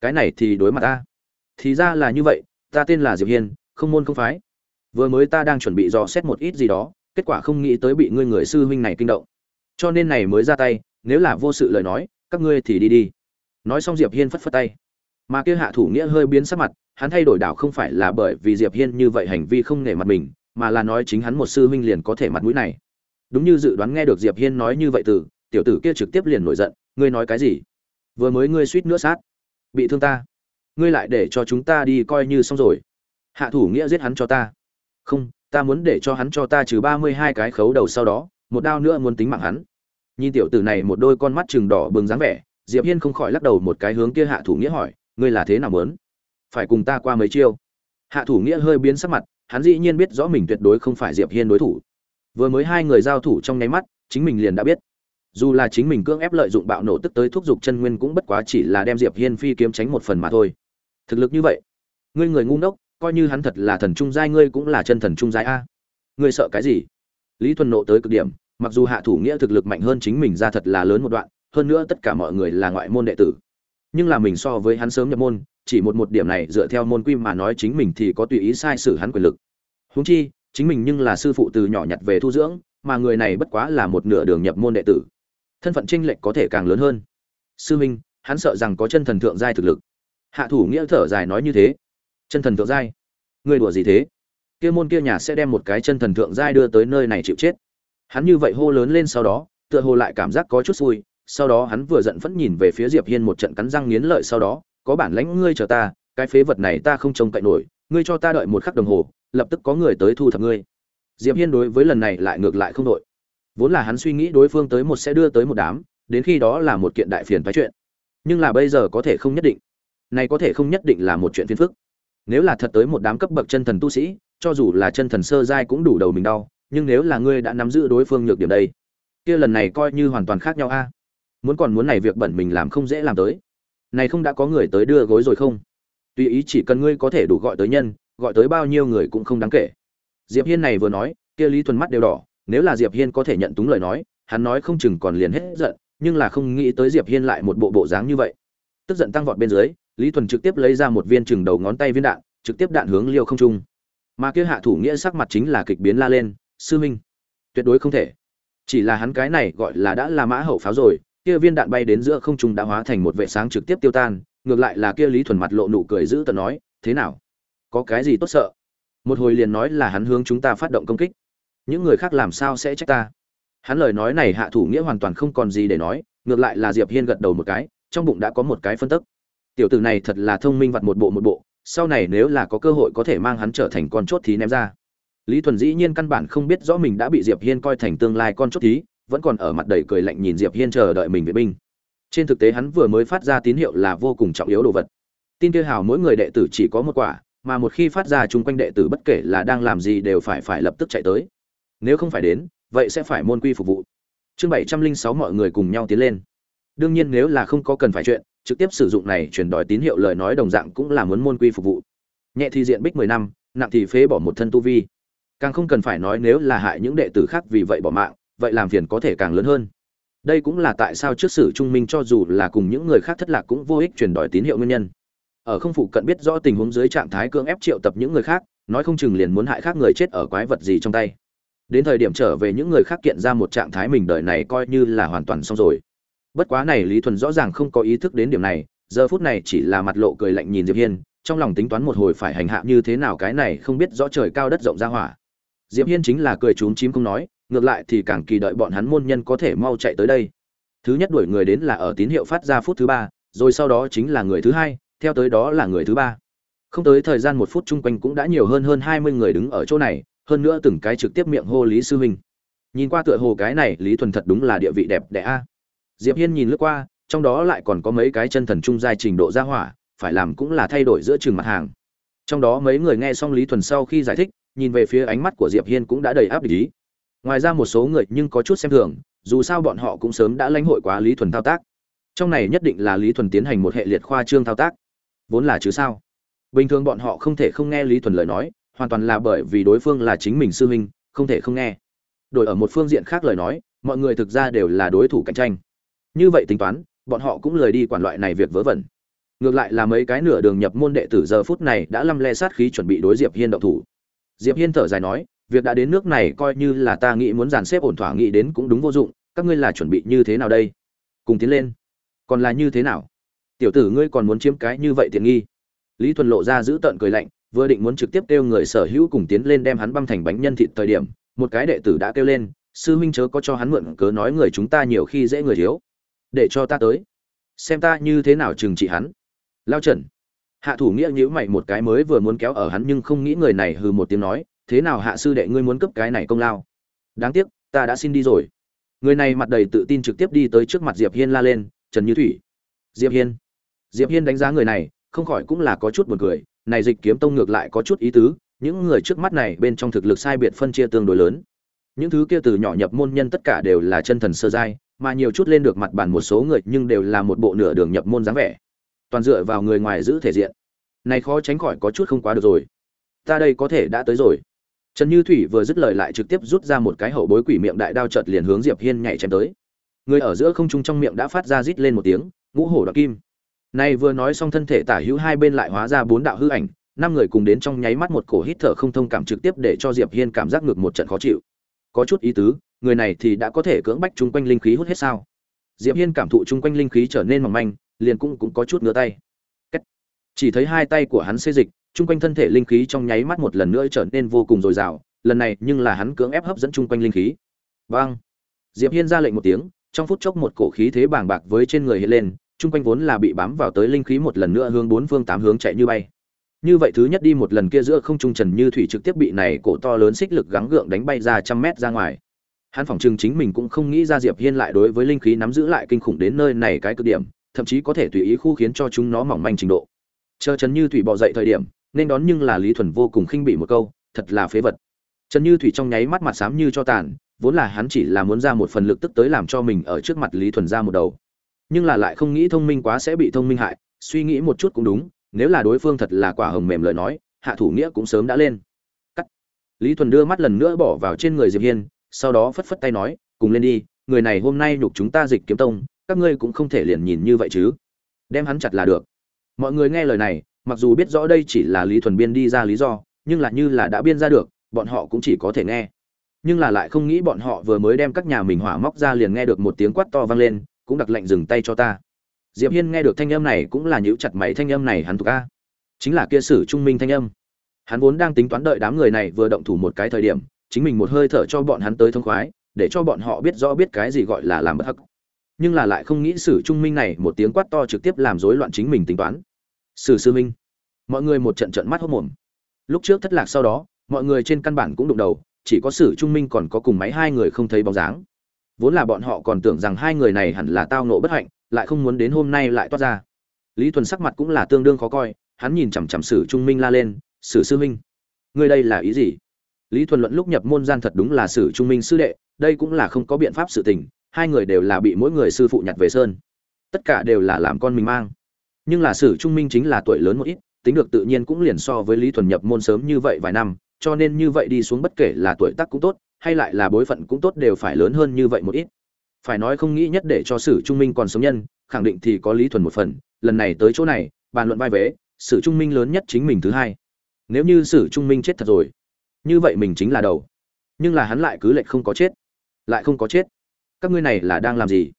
cái này thì đối mặt ta. Thì ra là như vậy, ta tên là diệp hiên, không môn không phái. Vừa mới ta đang chuẩn bị dò xét một ít gì đó, kết quả không nghĩ tới bị ngươi người sư huynh này kinh động. Cho nên này mới ra tay, nếu là vô sự lời nói, các ngươi thì đi đi. Nói xong diệp hiên phất phất tay. Mà kia hạ thủ nghĩa hơi biến sắc mặt, hắn thay đổi đảo không phải là bởi vì diệp hiên như vậy hành vi không nể mặt mình, mà là nói chính hắn một sư huynh liền có thể mặt mũi này. Đúng như dự đoán nghe được diệp hiên nói như vậy từ, tiểu tử kia trực tiếp liền nổi giận, ngươi nói cái gì? Vừa mới ngươi suýt nữa sát bị thương ta. Ngươi lại để cho chúng ta đi coi như xong rồi. Hạ thủ nghĩa giết hắn cho ta. Không, ta muốn để cho hắn cho ta trừ ba mươi hai cái khấu đầu sau đó, một đao nữa muốn tính mạng hắn. Nhìn tiểu tử này một đôi con mắt chừng đỏ bừng dáng vẻ, diệp hiên không khỏi lắc đầu một cái hướng kia hạ thủ nghĩa hỏi, ngươi là thế nào muốn? Phải cùng ta qua mấy chiêu? Hạ thủ nghĩa hơi biến sắc mặt, hắn dĩ nhiên biết rõ mình tuyệt đối không phải diệp hiên đối thủ. Vừa mới hai người giao thủ trong nháy mắt, chính mình liền đã biết dù là chính mình cưỡng ép lợi dụng bạo nổ tức tới thúc giục chân nguyên cũng bất quá chỉ là đem diệp hiên phi kiếm tránh một phần mà thôi. Thực lực như vậy, ngươi người ngu ngốc, coi như hắn thật là thần trung giai, ngươi cũng là chân thần trung giai a. Ngươi sợ cái gì? Lý thuần nộ tới cực điểm, mặc dù hạ thủ nghĩa thực lực mạnh hơn chính mình ra thật là lớn một đoạn, hơn nữa tất cả mọi người là ngoại môn đệ tử. Nhưng là mình so với hắn sớm nhập môn, chỉ một một điểm này dựa theo môn quy mà nói chính mình thì có tùy ý sai sử hắn quyền lực. Huống chi, chính mình nhưng là sư phụ từ nhỏ nhặt về thu dưỡng, mà người này bất quá là một nửa đường nhập môn đệ tử thân phận tranh lệch có thể càng lớn hơn. Sư minh, hắn sợ rằng có chân thần thượng giai thực lực. Hạ thủ nghĩa thở dài nói như thế. Chân thần thượng giai? Người đùa gì thế? Kia môn kia nhà sẽ đem một cái chân thần thượng giai đưa tới nơi này chịu chết. Hắn như vậy hô lớn lên sau đó, tựa hồ lại cảm giác có chút xui. Sau đó hắn vừa giận vẫn nhìn về phía diệp hiên một trận cắn răng nghiến lợi sau đó, có bản lãnh ngươi chờ ta, cái phế vật này ta không trông cậy nổi, ngươi cho ta đợi một khắc đồng hồ, lập tức có người tới thu thập ngươi. Diệp hiên đối với lần này lại ngược lại không đội vốn là hắn suy nghĩ đối phương tới một sẽ đưa tới một đám, đến khi đó là một kiện đại phiền phái chuyện. Nhưng là bây giờ có thể không nhất định. Này có thể không nhất định là một chuyện phiền phức. Nếu là thật tới một đám cấp bậc chân thần tu sĩ, cho dù là chân thần sơ giai cũng đủ đầu mình đau, nhưng nếu là ngươi đã nắm giữ đối phương nhược điểm đây, kia lần này coi như hoàn toàn khác nhau a. Muốn còn muốn này việc bẩn mình làm không dễ làm tới. Này không đã có người tới đưa gối rồi không? Tùy ý chỉ cần ngươi có thể đủ gọi tới nhân, gọi tới bao nhiêu người cũng không đáng kể. Diệp hiên này vừa nói, kia lý thuần mắt đều đỏ nếu là diệp hiên có thể nhận túng lời nói, hắn nói không chừng còn liền hết giận, nhưng là không nghĩ tới diệp hiên lại một bộ bộ dáng như vậy. Tức giận tăng vọt bên dưới, lý thuần trực tiếp lấy ra một viên chừng đầu ngón tay viên đạn, trực tiếp đạn hướng liêu không trung. Mà kia hạ thủ nghĩa sắc mặt chính là kịch biến la lên, sư minh, tuyệt đối không thể. Chỉ là hắn cái này gọi là đã là mã hậu pháo rồi, kia viên đạn bay đến giữa không trung đã hóa thành một vệ sáng trực tiếp tiêu tan, ngược lại là kia lý thuần mặt lộ nụ cười giữ tận nói, thế nào? Có cái gì tốt sợ? Một hồi liền nói là hắn hướng chúng ta phát động công kích những người khác làm sao sẽ trách ta? Hắn lời nói này hạ thủ nghĩa hoàn toàn không còn gì để nói, ngược lại là diệp hiên gật đầu một cái, trong bụng đã có một cái phân tức. Tiểu tử này thật là thông minh vặt một bộ một bộ, sau này nếu là có cơ hội có thể mang hắn trở thành con chốt thí ném ra. Lý thuần dĩ nhiên căn bản không biết rõ mình đã bị diệp hiên coi thành tương lai con chốt thí, vẫn còn ở mặt đầy cười lạnh nhìn diệp hiên chờ đợi mình vệ binh. Trên thực tế hắn vừa mới phát ra tín hiệu là vô cùng trọng yếu đồ vật. Tin kia hào mỗi người đệ tử chỉ có một quả, mà một khi phát ra chung quanh đệ tử bất kể là đang làm gì đều phải phải lập tức chạy tới nếu không phải đến, vậy sẽ phải môn quy phục vụ. Chương bảy trăm linh sáu mọi người cùng nhau tiến lên. Đương nhiên nếu là không có cần phải chuyện, trực tiếp sử dụng này chuyển đòi tín hiệu lời nói đồng dạng cũng là muốn môn quy phục vụ. Nhẹ thì diện bích mười năm, nặng thì phế bỏ một thân tu vi. Càng không cần phải nói nếu là hại những đệ tử khác vì vậy bỏ mạng, vậy làm phiền có thể càng lớn hơn. Đây cũng là tại sao trước sử trung minh cho dù là cùng những người khác thất lạc cũng vô ích truyền đòi tín hiệu nguyên nhân. Ở không phụ cận biết rõ tình huống dưới trạng thái cưỡng ép triệu tập những người khác, nói không chừng liền muốn hại khác người chết ở quái vật gì trong tay đến thời điểm trở về những người khác kiện ra một trạng thái mình đời này coi như là hoàn toàn xong rồi. Bất quá này lý thuần rõ ràng không có ý thức đến điểm này, giờ phút này chỉ là mặt lộ cười lạnh nhìn diệp hiên, trong lòng tính toán một hồi phải hành hạ như thế nào cái này không biết rõ trời cao đất rộng ra hỏa. Diệp hiên chính là cười trúng chím không nói, ngược lại thì càng kỳ đợi bọn hắn môn nhân có thể mau chạy tới đây. Thứ nhất đuổi người đến là ở tín hiệu phát ra phút thứ ba, rồi sau đó chính là người thứ hai, theo tới đó là người thứ ba. Không tới thời gian một phút chung quanh cũng đã nhiều hơn hơn hai mươi người đứng ở chỗ này hơn nữa từng cái trực tiếp miệng hô lý sư huynh. Nhìn qua tựa hồ cái này, lý thuần thật đúng là địa vị đẹp đẽ a. Diệp hiên nhìn lướt qua, trong đó lại còn có mấy cái chân thần trung giai trình độ gia hỏa, phải làm cũng là thay đổi giữa trường mặt hàng. Trong đó mấy người nghe xong lý thuần sau khi giải thích, nhìn về phía ánh mắt của diệp hiên cũng đã đầy áp ý. Ngoài ra một số người nhưng có chút xem thường, dù sao bọn họ cũng sớm đã lãnh hội quá lý thuần thao tác. Trong này nhất định là lý thuần tiến hành một hệ liệt khoa trương thao tác. Vốn là chứ sao? Bình thường bọn họ không thể không nghe lý thuần lời nói hoàn toàn là bởi vì đối phương là chính mình sư huynh, không thể không nghe. Đổi ở một phương diện khác lời nói, mọi người thực ra đều là đối thủ cạnh tranh. Như vậy tính toán, bọn họ cũng lười đi quản loại này việc vớ vẩn. Ngược lại là mấy cái nửa đường nhập môn đệ tử giờ phút này đã lăm le sát khí chuẩn bị đối diệp hiên động thủ. Diệp hiên thở dài nói, việc đã đến nước này coi như là ta nghĩ muốn dàn xếp ổn thỏa nghĩ đến cũng đúng vô dụng, các ngươi là chuẩn bị như thế nào đây? Cùng tiến lên. Còn là như thế nào? Tiểu tử ngươi còn muốn chiếm cái như vậy tiện nghi? Lý thuần lộ ra giữ tợn cười lạnh vừa định muốn trực tiếp kêu người sở hữu cùng tiến lên đem hắn băm thành bánh nhân thịt thời điểm, một cái đệ tử đã kêu lên, sư huynh chớ có cho hắn mượn cớ nói người chúng ta nhiều khi dễ người thiếu. Để cho ta tới. Xem ta như thế nào trừng trị hắn. Lao trần. Hạ thủ nghĩa nhíu mày một cái mới vừa muốn kéo ở hắn nhưng không nghĩ người này hừ một tiếng nói, thế nào hạ sư đệ ngươi muốn cấp cái này công lao? Đáng tiếc, ta đã xin đi rồi. Người này mặt đầy tự tin trực tiếp đi tới trước mặt diệp hiên la lên, trần như thủy. Diệp hiên. Diệp hiên đánh giá người này, không khỏi cũng là có chút buồn cười này dịch kiếm tông ngược lại có chút ý tứ, những người trước mắt này bên trong thực lực sai biệt phân chia tương đối lớn. Những thứ kia từ nhỏ nhập môn nhân tất cả đều là chân thần sơ giai, mà nhiều chút lên được mặt bản một số người nhưng đều là một bộ nửa đường nhập môn dáng vẻ. Toàn dựa vào người ngoài giữ thể diện. Này khó tránh khỏi có chút không quá được rồi. Ta đây có thể đã tới rồi. Trần như thủy vừa dứt lời lại trực tiếp rút ra một cái hậu bối quỷ miệng đại đao chợt liền hướng diệp hiên nhảy chém tới. Người ở giữa không trung trong miệng đã phát ra rít lên một tiếng, ngũ hổ đoạt kim nay vừa nói xong thân thể tả hữu hai bên lại hóa ra bốn đạo hư ảnh, năm người cùng đến trong nháy mắt một cổ hít thở không thông cảm trực tiếp để cho diệp hiên cảm giác ngược một trận khó chịu. Có chút ý tứ, người này thì đã có thể cưỡng bách chúng quanh linh khí hút hết sao? Diệp hiên cảm thụ chung quanh linh khí trở nên mỏng manh, liền cũng cũng có chút ngửa tay. Cách. chỉ thấy hai tay của hắn xê dịch, chung quanh thân thể linh khí trong nháy mắt một lần nữa trở nên vô cùng dồi dào, lần này nhưng là hắn cưỡng ép hấp dẫn chung quanh linh khí. Vang diệp hiên ra lệnh một tiếng, trong phút chốc một cổ khí thế bàng bạc với trên người hiện lên chung quanh vốn là bị bám vào tới linh khí một lần nữa hướng bốn phương tám hướng chạy như bay. Như vậy thứ nhất đi một lần kia giữa không trung trần như thủy trực tiếp bị này cổ to lớn xích lực gắng gượng đánh bay ra trăm mét ra ngoài. Hắn phỏng chừng chính mình cũng không nghĩ ra diệp hiên lại đối với linh khí nắm giữ lại kinh khủng đến nơi này cái cực điểm, thậm chí có thể tùy ý khu khiến cho chúng nó mỏng manh trình độ. Chờ trần như thủy bỏ dậy thời điểm, nên đón nhưng là lý thuần vô cùng khinh bị một câu, thật là phế vật. Trần như thủy trong nháy mắt mặt xám như cho tàn, vốn là hắn chỉ là muốn ra một phần lực tức tới làm cho mình ở trước mặt lý thuần ra một đầu nhưng là lại không nghĩ thông minh quá sẽ bị thông minh hại, suy nghĩ một chút cũng đúng, nếu là đối phương thật là quả hồng mềm lời nói, hạ thủ nghĩa cũng sớm đã lên. Cắt. Lý thuần đưa mắt lần nữa bỏ vào trên người diệp hiên, sau đó phất phất tay nói, cùng lên đi, người này hôm nay nhục chúng ta dịch kiếm tông, các ngươi cũng không thể liền nhìn như vậy chứ. Đem hắn chặt là được. Mọi người nghe lời này, mặc dù biết rõ đây chỉ là lý thuần biên đi ra lý do, nhưng là như là đã biên ra được, bọn họ cũng chỉ có thể nghe. Nhưng là lại không nghĩ bọn họ vừa mới đem các nhà mình hỏa móc ra liền nghe được một tiếng quát to vang lên cũng đặc lệnh dừng tay cho ta. Diệp hiên nghe được thanh âm này cũng là nhíu chặt máy thanh âm này hắn thuộc a. Chính là kia sử trung minh thanh âm. Hắn vốn đang tính toán đợi đám người này vừa động thủ một cái thời điểm, chính mình một hơi thở cho bọn hắn tới thông khoái, để cho bọn họ biết rõ biết cái gì gọi là làm bất hắc. Nhưng là lại không nghĩ sử trung minh này một tiếng quát to trực tiếp làm rối loạn chính mình tính toán. Sử sư minh. Mọi người một trận trận mắt hốt mồm. Lúc trước thất lạc sau đó, mọi người trên căn bản cũng đụng đầu, chỉ có sử trung minh còn có cùng máy hai người không thấy bóng dáng vốn là bọn họ còn tưởng rằng hai người này hẳn là tao nộ bất hạnh, lại không muốn đến hôm nay lại toát ra. Lý thuần sắc mặt cũng là tương đương khó coi, hắn nhìn chằm chằm sử trung minh la lên, sử sư minh ngươi đây là ý gì? Lý thuần luận lúc nhập môn gian thật đúng là sử trung minh sư đệ, đây cũng là không có biện pháp sự tình, hai người đều là bị mỗi người sư phụ nhặt về sơn. Tất cả đều là làm con mình mang. Nhưng là sử trung minh chính là tuổi lớn một ít, tính được tự nhiên cũng liền so với lý thuần nhập môn sớm như vậy vài năm, cho nên như vậy đi xuống bất kể là tuổi tác cũng tốt hay lại là bối phận cũng tốt đều phải lớn hơn như vậy một ít. Phải nói không nghĩ nhất để cho sử trung minh còn sống nhân, khẳng định thì có lý thuần một phần, lần này tới chỗ này, bàn luận vai vế, sử trung minh lớn nhất chính mình thứ hai. Nếu như sử trung minh chết thật rồi, như vậy mình chính là đầu. Nhưng là hắn lại cứ lệch không có chết, lại không có chết. Các ngươi này là đang làm gì?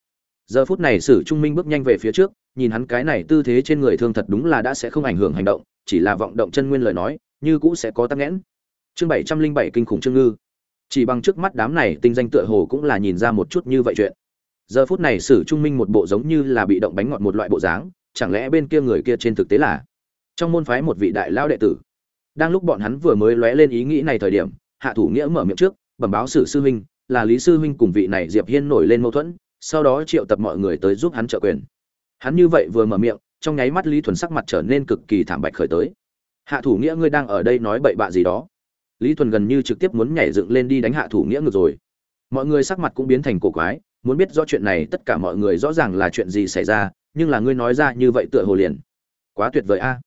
Giờ phút này sử trung minh bước nhanh về phía trước, nhìn hắn cái này tư thế trên người thương thật đúng là đã sẽ không ảnh hưởng hành động, chỉ là vọng động chân nguyên lời nói, như cũ sẽ có tắc nghẽn. Chương bảy trăm linh bảy kinh khủng trương ngư chỉ bằng trước mắt đám này tinh danh tựa hồ cũng là nhìn ra một chút như vậy chuyện. Giờ phút này sử trung minh một bộ giống như là bị động bánh ngọt một loại bộ dáng, chẳng lẽ bên kia người kia trên thực tế là? Trong môn phái một vị đại lao đệ tử. Đang lúc bọn hắn vừa mới lóe lên ý nghĩ này thời điểm, hạ thủ nghĩa mở miệng trước, bẩm báo sử sư huynh, là lý sư huynh cùng vị này diệp hiên nổi lên mâu thuẫn, sau đó triệu tập mọi người tới giúp hắn trợ quyền. Hắn như vậy vừa mở miệng, trong nháy mắt lý thuần sắc mặt trở nên cực kỳ thảm bạch khởi tới. Hạ thủ nghĩa, ngươi đang ở đây nói bậy bạ gì đó? Lý thuần gần như trực tiếp muốn nhảy dựng lên đi đánh hạ thủ nghĩa ngược rồi. Mọi người sắc mặt cũng biến thành cổ quái, muốn biết rõ chuyện này tất cả mọi người rõ ràng là chuyện gì xảy ra, nhưng là ngươi nói ra như vậy tựa hồ liền quá tuyệt vời a.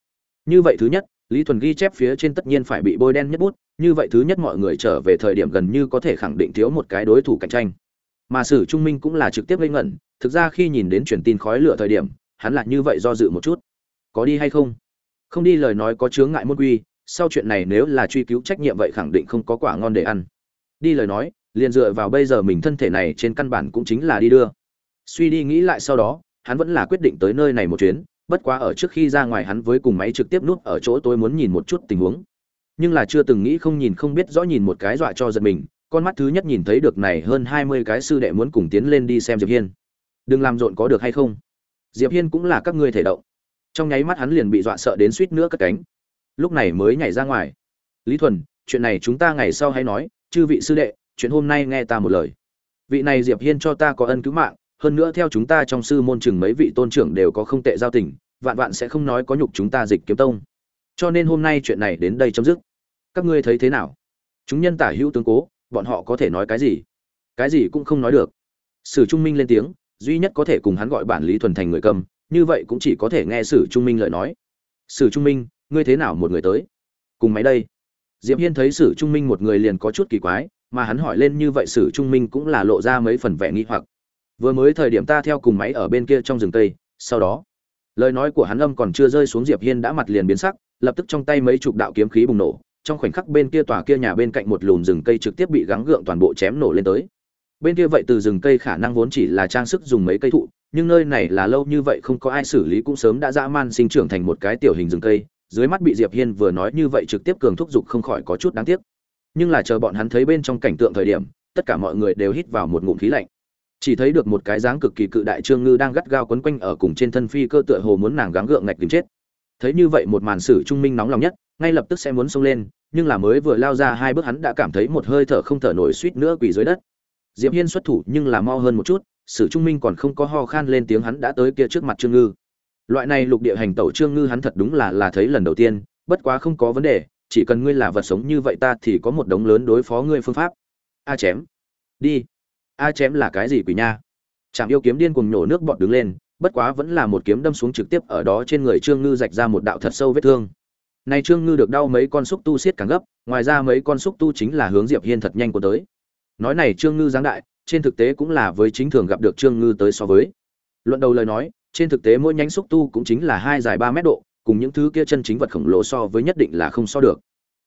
Như vậy thứ nhất, lý thuần ghi chép phía trên tất nhiên phải bị bôi đen nhất bút, như vậy thứ nhất mọi người trở về thời điểm gần như có thể khẳng định thiếu một cái đối thủ cạnh tranh. Mà sử trung minh cũng là trực tiếp gây ngẩn, thực ra khi nhìn đến truyền tin khói lửa thời điểm, hắn lại như vậy do dự một chút. Có đi hay không? Không đi lời nói có chướng ngại môn quy sau chuyện này nếu là truy cứu trách nhiệm vậy khẳng định không có quả ngon để ăn. Đi lời nói, liền dựa vào bây giờ mình thân thể này trên căn bản cũng chính là đi đưa. Suy đi nghĩ lại sau đó, hắn vẫn là quyết định tới nơi này một chuyến, bất quá ở trước khi ra ngoài hắn với cùng máy trực tiếp nút ở chỗ tôi muốn nhìn một chút tình huống. Nhưng là chưa từng nghĩ không nhìn không biết rõ nhìn một cái dọa cho giật mình, con mắt thứ nhất nhìn thấy được này hơn hai mươi cái sư đệ muốn cùng tiến lên đi xem diệp hiên. Đừng làm rộn có được hay không? Diệp hiên cũng là các ngươi thể động. Trong nháy mắt hắn liền bị dọa sợ đến suýt nữa cất cánh lúc này mới nhảy ra ngoài. Lý thuần, chuyện này chúng ta ngày sau hay nói, chư vị sư đệ, chuyện hôm nay nghe ta một lời. Vị này diệp hiên cho ta có ân cứu mạng, hơn nữa theo chúng ta trong sư môn chừng mấy vị tôn trưởng đều có không tệ giao tình, vạn vạn sẽ không nói có nhục chúng ta dịch kiếm tông. Cho nên hôm nay chuyện này đến đây chấm dứt. Các ngươi thấy thế nào? Chúng nhân tả hữu tướng cố, bọn họ có thể nói cái gì? Cái gì cũng không nói được. Sử trung minh lên tiếng, duy nhất có thể cùng hắn gọi bản lý thuần thành người cầm, như vậy cũng chỉ có thể nghe sử trung minh lời nói. Sử trung minh ngươi thế nào một người tới? Cùng máy đây. Diệp hiên thấy sử trung minh một người liền có chút kỳ quái, mà hắn hỏi lên như vậy sử trung minh cũng là lộ ra mấy phần vẻ nghi hoặc. Vừa mới thời điểm ta theo cùng máy ở bên kia trong rừng tây, sau đó, lời nói của hắn âm còn chưa rơi xuống diệp hiên đã mặt liền biến sắc, lập tức trong tay mấy chục đạo kiếm khí bùng nổ, trong khoảnh khắc bên kia tòa kia nhà bên cạnh một lùm rừng cây trực tiếp bị gắng gượng toàn bộ chém nổ lên tới. Bên kia vậy từ rừng cây khả năng vốn chỉ là trang sức dùng mấy cây thụ, nhưng nơi này là lâu như vậy không có ai xử lý cũng sớm đã dã man sinh trưởng thành một cái tiểu hình rừng cây dưới mắt bị diệp hiên vừa nói như vậy trực tiếp cường thúc giục không khỏi có chút đáng tiếc. Nhưng là chờ bọn hắn thấy bên trong cảnh tượng thời điểm, tất cả mọi người đều hít vào một ngụm khí lạnh. Chỉ thấy được một cái dáng cực kỳ cự đại trương ngư đang gắt gao quấn quanh ở cùng trên thân phi cơ tựa hồ muốn nàng gắng gượng ngạch tìm chết. Thấy như vậy một màn sử trung minh nóng lòng nhất, ngay lập tức sẽ muốn xông lên, nhưng là mới vừa lao ra hai bước hắn đã cảm thấy một hơi thở không thở nổi suýt nữa quỳ dưới đất. Diệp hiên xuất thủ nhưng là mau hơn một chút, sử trung minh còn không có ho khan lên tiếng hắn đã tới kia trước mặt trương ngư loại này lục địa hành tẩu trương ngư hắn thật đúng là là thấy lần đầu tiên, bất quá không có vấn đề, chỉ cần ngươi là vật sống như vậy ta thì có một đống lớn đối phó ngươi phương pháp. A chém. Đi. A chém là cái gì quỷ nha? Chạm yêu kiếm điên cuồng nhổ nước bọt đứng lên, bất quá vẫn là một kiếm đâm xuống trực tiếp ở đó trên người trương ngư rạch ra một đạo thật sâu vết thương. Này trương ngư được đau mấy con xúc tu siết càng gấp, ngoài ra mấy con xúc tu chính là hướng diệp hiên thật nhanh của tới. Nói này trương ngư giáng đại, trên thực tế cũng là với chính thường gặp được trương ngư tới so với. Luận đầu lời nói trên thực tế mỗi nhánh xúc tu cũng chính là hai dài ba mét độ, cùng những thứ kia chân chính vật khổng lồ so với nhất định là không so được.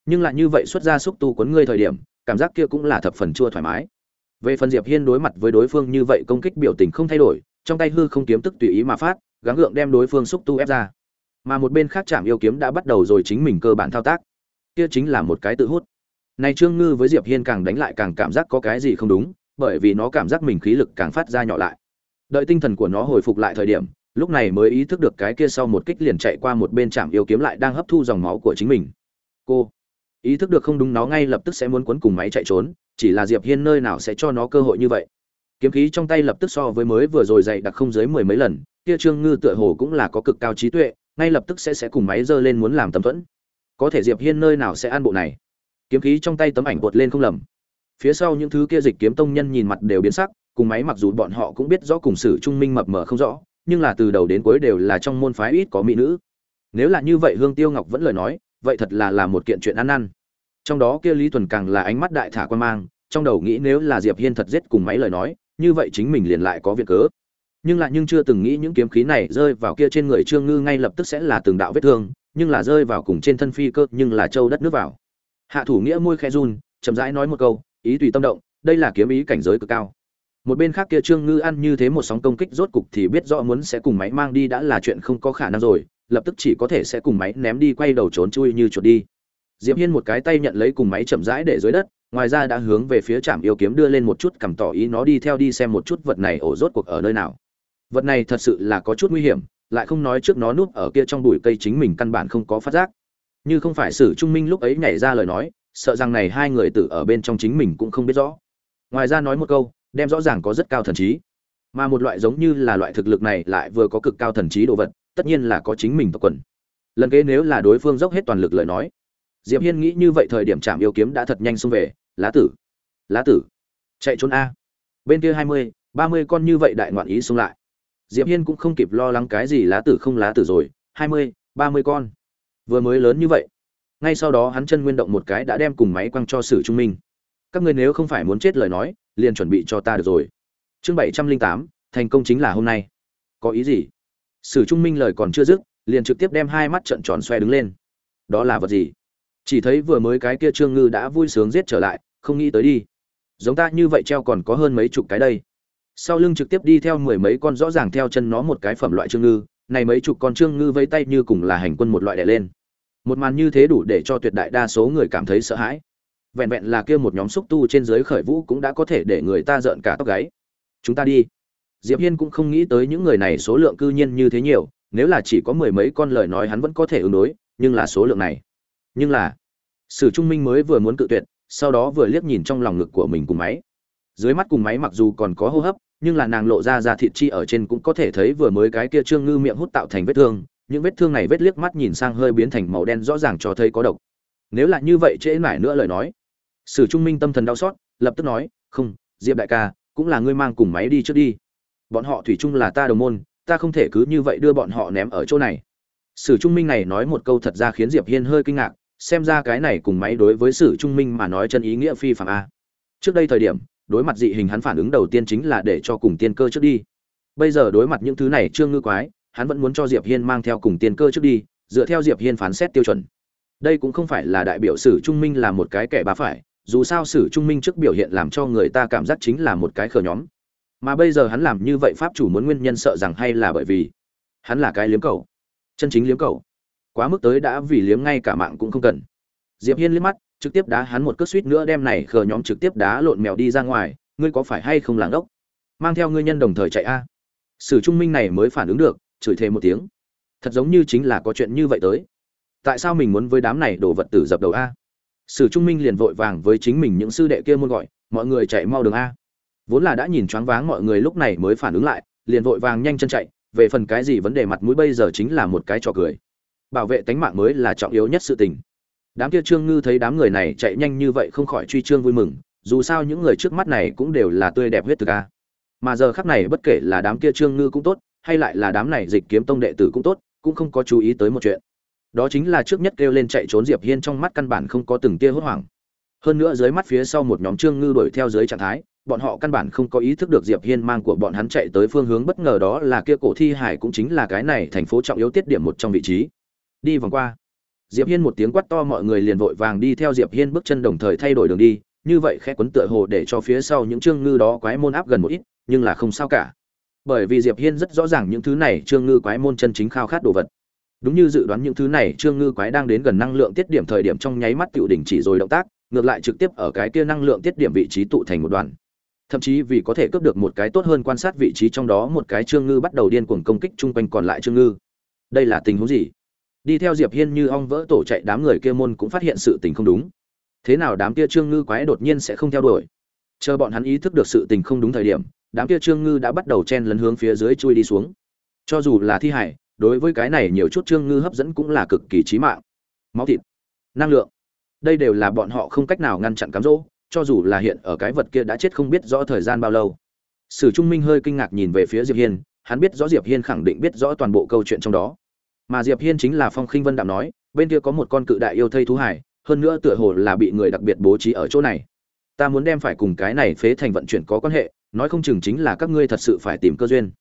Nhưng lại như vậy xuất ra xúc tu quấn ngươi thời điểm, cảm giác kia cũng là thập phần chua thoải mái. Về phần diệp hiên đối mặt với đối phương như vậy công kích biểu tình không thay đổi, trong tay hư không kiếm tức tùy ý mà phát, gắng gượng đem đối phương xúc tu ép ra. Mà một bên khác chạm yêu kiếm đã bắt đầu rồi chính mình cơ bản thao tác. Kia chính là một cái tự hút. Này trương ngư với diệp hiên càng đánh lại càng cảm giác có cái gì không đúng, bởi vì nó cảm giác mình khí lực càng phát ra nhỏ lại. Đợi tinh thần của nó hồi phục lại thời điểm lúc này mới ý thức được cái kia sau một kích liền chạy qua một bên chạm yêu kiếm lại đang hấp thu dòng máu của chính mình. Cô, ý thức được không đúng nó ngay lập tức sẽ muốn cuốn cùng máy chạy trốn, chỉ là diệp hiên nơi nào sẽ cho nó cơ hội như vậy. Kiếm khí trong tay lập tức so với mới vừa rồi dày đặc không dưới mười mấy lần, kia trương ngư tựa hồ cũng là có cực cao trí tuệ, ngay lập tức sẽ sẽ cùng máy dơ lên muốn làm tấm thuẫn. Có thể diệp hiên nơi nào sẽ ăn bộ này? Kiếm khí trong tay tấm ảnh bột lên không lầm. Phía sau những thứ kia dịch kiếm tông nhân nhìn mặt đều biến sắc, cùng máy mặc dù bọn họ cũng biết rõ cùng sử trung minh mập mờ không rõ nhưng là từ đầu đến cuối đều là trong môn phái ít có mỹ nữ. Nếu là như vậy hương tiêu ngọc vẫn lời nói, vậy thật là là một kiện chuyện ăn năn. Trong đó kia lý tuần càng là ánh mắt đại thả quan mang, trong đầu nghĩ nếu là diệp hiên thật giết cùng máy lời nói, như vậy chính mình liền lại có việc cớ. Nhưng lại nhưng chưa từng nghĩ những kiếm khí này rơi vào kia trên người trương ngư ngay lập tức sẽ là từng đạo vết thương, nhưng là rơi vào cùng trên thân phi cơ nhưng là châu đất nước vào. Hạ thủ nghĩa môi khe run, chậm rãi nói một câu, ý tùy tâm động, đây là kiếm ý cảnh giới cực cao một bên khác kia trương ngư ăn như thế một sóng công kích rốt cục thì biết rõ muốn sẽ cùng máy mang đi đã là chuyện không có khả năng rồi, lập tức chỉ có thể sẽ cùng máy ném đi quay đầu trốn chui như chuột đi. Diệp hiên một cái tay nhận lấy cùng máy chậm rãi để dưới đất, ngoài ra đã hướng về phía trạm yêu kiếm đưa lên một chút cầm tỏ ý nó đi theo đi xem một chút vật này ổ rốt cuộc ở nơi nào. Vật này thật sự là có chút nguy hiểm, lại không nói trước nó núp ở kia trong bụi cây chính mình căn bản không có phát giác. Như không phải sử trung minh lúc ấy nhảy ra lời nói, sợ rằng này hai người tử ở bên trong chính mình cũng không biết rõ. Ngoài ra nói một câu đem rõ ràng có rất cao thần trí. Mà một loại giống như là loại thực lực này lại vừa có cực cao thần trí đồ vật, tất nhiên là có chính mình tộc quần. Lần kế nếu là đối phương dốc hết toàn lực lời nói, diệp hiên nghĩ như vậy thời điểm chạm yêu kiếm đã thật nhanh xông về, lá tử lá tử, chạy trốn a. Bên kia hai mươi, ba mươi con như vậy đại ngoạn ý xông lại. Diệp hiên cũng không kịp lo lắng cái gì lá tử không lá tử rồi, hai mươi, ba mươi con. Vừa mới lớn như vậy, ngay sau đó hắn chân nguyên động một cái đã đem cùng máy quăng cho sử trung minh các ngươi nếu không phải muốn chết lời nói, liền chuẩn bị cho ta được rồi. Chương bảy trăm linh tám, thành công chính là hôm nay. Có ý gì? Sử trung minh lời còn chưa dứt, liền trực tiếp đem hai mắt trận tròn xoe đứng lên. Đó là vật gì? Chỉ thấy vừa mới cái kia trương ngư đã vui sướng giết trở lại, không nghĩ tới đi. Giống ta như vậy treo còn có hơn mấy chục cái đây. Sau lưng trực tiếp đi theo mười mấy con rõ ràng theo chân nó một cái phẩm loại trương ngư, này mấy chục con trương ngư vây tay như cùng là hành quân một loại đẻ lên. Một màn như thế đủ để cho tuyệt đại đa số người cảm thấy sợ hãi vẹn vẹn là kia một nhóm xúc tu trên dưới khởi vũ cũng đã có thể để người ta rợn cả tóc gáy. Chúng ta đi. Diệp hiên cũng không nghĩ tới những người này số lượng cư nhiên như thế nhiều, nếu là chỉ có mười mấy con lời nói hắn vẫn có thể ứng đối, nhưng là số lượng này. Nhưng là, sử trung minh mới vừa muốn cự tuyệt, sau đó vừa liếc nhìn trong lòng ngực của mình cùng máy. Dưới mắt cùng máy mặc dù còn có hô hấp, nhưng là nàng lộ ra ra thịt chi ở trên cũng có thể thấy vừa mới cái kia trương ngư miệng hút tạo thành vết thương, những vết thương này vết liếc mắt nhìn sang hơi biến thành màu đen rõ ràng cho thấy có độc. Nếu là như vậy trễ mãi nữa lời nói sử trung minh tâm thần đau xót, lập tức nói, không, diệp đại ca, cũng là ngươi mang cùng máy đi trước đi. Bọn họ thủy chung là ta đồng môn, ta không thể cứ như vậy đưa bọn họ ném ở chỗ này. Sử trung minh này nói một câu thật ra khiến diệp hiên hơi kinh ngạc, xem ra cái này cùng máy đối với sử trung minh mà nói chân ý nghĩa phi phạm a. Trước đây thời điểm, đối mặt dị hình hắn phản ứng đầu tiên chính là để cho cùng tiên cơ trước đi. Bây giờ đối mặt những thứ này trương ngư quái, hắn vẫn muốn cho diệp hiên mang theo cùng tiên cơ trước đi, dựa theo diệp hiên phán xét tiêu chuẩn. Đây cũng không phải là đại biểu sử trung minh là một cái kẻ bá phải dù sao sử trung minh trước biểu hiện làm cho người ta cảm giác chính là một cái khờ nhóm. Mà bây giờ hắn làm như vậy pháp chủ muốn nguyên nhân sợ rằng hay là bởi vì hắn là cái liếm cầu, chân chính liếm cầu. Quá mức tới đã vì liếm ngay cả mạng cũng không cần. Diệp hiên liếc mắt, trực tiếp đá hắn một cước suýt nữa đem này khờ nhóm trực tiếp đá lộn mèo đi ra ngoài, ngươi có phải hay không làng ốc mang theo ngươi nhân đồng thời chạy a. Sử trung minh này mới phản ứng được, chửi thề một tiếng. Thật giống như chính là có chuyện như vậy tới. Tại sao mình muốn với đám này đổ vật tử dập đầu a? Sử trung minh liền vội vàng với chính mình những sư đệ kia muốn gọi, mọi người chạy mau đường a. Vốn là đã nhìn choáng váng mọi người lúc này mới phản ứng lại, liền vội vàng nhanh chân chạy, về phần cái gì vấn đề mặt mũi bây giờ chính là một cái trò cười. Bảo vệ tánh mạng mới là trọng yếu nhất sự tình. Đám kia trương ngư thấy đám người này chạy nhanh như vậy không khỏi truy trương vui mừng, dù sao những người trước mắt này cũng đều là tươi đẹp huyết thực a. Mà giờ khắc này bất kể là đám kia trương ngư cũng tốt, hay lại là đám này dịch kiếm tông đệ tử cũng tốt, cũng không có chú ý tới một chuyện đó chính là trước nhất kêu lên chạy trốn diệp hiên trong mắt căn bản không có từng tia hốt hoảng. Hơn nữa dưới mắt phía sau một nhóm trương ngư đuổi theo dưới trạng thái, bọn họ căn bản không có ý thức được diệp hiên mang của bọn hắn chạy tới phương hướng bất ngờ đó là kia cổ thi hải cũng chính là cái này thành phố trọng yếu tiết điểm một trong vị trí. Đi vòng qua. Diệp hiên một tiếng quát to mọi người liền vội vàng đi theo diệp hiên bước chân đồng thời thay đổi đường đi, như vậy khẽ quấn tựa hồ để cho phía sau những trương ngư đó quái môn áp gần một ít, nhưng là không sao cả. Bởi vì diệp hiên rất rõ ràng những thứ này trương ngư quái môn chân chính khao khát đồ vật đúng như dự đoán những thứ này, trương ngư quái đang đến gần năng lượng tiết điểm thời điểm trong nháy mắt tựu đỉnh chỉ rồi động tác, ngược lại trực tiếp ở cái kia năng lượng tiết điểm vị trí tụ thành một đoàn. Thậm chí vì có thể cướp được một cái tốt hơn quan sát vị trí trong đó, một cái trương ngư bắt đầu điên cuồng công kích chung quanh còn lại trương ngư. Đây là tình huống gì? Đi theo diệp hiên như ong vỡ tổ chạy đám người kia môn cũng phát hiện sự tình không đúng. Thế nào đám kia trương ngư quái đột nhiên sẽ không theo đuổi? Chờ bọn hắn ý thức được sự tình không đúng thời điểm, đám kia trương ngư đã bắt đầu chen lấn hướng phía dưới chui đi xuống. Cho dù là thi hải đối với cái này nhiều chút trương ngư hấp dẫn cũng là cực kỳ chí mạng. Máu thịt, năng lượng, đây đều là bọn họ không cách nào ngăn chặn cám dỗ, cho dù là hiện ở cái vật kia đã chết không biết rõ thời gian bao lâu. Sử trung minh hơi kinh ngạc nhìn về phía diệp hiên, hắn biết rõ diệp hiên khẳng định biết rõ toàn bộ câu chuyện trong đó. Mà diệp hiên chính là phong khinh vân đạm nói, bên kia có một con cự đại yêu thây thú hải, hơn nữa tựa hồ là bị người đặc biệt bố trí ở chỗ này. Ta muốn đem phải cùng cái này phế thành vận chuyển có quan hệ, nói không chừng chính là các ngươi thật sự phải tìm cơ duyên.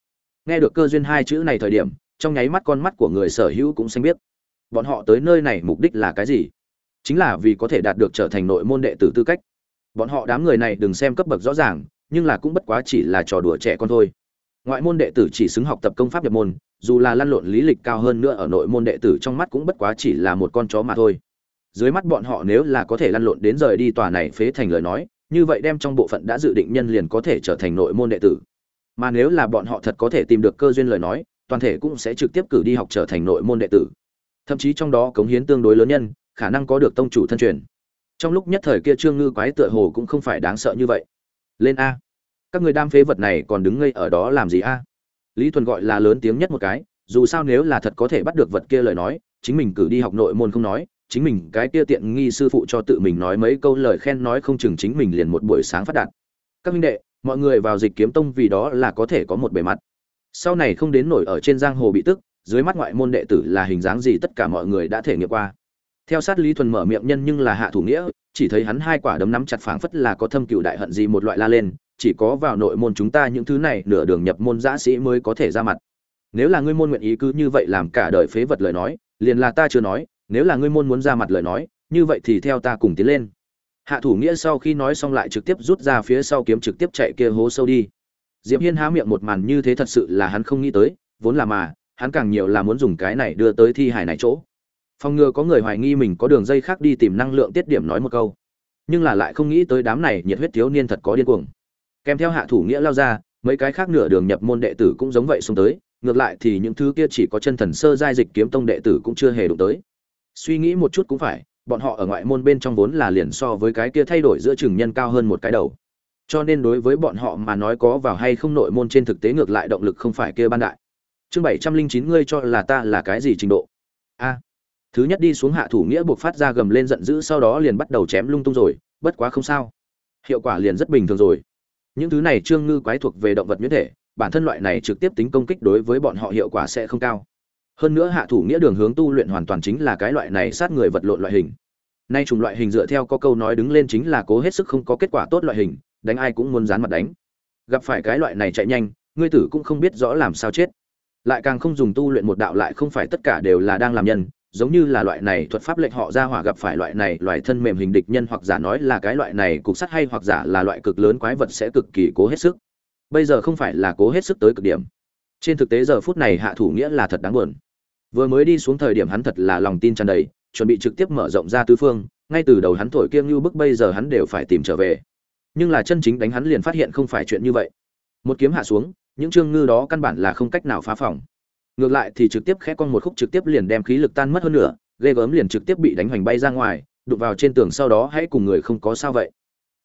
Nghe được cơ duyên hai chữ này thời điểm trong nháy mắt con mắt của người sở hữu cũng xanh biết bọn họ tới nơi này mục đích là cái gì? Chính là vì có thể đạt được trở thành nội môn đệ tử tư cách. Bọn họ đám người này đừng xem cấp bậc rõ ràng, nhưng là cũng bất quá chỉ là trò đùa trẻ con thôi. Ngoại môn đệ tử chỉ xứng học tập công pháp nhập môn, dù là lăn lộn lý lịch cao hơn nữa ở nội môn đệ tử trong mắt cũng bất quá chỉ là một con chó mà thôi. Dưới mắt bọn họ nếu là có thể lăn lộn đến rời đi tòa này phế thành lời nói, như vậy đem trong bộ phận đã dự định nhân liền có thể trở thành nội môn đệ tử. Mà nếu là bọn họ thật có thể tìm được cơ duyên lời nói toàn thể cũng sẽ trực tiếp cử đi học trở thành nội môn đệ tử. Thậm chí trong đó cống hiến tương đối lớn nhân, khả năng có được tông chủ thân truyền. Trong lúc nhất thời kia trương ngư quái tựa hồ cũng không phải đáng sợ như vậy. Lên a. Các người đam phế vật này còn đứng ngây ở đó làm gì a? Lý thuần gọi là lớn tiếng nhất một cái, dù sao nếu là thật có thể bắt được vật kia lời nói, chính mình cử đi học nội môn không nói, chính mình cái kia tiện nghi sư phụ cho tự mình nói mấy câu lời khen nói không chừng chính mình liền một buổi sáng phát đạt. Các minh đệ, mọi người vào dịch kiếm tông vì đó là có thể có một bề mặt sau này không đến nổi ở trên giang hồ bị tức, dưới mắt ngoại môn đệ tử là hình dáng gì tất cả mọi người đã thể nghiệm qua. Theo sát lý thuần mở miệng nhân nhưng là hạ thủ nghĩa, chỉ thấy hắn hai quả đấm nắm chặt phảng phất là có thâm cựu đại hận gì một loại la lên, chỉ có vào nội môn chúng ta những thứ này nửa đường nhập môn giã sĩ mới có thể ra mặt. Nếu là ngươi môn nguyện ý cứ như vậy làm cả đời phế vật lời nói, liền là ta chưa nói, nếu là ngươi môn muốn ra mặt lời nói, như vậy thì theo ta cùng tiến lên. Hạ thủ nghĩa sau khi nói xong lại trực tiếp rút ra phía sau kiếm trực tiếp chạy kia hố sâu đi diệp hiên há miệng một màn như thế thật sự là hắn không nghĩ tới, vốn là mà, hắn càng nhiều là muốn dùng cái này đưa tới thi Hải này chỗ. Phòng ngừa có người hoài nghi mình có đường dây khác đi tìm năng lượng tiết điểm nói một câu. Nhưng là lại không nghĩ tới đám này nhiệt huyết thiếu niên thật có điên cuồng. Kèm theo hạ thủ nghĩa lao ra, mấy cái khác nửa đường nhập môn đệ tử cũng giống vậy xuống tới, ngược lại thì những thứ kia chỉ có chân thần sơ giai dịch kiếm tông đệ tử cũng chưa hề đụng tới. Suy nghĩ một chút cũng phải, bọn họ ở ngoại môn bên trong vốn là liền so với cái kia thay đổi giữa chừng nhân cao hơn một cái đầu cho nên đối với bọn họ mà nói có vào hay không nội môn trên thực tế ngược lại động lực không phải kia ban đại. Chương bảy trăm linh chín ngươi cho là ta là cái gì trình độ? A. Thứ nhất đi xuống hạ thủ nghĩa buộc phát ra gầm lên giận dữ sau đó liền bắt đầu chém lung tung rồi, bất quá không sao. Hiệu quả liền rất bình thường rồi. Những thứ này trương ngư quái thuộc về động vật nhuyễn thể, bản thân loại này trực tiếp tính công kích đối với bọn họ hiệu quả sẽ không cao. Hơn nữa hạ thủ nghĩa đường hướng tu luyện hoàn toàn chính là cái loại này sát người vật lộn loại hình. Nay chủng loại hình dựa theo có câu nói đứng lên chính là cố hết sức không có kết quả tốt loại hình đánh ai cũng muốn dán mặt đánh. Gặp phải cái loại này chạy nhanh, ngươi tử cũng không biết rõ làm sao chết. Lại càng không dùng tu luyện một đạo lại không phải tất cả đều là đang làm nhân, giống như là loại này thuật pháp lệnh họ ra hỏa gặp phải loại này loại thân mềm hình địch nhân hoặc giả nói là cái loại này cục sắt hay hoặc giả là loại cực lớn quái vật sẽ cực kỳ cố hết sức. Bây giờ không phải là cố hết sức tới cực điểm. Trên thực tế giờ phút này hạ thủ nghĩa là thật đáng buồn. Vừa mới đi xuống thời điểm hắn thật là lòng tin tràn đầy, chuẩn bị trực tiếp mở rộng ra tứ phương, ngay từ đầu hắn thổi kiêng như bức bây giờ hắn đều phải tìm trở về nhưng là chân chính đánh hắn liền phát hiện không phải chuyện như vậy. Một kiếm hạ xuống, những trương ngư đó căn bản là không cách nào phá phòng. Ngược lại thì trực tiếp khẽ con một khúc trực tiếp liền đem khí lực tan mất hơn nữa, ghê gớm liền trực tiếp bị đánh hoành bay ra ngoài, đụng vào trên tường sau đó hãy cùng người không có sao vậy.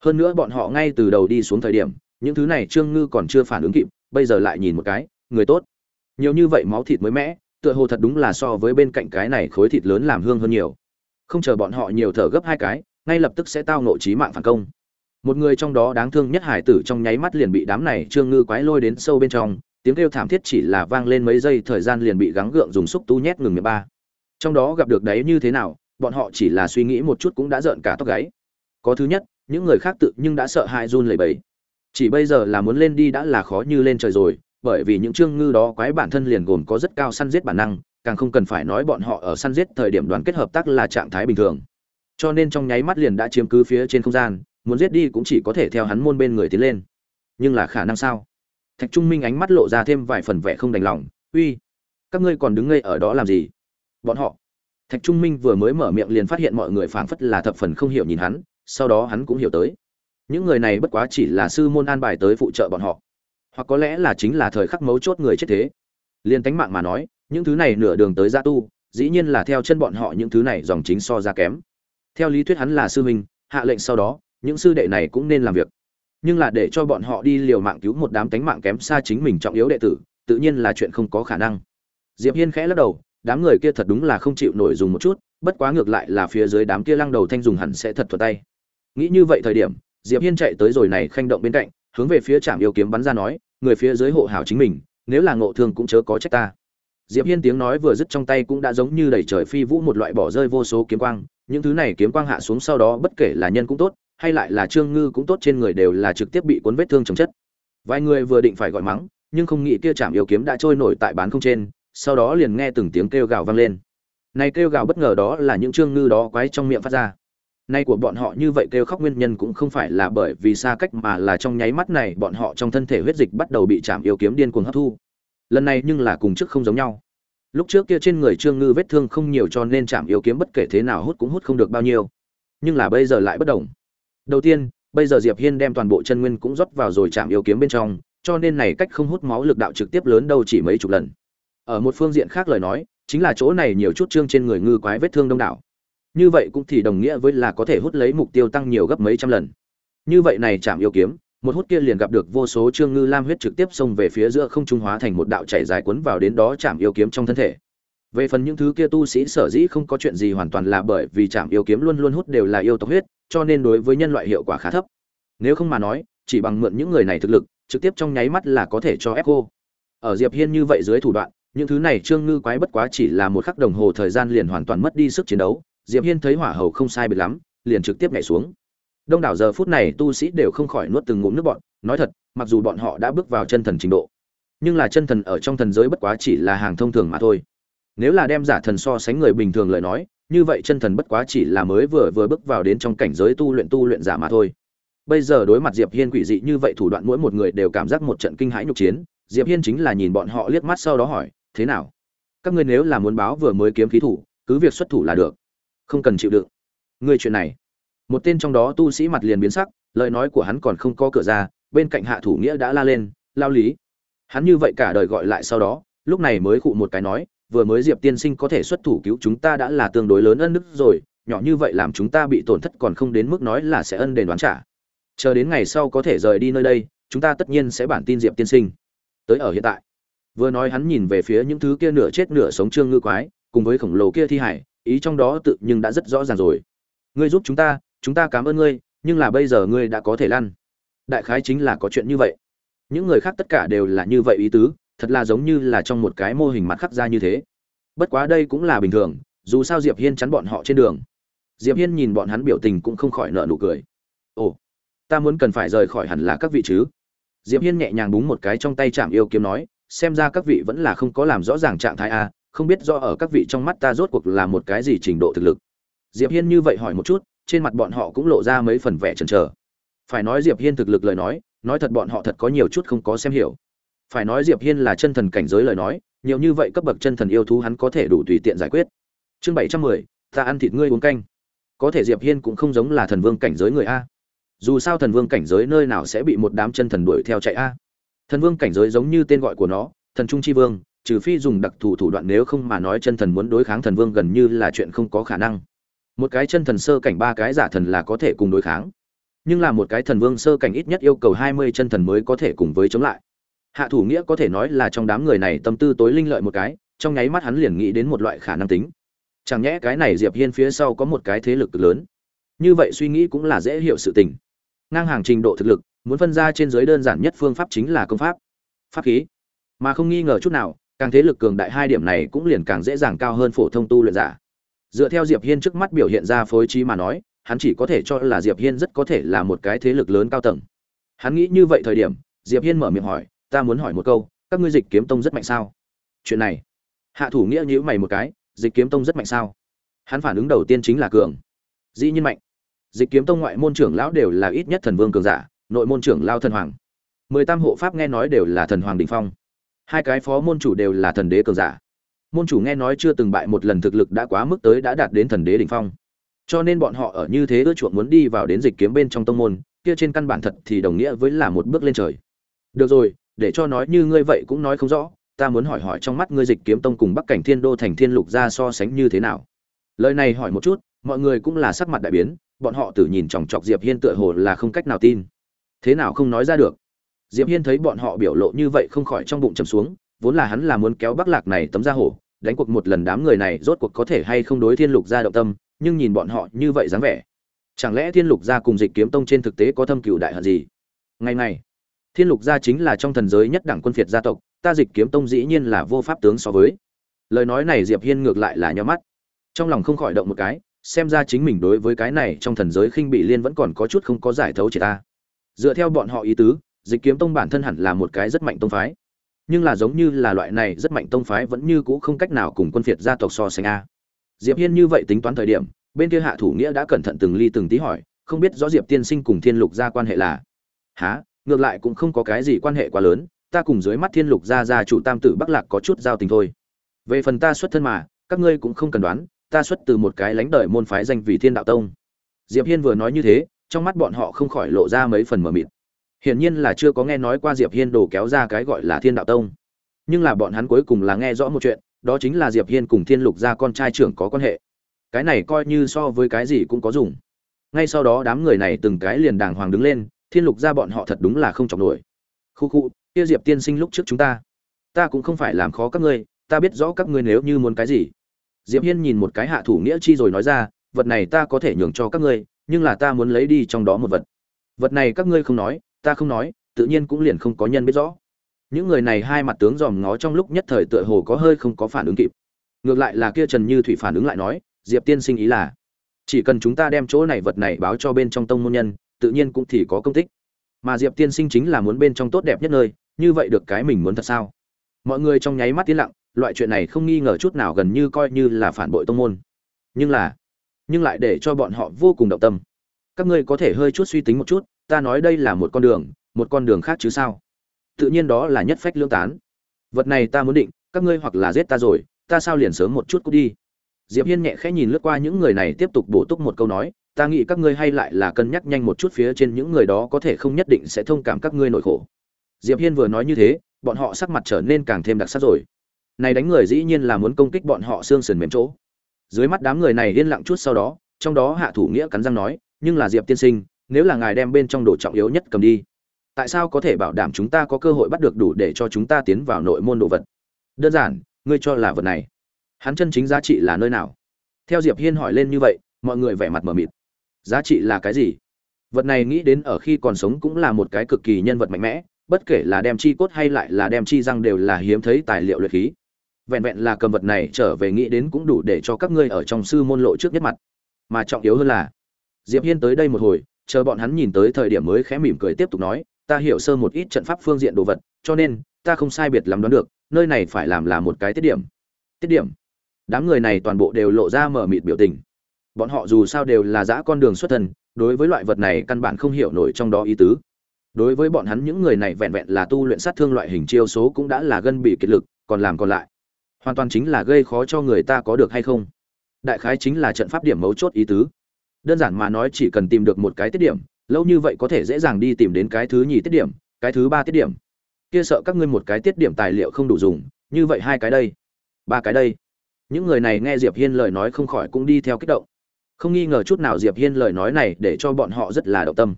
Hơn nữa bọn họ ngay từ đầu đi xuống thời điểm, những thứ này trương ngư còn chưa phản ứng kịp, bây giờ lại nhìn một cái, người tốt. Nhiều như vậy máu thịt mới mẽ tựa hồ thật đúng là so với bên cạnh cái này khối thịt lớn làm hương hơn nhiều. Không chờ bọn họ nhiều thở gấp hai cái, ngay lập tức sẽ tao nộ trí mạng phản công một người trong đó đáng thương nhất hải tử trong nháy mắt liền bị đám này trương ngư quái lôi đến sâu bên trong, tiếng kêu thảm thiết chỉ là vang lên mấy giây, thời gian liền bị gắng gượng dùng xúc tu nhét ngừng miệng ba. Trong đó gặp được đấy như thế nào, bọn họ chỉ là suy nghĩ một chút cũng đã rợn cả tóc gáy. Có thứ nhất, những người khác tự nhưng đã sợ hãi run lẩy bẩy. Chỉ bây giờ là muốn lên đi đã là khó như lên trời rồi, bởi vì những trương ngư đó quái bản thân liền gồm có rất cao săn giết bản năng, càng không cần phải nói bọn họ ở săn giết thời điểm đoàn kết hợp tác là trạng thái bình thường. Cho nên trong nháy mắt liền đã chiếm cứ phía trên không gian muốn giết đi cũng chỉ có thể theo hắn môn bên người tiến lên. Nhưng là khả năng sao? Thạch trung minh ánh mắt lộ ra thêm vài phần vẻ không đành lòng. Uy, các ngươi còn đứng ngây ở đó làm gì? Bọn họ. Thạch trung minh vừa mới mở miệng liền phát hiện mọi người phảng phất là thập phần không hiểu nhìn hắn, sau đó hắn cũng hiểu tới. Những người này bất quá chỉ là sư môn an bài tới phụ trợ bọn họ. Hoặc có lẽ là chính là thời khắc mấu chốt người chết thế. Liền tánh mạng mà nói, những thứ này nửa đường tới gia tu, dĩ nhiên là theo chân bọn họ những thứ này dòng chính so ra kém. Theo lý thuyết hắn là sư minh hạ lệnh sau đó những sư đệ này cũng nên làm việc. Nhưng là để cho bọn họ đi liều mạng cứu một đám tánh mạng kém xa chính mình trọng yếu đệ tử, tự nhiên là chuyện không có khả năng. Diệp hiên khẽ lắc đầu, đám người kia thật đúng là không chịu nổi dùng một chút, bất quá ngược lại là phía dưới đám kia lăng đầu thanh dùng hẳn sẽ thật thuật tay. Nghĩ như vậy thời điểm, diệp hiên chạy tới rồi này khanh động bên cạnh, hướng về phía trạm yêu kiếm bắn ra nói, người phía dưới hộ hảo chính mình, nếu là ngộ thương cũng chớ có trách ta. Diệp hiên tiếng nói vừa dứt trong tay cũng đã giống như đẩy trời phi vũ một loại bỏ rơi vô số kiếm quang, những thứ này kiếm quang hạ xuống sau đó bất kể là nhân cũng tốt hay lại là trương ngư cũng tốt trên người đều là trực tiếp bị cuốn vết thương chồng chất. Vài người vừa định phải gọi mắng, nhưng không nghĩ kia chạm yêu kiếm đã trôi nổi tại bán không trên, sau đó liền nghe từng tiếng kêu gào vang lên. Này kêu gào bất ngờ đó là những trương ngư đó quái trong miệng phát ra. Nay của bọn họ như vậy kêu khóc nguyên nhân cũng không phải là bởi vì xa cách mà là trong nháy mắt này bọn họ trong thân thể huyết dịch bắt đầu bị chạm yêu kiếm điên cuồng hấp thu. Lần này nhưng là cùng trước không giống nhau. Lúc trước kia trên người trương ngư vết thương không nhiều cho nên chạm yêu kiếm bất kể thế nào hút cũng hút không được bao nhiêu. Nhưng là bây giờ lại bất đồng đầu tiên, bây giờ diệp hiên đem toàn bộ chân nguyên cũng rót vào rồi chạm yêu kiếm bên trong, cho nên này cách không hút máu lực đạo trực tiếp lớn đâu chỉ mấy chục lần. Ở một phương diện khác lời nói, chính là chỗ này nhiều chút trương trên người ngư quái vết thương đông đảo. Như vậy cũng thì đồng nghĩa với là có thể hút lấy mục tiêu tăng nhiều gấp mấy trăm lần. Như vậy này chạm yêu kiếm, một hút kia liền gặp được vô số trương ngư lam huyết trực tiếp xông về phía giữa không trung hóa thành một đạo chảy dài cuốn vào đến đó chạm yêu kiếm trong thân thể về phần những thứ kia tu sĩ sở dĩ không có chuyện gì hoàn toàn là bởi vì chạm yêu kiếm luôn luôn hút đều là yêu tộc huyết, cho nên đối với nhân loại hiệu quả khá thấp. Nếu không mà nói, chỉ bằng mượn những người này thực lực, trực tiếp trong nháy mắt là có thể cho ép cô. Ở diệp hiên như vậy dưới thủ đoạn, những thứ này trương ngư quái bất quá chỉ là một khắc đồng hồ thời gian liền hoàn toàn mất đi sức chiến đấu, diệp hiên thấy hỏa hầu không sai biệt lắm, liền trực tiếp nhảy xuống. Đông đảo giờ phút này tu sĩ đều không khỏi nuốt từng ngụm nước bọn nói thật, mặc dù bọn họ đã bước vào chân thần trình độ, nhưng là chân thần ở trong thần giới bất quá chỉ là hàng thông thường mà thôi nếu là đem giả thần so sánh người bình thường lời nói, như vậy chân thần bất quá chỉ là mới vừa vừa bước vào đến trong cảnh giới tu luyện tu luyện giả mà thôi. Bây giờ đối mặt diệp hiên quỷ dị như vậy thủ đoạn mỗi một người đều cảm giác một trận kinh hãi nhục chiến, diệp hiên chính là nhìn bọn họ liếc mắt sau đó hỏi, thế nào? Các ngươi nếu là muốn báo vừa mới kiếm khí thủ, cứ việc xuất thủ là được. Không cần chịu đựng. Ngươi chuyện này. Một tên trong đó tu sĩ mặt liền biến sắc, lời nói của hắn còn không có cửa ra, bên cạnh hạ thủ nghĩa đã la lên, lao lý. Hắn như vậy cả đời gọi lại sau đó, lúc này mới cụ một cái nói vừa mới diệp tiên sinh có thể xuất thủ cứu chúng ta đã là tương đối lớn ân đức rồi, nhỏ như vậy làm chúng ta bị tổn thất còn không đến mức nói là sẽ ân đền đoán trả. Chờ đến ngày sau có thể rời đi nơi đây, chúng ta tất nhiên sẽ bản tin diệp tiên sinh. Tới ở hiện tại. Vừa nói hắn nhìn về phía những thứ kia nửa chết nửa sống trương ngư quái, cùng với khổng lồ kia thi hải, ý trong đó tự nhưng đã rất rõ ràng rồi. Ngươi giúp chúng ta chúng ta cảm ơn ngươi, nhưng là bây giờ ngươi đã có thể lăn. Đại khái chính là có chuyện như vậy. Những người khác tất cả đều là như vậy ý tứ thật là giống như là trong một cái mô hình mặt khắc ra như thế. Bất quá đây cũng là bình thường, dù sao diệp hiên chắn bọn họ trên đường. Diệp hiên nhìn bọn hắn biểu tình cũng không khỏi nợ nụ cười. Ồ, ta muốn cần phải rời khỏi hẳn là các vị chứ? Diệp hiên nhẹ nhàng búng một cái trong tay chạm yêu kiếm nói, xem ra các vị vẫn là không có làm rõ ràng trạng thái a không biết do ở các vị trong mắt ta rốt cuộc là một cái gì trình độ thực lực. Diệp hiên như vậy hỏi một chút, trên mặt bọn họ cũng lộ ra mấy phần vẻ chần chờ. Phải nói diệp hiên thực lực lời nói nói thật bọn họ thật có nhiều chút không có xem hiểu phải nói diệp hiên là chân thần cảnh giới lời nói, nhiều như vậy cấp bậc chân thần yêu thú hắn có thể đủ tùy tiện giải quyết. Chương bảy trăm mười, ta ăn thịt ngươi uống canh. Có thể diệp hiên cũng không giống là thần vương cảnh giới người a. Dù sao thần vương cảnh giới nơi nào sẽ bị một đám chân thần đuổi theo chạy a. Thần vương cảnh giới giống như tên gọi của nó, thần trung chi vương, trừ phi dùng đặc thù thủ đoạn nếu không mà nói chân thần muốn đối kháng thần vương gần như là chuyện không có khả năng. Một cái chân thần sơ cảnh ba cái giả thần là có thể cùng đối kháng. Nhưng là một cái thần vương sơ cảnh ít nhất yêu cầu hai mươi chân thần mới có thể cùng với chống lại hạ thủ nghĩa có thể nói là trong đám người này tâm tư tối linh lợi một cái, trong nháy mắt hắn liền nghĩ đến một loại khả năng tính. Chẳng nhẽ cái này diệp hiên phía sau có một cái thế lực lớn? Như vậy suy nghĩ cũng là dễ hiểu sự tình. Ngang hàng trình độ thực lực, muốn phân ra trên dưới đơn giản nhất phương pháp chính là công pháp. Pháp khí. Mà không nghi ngờ chút nào, càng thế lực cường đại hai điểm này cũng liền càng dễ dàng cao hơn phổ thông tu luyện giả. Dựa theo diệp hiên trước mắt biểu hiện ra phối trí mà nói, hắn chỉ có thể cho là diệp hiên rất có thể là một cái thế lực lớn cao tầng. Hắn nghĩ như vậy thời điểm, diệp hiên mở miệng hỏi ta muốn hỏi một câu, các ngươi dịch kiếm tông rất mạnh sao? Chuyện này, hạ thủ nghĩa nhữ mày một cái, dịch kiếm tông rất mạnh sao? Hắn phản ứng đầu tiên chính là cường. Dĩ nhiên mạnh. Dịch kiếm tông ngoại môn trưởng lão đều là ít nhất thần vương cường giả, nội môn trưởng lao thần hoàng. Mười tam hộ pháp nghe nói đều là thần hoàng đình phong. Hai cái phó môn chủ đều là thần đế cường giả. Môn chủ nghe nói chưa từng bại một lần thực lực đã quá mức tới đã đạt đến thần đế đỉnh phong. Cho nên bọn họ ở như thế ưa chuộng muốn đi vào đến dịch kiếm bên trong tông môn, kia trên căn bản thật thì đồng nghĩa với là một bước lên trời. Được rồi để cho nói như ngươi vậy cũng nói không rõ, ta muốn hỏi hỏi trong mắt ngươi dịch kiếm tông cùng bắc cảnh thiên đô thành thiên lục ra so sánh như thế nào? Lời này hỏi một chút, mọi người cũng là sắc mặt đại biến, bọn họ tự nhìn chòng chọc diệp hiên tựa hồ là không cách nào tin. Thế nào không nói ra được? Diệp hiên thấy bọn họ biểu lộ như vậy không khỏi trong bụng trầm xuống, vốn là hắn là muốn kéo bắc lạc này tấm ra hổ, đánh cuộc một lần đám người này rốt cuộc có thể hay không đối thiên lục gia động tâm, nhưng nhìn bọn họ như vậy dáng vẻ, chẳng lẽ thiên lục gia cùng dịch kiếm tông trên thực tế có thâm cựu đại hận gì? Ngày này thiên lục gia chính là trong thần giới nhất đẳng quân phiệt gia tộc, ta dịch kiếm tông dĩ nhiên là vô pháp tướng so với. Lời nói này diệp hiên ngược lại là nhó mắt. Trong lòng không khỏi động một cái, xem ra chính mình đối với cái này trong thần giới khinh bị liên vẫn còn có chút không có giải thấu chỉ ta. Dựa theo bọn họ ý tứ, dịch kiếm tông bản thân hẳn là một cái rất mạnh tông phái. Nhưng là giống như là loại này rất mạnh tông phái vẫn như cũ không cách nào cùng quân phiệt gia tộc so sánh a. Diệp hiên như vậy tính toán thời điểm, bên kia hạ thủ nghĩa đã cẩn thận từng ly từng tí hỏi, không biết rõ diệp tiên sinh cùng thiên lục gia quan hệ là? Há ngược lại cũng không có cái gì quan hệ quá lớn, ta cùng dưới mắt thiên lục gia gia chủ tam tử bắc lạc có chút giao tình thôi. Về phần ta xuất thân mà, các ngươi cũng không cần đoán, ta xuất từ một cái lãnh đời môn phái danh vì thiên đạo tông. Diệp hiên vừa nói như thế, trong mắt bọn họ không khỏi lộ ra mấy phần mờ mịt. Hiển nhiên là chưa có nghe nói qua diệp hiên đồ kéo ra cái gọi là thiên đạo tông. Nhưng là bọn hắn cuối cùng là nghe rõ một chuyện, đó chính là diệp hiên cùng thiên lục gia con trai trưởng có quan hệ. Cái này coi như so với cái gì cũng có dùng. Ngay sau đó đám người này từng cái liền đàng hoàng đứng lên thiên lục gia bọn họ thật đúng là không chọc nổi. Khu khu, kia diệp tiên sinh lúc trước chúng ta ta cũng không phải làm khó các ngươi, ta biết rõ các ngươi nếu như muốn cái gì. Diệp hiên nhìn một cái hạ thủ nghĩa chi rồi nói ra, vật này ta có thể nhường cho các ngươi, nhưng là ta muốn lấy đi trong đó một vật. Vật này các ngươi không nói, ta không nói, tự nhiên cũng liền không có nhân biết rõ. Những người này hai mặt tướng dòm ngó trong lúc nhất thời tựa hồ có hơi không có phản ứng kịp. Ngược lại là kia trần như thủy phản ứng lại nói, diệp tiên sinh ý là, chỉ cần chúng ta đem chỗ này vật này báo cho bên trong tông môn nhân tự nhiên cũng thì có công tích. Mà diệp tiên sinh chính là muốn bên trong tốt đẹp nhất nơi, như vậy được cái mình muốn thật sao? Mọi người trong nháy mắt tiến lặng, loại chuyện này không nghi ngờ chút nào gần như coi như là phản bội tông môn. Nhưng là, nhưng lại để cho bọn họ vô cùng động tâm. Các ngươi có thể hơi chút suy tính một chút, ta nói đây là một con đường, một con đường khác chứ sao? Tự nhiên đó là nhất phách lương tán. Vật này ta muốn định, các ngươi hoặc là giết ta rồi, ta sao liền sớm một chút cút đi? Diệp hiên nhẹ khẽ nhìn lướt qua những người này tiếp tục bổ túc một câu nói ta nghĩ các ngươi hay lại là cân nhắc nhanh một chút phía trên những người đó có thể không nhất định sẽ thông cảm các ngươi nỗi khổ. Diệp hiên vừa nói như thế, bọn họ sắc mặt trở nên càng thêm đặc sắc rồi. Này đánh người dĩ nhiên là muốn công kích bọn họ xương sườn mềm chỗ. Dưới mắt đám người này yên lặng chút sau đó, trong đó hạ thủ nghĩa cắn răng nói, nhưng là diệp tiên sinh, nếu là ngài đem bên trong đồ trọng yếu nhất cầm đi, tại sao có thể bảo đảm chúng ta có cơ hội bắt được đủ để cho chúng ta tiến vào nội môn đồ vật? Đơn giản, ngươi cho là vật này, hắn chân chính giá trị là nơi nào? Theo diệp hiên hỏi lên như vậy, mọi người vẻ mặt mờ mịt giá trị là cái gì? Vật này nghĩ đến ở khi còn sống cũng là một cái cực kỳ nhân vật mạnh mẽ, bất kể là đem chi cốt hay lại là đem chi răng đều là hiếm thấy tài liệu luyện khí. Vẹn vẹn là cầm vật này trở về nghĩ đến cũng đủ để cho các ngươi ở trong sư môn lộ trước nhất mặt. Mà trọng yếu hơn là, diệp hiên tới đây một hồi, chờ bọn hắn nhìn tới thời điểm mới khẽ mỉm cười tiếp tục nói, ta hiểu sơ một ít trận pháp phương diện đồ vật, cho nên, ta không sai biệt lắm đoán được, nơi này phải làm là một cái tiết điểm. Tiết điểm? Đám người này toàn bộ đều lộ ra mở mịt biểu tình bọn họ dù sao đều là dã con đường xuất thân, đối với loại vật này căn bản không hiểu nổi trong đó ý tứ. Đối với bọn hắn những người này vẹn vẹn là tu luyện sát thương loại hình chiêu số cũng đã là gân bị kiệt lực, còn làm còn lại. Hoàn toàn chính là gây khó cho người ta có được hay không. Đại khái chính là trận pháp điểm mấu chốt ý tứ. Đơn giản mà nói chỉ cần tìm được một cái tiết điểm, lâu như vậy có thể dễ dàng đi tìm đến cái thứ nhì tiết điểm, cái thứ ba tiết điểm. Kia sợ các ngươi một cái tiết điểm tài liệu không đủ dùng, như vậy hai cái đây, ba cái đây. Những người này nghe diệp hiên lời nói không khỏi cũng đi theo kích động không nghi ngờ chút nào diệp hiên lời nói này để cho bọn họ rất là động tâm.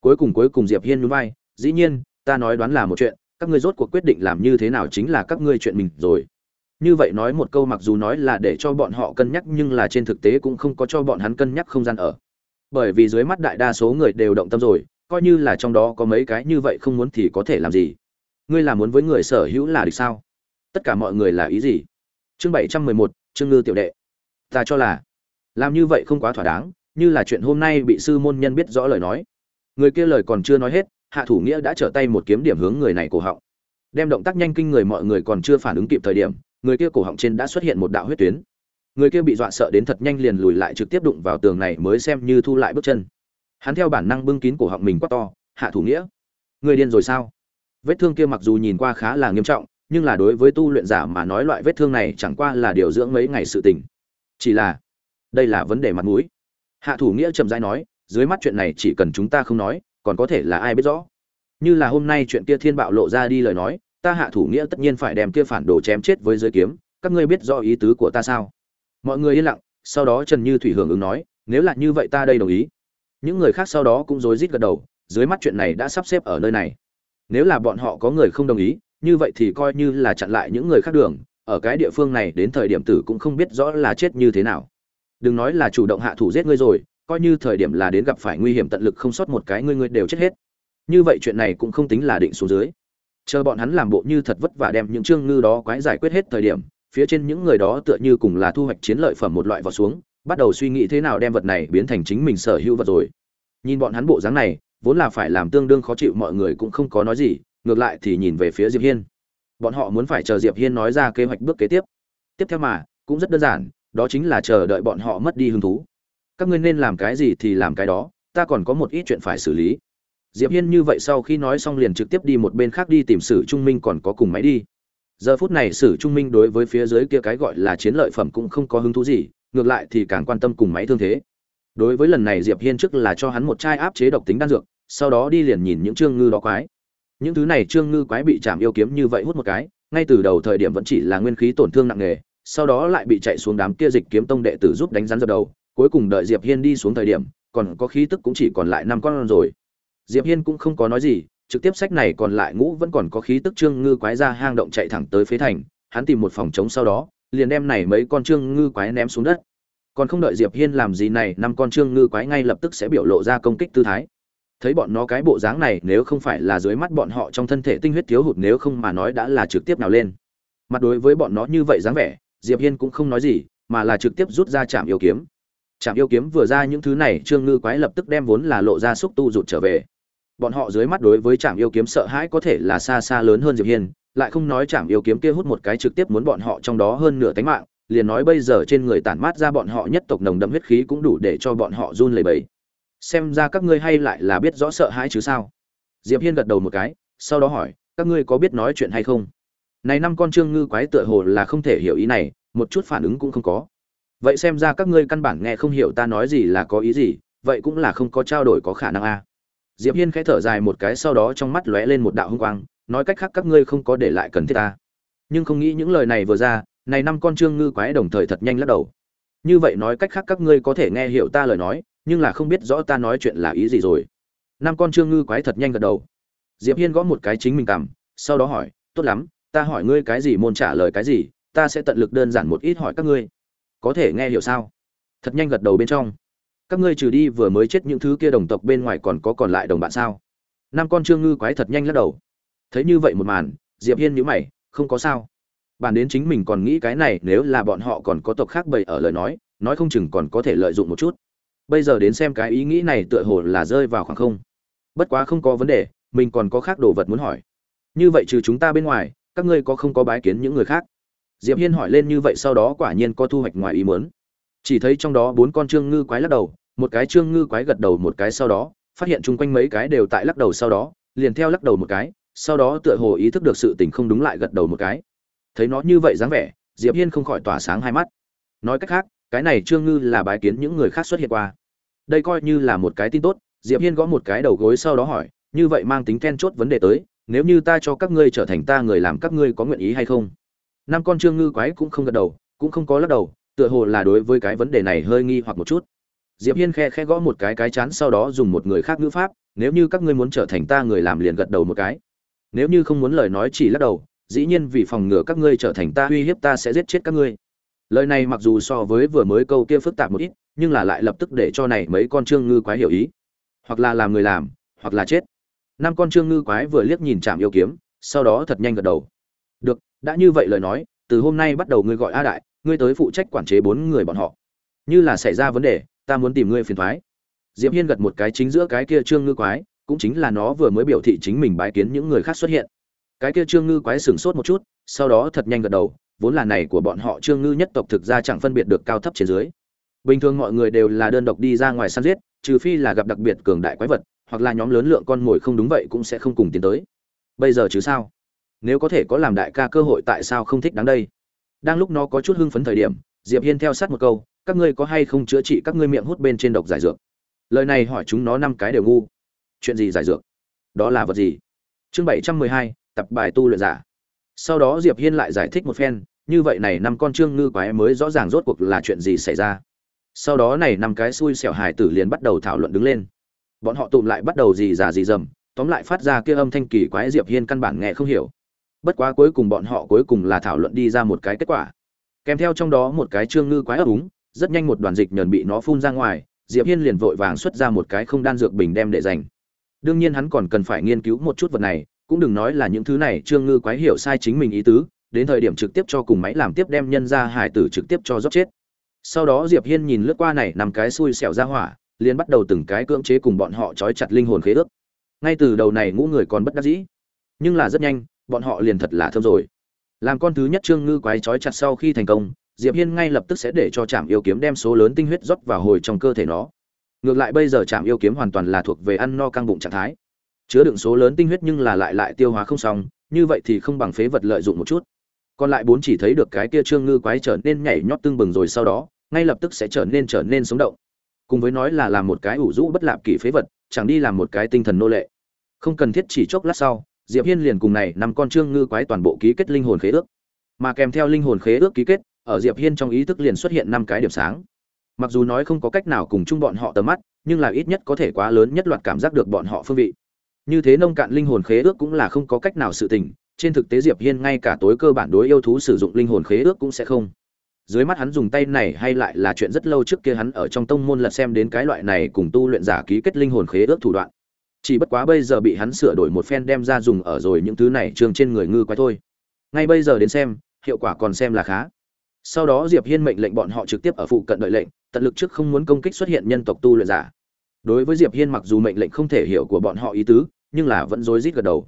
Cuối cùng cuối cùng diệp hiên nhún vai, dĩ nhiên, ta nói đoán là một chuyện, các ngươi rốt cuộc quyết định làm như thế nào chính là các ngươi chuyện mình rồi. Như vậy nói một câu mặc dù nói là để cho bọn họ cân nhắc nhưng là trên thực tế cũng không có cho bọn hắn cân nhắc không gian ở. Bởi vì dưới mắt đại đa số người đều động tâm rồi, coi như là trong đó có mấy cái như vậy không muốn thì có thể làm gì? Ngươi làm muốn với người sở hữu là địch sao? Tất cả mọi người là ý gì? Chương bảy trăm mười một chương ngư tiểu đệ. Ta cho là làm như vậy không quá thỏa đáng, như là chuyện hôm nay bị sư môn nhân biết rõ lời nói. Người kia lời còn chưa nói hết, hạ thủ nghĩa đã trở tay một kiếm điểm hướng người này cổ họng. Đem động tác nhanh kinh người mọi người còn chưa phản ứng kịp thời điểm, người kia cổ họng trên đã xuất hiện một đạo huyết tuyến. Người kia bị dọa sợ đến thật nhanh liền lùi lại trực tiếp đụng vào tường này mới xem như thu lại bước chân. Hắn theo bản năng bưng kín cổ họng mình quá to, hạ thủ nghĩa, người điên rồi sao? Vết thương kia mặc dù nhìn qua khá là nghiêm trọng, nhưng là đối với tu luyện giả mà nói loại vết thương này chẳng qua là điều dưỡng mấy ngày sự tình. Chỉ là đây là vấn đề mặt mũi. Hạ thủ nghĩa chậm rãi nói, dưới mắt chuyện này chỉ cần chúng ta không nói, còn có thể là ai biết rõ. Như là hôm nay chuyện kia thiên bạo lộ ra đi lời nói, ta hạ thủ nghĩa tất nhiên phải đem kia phản đồ chém chết với dưới kiếm, các ngươi biết rõ ý tứ của ta sao? Mọi người yên lặng, sau đó trần như thủy hưởng ứng nói, nếu là như vậy ta đây đồng ý. Những người khác sau đó cũng rối rít gật đầu, dưới mắt chuyện này đã sắp xếp ở nơi này. Nếu là bọn họ có người không đồng ý, như vậy thì coi như là chặn lại những người khác đường, ở cái địa phương này đến thời điểm tử cũng không biết rõ là chết như thế nào đừng nói là chủ động hạ thủ giết ngươi rồi, coi như thời điểm là đến gặp phải nguy hiểm tận lực không sót một cái ngươi ngươi đều chết hết. Như vậy chuyện này cũng không tính là định xuống dưới. Chờ bọn hắn làm bộ như thật vất vả đem những chương ngư đó quái giải quyết hết thời điểm, phía trên những người đó tựa như cùng là thu hoạch chiến lợi phẩm một loại vào xuống, bắt đầu suy nghĩ thế nào đem vật này biến thành chính mình sở hữu vật rồi. Nhìn bọn hắn bộ dáng này, vốn là phải làm tương đương khó chịu mọi người cũng không có nói gì, ngược lại thì nhìn về phía diệp hiên. Bọn họ muốn phải chờ diệp hiên nói ra kế hoạch bước kế tiếp. Tiếp theo mà, cũng rất đơn giản đó chính là chờ đợi bọn họ mất đi hứng thú. Các ngươi nên làm cái gì thì làm cái đó, ta còn có một ít chuyện phải xử lý. Diệp hiên như vậy sau khi nói xong liền trực tiếp đi một bên khác đi tìm sử trung minh còn có cùng máy đi. Giờ phút này sử trung minh đối với phía dưới kia cái gọi là chiến lợi phẩm cũng không có hứng thú gì, ngược lại thì càng quan tâm cùng máy thương thế. Đối với lần này diệp hiên trước là cho hắn một chai áp chế độc tính đan dược, sau đó đi liền nhìn những trương ngư đó quái. Những thứ này trương ngư quái bị chạm yêu kiếm như vậy hút một cái, ngay từ đầu thời điểm vẫn chỉ là nguyên khí tổn thương nặng nề sau đó lại bị chạy xuống đám kia dịch kiếm tông đệ tử giúp đánh rắn dập đầu, cuối cùng đợi diệp hiên đi xuống thời điểm, còn có khí tức cũng chỉ còn lại năm con rồi. Diệp hiên cũng không có nói gì, trực tiếp sách này còn lại ngũ vẫn còn có khí tức trương ngư quái ra hang động chạy thẳng tới phế thành, hắn tìm một phòng trống sau đó, liền đem này mấy con trương ngư quái ném xuống đất. Còn không đợi diệp hiên làm gì này, năm con trương ngư quái ngay lập tức sẽ biểu lộ ra công kích tư thái. Thấy bọn nó cái bộ dáng này, nếu không phải là dưới mắt bọn họ trong thân thể tinh huyết thiếu hụt, nếu không mà nói đã là trực tiếp nào lên. Mặt đối với bọn nó như vậy dáng vẻ diệp hiên cũng không nói gì, mà là trực tiếp rút ra chạm yêu kiếm. Chạm yêu kiếm vừa ra những thứ này, trương ngư quái lập tức đem vốn là lộ ra xúc tu rụt trở về. Bọn họ dưới mắt đối với trạm yêu kiếm sợ hãi có thể là xa xa lớn hơn diệp hiên, lại không nói trạm yêu kiếm kia hút một cái trực tiếp muốn bọn họ trong đó hơn nửa tánh mạng, liền nói bây giờ trên người tản mát ra bọn họ nhất tộc nồng đậm huyết khí cũng đủ để cho bọn họ run lẩy bẩy. Xem ra các ngươi hay lại là biết rõ sợ hãi chứ sao? Diệp hiên gật đầu một cái, sau đó hỏi, các ngươi có biết nói chuyện hay không? Này năm con trương ngư quái tựa hồ là không thể hiểu ý này, một chút phản ứng cũng không có. Vậy xem ra các ngươi căn bản nghe không hiểu ta nói gì là có ý gì, vậy cũng là không có trao đổi có khả năng a. Diệp hiên khẽ thở dài một cái sau đó trong mắt lóe lên một đạo hung quang, nói cách khác các ngươi không có để lại cần thiết ta. Nhưng không nghĩ những lời này vừa ra, này năm con trương ngư quái đồng thời thật nhanh lắc đầu. Như vậy nói cách khác các ngươi có thể nghe hiểu ta lời nói, nhưng là không biết rõ ta nói chuyện là ý gì rồi. Năm con trương ngư quái thật nhanh gật đầu. Diệp hiên gõ một cái chính mình cảm sau đó hỏi, tốt lắm ta hỏi ngươi cái gì môn trả lời cái gì, ta sẽ tận lực đơn giản một ít hỏi các ngươi. Có thể nghe hiểu sao? Thật nhanh gật đầu bên trong. Các ngươi trừ đi vừa mới chết những thứ kia đồng tộc bên ngoài còn có còn lại đồng bạn sao? Năm con trương ngư quái thật nhanh lắc đầu. Thấy như vậy một màn, diệp hiên nhíu mày, không có sao. Bản đến chính mình còn nghĩ cái này, nếu là bọn họ còn có tộc khác bày ở lời nói nói không chừng còn có thể lợi dụng một chút. Bây giờ đến xem cái ý nghĩ này tựa hồ là rơi vào khoảng không. Bất quá không có vấn đề, mình còn có khác đồ vật muốn hỏi. Như vậy trừ chúng ta bên ngoài các ngươi có không có bái kiến những người khác? Diệp hiên hỏi lên như vậy sau đó quả nhiên có thu hoạch ngoài ý muốn. Chỉ thấy trong đó bốn con trương ngư quái lắc đầu, một cái trương ngư quái gật đầu một cái sau đó, phát hiện chung quanh mấy cái đều tại lắc đầu sau đó, liền theo lắc đầu một cái, sau đó tựa hồ ý thức được sự tình không đúng lại gật đầu một cái. Thấy nó như vậy dáng vẻ, diệp hiên không khỏi tỏa sáng hai mắt. Nói cách khác, cái này trương ngư là bái kiến những người khác xuất hiện qua. Đây coi như là một cái tin tốt, diệp hiên gõ một cái đầu gối sau đó hỏi, như vậy mang tính then chốt vấn đề tới nếu như ta cho các ngươi trở thành ta người làm các ngươi có nguyện ý hay không? Năm con trương ngư quái cũng không gật đầu, cũng không có lắc đầu, tựa hồ là đối với cái vấn đề này hơi nghi hoặc một chút. Diệp hiên khe khe gõ một cái cái chán, sau đó dùng một người khác ngữ pháp, nếu như các ngươi muốn trở thành ta người làm liền gật đầu một cái. Nếu như không muốn lời nói chỉ lắc đầu, dĩ nhiên vì phòng ngừa các ngươi trở thành ta, uy hiếp ta sẽ giết chết các ngươi. Lời này mặc dù so với vừa mới câu kia phức tạp một ít, nhưng là lại lập tức để cho này mấy con trương ngư quái hiểu ý. Hoặc là làm người làm, hoặc là chết năm con trương ngư quái vừa liếc nhìn chạm yêu kiếm, sau đó thật nhanh gật đầu. Được, đã như vậy lời nói, từ hôm nay bắt đầu ngươi gọi a đại, ngươi tới phụ trách quản chế bốn người bọn họ. Như là xảy ra vấn đề, ta muốn tìm ngươi phiền thoái. Diệp hiên gật một cái chính giữa cái kia trương ngư quái, cũng chính là nó vừa mới biểu thị chính mình bái kiến những người khác xuất hiện. Cái kia trương ngư quái sửng sốt một chút, sau đó thật nhanh gật đầu, vốn là này của bọn họ trương ngư nhất tộc thực ra chẳng phân biệt được cao thấp trên dưới. Bình thường mọi người đều là đơn độc đi ra ngoài săn giết, trừ phi là gặp đặc biệt cường đại quái vật hoặc là nhóm lớn lượng con mồi không đúng vậy cũng sẽ không cùng tiến tới. Bây giờ chứ sao? Nếu có thể có làm đại ca cơ hội tại sao không thích đáng đây? Đang lúc nó có chút hưng phấn thời điểm, diệp hiên theo sát một câu, các ngươi có hay không chữa trị các ngươi miệng hút bên trên độc giải dược? Lời này hỏi chúng nó năm cái đều ngu. Chuyện gì giải dược? Đó là vật gì? Chương bảy trăm mười hai, tập bài tu luyện giả. Sau đó diệp hiên lại giải thích một phen, như vậy này năm con trương ngư quái mới rõ ràng rốt cuộc là chuyện gì xảy ra. Sau đó này năm cái xui xẻo hải tử liền bắt đầu thảo luận đứng lên bọn họ tụm lại bắt đầu gì giả gì dầm tóm lại phát ra kia âm thanh kỳ quái diệp hiên căn bản nghe không hiểu. Bất quá cuối cùng bọn họ cuối cùng là thảo luận đi ra một cái kết quả. Kèm theo trong đó một cái trương ngư quái ấp úng, rất nhanh một đoàn dịch nhờn bị nó phun ra ngoài, diệp hiên liền vội vàng xuất ra một cái không đan dược bình đem để dành. Đương nhiên hắn còn cần phải nghiên cứu một chút vật này, cũng đừng nói là những thứ này, trương ngư quái hiểu sai chính mình ý tứ, đến thời điểm trực tiếp cho cùng máy làm tiếp đem nhân ra hải tử trực tiếp cho rót chết. Sau đó diệp hiên nhìn lướt qua này nằm cái xui xẻo ra hỏa liền bắt đầu từng cái cưỡng chế cùng bọn họ trói chặt linh hồn khế ước. Ngay từ đầu này ngũ người còn bất đắc dĩ, nhưng là rất nhanh, bọn họ liền thật là thơm rồi. Làm con thứ nhất trương ngư quái trói chặt sau khi thành công, diệp hiên ngay lập tức sẽ để cho trạm yêu kiếm đem số lớn tinh huyết rót vào hồi trong cơ thể nó. Ngược lại bây giờ trạm yêu kiếm hoàn toàn là thuộc về ăn no căng bụng trạng thái. Chứa đựng số lớn tinh huyết nhưng là lại lại tiêu hóa không xong, như vậy thì không bằng phế vật lợi dụng một chút. Còn lại bốn chỉ thấy được cái kia trương ngư quái trở nên nhảy nhót tương bừng rồi sau đó, ngay lập tức sẽ trở nên trở nên sống động cùng với nói là làm một cái ủ rũ bất lạp kỷ phế vật, chẳng đi làm một cái tinh thần nô lệ. Không cần thiết chỉ chốc lát sau, diệp hiên liền cùng này năm con trương ngư quái toàn bộ ký kết linh hồn khế ước. Mà kèm theo linh hồn khế ước ký kết, ở diệp hiên trong ý thức liền xuất hiện năm cái điểm sáng. Mặc dù nói không có cách nào cùng chung bọn họ tầm mắt, nhưng là ít nhất có thể quá lớn nhất loạt cảm giác được bọn họ phương vị. Như thế nông cạn linh hồn khế ước cũng là không có cách nào sự tình, trên thực tế diệp hiên ngay cả tối cơ bản đối yêu thú sử dụng linh hồn khế ước cũng sẽ không dưới mắt hắn dùng tay này hay lại là chuyện rất lâu trước kia hắn ở trong tông môn lật xem đến cái loại này cùng tu luyện giả ký kết linh hồn khế ước thủ đoạn. Chỉ bất quá bây giờ bị hắn sửa đổi một phen đem ra dùng ở rồi những thứ này trường trên người ngư quái thôi. Ngay bây giờ đến xem, hiệu quả còn xem là khá. Sau đó diệp hiên mệnh lệnh bọn họ trực tiếp ở phụ cận đợi lệnh, tận lực trước không muốn công kích xuất hiện nhân tộc tu luyện giả. Đối với diệp hiên mặc dù mệnh lệnh không thể hiểu của bọn họ ý tứ, nhưng là vẫn rối rít gật đầu.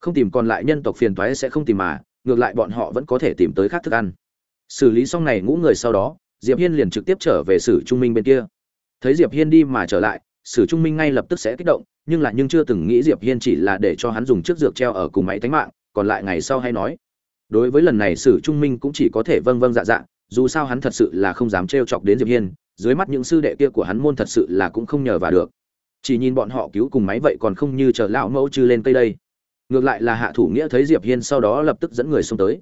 Không tìm còn lại nhân tộc phiền toái sẽ không tìm mà, ngược lại bọn họ vẫn có thể tìm tới khác thức ăn xử lý xong này ngũ người sau đó, diệp hiên liền trực tiếp trở về sử trung minh bên kia. Thấy diệp hiên đi mà trở lại, sử trung minh ngay lập tức sẽ kích động, nhưng lại nhưng chưa từng nghĩ diệp hiên chỉ là để cho hắn dùng chiếc dược treo ở cùng máy tánh mạng, còn lại ngày sau hay nói. Đối với lần này sử trung minh cũng chỉ có thể vâng vâng dạ dạ dù sao hắn thật sự là không dám trêu chọc đến diệp hiên, dưới mắt những sư đệ kia của hắn môn thật sự là cũng không nhờ vào được. Chỉ nhìn bọn họ cứu cùng máy vậy còn không như chờ lão mẫu chư lên tây đây. Ngược lại là hạ thủ nghĩa thấy diệp hiên sau đó lập tức dẫn người xông tới.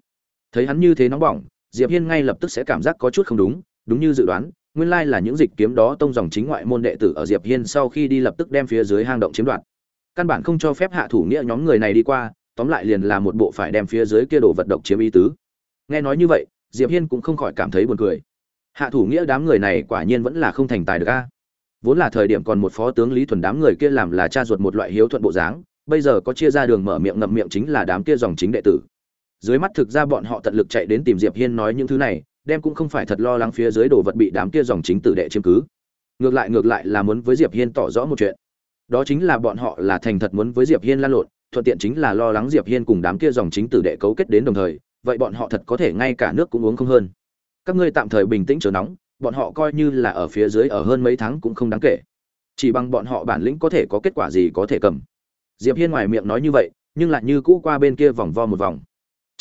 Thấy hắn như thế nóng bỏng diệp hiên ngay lập tức sẽ cảm giác có chút không đúng đúng như dự đoán, nguyên lai là những dịch kiếm đó tông dòng chính ngoại môn đệ tử ở diệp hiên sau khi đi lập tức đem phía dưới hang động chiếm đoạt. Căn bản không cho phép hạ thủ nghĩa nhóm người này đi qua, tóm lại liền là một bộ phải đem phía dưới kia đồ vật độc chiếm ý tứ. Nghe nói như vậy, diệp hiên cũng không khỏi cảm thấy buồn cười. Hạ thủ nghĩa đám người này quả nhiên vẫn là không thành tài được a. Vốn là thời điểm còn một phó tướng lý thuần đám người kia làm là cha ruột một loại hiếu thuận bộ dáng, bây giờ có chia ra đường mở miệng ngậm miệng chính là đám kia dòng chính đệ tử dưới mắt thực ra bọn họ tận lực chạy đến tìm diệp hiên nói những thứ này, đem cũng không phải thật lo lắng phía dưới đồ vật bị đám kia dòng chính tử đệ chiếm cứ. Ngược lại ngược lại là muốn với diệp hiên tỏ rõ một chuyện. Đó chính là bọn họ là thành thật muốn với diệp hiên lan lộn, thuận tiện chính là lo lắng diệp hiên cùng đám kia dòng chính tử đệ cấu kết đến đồng thời, vậy bọn họ thật có thể ngay cả nước cũng uống không hơn. Các ngươi tạm thời bình tĩnh chờ nóng, bọn họ coi như là ở phía dưới ở hơn mấy tháng cũng không đáng kể. Chỉ bằng bọn họ bản lĩnh có thể có kết quả gì có thể cầm. Diệp hiên ngoài miệng nói như vậy, nhưng lại như cũ qua bên kia vòng vo một vòng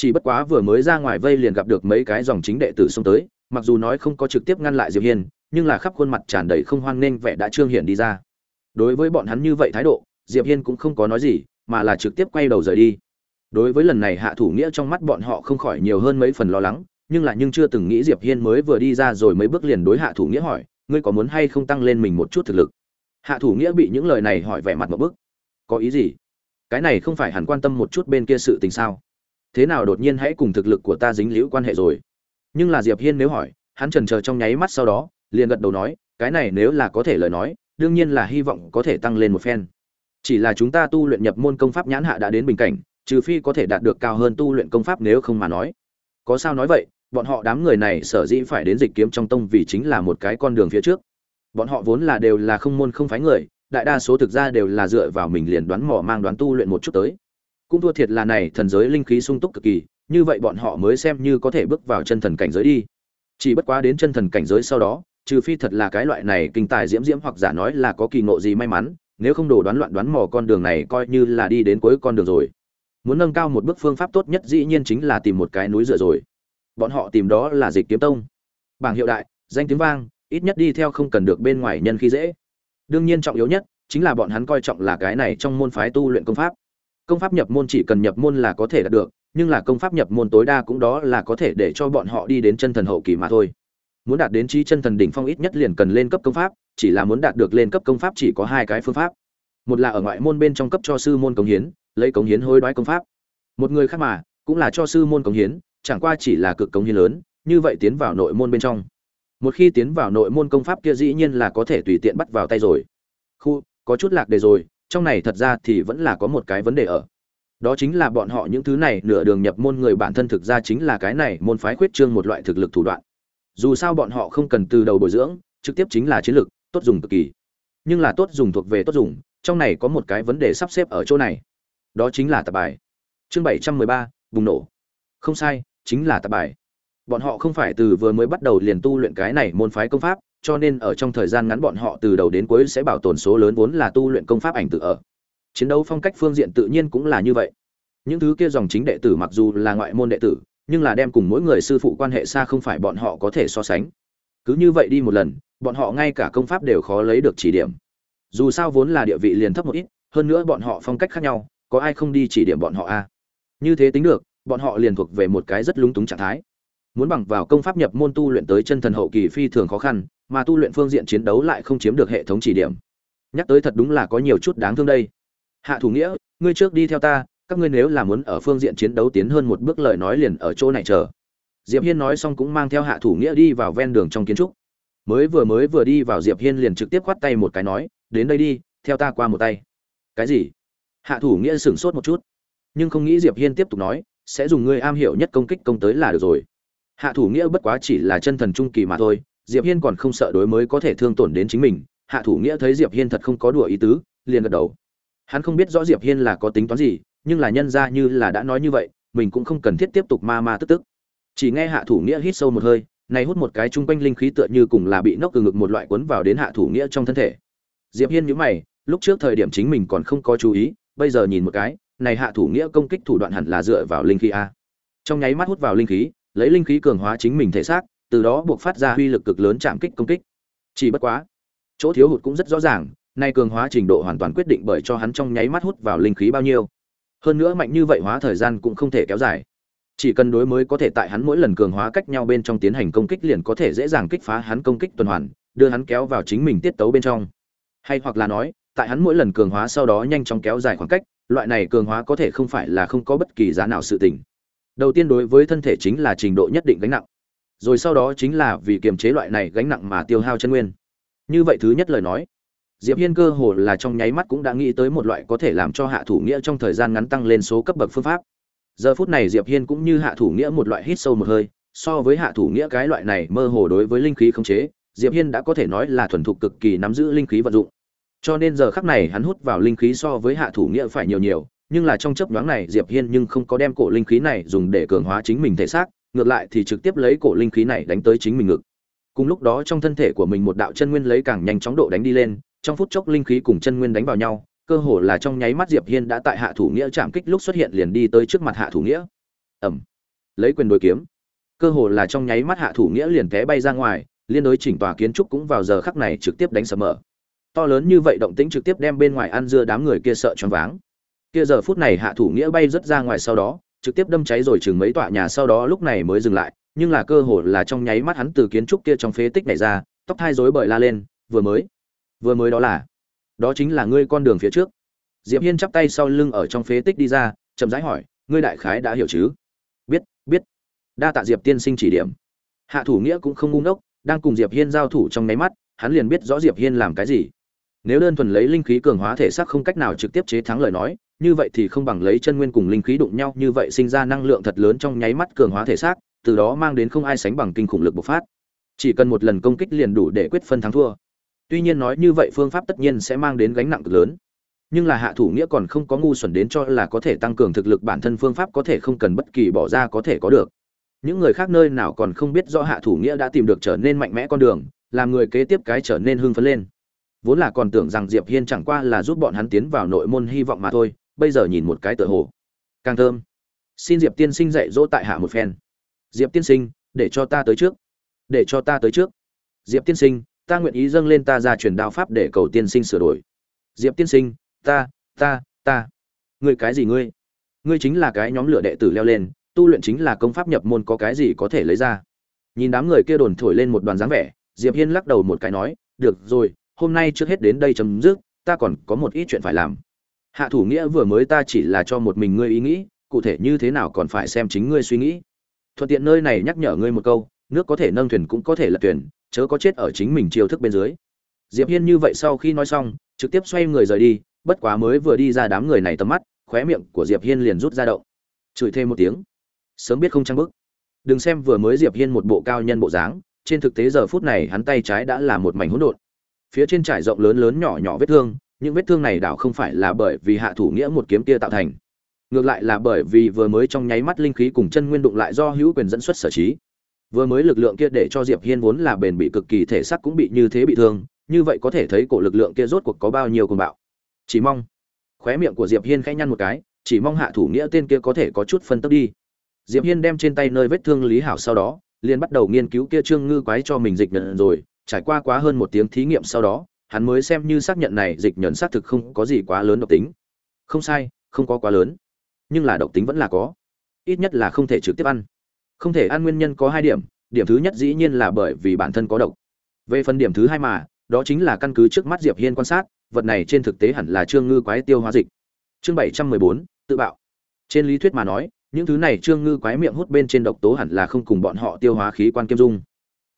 chỉ bất quá vừa mới ra ngoài vây liền gặp được mấy cái dòng chính đệ tử xông tới, mặc dù nói không có trực tiếp ngăn lại diệp hiên, nhưng là khắp khuôn mặt tràn đầy không hoan nghênh vẻ đã trương hiển đi ra. Đối với bọn hắn như vậy thái độ, diệp hiên cũng không có nói gì, mà là trực tiếp quay đầu rời đi. Đối với lần này hạ thủ nghĩa trong mắt bọn họ không khỏi nhiều hơn mấy phần lo lắng, nhưng là nhưng chưa từng nghĩ diệp hiên mới vừa đi ra rồi mấy bước liền đối hạ thủ nghĩa hỏi, ngươi có muốn hay không tăng lên mình một chút thực lực? Hạ thủ nghĩa bị những lời này hỏi vẻ mặt một bức. Có ý gì? Cái này không phải hẳn quan tâm một chút bên kia sự tình sao? Thế nào đột nhiên hãy cùng thực lực của ta dính liễu quan hệ rồi? Nhưng là diệp hiên nếu hỏi, hắn trần chờ trong nháy mắt sau đó, liền gật đầu nói, cái này nếu là có thể lời nói, đương nhiên là hy vọng có thể tăng lên một phen. Chỉ là chúng ta tu luyện nhập môn công pháp nhãn hạ đã đến bình cảnh, trừ phi có thể đạt được cao hơn tu luyện công pháp nếu không mà nói. Có sao nói vậy, bọn họ đám người này sở dĩ phải đến dịch kiếm trong tông vì chính là một cái con đường phía trước. Bọn họ vốn là đều là không môn không phái người, đại đa số thực ra đều là dựa vào mình liền đoán mò mang đoán tu luyện một chút tới cũng thua thiệt là này thần giới linh khí sung túc cực kỳ, như vậy bọn họ mới xem như có thể bước vào chân thần cảnh giới đi. Chỉ bất quá đến chân thần cảnh giới sau đó, trừ phi thật là cái loại này kinh tài diễm diễm hoặc giả nói là có kỳ ngộ gì may mắn, nếu không đồ đoán loạn đoán mò con đường này coi như là đi đến cuối con đường rồi. Muốn nâng cao một bước phương pháp tốt nhất dĩ nhiên chính là tìm một cái núi dựa rồi. Bọn họ tìm đó là dịch kiếm tông. Bảng hiệu đại, danh tiếng vang, ít nhất đi theo không cần được bên ngoài nhân khi dễ. Đương nhiên trọng yếu nhất chính là bọn hắn coi trọng là cái này trong môn phái tu luyện công pháp công pháp nhập môn chỉ cần nhập môn là có thể đạt được, nhưng là công pháp nhập môn tối đa cũng đó là có thể để cho bọn họ đi đến chân thần hậu kỳ mà thôi. Muốn đạt đến trí chân thần đỉnh phong ít nhất liền cần lên cấp công pháp, chỉ là muốn đạt được lên cấp công pháp chỉ có hai cái phương pháp. Một là ở ngoại môn bên trong cấp cho sư môn cống hiến, lấy cống hiến hối đoái công pháp. Một người khác mà, cũng là cho sư môn cống hiến, chẳng qua chỉ là cực cống hiến lớn, như vậy tiến vào nội môn bên trong. Một khi tiến vào nội môn công pháp kia dĩ nhiên là có thể tùy tiện bắt vào tay rồi. Khu, có chút lạc đề rồi trong này thật ra thì vẫn là có một cái vấn đề ở. Đó chính là bọn họ những thứ này nửa đường nhập môn người bản thân thực ra chính là cái này môn phái khuyết trương một loại thực lực thủ đoạn. Dù sao bọn họ không cần từ đầu bồi dưỡng, trực tiếp chính là chiến lược tốt dùng cực kỳ. Nhưng là tốt dùng thuộc về tốt dùng, trong này có một cái vấn đề sắp xếp ở chỗ này. Đó chính là tập bài. Chương bảy trăm mười ba, bùng nổ. Không sai, chính là tập bài. Bọn họ không phải từ vừa mới bắt đầu liền tu luyện cái này môn phái công pháp cho nên ở trong thời gian ngắn bọn họ từ đầu đến cuối sẽ bảo tồn số lớn vốn là tu luyện công pháp ảnh tự ở. Chiến đấu phong cách phương diện tự nhiên cũng là như vậy. Những thứ kia dòng chính đệ tử mặc dù là ngoại môn đệ tử, nhưng là đem cùng mỗi người sư phụ quan hệ xa không phải bọn họ có thể so sánh. Cứ như vậy đi một lần, bọn họ ngay cả công pháp đều khó lấy được chỉ điểm. Dù sao vốn là địa vị liền thấp một ít, hơn nữa bọn họ phong cách khác nhau, có ai không đi chỉ điểm bọn họ a như thế tính được, bọn họ liền thuộc về một cái rất lúng túng trạng thái muốn bằng vào công pháp nhập môn tu luyện tới chân thần hậu kỳ phi thường khó khăn, mà tu luyện phương diện chiến đấu lại không chiếm được hệ thống chỉ điểm. Nhắc tới thật đúng là có nhiều chút đáng thương đây. Hạ thủ nghĩa, ngươi trước đi theo ta, các ngươi nếu là muốn ở phương diện chiến đấu tiến hơn một bước lời nói liền ở chỗ này chờ. Diệp hiên nói xong cũng mang theo hạ thủ nghĩa đi vào ven đường trong kiến trúc. Mới vừa mới vừa đi vào diệp hiên liền trực tiếp khoát tay một cái nói, đến đây đi, theo ta qua một tay. Cái gì? Hạ thủ nghĩa sửng sốt một chút, nhưng không nghĩ diệp hiên tiếp tục nói, sẽ dùng ngươi am hiểu nhất công kích công tới là được rồi hạ thủ nghĩa bất quá chỉ là chân thần trung kỳ mà thôi, diệp hiên còn không sợ đối mới có thể thương tổn đến chính mình. Hạ thủ nghĩa thấy diệp hiên thật không có đùa ý tứ, liền gật đầu. Hắn không biết rõ diệp hiên là có tính toán gì, nhưng là nhân ra như là đã nói như vậy, mình cũng không cần thiết tiếp tục ma ma tức tức. Chỉ nghe hạ thủ nghĩa hít sâu một hơi, này hút một cái chung quanh linh khí tựa như cùng là bị nốc từ ngực một loại cuốn vào đến hạ thủ nghĩa trong thân thể. Diệp hiên nhíu mày, lúc trước thời điểm chính mình còn không có chú ý, bây giờ nhìn một cái, này hạ thủ nghĩa công kích thủ đoạn hẳn là dựa vào linh khí a. Trong nháy mắt hút vào linh khí lấy linh khí cường hóa chính mình thể xác, từ đó buộc phát ra uy lực cực lớn chạm kích công kích. Chỉ bất quá, chỗ thiếu hụt cũng rất rõ ràng, nay cường hóa trình độ hoàn toàn quyết định bởi cho hắn trong nháy mắt hút vào linh khí bao nhiêu. Hơn nữa mạnh như vậy hóa thời gian cũng không thể kéo dài. Chỉ cần đối mới có thể tại hắn mỗi lần cường hóa cách nhau bên trong tiến hành công kích liền có thể dễ dàng kích phá hắn công kích tuần hoàn, đưa hắn kéo vào chính mình tiết tấu bên trong. Hay hoặc là nói, tại hắn mỗi lần cường hóa sau đó nhanh chóng kéo dài khoảng cách, loại này cường hóa có thể không phải là không có bất kỳ giá nào sự tình đầu tiên đối với thân thể chính là trình độ nhất định gánh nặng. Rồi sau đó chính là vì kiềm chế loại này gánh nặng mà tiêu hao chân nguyên. Như vậy thứ nhất lời nói, diệp hiên cơ hồ là trong nháy mắt cũng đã nghĩ tới một loại có thể làm cho hạ thủ nghĩa trong thời gian ngắn tăng lên số cấp bậc phương pháp. Giờ phút này diệp hiên cũng như hạ thủ nghĩa một loại hít sâu một hơi, so với hạ thủ nghĩa cái loại này mơ hồ đối với linh khí không chế, diệp hiên đã có thể nói là thuần thục cực kỳ nắm giữ linh khí vận dụng. Cho nên giờ khắc này hắn hút vào linh khí so với hạ thủ nghĩa phải nhiều nhiều nhưng là trong chớp nhoáng này, diệp hiên nhưng không có đem cổ linh khí này dùng để cường hóa chính mình thể xác, ngược lại thì trực tiếp lấy cổ linh khí này đánh tới chính mình ngực. Cùng lúc đó trong thân thể của mình một đạo chân nguyên lấy càng nhanh chóng độ đánh đi lên, trong phút chốc linh khí cùng chân nguyên đánh vào nhau, cơ hồ là trong nháy mắt diệp hiên đã tại hạ thủ nghĩa chạm kích lúc xuất hiện liền đi tới trước mặt hạ thủ nghĩa. Ầm. Lấy quyền đối kiếm. Cơ hồ là trong nháy mắt hạ thủ nghĩa liền té bay ra ngoài, liên đối chỉnh tòa kiến trúc cũng vào giờ khắc này trực tiếp đánh sập mở. To lớn như vậy động tĩnh trực tiếp đem bên ngoài ăn dưa đám người kia sợ choáng váng kia giờ phút này hạ thủ nghĩa bay rất ra ngoài sau đó, trực tiếp đâm cháy rồi chừng mấy tọa nhà sau đó lúc này mới dừng lại, nhưng là cơ hồ là trong nháy mắt hắn từ kiến trúc kia trong phế tích này ra, tóc thai rối bời la lên, vừa mới vừa mới đó là, đó chính là ngươi con đường phía trước. Diệp hiên chắp tay sau lưng ở trong phế tích đi ra, chậm rãi hỏi, ngươi đại khái đã hiểu chứ? Biết biết. Đa tạ diệp tiên sinh chỉ điểm. Hạ thủ nghĩa cũng không ngu ngốc, đang cùng diệp hiên giao thủ trong nháy mắt, hắn liền biết rõ diệp hiên làm cái gì. Nếu đơn thuần lấy linh khí cường hóa thể xác không cách nào trực tiếp chế thắng lời nói như vậy thì không bằng lấy chân nguyên cùng linh khí đụng nhau như vậy sinh ra năng lượng thật lớn trong nháy mắt cường hóa thể xác, từ đó mang đến không ai sánh bằng kinh khủng lực bộc phát. Chỉ cần một lần công kích liền đủ để quyết phân thắng thua. Tuy nhiên nói như vậy phương pháp tất nhiên sẽ mang đến gánh nặng cực lớn. Nhưng là hạ thủ nghĩa còn không có ngu xuẩn đến cho là có thể tăng cường thực lực bản thân phương pháp có thể không cần bất kỳ bỏ ra có thể có được. Những người khác nơi nào còn không biết rõ hạ thủ nghĩa đã tìm được trở nên mạnh mẽ con đường, làm người kế tiếp cái trở nên hưng phấn lên. Vốn là còn tưởng rằng diệp hiên chẳng qua là giúp bọn hắn tiến vào nội môn hy vọng mà thôi bây giờ nhìn một cái tựa hồ. Càng thơm. Xin diệp tiên sinh dạy dỗ tại hạ một phen. Diệp tiên sinh, để cho ta tới trước. Để cho ta tới trước. Diệp tiên sinh, ta nguyện ý dâng lên ta ra truyền đạo pháp để cầu tiên sinh sửa đổi. Diệp tiên sinh, ta ta ta. Ngươi cái gì ngươi? Ngươi chính là cái nhóm lửa đệ tử leo lên, tu luyện chính là công pháp nhập môn có cái gì có thể lấy ra. Nhìn đám người kia đồn thổi lên một đoàn dáng vẻ, diệp hiên lắc đầu một cái nói, được rồi, hôm nay trước hết đến đây chấm dứt, ta còn có một ít chuyện phải làm hạ thủ nghĩa vừa mới ta chỉ là cho một mình ngươi ý nghĩ, cụ thể như thế nào còn phải xem chính ngươi suy nghĩ. Thuận tiện nơi này nhắc nhở ngươi một câu, nước có thể nâng thuyền cũng có thể lật thuyền, chớ có chết ở chính mình chiêu thức bên dưới. Diệp hiên như vậy sau khi nói xong, trực tiếp xoay người rời đi, bất quá mới vừa đi ra đám người này tầm mắt, khóe miệng của diệp hiên liền rút ra động. Chửi thêm một tiếng. Sớm biết không trang bức đừng xem vừa mới diệp hiên một bộ cao nhân bộ dáng, trên thực tế giờ phút này hắn tay trái đã là một mảnh hỗn độn. Phía trên trải rộng lớn lớn nhỏ nhỏ vết thương những vết thương này đảo không phải là bởi vì hạ thủ nghĩa một kiếm kia tạo thành, ngược lại là bởi vì vừa mới trong nháy mắt linh khí cùng chân nguyên đụng lại do hữu quyền dẫn xuất sở trí. Vừa mới lực lượng kia để cho diệp hiên vốn là bền bị cực kỳ thể xác cũng bị như thế bị thương, như vậy có thể thấy cổ lực lượng kia rốt cuộc có bao nhiêu cuồng bạo. Chỉ mong, khóe miệng của diệp hiên khẽ nhăn một cái, chỉ mong hạ thủ nghĩa tên kia có thể có chút phân tấp đi. Diệp hiên đem trên tay nơi vết thương lý hảo sau đó, liền bắt đầu nghiên cứu kia trương ngư quái cho mình dịch nhận rồi, trải qua quá hơn một tiếng thí nghiệm sau đó hắn mới xem như xác nhận này dịch nhận xác thực không có gì quá lớn độc tính. Không sai, không có quá lớn. Nhưng là độc tính vẫn là có. Ít nhất là không thể trực tiếp ăn. Không thể ăn nguyên nhân có hai điểm. Điểm thứ nhất dĩ nhiên là bởi vì bản thân có độc. Về phần điểm thứ hai mà, đó chính là căn cứ trước mắt diệp hiên quan sát, vật này trên thực tế hẳn là trương ngư quái tiêu hóa dịch. Chương bảy trăm mười bốn, tự bạo. Trên lý thuyết mà nói, những thứ này trương ngư quái miệng hút bên trên độc tố hẳn là không cùng bọn họ tiêu hóa khí quan kiêm dung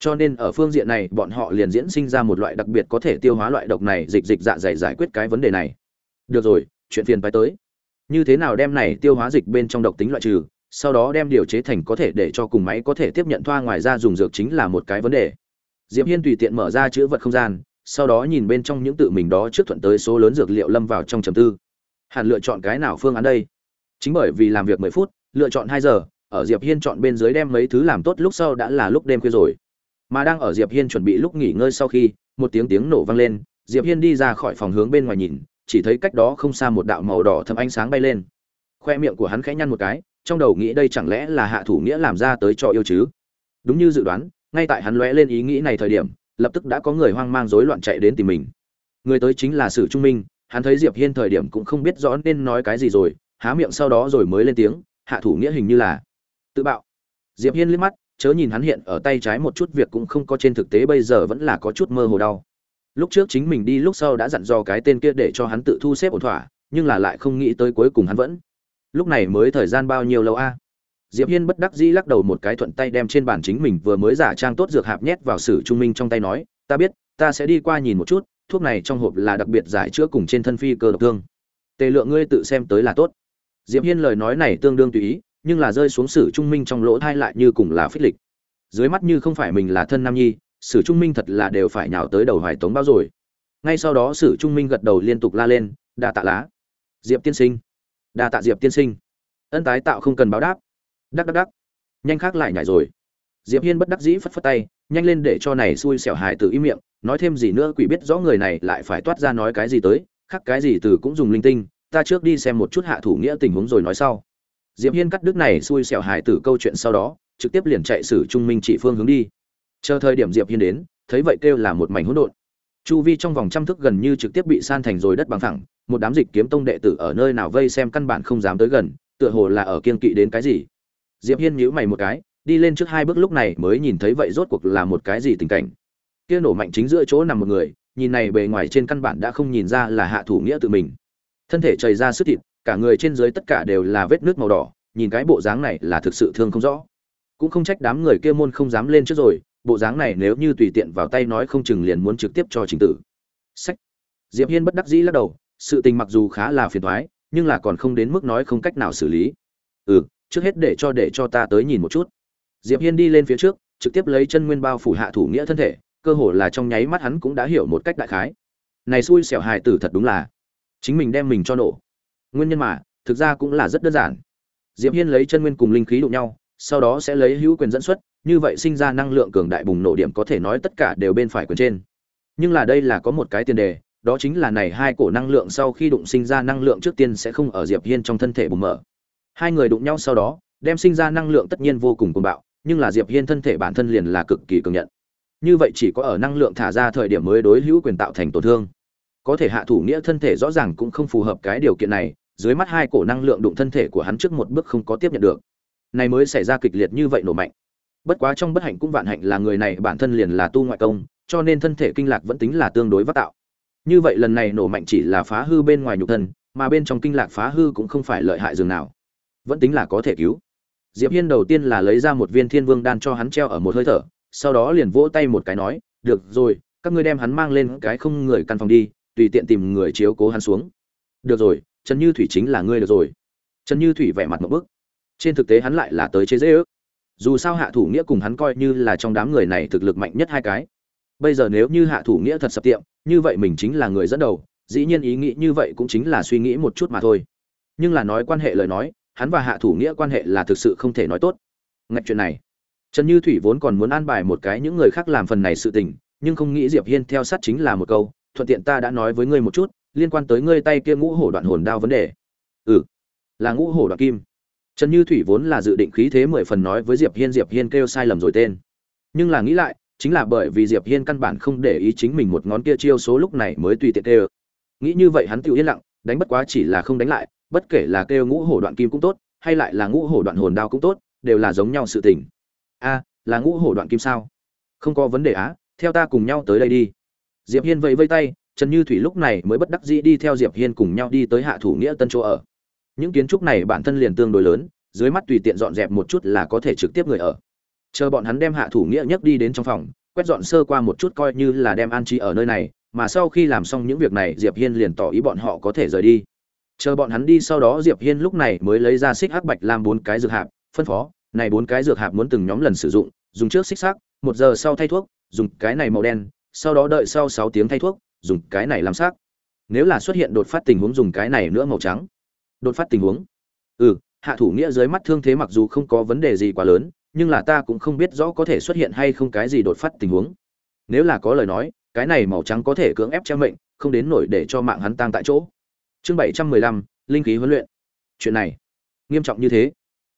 cho nên ở phương diện này bọn họ liền diễn sinh ra một loại đặc biệt có thể tiêu hóa loại độc này dịch dịch dạ dày giải quyết cái vấn đề này. Được rồi, chuyện phiền phải tới. Như thế nào đem này tiêu hóa dịch bên trong độc tính loại trừ, sau đó đem điều chế thành có thể để cho cùng máy có thể tiếp nhận thoa ngoài ra dùng dược chính là một cái vấn đề. Diệp hiên tùy tiện mở ra chữ vật không gian, sau đó nhìn bên trong những tự mình đó trước thuận tới số lớn dược liệu lâm vào trong trầm tư. Hẳn lựa chọn cái nào phương án đây? Chính bởi vì làm việc mười phút, lựa chọn hai giờ, ở diệp hiên chọn bên dưới đem mấy thứ làm tốt lúc sau đã là lúc đêm khuya rồi mà đang ở diệp hiên chuẩn bị lúc nghỉ ngơi sau khi, một tiếng tiếng nổ vang lên, diệp hiên đi ra khỏi phòng hướng bên ngoài nhìn, chỉ thấy cách đó không xa một đạo màu đỏ thâm ánh sáng bay lên. Khoe miệng của hắn khẽ nhăn một cái, trong đầu nghĩ đây chẳng lẽ là hạ thủ nghĩa làm ra tới cho yêu chứ? Đúng như dự đoán, ngay tại hắn lóe lên ý nghĩ này thời điểm, lập tức đã có người hoang mang rối loạn chạy đến tìm mình. Người tới chính là sử trung minh, hắn thấy diệp hiên thời điểm cũng không biết rõ nên nói cái gì rồi, há miệng sau đó rồi mới lên tiếng, hạ thủ nghĩa hình như là tự bạo. Diệp hiên liếc mắt chớ nhìn hắn hiện ở tay trái một chút việc cũng không có trên thực tế bây giờ vẫn là có chút mơ hồ đau. Lúc trước chính mình đi lúc sau đã dặn dò cái tên kia để cho hắn tự thu xếp ổn thỏa, nhưng là lại không nghĩ tới cuối cùng hắn vẫn. Lúc này mới thời gian bao nhiêu lâu a? Diệp hiên bất đắc dĩ lắc đầu một cái thuận tay đem trên bàn chính mình vừa mới giả trang tốt dược hạp nhét vào sử trung minh trong tay nói, ta biết, ta sẽ đi qua nhìn một chút, thuốc này trong hộp là đặc biệt giải chữa cùng trên thân phi cơ độc thương. Tề lượng ngươi tự xem tới là tốt. Diệp hiên lời nói này tương đương tùy ý nhưng là rơi xuống sử trung minh trong lỗ thai lại như cùng là phích lịch. Dưới mắt như không phải mình là thân nam nhi, sử trung minh thật là đều phải nhào tới đầu hoài tống bao rồi. Ngay sau đó sử trung minh gật đầu liên tục la lên, đa tạ lá. Diệp tiên sinh. Đa tạ diệp tiên sinh. Ân tái tạo không cần báo đáp. Đắc đắc đắc. Nhanh khác lại nhảy rồi. Diệp hiên bất đắc dĩ phất phất tay, nhanh lên để cho này xui xẻo hài tử im miệng, nói thêm gì nữa quỷ biết rõ người này lại phải toát ra nói cái gì tới, khác cái gì từ cũng dùng linh tinh, ta trước đi xem một chút hạ thủ nghĩa tình huống rồi nói sau diệp hiên cắt đứt này xui xẻo hài tử câu chuyện sau đó, trực tiếp liền chạy xử trung minh chỉ phương hướng đi. Chờ thời điểm diệp hiên đến, thấy vậy kêu là một mảnh hỗn độn. Chu vi trong vòng trăm thước gần như trực tiếp bị san thành rồi đất bằng thẳng, một đám dịch kiếm tông đệ tử ở nơi nào vây xem căn bản không dám tới gần, tựa hồ là ở kiên kỵ đến cái gì. Diệp hiên nhíu mày một cái, đi lên trước hai bước lúc này mới nhìn thấy vậy rốt cuộc là một cái gì tình cảnh. Kia nổ mạnh chính giữa chỗ nằm một người, nhìn này bề ngoài trên căn bản đã không nhìn ra là hạ thủ nghĩa tự mình. Thân thể chảy ra sức thịt cả người trên dưới tất cả đều là vết nước màu đỏ, nhìn cái bộ dáng này là thực sự thương không rõ. Cũng không trách đám người kia môn không dám lên trước rồi, bộ dáng này nếu như tùy tiện vào tay nói không chừng liền muốn trực tiếp cho trình tử. Sách. Diệp hiên bất đắc dĩ lắc đầu, sự tình mặc dù khá là phiền toái, nhưng là còn không đến mức nói không cách nào xử lý. Ừ trước hết để cho để cho ta tới nhìn một chút. Diệp hiên đi lên phía trước, trực tiếp lấy chân nguyên bao phủ hạ thủ nghĩa thân thể, cơ hồ là trong nháy mắt hắn cũng đã hiểu một cách đại khái. Này xui xẻo hài tử thật đúng là. Chính mình đem mình cho nổ nguyên nhân mà, thực ra cũng là rất đơn giản. Diệp hiên lấy chân nguyên cùng linh khí đụng nhau, sau đó sẽ lấy hữu quyền dẫn xuất, như vậy sinh ra năng lượng cường đại bùng nổ điểm có thể nói tất cả đều bên phải quyền trên. Nhưng là đây là có một cái tiền đề, đó chính là này hai cổ năng lượng sau khi đụng sinh ra năng lượng trước tiên sẽ không ở diệp hiên trong thân thể bùng mở. Hai người đụng nhau sau đó, đem sinh ra năng lượng tất nhiên vô cùng cuồng bạo, nhưng là diệp hiên thân thể bản thân liền là cực kỳ cường nhận. Như vậy chỉ có ở năng lượng thả ra thời điểm mới đối hữu quyền tạo thành tổn thương. Có thể hạ thủ nghĩa thân thể rõ ràng cũng không phù hợp cái điều kiện này dưới mắt hai cổ năng lượng đụng thân thể của hắn trước một bước không có tiếp nhận được. Này mới xảy ra kịch liệt như vậy nổ mạnh. Bất quá trong bất hạnh cũng vạn hạnh là người này bản thân liền là tu ngoại công, cho nên thân thể kinh lạc vẫn tính là tương đối vắt tạo. Như vậy lần này nổ mạnh chỉ là phá hư bên ngoài nhục thân, mà bên trong kinh lạc phá hư cũng không phải lợi hại dường nào. Vẫn tính là có thể cứu. Diệp hiên đầu tiên là lấy ra một viên thiên vương đan cho hắn treo ở một hơi thở, sau đó liền vỗ tay một cái nói, được rồi, các ngươi đem hắn mang lên cái không người căn phòng đi, tùy tiện tìm người chiếu cố hắn xuống. Được rồi trần như thủy chính là ngươi được rồi. Trần như thủy vẻ mặt một bức. Trên thực tế hắn lại là tới chế dễ ước dù sao hạ thủ nghĩa cùng hắn coi như là trong đám người này thực lực mạnh nhất hai cái. Bây giờ nếu như hạ thủ nghĩa thật sập tiệm, như vậy mình chính là người dẫn đầu, dĩ nhiên ý nghĩ như vậy cũng chính là suy nghĩ một chút mà thôi. Nhưng là nói quan hệ lời nói, hắn và hạ thủ nghĩa quan hệ là thực sự không thể nói tốt. Ngạch chuyện này. Trần như thủy vốn còn muốn an bài một cái những người khác làm phần này sự tình, nhưng không nghĩ diệp hiên theo sát chính là một câu, thuận tiện ta đã nói với ngươi một chút liên quan tới ngươi tay kia ngũ hổ đoạn hồn đao vấn đề. Ừ là ngũ hổ đoạn kim. Trần như thủy vốn là dự định khí thế mười phần nói với diệp hiên diệp hiên kêu sai lầm rồi tên. Nhưng là nghĩ lại, chính là bởi vì diệp hiên căn bản không để ý chính mình một ngón kia chiêu số lúc này mới tùy tiện kêu. Nghĩ như vậy hắn tự yên lặng, đánh bất quá chỉ là không đánh lại, bất kể là kêu ngũ hổ đoạn kim cũng tốt, hay lại là ngũ hổ đoạn hồn đao cũng tốt, đều là giống nhau sự tình. A, là ngũ hổ đoạn kim sao? Không có vấn đề á, theo ta cùng nhau tới đây đi. Diệp hiên vẫy vây tay trần như thủy lúc này mới bất đắc dĩ đi theo diệp hiên cùng nhau đi tới hạ thủ nghĩa tân chỗ ở. Những kiến trúc này bản thân liền tương đối lớn, dưới mắt tùy tiện dọn dẹp một chút là có thể trực tiếp người ở. Chờ bọn hắn đem hạ thủ nghĩa nhấc đi đến trong phòng, quét dọn sơ qua một chút coi như là đem an trí ở nơi này, mà sau khi làm xong những việc này, diệp hiên liền tỏ ý bọn họ có thể rời đi. Chờ bọn hắn đi sau đó, diệp hiên lúc này mới lấy ra xích hắc bạch làm bốn cái dược hạp, phân phó, này bốn cái dược hạp muốn từng nhóm lần sử dụng, dùng trước xích sắc, một giờ sau thay thuốc, dùng cái này màu đen, sau đó đợi sau sáu tiếng thay thuốc dùng cái này làm sắc nếu là xuất hiện đột phát tình huống dùng cái này nữa màu trắng. Đột phát tình huống. Ừ hạ thủ nghĩa dưới mắt thương thế mặc dù không có vấn đề gì quá lớn, nhưng là ta cũng không biết rõ có thể xuất hiện hay không cái gì đột phát tình huống. Nếu là có lời nói, cái này màu trắng có thể cưỡng ép che mệnh, không đến nổi để cho mạng hắn tang tại chỗ. Chương bảy trăm mười lăm, linh khí huấn luyện. Chuyện này, nghiêm trọng như thế.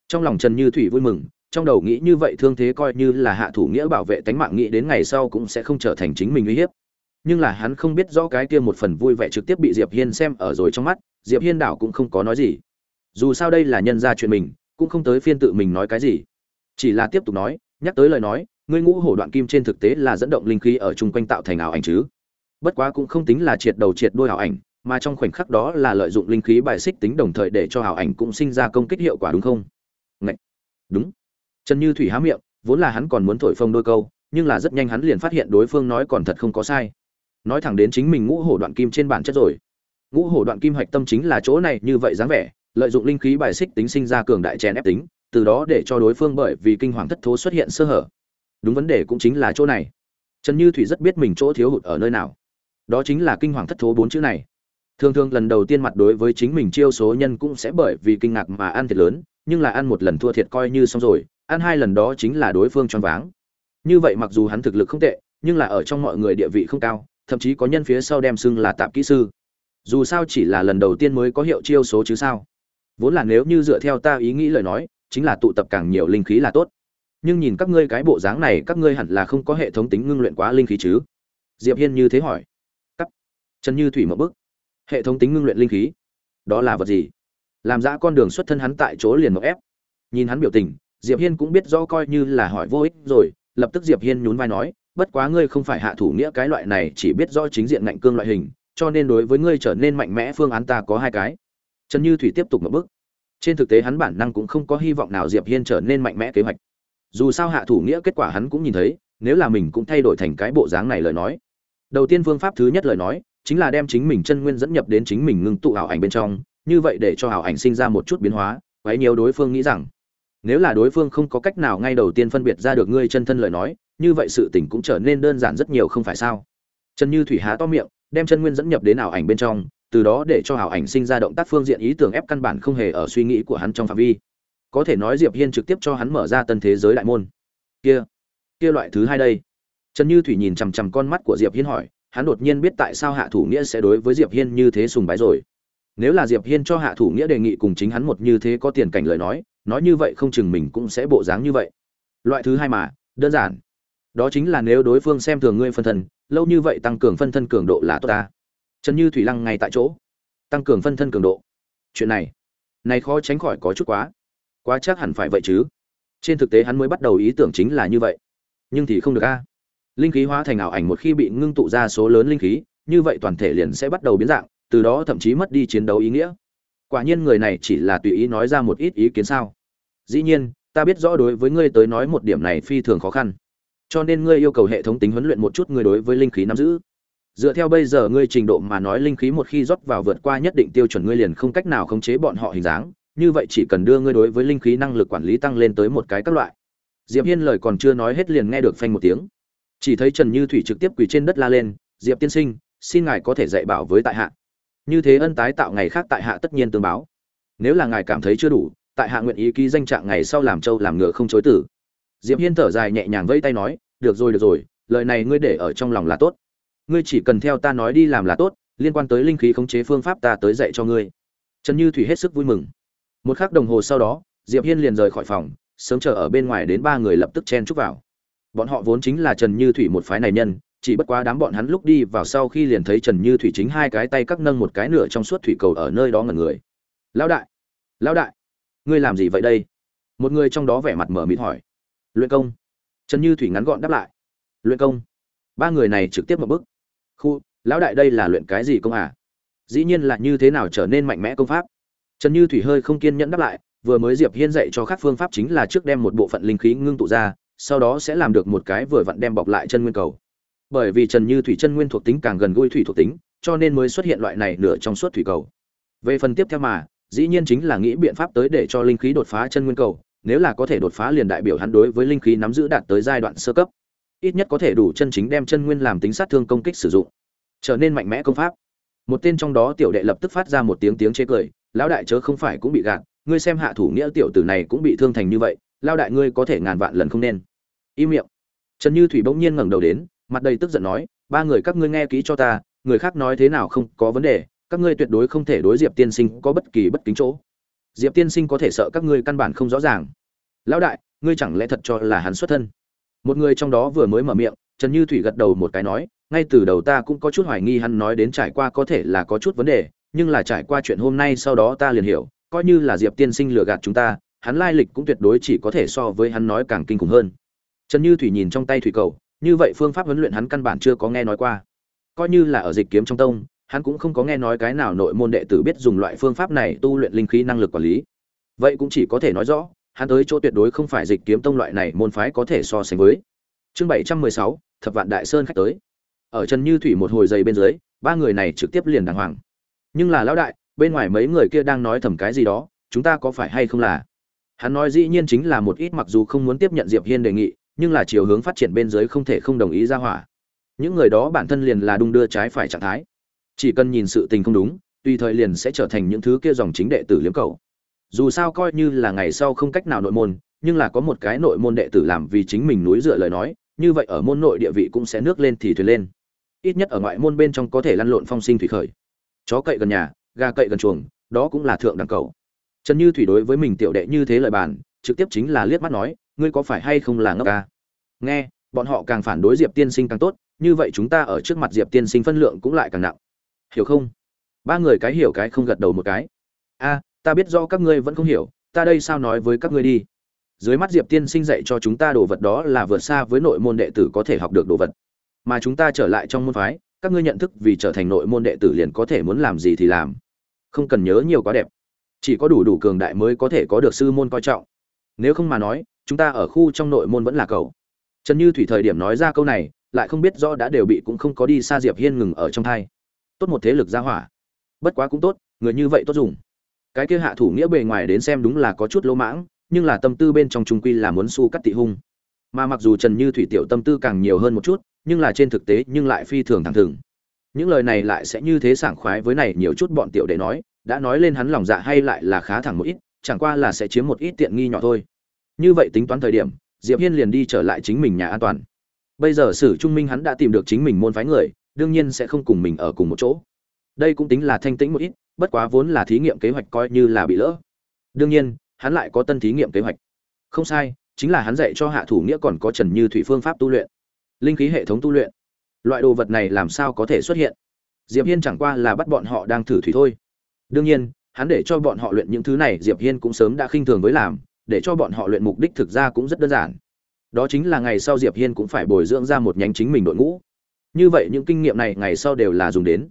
Trong lòng trần như thủy vui mừng, trong đầu nghĩ như vậy thương thế coi như là hạ thủ nghĩa bảo vệ tánh mạng nghĩ đến ngày sau cũng sẽ không trở thành chính mình uy hiếp nhưng là hắn không biết rõ cái kia một phần vui vẻ trực tiếp bị diệp hiên xem ở rồi trong mắt, diệp hiên đảo cũng không có nói gì. Dù sao đây là nhân ra chuyện mình, cũng không tới phiên tự mình nói cái gì. Chỉ là tiếp tục nói, nhắc tới lời nói, ngươi ngũ hổ đoạn kim trên thực tế là dẫn động linh khí ở chung quanh tạo thành ảo ảnh chứ. Bất quá cũng không tính là triệt đầu triệt đuôi ảo ảnh, mà trong khoảnh khắc đó là lợi dụng linh khí bài xích tính đồng thời để cho ảo ảnh cũng sinh ra công kích hiệu quả đúng không? Ngậy! đúng. Trần như thủy há miệng, vốn là hắn còn muốn thổi phông đôi câu, nhưng là rất nhanh hắn liền phát hiện đối phương nói còn thật không có sai nói thẳng đến chính mình ngũ hổ đoạn kim trên bản chất rồi. Ngũ hổ đoạn kim hạch tâm chính là chỗ này như vậy dáng vẻ, lợi dụng linh khí bài xích tính sinh ra cường đại chèn ép tính, từ đó để cho đối phương bởi vì kinh hoàng thất thố xuất hiện sơ hở. Đúng vấn đề cũng chính là chỗ này. Trần như thủy rất biết mình chỗ thiếu hụt ở nơi nào. Đó chính là kinh hoàng thất thố bốn chữ này. Thường thường lần đầu tiên mặt đối với chính mình chiêu số nhân cũng sẽ bởi vì kinh ngạc mà ăn thiệt lớn, nhưng là ăn một lần thua thiệt coi như xong rồi, ăn hai lần đó chính là đối phương choáng váng. Như vậy mặc dù hắn thực lực không tệ, nhưng là ở trong mọi người địa vị không cao thậm chí có nhân phía sau đem xưng là tạp kỹ sư. Dù sao chỉ là lần đầu tiên mới có hiệu chiêu số chứ sao. Vốn là nếu như dựa theo ta ý nghĩ lời nói, chính là tụ tập càng nhiều linh khí là tốt. Nhưng nhìn các ngươi cái bộ dáng này, các ngươi hẳn là không có hệ thống tính ngưng luyện quá linh khí chứ? Diệp hiên như thế hỏi. Cắt. Trần như thủy một bức hệ thống tính ngưng luyện linh khí? Đó là vật gì? Làm ra con đường xuất thân hắn tại chỗ liền một ép. Nhìn hắn biểu tình, diệp hiên cũng biết rõ coi như là hỏi vô ích rồi, lập tức diệp hiên nhún vai nói bất quá ngươi không phải hạ thủ nghĩa cái loại này, chỉ biết rõ chính diện ngạnh cương loại hình, cho nên đối với ngươi trở nên mạnh mẽ phương án ta có hai cái. Trần như thủy tiếp tục một bước. Trên thực tế hắn bản năng cũng không có hy vọng nào diệp hiên trở nên mạnh mẽ kế hoạch. Dù sao hạ thủ nghĩa kết quả hắn cũng nhìn thấy, nếu là mình cũng thay đổi thành cái bộ dáng này lời nói. Đầu tiên phương pháp thứ nhất lời nói, chính là đem chính mình chân nguyên dẫn nhập đến chính mình ngưng tụ ảo ảnh bên trong, như vậy để cho ảo ảnh sinh ra một chút biến hóa, quấy nhiều đối phương nghĩ rằng, nếu là đối phương không có cách nào ngay đầu tiên phân biệt ra được ngươi chân thân lời nói như vậy sự tình cũng trở nên đơn giản rất nhiều không phải sao? Trần như thủy há to miệng, đem chân nguyên dẫn nhập đến ảo ảnh bên trong, từ đó để cho ảo ảnh sinh ra động tác phương diện ý tưởng ép căn bản không hề ở suy nghĩ của hắn trong phạm vi. Có thể nói diệp hiên trực tiếp cho hắn mở ra tân thế giới đại môn. Kia kia loại thứ hai đây. Trần như thủy nhìn chằm chằm con mắt của diệp hiên hỏi, hắn đột nhiên biết tại sao hạ thủ nghĩa sẽ đối với diệp hiên như thế sùng bái rồi. Nếu là diệp hiên cho hạ thủ nghĩa đề nghị cùng chính hắn một như thế có tiền cảnh lời nói nói như vậy không chừng mình cũng sẽ bộ dáng như vậy. Loại thứ hai mà, đơn giản đó chính là nếu đối phương xem thường ngươi phân thân, lâu như vậy tăng cường phân thân cường độ là tốt ta. Trần như thủy lăng ngay tại chỗ. Tăng cường phân thân cường độ. Chuyện này này khó tránh khỏi có chút quá. Quá chắc hẳn phải vậy chứ. Trên thực tế hắn mới bắt đầu ý tưởng chính là như vậy. Nhưng thì không được a. Linh khí hóa thành ảo ảnh một khi bị ngưng tụ ra số lớn linh khí, như vậy toàn thể liền sẽ bắt đầu biến dạng, từ đó thậm chí mất đi chiến đấu ý nghĩa. Quả nhiên người này chỉ là tùy ý nói ra một ít ý kiến sao. Dĩ nhiên, ta biết rõ đối với ngươi tới nói một điểm này phi thường khó khăn cho nên ngươi yêu cầu hệ thống tính huấn luyện một chút ngươi đối với linh khí nắm giữ. Dựa theo bây giờ ngươi trình độ mà nói linh khí một khi rót vào vượt qua nhất định tiêu chuẩn ngươi liền không cách nào khống chế bọn họ hình dáng, như vậy chỉ cần đưa ngươi đối với linh khí năng lực quản lý tăng lên tới một cái các loại. Diệp hiên lời còn chưa nói hết liền nghe được phanh một tiếng. Chỉ thấy trần như thủy trực tiếp quỳ trên đất la lên, diệp tiên sinh, xin ngài có thể dạy bảo với tại hạ. Như thế ân tái tạo ngày khác tại hạ tất nhiên tương báo. Nếu là ngài cảm thấy chưa đủ, tại hạ nguyện ý ký danh trạng ngày sau làm châu làm ngựa không chối tử diệp hiên thở dài nhẹ nhàng vẫy tay nói, được rồi được rồi, lời này ngươi để ở trong lòng là tốt. Ngươi chỉ cần theo ta nói đi làm là tốt, liên quan tới linh khí khống chế phương pháp ta tới dạy cho ngươi. Trần như thủy hết sức vui mừng. Một khắc đồng hồ sau đó, diệp hiên liền rời khỏi phòng, sớm chờ ở bên ngoài đến ba người lập tức chen chúc vào. Bọn họ vốn chính là trần như thủy một phái này nhân, chỉ bất quá đám bọn hắn lúc đi vào sau khi liền thấy trần như thủy chính hai cái tay các nâng một cái nửa trong suốt thủy cầu ở nơi đó ngẩn người. Lão đại lão đại, ngươi làm gì vậy đây? Một người trong đó vẻ mặt mở mịt hỏi luyện công. Trần như thủy ngắn gọn đáp lại. Luyện công. Ba người này trực tiếp một bước. Khu, lão đại đây là luyện cái gì công à? Dĩ nhiên là như thế nào trở nên mạnh mẽ công pháp? Trần như thủy hơi không kiên nhẫn đáp lại, vừa mới diệp hiên dạy cho các phương pháp chính là trước đem một bộ phận linh khí ngưng tụ ra, sau đó sẽ làm được một cái vừa vặn đem bọc lại chân nguyên cầu. Bởi vì trần như thủy chân nguyên thuộc tính càng gần gũi thủy thuộc tính, cho nên mới xuất hiện loại này nửa trong suốt thủy cầu. Về phần tiếp theo mà, dĩ nhiên chính là nghĩ biện pháp tới để cho linh khí đột phá chân nguyên cầu nếu là có thể đột phá liền đại biểu hắn đối với linh khí nắm giữ đạt tới giai đoạn sơ cấp. Ít nhất có thể đủ chân chính đem chân nguyên làm tính sát thương công kích sử dụng. Trở nên mạnh mẽ công pháp. Một tên trong đó tiểu đệ lập tức phát ra một tiếng tiếng chế cười, lão đại chớ không phải cũng bị gạt, ngươi xem hạ thủ nghĩa tiểu tử này cũng bị thương thành như vậy lao đại ngươi có thể ngàn vạn lần không nên. Im miệng. Trần như thủy bỗng nhiên ngẩng đầu đến, mặt đầy tức giận nói, ba người các ngươi nghe kỹ cho ta, người khác nói thế nào không có vấn đề, các ngươi tuyệt đối không thể đối diệp tiên sinh có bất kỳ bất kính chỗ diệp tiên sinh có thể sợ các ngươi căn bản không rõ ràng. Lão đại, ngươi chẳng lẽ thật cho là hắn xuất thân? Một người trong đó vừa mới mở miệng, trần như thủy gật đầu một cái nói, ngay từ đầu ta cũng có chút hoài nghi hắn nói đến trải qua có thể là có chút vấn đề, nhưng là trải qua chuyện hôm nay sau đó ta liền hiểu, coi như là diệp tiên sinh lừa gạt chúng ta, hắn lai lịch cũng tuyệt đối chỉ có thể so với hắn nói càng kinh khủng hơn. Trần như thủy nhìn trong tay thủy cầu, như vậy phương pháp huấn luyện hắn căn bản chưa có nghe nói qua. Coi như là ở dịch kiếm trong tông hắn cũng không có nghe nói cái nào nội môn đệ tử biết dùng loại phương pháp này tu luyện linh khí năng lực quản lý. Vậy cũng chỉ có thể nói rõ, hắn tới chỗ tuyệt đối không phải dịch kiếm tông loại này môn phái có thể so sánh với. Chương bảy trăm mười sáu, thập vạn đại sơn khách tới. Ở trần như thủy một hồi giày bên dưới, ba người này trực tiếp liền đàng hoàng. Nhưng là lão đại, bên ngoài mấy người kia đang nói thầm cái gì đó, chúng ta có phải hay không là? Hắn nói dĩ nhiên chính là một ít mặc dù không muốn tiếp nhận diệp hiên đề nghị, nhưng là chiều hướng phát triển bên dưới không thể không đồng ý ra hỏa. Những người đó bản thân liền là đung đưa trái phải trạng thái chỉ cần nhìn sự tình không đúng, tùy thời liền sẽ trở thành những thứ kia dòng chính đệ tử liếm cầu. Dù sao coi như là ngày sau không cách nào nội môn, nhưng là có một cái nội môn đệ tử làm vì chính mình núi dựa lời nói, như vậy ở môn nội địa vị cũng sẽ nước lên thì thuyền lên. Ít nhất ở ngoại môn bên trong có thể lăn lộn phong sinh thủy khởi. Chó cậy gần nhà, gà cậy gần chuồng, đó cũng là thượng đẳng cầu. Trần như thủy đối với mình tiểu đệ như thế lời bàn, trực tiếp chính là liếc mắt nói, ngươi có phải hay không là ngốc ca? Nghe, bọn họ càng phản đối diệp tiên sinh càng tốt, như vậy chúng ta ở trước mặt diệp tiên sinh phân lượng cũng lại càng nặng hiểu không? Ba người cái hiểu cái không gật đầu một cái. A, ta biết do các ngươi vẫn không hiểu, ta đây sao nói với các ngươi đi? Dưới mắt diệp tiên sinh dạy cho chúng ta đồ vật đó là vượt xa với nội môn đệ tử có thể học được đồ vật. Mà chúng ta trở lại trong môn phái, các ngươi nhận thức vì trở thành nội môn đệ tử liền có thể muốn làm gì thì làm. Không cần nhớ nhiều quá đẹp. Chỉ có đủ đủ cường đại mới có thể có được sư môn coi trọng. Nếu không mà nói, chúng ta ở khu trong nội môn vẫn là cầu. Trần như thủy thời điểm nói ra câu này, lại không biết rõ đã đều bị cũng không có đi xa diệp hiên ngừng ở trong thai tốt một thế lực gia hỏa. Bất quá cũng tốt, người như vậy tốt dùng. Cái kia hạ thủ nghĩa bề ngoài đến xem đúng là có chút lỗ mãng, nhưng là tâm tư bên trong trung quy là muốn su cắt tị hung. Mà mặc dù trần như thủy tiểu tâm tư càng nhiều hơn một chút, nhưng là trên thực tế nhưng lại phi thường thẳng thừng. Những lời này lại sẽ như thế sảng khoái với này nhiều chút bọn tiểu để nói, đã nói lên hắn lòng dạ hay lại là khá thẳng một ít, chẳng qua là sẽ chiếm một ít tiện nghi nhỏ thôi. Như vậy tính toán thời điểm, diệp hiên liền đi trở lại chính mình nhà an toàn. Bây giờ sử trung minh hắn đã tìm được chính mình môn phái người đương nhiên sẽ không cùng mình ở cùng một chỗ. Đây cũng tính là thanh tĩnh một ít, bất quá vốn là thí nghiệm kế hoạch coi như là bị lỡ. Đương nhiên, hắn lại có tân thí nghiệm kế hoạch. Không sai, chính là hắn dạy cho hạ thủ nghĩa còn có trần như thủy phương pháp tu luyện. Linh khí hệ thống tu luyện. Loại đồ vật này làm sao có thể xuất hiện? Diệp hiên chẳng qua là bắt bọn họ đang thử thủy thôi. Đương nhiên, hắn để cho bọn họ luyện những thứ này, diệp hiên cũng sớm đã khinh thường với làm, để cho bọn họ luyện mục đích thực ra cũng rất đơn giản. Đó chính là ngày sau diệp hiên cũng phải bồi dưỡng ra một nhánh chính mình đội ngũ như vậy những kinh nghiệm này ngày sau đều là dùng đến.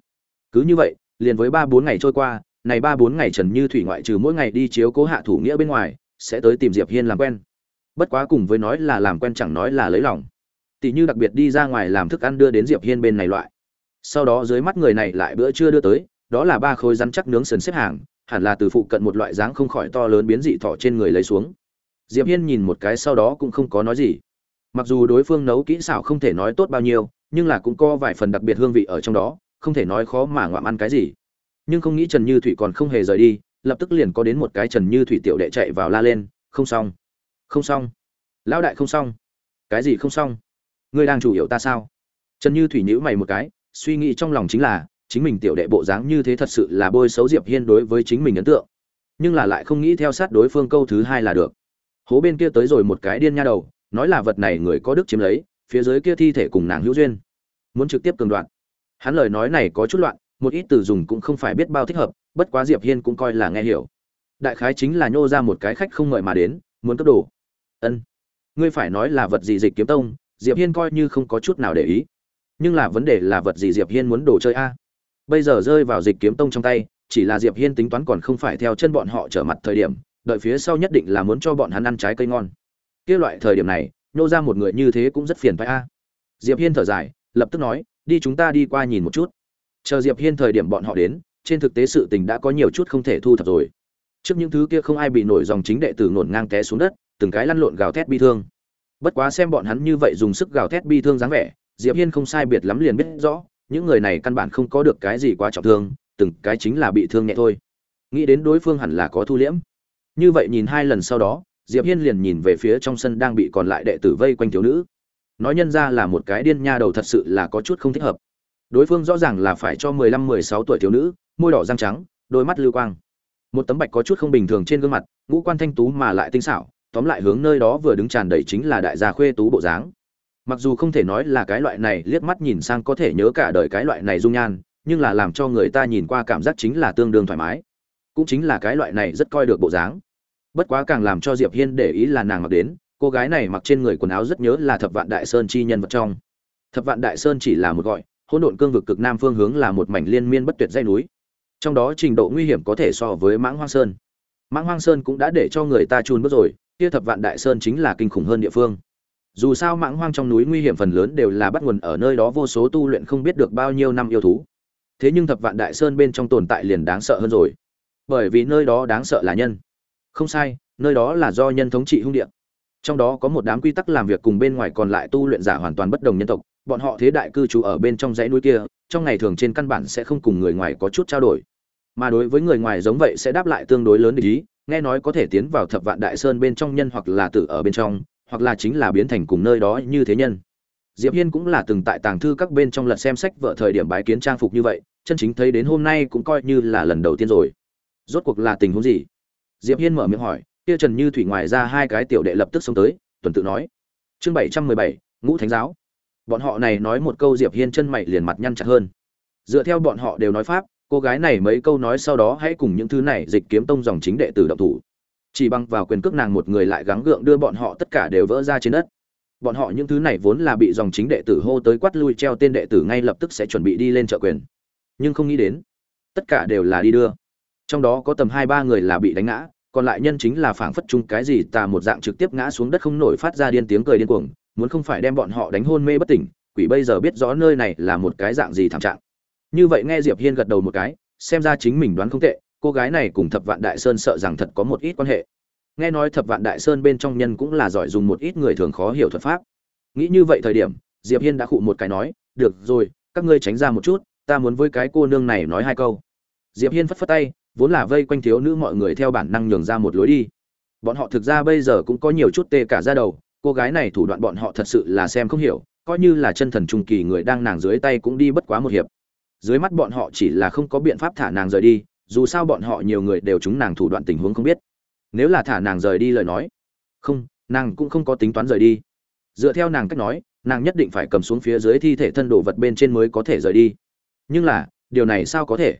Cứ như vậy, liền với ba bốn ngày trôi qua, này ba bốn ngày trần như thủy ngoại trừ mỗi ngày đi chiếu cố hạ thủ nghĩa bên ngoài, sẽ tới tìm diệp hiên làm quen. Bất quá cùng với nói là làm quen chẳng nói là lấy lòng. Tỷ như đặc biệt đi ra ngoài làm thức ăn đưa đến diệp hiên bên này loại. Sau đó dưới mắt người này lại bữa trưa đưa tới, đó là ba khối rắn chắc nướng sườn xếp hàng, hẳn là từ phụ cận một loại dáng không khỏi to lớn biến dị thỏ trên người lấy xuống. Diệp hiên nhìn một cái sau đó cũng không có nói gì. Mặc dù đối phương nấu kỹ xảo không thể nói tốt bao nhiêu nhưng là cũng có vài phần đặc biệt hương vị ở trong đó, không thể nói khó mà ngoạm ăn cái gì. Nhưng không nghĩ trần như thủy còn không hề rời đi, lập tức liền có đến một cái trần như thủy tiểu đệ chạy vào la lên, không xong không xong, lão đại không xong. Cái gì không xong? Ngươi đang chủ yếu ta sao? Trần như thủy nhữ mày một cái, suy nghĩ trong lòng chính là, chính mình tiểu đệ bộ dáng như thế thật sự là bôi xấu diệp hiên đối với chính mình ấn tượng. Nhưng là lại không nghĩ theo sát đối phương câu thứ hai là được. Hố bên kia tới rồi một cái điên nha đầu, nói là vật này người có đức chiếm lấy, phía dưới kia thi thể cùng nàng hữu duyên muốn trực tiếp cường đoạn hắn lời nói này có chút loạn, một ít từ dùng cũng không phải biết bao thích hợp, bất quá diệp hiên cũng coi là nghe hiểu. Đại khái chính là nhô ra một cái khách không ngợi mà đến, muốn cấp đồ. Ân. Ngươi phải nói là vật gì dịch kiếm tông, diệp hiên coi như không có chút nào để ý. Nhưng là vấn đề là vật gì diệp hiên muốn đồ chơi a? Bây giờ rơi vào dịch kiếm tông trong tay, chỉ là diệp hiên tính toán còn không phải theo chân bọn họ trở mặt thời điểm, đợi phía sau nhất định là muốn cho bọn hắn ăn trái cây ngon. Kia loại thời điểm này nô ra một người như thế cũng rất phiền phải a. Diệp hiên thở dài lập tức nói, đi chúng ta đi qua nhìn một chút. Chờ diệp hiên thời điểm bọn họ đến, trên thực tế sự tình đã có nhiều chút không thể thu thập rồi. Trước những thứ kia không ai bị nổi dòng chính đệ tử nổn ngang té xuống đất, từng cái lăn lộn gào thét bi thương. Bất quá xem bọn hắn như vậy dùng sức gào thét bi thương dáng vẻ, diệp hiên không sai biệt lắm liền biết rõ, những người này căn bản không có được cái gì quá trọng thương, từng cái chính là bị thương nhẹ thôi. Nghĩ đến đối phương hẳn là có thu liễm. Như vậy nhìn hai lần sau đó, diệp hiên liền nhìn về phía trong sân đang bị còn lại đệ tử vây quanh thiếu nữ nói nhân ra là một cái điên nha đầu thật sự là có chút không thích hợp. Đối phương rõ ràng là phải cho mười lăm, mười sáu tuổi thiếu nữ, môi đỏ răng trắng, đôi mắt lưu quang. Một tấm bạch có chút không bình thường trên gương mặt, ngũ quan thanh tú mà lại tinh xảo, tóm lại hướng nơi đó vừa đứng tràn đầy chính là đại gia khuê tú bộ dáng. Mặc dù không thể nói là cái loại này liếc mắt nhìn sang có thể nhớ cả đời cái loại này dung nhan, nhưng là làm cho người ta nhìn qua cảm giác chính là tương đương thoải mái. Cũng chính là cái loại này rất coi được bộ dáng. Bất quá càng làm cho diệp hiên để ý là nàng mặc đến cô gái này mặc trên người quần áo rất nhớ là thập vạn đại sơn chi nhân vật trong. Thập vạn đại sơn chỉ là một gọi, hỗn độn cương vực cực nam phương hướng là một mảnh liên miên bất tuyệt dây núi. Trong đó trình độ nguy hiểm có thể so với mãng hoang sơn. Mãng hoang sơn cũng đã để cho người ta chun bước rồi, kia thập vạn đại sơn chính là kinh khủng hơn địa phương. Dù sao mãng hoang trong núi nguy hiểm phần lớn đều là bắt nguồn ở nơi đó, vô số tu luyện không biết được bao nhiêu năm yêu thú. Thế nhưng thập vạn đại sơn bên trong tồn tại liền đáng sợ hơn rồi. Bởi vì nơi đó đáng sợ là nhân. Không sai, nơi đó là do nhân thống trị hung địa trong đó có một đám quy tắc làm việc cùng bên ngoài còn lại tu luyện giả hoàn toàn bất đồng nhân tộc, bọn họ thế đại cư trú ở bên trong dãy núi kia, trong ngày thường trên căn bản sẽ không cùng người ngoài có chút trao đổi. Mà đối với người ngoài giống vậy sẽ đáp lại tương đối lớn để ý, nghe nói có thể tiến vào thập vạn đại sơn bên trong nhân hoặc là tử ở bên trong, hoặc là chính là biến thành cùng nơi đó như thế nhân. Diệp hiên cũng là từng tại tàng thư các bên trong lật xem sách vợ thời điểm bái kiến trang phục như vậy, chân chính thấy đến hôm nay cũng coi như là lần đầu tiên rồi. Rốt cuộc là tình huống gì? Diệp hiên mở miệng hỏi kia trần như thủy ngoài ra hai cái tiểu đệ lập tức xông tới, tuần tự nói. Chương bảy trăm mười bảy, ngũ thánh giáo. Bọn họ này nói một câu diệp hiên chân mày liền mặt nhăn chặt hơn. Dựa theo bọn họ đều nói pháp, cô gái này mấy câu nói sau đó hãy cùng những thứ này dịch kiếm tông dòng chính đệ tử động thủ. Chỉ bằng vào quyền cước nàng một người lại gắng gượng đưa bọn họ tất cả đều vỡ ra trên đất. Bọn họ những thứ này vốn là bị dòng chính đệ tử hô tới quát lui treo tên đệ tử ngay lập tức sẽ chuẩn bị đi lên trợ quyền. Nhưng không nghĩ đến, tất cả đều là đi đưa. Trong đó có tầm hai ba người là bị đánh ngã còn lại nhân chính là phảng phất chung cái gì tà một dạng trực tiếp ngã xuống đất không nổi phát ra điên tiếng cười điên cuồng, muốn không phải đem bọn họ đánh hôn mê bất tỉnh, quỷ bây giờ biết rõ nơi này là một cái dạng gì thảm trạng. Như vậy nghe diệp hiên gật đầu một cái, xem ra chính mình đoán không tệ, cô gái này cùng thập vạn đại sơn sợ rằng thật có một ít quan hệ. Nghe nói thập vạn đại sơn bên trong nhân cũng là giỏi dùng một ít người thường khó hiểu thuật pháp. Nghĩ như vậy thời điểm, diệp hiên đã khụ một cái nói, được rồi, các ngươi tránh ra một chút, ta muốn với cái cô nương này nói hai câu. Diệp hiên phất phất tay vốn là vây quanh thiếu nữ mọi người theo bản năng nhường ra một lối đi. Bọn họ thực ra bây giờ cũng có nhiều chút tê cả ra đầu, cô gái này thủ đoạn bọn họ thật sự là xem không hiểu, coi như là chân thần trung kỳ người đang nàng dưới tay cũng đi bất quá một hiệp. Dưới mắt bọn họ chỉ là không có biện pháp thả nàng rời đi, dù sao bọn họ nhiều người đều chúng nàng thủ đoạn tình huống không biết. Nếu là thả nàng rời đi lời nói, không, nàng cũng không có tính toán rời đi. Dựa theo nàng cách nói, nàng nhất định phải cầm xuống phía dưới thi thể thân đồ vật bên trên mới có thể rời đi. Nhưng là, điều này sao có thể?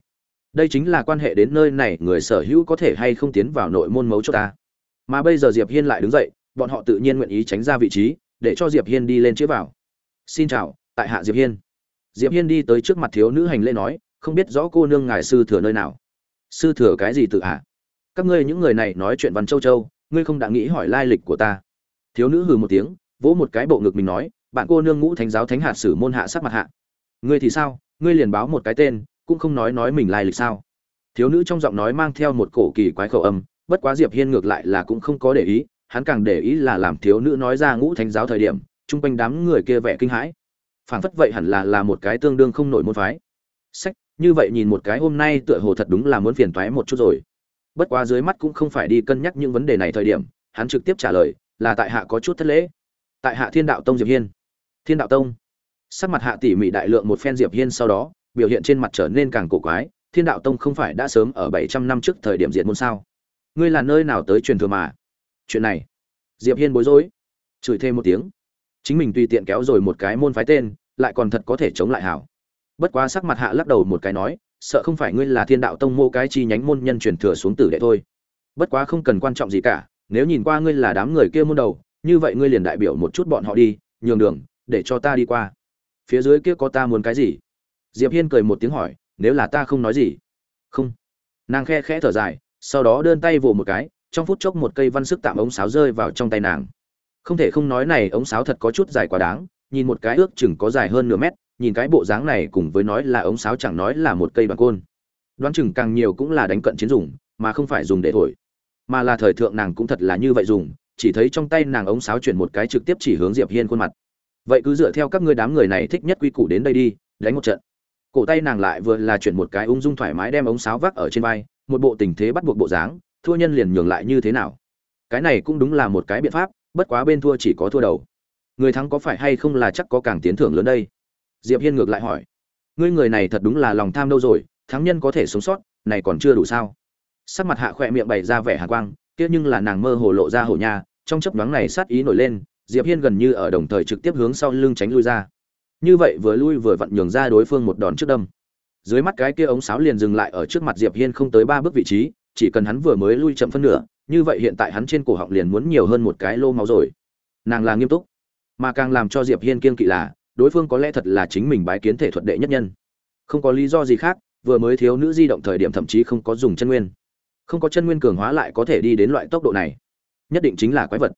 Đây chính là quan hệ đến nơi này, người sở hữu có thể hay không tiến vào nội môn mấu cho ta. Mà bây giờ diệp hiên lại đứng dậy, bọn họ tự nhiên nguyện ý tránh ra vị trí, để cho diệp hiên đi lên chĩa vào. Xin chào, tại hạ diệp hiên. Diệp hiên đi tới trước mặt thiếu nữ hành lễ nói, không biết rõ cô nương ngài sư thừa nơi nào? Sư thừa cái gì tự hạ? Các ngươi những người này nói chuyện văn châu châu, ngươi không đã nghĩ hỏi lai lịch của ta. Thiếu nữ hừ một tiếng, vỗ một cái bộ ngực mình nói, bạn cô nương ngũ thánh giáo thánh hạt sử môn hạ sắc mặt hạ. Ngươi thì sao? Ngươi liền báo một cái tên cũng không nói nói mình lai lịch sao. Thiếu nữ trong giọng nói mang theo một cổ kỳ quái khẩu âm, bất quá diệp hiên ngược lại là cũng không có để ý, hắn càng để ý là làm thiếu nữ nói ra ngũ thánh giáo thời điểm, chung quanh đám người kia vẻ kinh hãi. Phảng phất vậy hẳn là là một cái tương đương không nổi môn phái. Sách, như vậy nhìn một cái hôm nay tựa hồ thật đúng là muốn phiền toái một chút rồi. Bất quá dưới mắt cũng không phải đi cân nhắc những vấn đề này thời điểm, hắn trực tiếp trả lời, là tại hạ có chút thất lễ. Tại hạ thiên đạo tông diệp hiên. Thiên đạo tông. Sắc mặt hạ tỉ mỉ đại lượng một phen diệp hiên sau đó biểu hiện trên mặt trở nên càng cổ quái, thiên đạo tông không phải đã sớm ở bảy trăm năm trước thời điểm diện môn sao? Ngươi là nơi nào tới truyền thừa mà? Chuyện này, diệp hiên bối rối, chửi thêm một tiếng. Chính mình tùy tiện kéo rồi một cái môn phái tên, lại còn thật có thể chống lại hảo. Bất quá sắc mặt hạ lắc đầu một cái nói, sợ không phải ngươi là thiên đạo tông mô cái chi nhánh môn nhân truyền thừa xuống tử đệ thôi. Bất quá không cần quan trọng gì cả, nếu nhìn qua ngươi là đám người kia môn đầu, như vậy ngươi liền đại biểu một chút bọn họ đi, nhường đường, để cho ta đi qua. Phía dưới kia có ta muốn cái gì? Diệp hiên cười một tiếng hỏi, nếu là ta không nói gì? Không. Nàng khe khẽ thở dài, sau đó đơn tay vồ một cái, trong phút chốc một cây văn sức tạm ống sáo rơi vào trong tay nàng. Không thể không nói này ống sáo thật có chút dài quá đáng, nhìn một cái ước chừng có dài hơn nửa mét, nhìn cái bộ dáng này cùng với nói là ống sáo chẳng nói là một cây bằng côn. Đoán chừng càng nhiều cũng là đánh cận chiến dùng, mà không phải dùng để thổi. Mà là thời thượng nàng cũng thật là như vậy dùng, chỉ thấy trong tay nàng ống sáo chuyển một cái trực tiếp chỉ hướng diệp hiên khuôn mặt. Vậy cứ dựa theo các ngươi đám người này thích nhất quy củ đến đây đi, đánh một trận cổ tay nàng lại vừa là chuyển một cái ung dung thoải mái đem ống sáo vác ở trên vai, một bộ tình thế bắt buộc bộ dáng, thua nhân liền nhường lại như thế nào. Cái này cũng đúng là một cái biện pháp, bất quá bên thua chỉ có thua đầu. Người thắng có phải hay không là chắc có càng tiến thưởng lớn đây? Diệp hiên ngược lại hỏi. Ngươi người này thật đúng là lòng tham đâu rồi, thắng nhân có thể sống sót, này còn chưa đủ sao? Sắc mặt hạ khỏe miệng bày ra vẻ hàn quang tiếc nhưng là nàng mơ hồ lộ ra hổ nha, trong chấp nhoáng này sát ý nổi lên, diệp hiên gần như ở đồng thời trực tiếp hướng sau lưng tránh lui ra như vậy vừa lui vừa vặn nhường ra đối phương một đòn trước đâm. Dưới mắt cái kia ống sáo liền dừng lại ở trước mặt diệp hiên không tới ba bước vị trí, chỉ cần hắn vừa mới lui chậm phân nửa, như vậy hiện tại hắn trên cổ họng liền muốn nhiều hơn một cái lô máu rồi. Nàng là nghiêm túc, mà càng làm cho diệp hiên kiên kỵ là, đối phương có lẽ thật là chính mình bái kiến thể thuật đệ nhất nhân. Không có lý do gì khác, vừa mới thiếu nữ di động thời điểm thậm chí không có dùng chân nguyên. Không có chân nguyên cường hóa lại có thể đi đến loại tốc độ này. Nhất định chính là quái vật.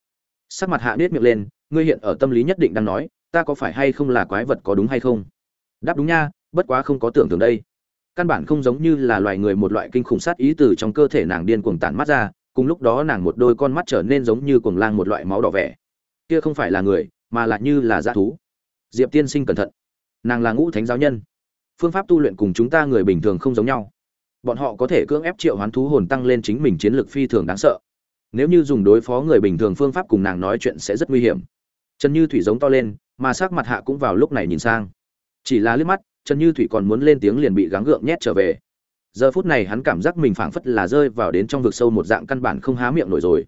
Sắc mặt hạ nết miệng lên, ngươi hiện ở tâm lý nhất định đang nói ta có phải hay không là quái vật có đúng hay không? Đáp đúng nha, bất quá không có tưởng tượng đây. Căn bản không giống như là loài người một loại kinh khủng sát ý từ trong cơ thể nàng điên cuồng tản mắt ra, cùng lúc đó nàng một đôi con mắt trở nên giống như cuồng lang một loại máu đỏ vẻ. Kia không phải là người, mà là như là dã thú. Diệp tiên sinh cẩn thận. Nàng là ngũ thánh giáo nhân. Phương pháp tu luyện cùng chúng ta người bình thường không giống nhau. Bọn họ có thể cưỡng ép triệu hoán thú hồn tăng lên chính mình chiến lược phi thường đáng sợ. Nếu như dùng đối phó người bình thường phương pháp cùng nàng nói chuyện sẽ rất nguy hiểm. Trần như thủy giống to lên mà sắc mặt hạ cũng vào lúc này nhìn sang. Chỉ là liếc mắt, trần như thủy còn muốn lên tiếng liền bị gắng gượng nhét trở về. Giờ phút này hắn cảm giác mình phảng phất là rơi vào đến trong vực sâu một dạng căn bản không há miệng nổi rồi.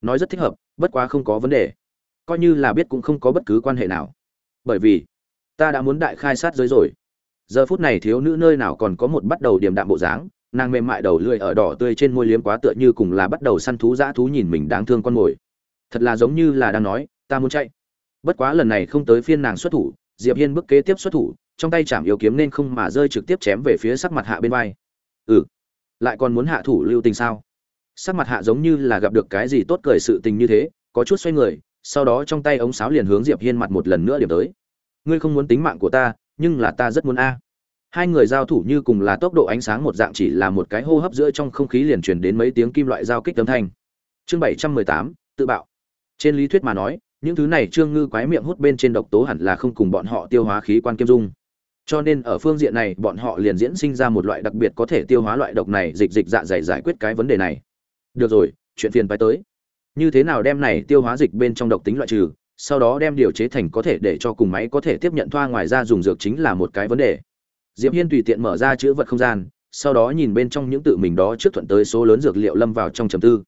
Nói rất thích hợp, bất quá không có vấn đề. Coi như là biết cũng không có bất cứ quan hệ nào. Bởi vì, ta đã muốn đại khai sát giới rồi. Giờ phút này thiếu nữ nơi nào còn có một bắt đầu điểm đạm bộ dáng, nàng mềm mại đầu lưỡi ở đỏ tươi trên môi liếm quá tựa như cùng là bắt đầu săn thú dã thú nhìn mình đáng thương con mồi. Thật là giống như là đang nói, ta muốn chạy bất quá lần này không tới phiên nàng xuất thủ, diệp hiên bước kế tiếp xuất thủ, trong tay chạm yếu kiếm nên không mà rơi trực tiếp chém về phía sắc mặt hạ bên vai. Ừ lại còn muốn hạ thủ lưu tình sao? Sắc mặt hạ giống như là gặp được cái gì tốt cười sự tình như thế, có chút xoay người, sau đó trong tay ống sáo liền hướng diệp hiên mặt một lần nữa điểm tới. Ngươi không muốn tính mạng của ta, nhưng là ta rất muốn a. Hai người giao thủ như cùng là tốc độ ánh sáng một dạng chỉ là một cái hô hấp giữa trong không khí liền truyền đến mấy tiếng kim loại giao kích âm thanh. Chương bảy trăm mười tám, tự bạo. Trên lý thuyết mà nói những thứ này trương ngư quái miệng hút bên trên độc tố hẳn là không cùng bọn họ tiêu hóa khí quan kiêm dung. Cho nên ở phương diện này, bọn họ liền diễn sinh ra một loại đặc biệt có thể tiêu hóa loại độc này dịch dịch dạ dày giải quyết cái vấn đề này. Được rồi, chuyện phiền phải tới. Như thế nào đem này tiêu hóa dịch bên trong độc tính loại trừ, sau đó đem điều chế thành có thể để cho cùng máy có thể tiếp nhận thoa ngoài ra dùng dược chính là một cái vấn đề. Diệp hiên tùy tiện mở ra chữ vật không gian, sau đó nhìn bên trong những tự mình đó trước thuận tới số lớn dược liệu lâm vào trong trầm tư.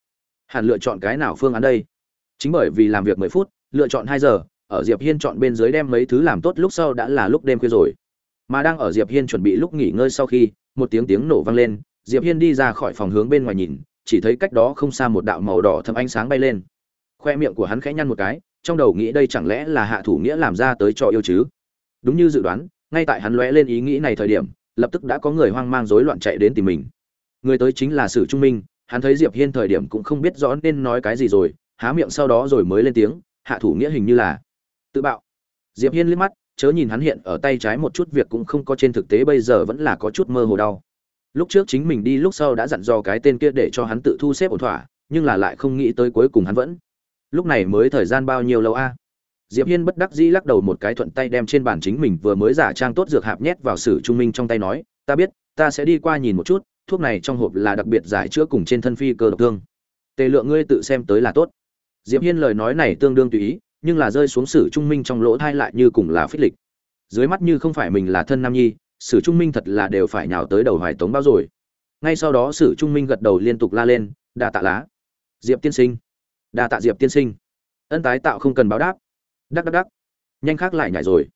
Hẳn lựa chọn cái nào phương án đây? Chính bởi vì làm việc mười phút lựa chọn hai giờ, ở diệp hiên chọn bên dưới đem mấy thứ làm tốt lúc sau đã là lúc đêm khuya rồi. Mà đang ở diệp hiên chuẩn bị lúc nghỉ ngơi sau khi, một tiếng tiếng nổ vang lên, diệp hiên đi ra khỏi phòng hướng bên ngoài nhìn, chỉ thấy cách đó không xa một đạo màu đỏ thâm ánh sáng bay lên. Khoe miệng của hắn khẽ nhăn một cái, trong đầu nghĩ đây chẳng lẽ là hạ thủ nghĩa làm ra tới cho yêu chứ? Đúng như dự đoán, ngay tại hắn lóe lên ý nghĩ này thời điểm, lập tức đã có người hoang mang rối loạn chạy đến tìm mình. Người tới chính là sử trung minh, hắn thấy diệp hiên thời điểm cũng không biết rõ nên nói cái gì rồi, há miệng sau đó rồi mới lên tiếng hạ thủ nghĩa hình như là tự bạo. Diệp hiên liếc mắt, chớ nhìn hắn hiện ở tay trái một chút việc cũng không có trên thực tế bây giờ vẫn là có chút mơ hồ đau. Lúc trước chính mình đi, lúc sau đã dặn dò cái tên kia để cho hắn tự thu xếp ổn thỏa, nhưng là lại không nghĩ tới cuối cùng hắn vẫn. Lúc này mới thời gian bao nhiêu lâu a? Diệp hiên bất đắc dĩ lắc đầu một cái thuận tay đem trên bàn chính mình vừa mới giả trang tốt dược hạp nhét vào sử trung minh trong tay nói, ta biết, ta sẽ đi qua nhìn một chút, thuốc này trong hộp là đặc biệt giải chữa cùng trên thân phi cơ độc thương. Tề lượng ngươi tự xem tới là tốt diệp hiên lời nói này tương đương tùy ý, nhưng là rơi xuống sử trung minh trong lỗ thai lại như cùng là phích lịch. Dưới mắt như không phải mình là thân nam nhi, sử trung minh thật là đều phải nhào tới đầu hoài tống bao rồi. Ngay sau đó sử trung minh gật đầu liên tục la lên, đa tạ lá. Diệp tiên sinh. Đa tạ diệp tiên sinh. Ân tái tạo không cần báo đáp. Đắc đắc đắc. Nhanh khác lại nhảy rồi.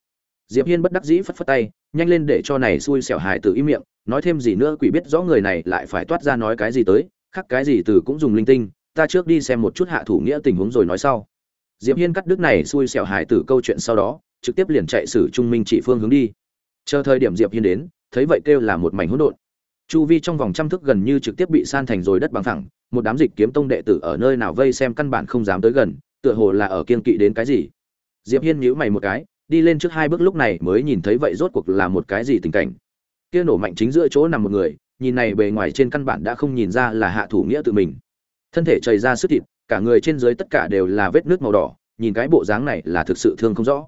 Diệp hiên bất đắc dĩ phất phất tay, nhanh lên để cho này xui xẻo hài tử im miệng, nói thêm gì nữa quỷ biết rõ người này lại phải toát ra nói cái gì tới, khác cái gì từ cũng dùng linh tinh ta trước đi xem một chút hạ thủ nghĩa tình huống rồi nói sau. Diệp hiên cắt đứt này xui xẻo hài tử câu chuyện sau đó, trực tiếp liền chạy xử trung minh chỉ phương hướng đi. Chờ thời điểm diệp hiên đến, thấy vậy kêu là một mảnh hỗn độn. Chu vi trong vòng trăm thước gần như trực tiếp bị san thành rồi đất bằng thẳng một đám dịch kiếm tông đệ tử ở nơi nào vây xem căn bản không dám tới gần, tựa hồ là ở kiên kỵ đến cái gì. Diệp hiên nhíu mày một cái, đi lên trước hai bước lúc này mới nhìn thấy vậy rốt cuộc là một cái gì tình cảnh. Kia nổ mạnh chính giữa chỗ nằm một người, nhìn này bề ngoài trên căn bản đã không nhìn ra là hạ thủ nghĩa tự mình thân thể chảy ra sức thịt, cả người trên dưới tất cả đều là vết nước màu đỏ, nhìn cái bộ dáng này là thực sự thương không rõ.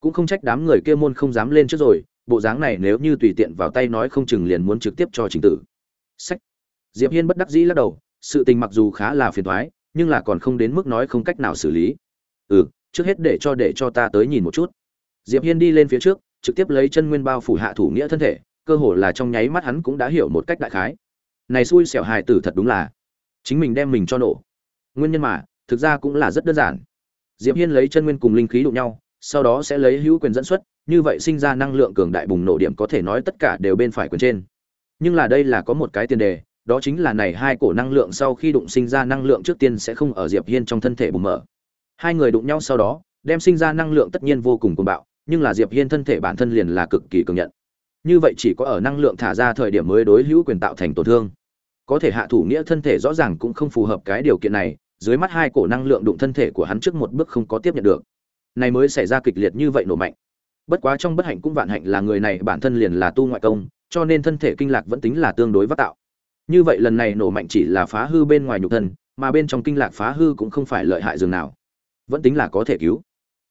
Cũng không trách đám người kia môn không dám lên trước rồi, bộ dáng này nếu như tùy tiện vào tay nói không chừng liền muốn trực tiếp cho trình tử. Sách. Diệp hiên bất đắc dĩ lắc đầu, sự tình mặc dù khá là phiền toái, nhưng là còn không đến mức nói không cách nào xử lý. Ừ trước hết để cho để cho ta tới nhìn một chút. Diệp hiên đi lên phía trước, trực tiếp lấy chân nguyên bao phủ hạ thủ nghĩa thân thể, cơ hồ là trong nháy mắt hắn cũng đã hiểu một cách đại khái. Này xui xẻo hài tử thật đúng là chính mình đem mình cho nổ. Nguyên nhân mà, thực ra cũng là rất đơn giản. Diệp hiên lấy chân nguyên cùng linh khí đụng nhau, sau đó sẽ lấy hữu quyền dẫn xuất, như vậy sinh ra năng lượng cường đại bùng nổ điểm có thể nói tất cả đều bên phải quyền trên. Nhưng là đây là có một cái tiền đề, đó chính là này hai cổ năng lượng sau khi đụng sinh ra năng lượng trước tiên sẽ không ở diệp hiên trong thân thể bùng mở. Hai người đụng nhau sau đó, đem sinh ra năng lượng tất nhiên vô cùng cuồng bạo, nhưng là diệp hiên thân thể bản thân liền là cực kỳ cường nhận. Như vậy chỉ có ở năng lượng thả ra thời điểm mới đối hữu quyền tạo thành tổn thương có thể hạ thủ nghĩa thân thể rõ ràng cũng không phù hợp cái điều kiện này, dưới mắt hai cổ năng lượng đụng thân thể của hắn trước một bước không có tiếp nhận được. Này mới xảy ra kịch liệt như vậy nổ mạnh. Bất quá trong bất hạnh cũng vạn hạnh là người này bản thân liền là tu ngoại công, cho nên thân thể kinh lạc vẫn tính là tương đối vắt tạo. Như vậy lần này nổ mạnh chỉ là phá hư bên ngoài nhục thân, mà bên trong kinh lạc phá hư cũng không phải lợi hại dường nào. Vẫn tính là có thể cứu.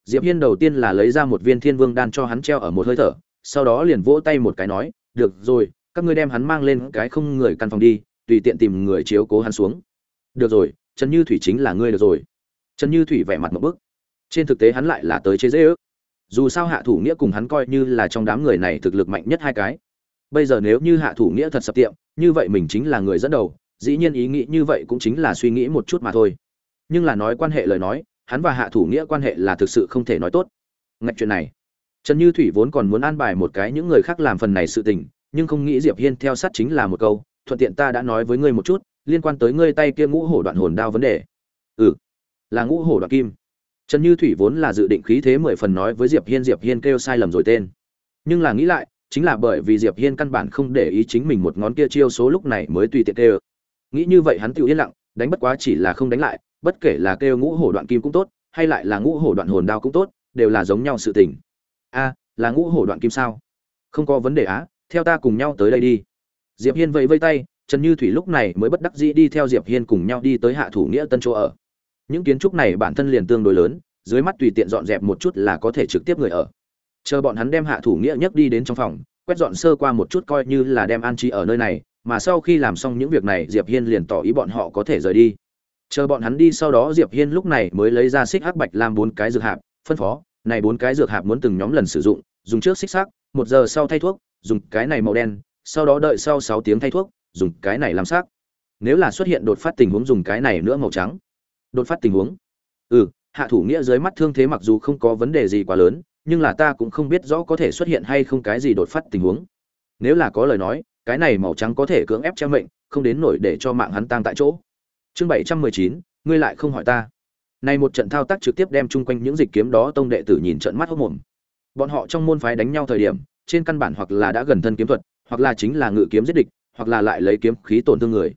Diệp hiên đầu tiên là lấy ra một viên thiên vương đan cho hắn treo ở một hơi thở, sau đó liền vỗ tay một cái nói, được rồi, các ngươi đem hắn mang lên cái không người căn phòng đi tùy tiện tìm người chiếu cố hắn xuống. Được rồi, trần như thủy chính là ngươi được rồi. Trần như thủy vẻ mặt một bức. Trên thực tế hắn lại là tới chế dễ ước. Dù sao hạ thủ nghĩa cùng hắn coi như là trong đám người này thực lực mạnh nhất hai cái. Bây giờ nếu như hạ thủ nghĩa thật sập tiệm, như vậy mình chính là người dẫn đầu, dĩ nhiên ý nghĩ như vậy cũng chính là suy nghĩ một chút mà thôi. Nhưng là nói quan hệ lời nói, hắn và hạ thủ nghĩa quan hệ là thực sự không thể nói tốt. Ngạch chuyện này. Trần như thủy vốn còn muốn an bài một cái những người khác làm phần này sự tình, nhưng không nghĩ diệp hiên theo sát chính là một câu thuận tiện ta đã nói với ngươi một chút, liên quan tới ngươi tay kia ngũ hổ đoạn hồn đao vấn đề. Ừ là ngũ hổ đoạn kim. Trần như thủy vốn là dự định khí thế mười phần nói với diệp hiên diệp hiên kêu sai lầm rồi tên. Nhưng là nghĩ lại, chính là bởi vì diệp hiên căn bản không để ý chính mình một ngón kia chiêu số lúc này mới tùy tiện kêu. Nghĩ như vậy hắn tự yên lặng, đánh bất quá chỉ là không đánh lại, bất kể là kêu ngũ hổ đoạn kim cũng tốt, hay lại là ngũ hổ đoạn hồn đao cũng tốt, đều là giống nhau sự tình. A, là ngũ hổ đoạn kim sao? Không có vấn đề á, theo ta cùng nhau tới đây đi diệp hiên vẫy vây tay, trần như thủy lúc này mới bất đắc dĩ đi theo diệp hiên cùng nhau đi tới hạ thủ nghĩa tân chỗ ở. Những kiến trúc này bản thân liền tương đối lớn, dưới mắt tùy tiện dọn dẹp một chút là có thể trực tiếp người ở. Chờ bọn hắn đem hạ thủ nghĩa nhấc đi đến trong phòng, quét dọn sơ qua một chút coi như là đem an trí ở nơi này, mà sau khi làm xong những việc này, diệp hiên liền tỏ ý bọn họ có thể rời đi. Chờ bọn hắn đi sau đó, diệp hiên lúc này mới lấy ra xích hắc bạch làm bốn cái dược hạp, phân phó, này bốn cái dược hạp muốn từng nhóm lần sử dụng, dùng trước xích sắc, một giờ sau thay thuốc, dùng cái này màu đen sau đó đợi sau sáu tiếng thay thuốc, dùng cái này làm sắc nếu là xuất hiện đột phát tình huống dùng cái này nữa màu trắng. Đột phát tình huống. Ừ hạ thủ nghĩa dưới mắt thương thế mặc dù không có vấn đề gì quá lớn, nhưng là ta cũng không biết rõ có thể xuất hiện hay không cái gì đột phát tình huống. Nếu là có lời nói, cái này màu trắng có thể cưỡng ép che mệnh, không đến nổi để cho mạng hắn tang tại chỗ. Chương bảy trăm mười chín, ngươi lại không hỏi ta. Này một trận thao tác trực tiếp đem chung quanh những dịch kiếm đó tông đệ tử nhìn trận mắt hốt mồm. Bọn họ trong môn phái đánh nhau thời điểm, trên căn bản hoặc là đã gần thân kiếm thuật hoặc là chính là ngự kiếm giết địch, hoặc là lại lấy kiếm khí tổn thương người.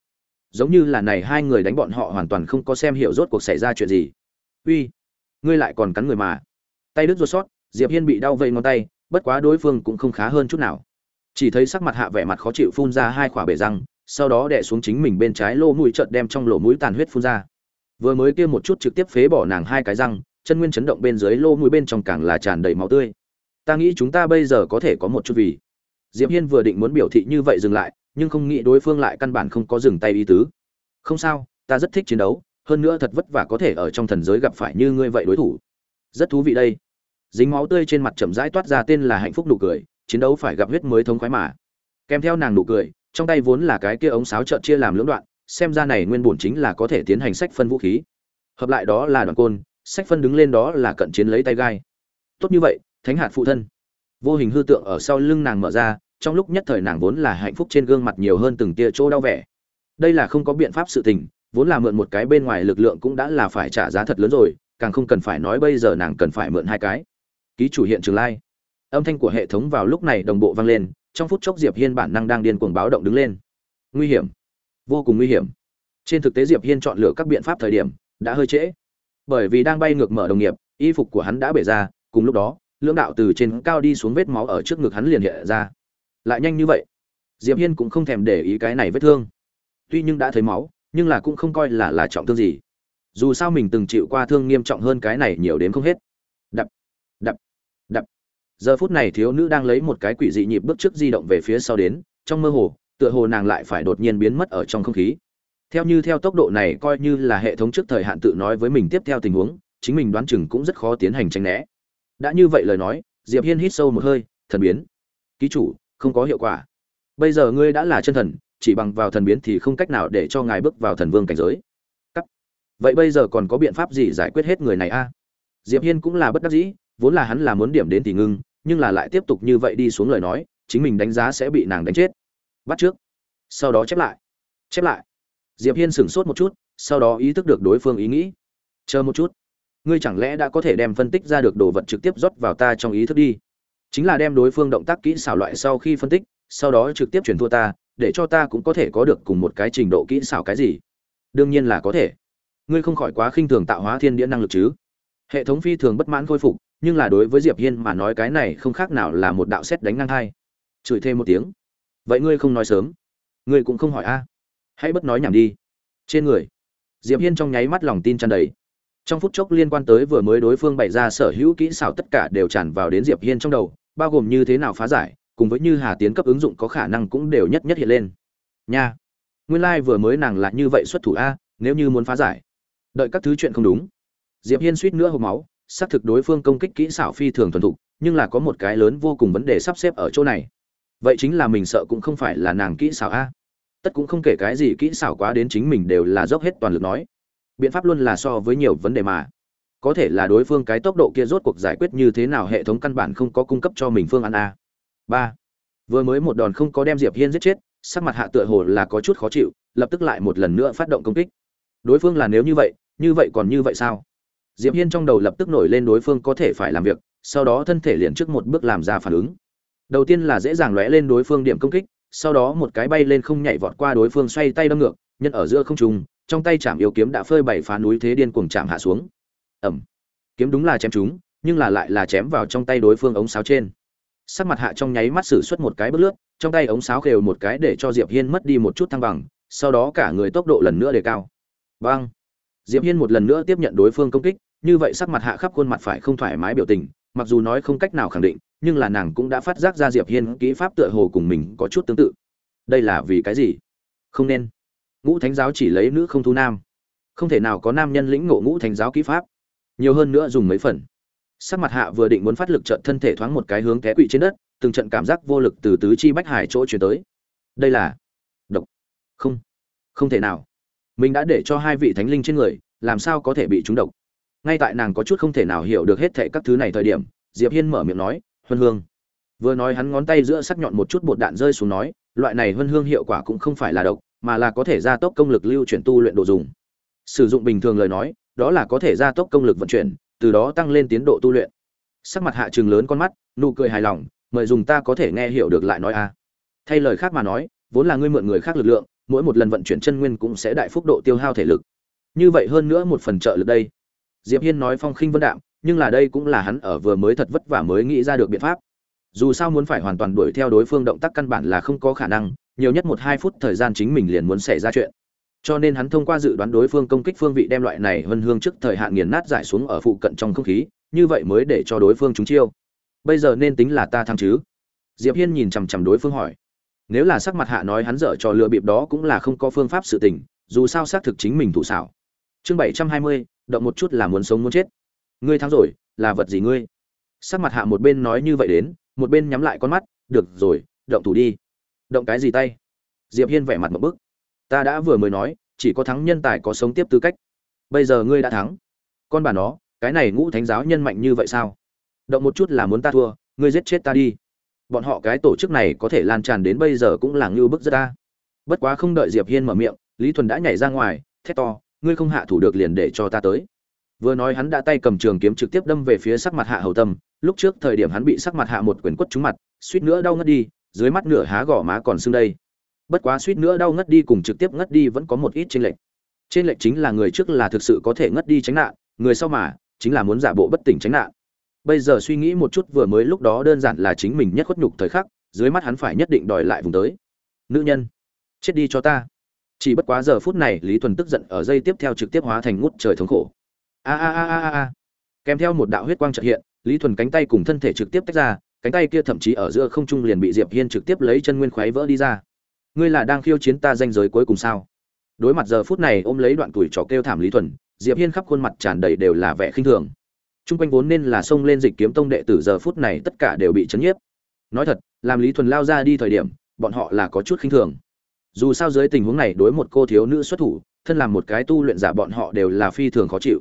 Giống như là này hai người đánh bọn họ hoàn toàn không có xem hiểu rốt cuộc xảy ra chuyện gì. Uy, ngươi lại còn cắn người mà. Tay đứt ruột sót, diệp hiên bị đau vây ngón tay, bất quá đối phương cũng không khá hơn chút nào. Chỉ thấy sắc mặt hạ vẻ mặt khó chịu phun ra hai khỏa bể răng, sau đó đè xuống chính mình bên trái lỗ mũi chợt đem trong lỗ mũi tàn huyết phun ra. Vừa mới kia một chút trực tiếp phế bỏ nàng hai cái răng, chân nguyên chấn động bên dưới lỗ mũi bên trong càng là tràn đầy máu tươi. Ta nghĩ chúng ta bây giờ có thể có một chút vì diệp hiên vừa định muốn biểu thị như vậy dừng lại, nhưng không nghĩ đối phương lại căn bản không có dừng tay ý tứ. Không sao, ta rất thích chiến đấu, hơn nữa thật vất vả có thể ở trong thần giới gặp phải như ngươi vậy đối thủ. Rất thú vị đây. Dính máu tươi trên mặt chậm rãi toát ra tên là hạnh phúc nụ cười, chiến đấu phải gặp huyết mới thống khoái mà. Kèm theo nàng nụ cười, trong tay vốn là cái kia ống sáo trợn chia làm lưỡng đoạn, xem ra này nguyên bổn chính là có thể tiến hành sách phân vũ khí. Hợp lại đó là đoạn côn, sách phân đứng lên đó là cận chiến lấy tay gai. Tốt như vậy, thánh hạt phụ thân. Vô hình hư tượng ở sau lưng nàng mở ra trong lúc nhất thời nàng vốn là hạnh phúc trên gương mặt nhiều hơn từng tia chỗ đau vẻ. Đây là không có biện pháp sự tình, vốn là mượn một cái bên ngoài lực lượng cũng đã là phải trả giá thật lớn rồi, càng không cần phải nói bây giờ nàng cần phải mượn hai cái. Ký chủ hiện trường lai. Âm thanh của hệ thống vào lúc này đồng bộ vang lên, trong phút chốc diệp hiên bản năng đang điên cuồng báo động đứng lên. Nguy hiểm. Vô cùng nguy hiểm. Trên thực tế diệp hiên chọn lựa các biện pháp thời điểm, đã hơi trễ. Bởi vì đang bay ngược mở đồng nghiệp, y phục của hắn đã bể ra, cùng lúc đó, lưỡng đạo từ trên cao đi xuống vết máu ở trước ngực hắn liền hiện ra lại nhanh như vậy. Diệp hiên cũng không thèm để ý cái này vết thương. Tuy nhưng đã thấy máu, nhưng là cũng không coi là là trọng thương gì. Dù sao mình từng chịu qua thương nghiêm trọng hơn cái này nhiều đến không hết. Đập đập đập. Giờ phút này thiếu nữ đang lấy một cái quỷ dị nhịp bước trước di động về phía sau đến, trong mơ hồ, tựa hồ nàng lại phải đột nhiên biến mất ở trong không khí. Theo như theo tốc độ này coi như là hệ thống trước thời hạn tự nói với mình tiếp theo tình huống, chính mình đoán chừng cũng rất khó tiến hành tránh né. Đã như vậy lời nói, diệp hiên hít sâu một hơi, thần biến. Ký chủ không có hiệu quả. Bây giờ ngươi đã là chân thần, chỉ bằng vào thần biến thì không cách nào để cho ngài bước vào thần vương cảnh giới. Cắt. vậy bây giờ còn có biện pháp gì giải quyết hết người này a? Diệp hiên cũng là bất đắc dĩ, vốn là hắn là muốn điểm đến thì ngưng, nhưng là lại tiếp tục như vậy đi xuống lời nói, chính mình đánh giá sẽ bị nàng đánh chết. Bắt trước. Sau đó chép lại. Chép lại. Diệp hiên sửng sốt một chút, sau đó ý thức được đối phương ý nghĩ. Chờ một chút. Ngươi chẳng lẽ đã có thể đem phân tích ra được đồ vật trực tiếp rót vào ta trong ý thức đi? Chính là đem đối phương động tác kỹ xảo loại sau khi phân tích, sau đó trực tiếp chuyển thua ta, để cho ta cũng có thể có được cùng một cái trình độ kỹ xảo cái gì. Đương nhiên là có thể. Ngươi không khỏi quá khinh thường tạo hóa thiên địa năng lực chứ. Hệ thống phi thường bất mãn khôi phục, nhưng là đối với diệp hiên mà nói cái này không khác nào là một đạo xét đánh ngang hai. Chửi thêm một tiếng. Vậy ngươi không nói sớm. Ngươi cũng không hỏi a. Hãy bất nói nhảm đi. Trên người. Diệp hiên trong nháy mắt lòng tin tràn đầy. Trong phút chốc liên quan tới vừa mới đối phương bày ra sở hữu kỹ xảo tất cả đều tràn vào đến diệp hiên trong đầu bao gồm như thế nào phá giải, cùng với như hà tiến cấp ứng dụng có khả năng cũng đều nhất nhất hiện lên. Nha, nguyên lai like vừa mới nàng lại như vậy xuất thủ a, nếu như muốn phá giải. Đợi các thứ chuyện không đúng. Diệp hiên suýt nữa hộc máu, xác thực đối phương công kích kỹ xảo phi thường thuần thục, nhưng là có một cái lớn vô cùng vấn đề sắp xếp ở chỗ này. Vậy chính là mình sợ cũng không phải là nàng kỹ xảo a. Tất cũng không kể cái gì kỹ xảo quá đến chính mình đều là dốc hết toàn lực nói. Biện pháp luôn là so với nhiều vấn đề mà có thể là đối phương cái tốc độ kia rốt cuộc giải quyết như thế nào, hệ thống căn bản không có cung cấp cho mình phương án a. Ba. Vừa mới một đòn không có đem diệp hiên giết chết, sắc mặt hạ tựa hồ là có chút khó chịu, lập tức lại một lần nữa phát động công kích. Đối phương là nếu như vậy như vậy còn như vậy sao? Diệp hiên trong đầu lập tức nổi lên đối phương có thể phải làm việc, sau đó thân thể liền trước một bước làm ra phản ứng. Đầu tiên là dễ dàng lóe lên đối phương điểm công kích, sau đó một cái bay lên không nhảy vọt qua đối phương xoay tay đâm ngược nhân ở giữa không trung, trong tay chạm yêu kiếm đã phơi bảy phá núi thế điên cuồng chạm hạ xuống ẩm. Kiếm đúng là chém chúng, nhưng là lại là chém vào trong tay đối phương ống sáo trên. Sắc mặt hạ trong nháy mắt xử xuất một cái bước lướt, trong tay ống sáo khều một cái để cho diệp hiên mất đi một chút thăng bằng, sau đó cả người tốc độ lần nữa đề cao. Băng diệp hiên một lần nữa tiếp nhận đối phương công kích, như vậy sắc mặt hạ khắp khuôn mặt phải không thoải mái biểu tình, mặc dù nói không cách nào khẳng định, nhưng là nàng cũng đã phát giác ra diệp hiên kỹ pháp tựa hồ cùng mình có chút tương tự. Đây là vì cái gì? Không nên. Ngũ thánh giáo chỉ lấy nữ không thu nam. Không thể nào có nam nhân lĩnh ngộ ngũ thánh giáo kỹ pháp nhiều hơn nữa dùng mấy phần. Sắc mặt hạ vừa định muốn phát lực trận thân thể thoáng một cái hướng té quỵ trên đất, từng trận cảm giác vô lực từ tứ chi bách hải chỗ chuyển tới. Đây là độc. Không. Không thể nào. Mình đã để cho hai vị thánh linh trên người, làm sao có thể bị trúng độc? Ngay tại nàng có chút không thể nào hiểu được hết thệ các thứ này thời điểm, diệp hiên mở miệng nói, huân hương. Vừa nói hắn ngón tay giữa sắc nhọn một chút bột đạn rơi xuống nói, loại này huân hương hiệu quả cũng không phải là độc, mà là có thể gia tốc công lực lưu chuyển tu luyện đồ dùng. Sử dụng bình thường lời nói đó là có thể gia tốc công lực vận chuyển, từ đó tăng lên tiến độ tu luyện. Sắc mặt hạ trường lớn con mắt, nụ cười hài lòng, mời dùng ta có thể nghe hiểu được lại nói a. Thay lời khác mà nói, vốn là ngươi mượn người khác lực lượng, mỗi một lần vận chuyển chân nguyên cũng sẽ đại phúc độ tiêu hao thể lực. Như vậy hơn nữa một phần trợ lực đây. Diệp hiên nói phong khinh vân đạm, nhưng là đây cũng là hắn ở vừa mới thật vất vả mới nghĩ ra được biện pháp. Dù sao muốn phải hoàn toàn đuổi theo đối phương động tác căn bản là không có khả năng, nhiều nhất một hai phút thời gian chính mình liền muốn xảy ra chuyện cho nên hắn thông qua dự đoán đối phương công kích phương vị đem loại này vân hương trước thời hạn nghiền nát giải xuống ở phụ cận trong không khí, như vậy mới để cho đối phương trúng chiêu. Bây giờ nên tính là ta thắng chứ? Diệp hiên nhìn chằm chằm đối phương hỏi. Nếu là sắc mặt hạ nói hắn dở trò lừa bịp đó cũng là không có phương pháp sự tình, dù sao xác thực chính mình thủ xảo. Chương bảy trăm hai mươi, động một chút là muốn sống muốn chết. Ngươi thắng rồi, là vật gì ngươi? Sắc mặt hạ một bên nói như vậy đến, một bên nhắm lại con mắt, được rồi, động thủ đi. Động cái gì tay? Diệp hiên vẻ mặt một bức ta đã vừa mới nói, chỉ có thắng nhân tài có sống tiếp tư cách. Bây giờ ngươi đã thắng. Con bà nó, cái này ngũ thánh giáo nhân mạnh như vậy sao? Động một chút là muốn ta thua, ngươi giết chết ta đi. Bọn họ cái tổ chức này có thể lan tràn đến bây giờ cũng là ngưu bức rất ta. Bất quá không đợi diệp hiên mở miệng, lý thuần đã nhảy ra ngoài, thét to, ngươi không hạ thủ được liền để cho ta tới. Vừa nói hắn đã tay cầm trường kiếm trực tiếp đâm về phía sắc mặt hạ hầu tâm, lúc trước thời điểm hắn bị sắc mặt hạ một quyền quất trúng mặt, suýt nữa đau ngất đi, dưới mắt nửa há gò má còn sưng đây bất quá suýt nữa đau ngất đi cùng trực tiếp ngất đi vẫn có một ít trên lệch. Trên lệch chính là người trước là thực sự có thể ngất đi tránh nạn, người sau mà, chính là muốn giả bộ bất tỉnh tránh nạn. Bây giờ suy nghĩ một chút vừa mới lúc đó đơn giản là chính mình nhất khuất nhục thời khắc, dưới mắt hắn phải nhất định đòi lại vùng tới. Nữ nhân, chết đi cho ta. Chỉ bất quá giờ phút này, lý thuần tức giận ở dây tiếp theo trực tiếp hóa thành ngút trời thống khổ. A a a a a kèm theo một đạo huyết quang trợ hiện, lý thuần cánh tay cùng thân thể trực tiếp tách ra, cánh tay kia thậm chí ở giữa không trung liền bị diệp hiên trực tiếp lấy chân nguyên khoáy vỡ đi ra ngươi là đang khiêu chiến ta danh giới cuối cùng sao đối mặt giờ phút này ôm lấy đoạn tuổi trò kêu thảm lý thuần diệp hiên khắp khuôn mặt tràn đầy đều là vẻ khinh thường Trung quanh vốn nên là xông lên dịch kiếm tông đệ tử giờ phút này tất cả đều bị chấn nhiếp. Nói thật, làm Lý Thuần lao ra đi thời điểm, bọn họ là có chút khinh thường. Dù sao dưới tình huống này đối một cô thiếu nữ xuất thủ, thân làm một cái tu luyện giả bọn họ đều là phi thường khó chịu.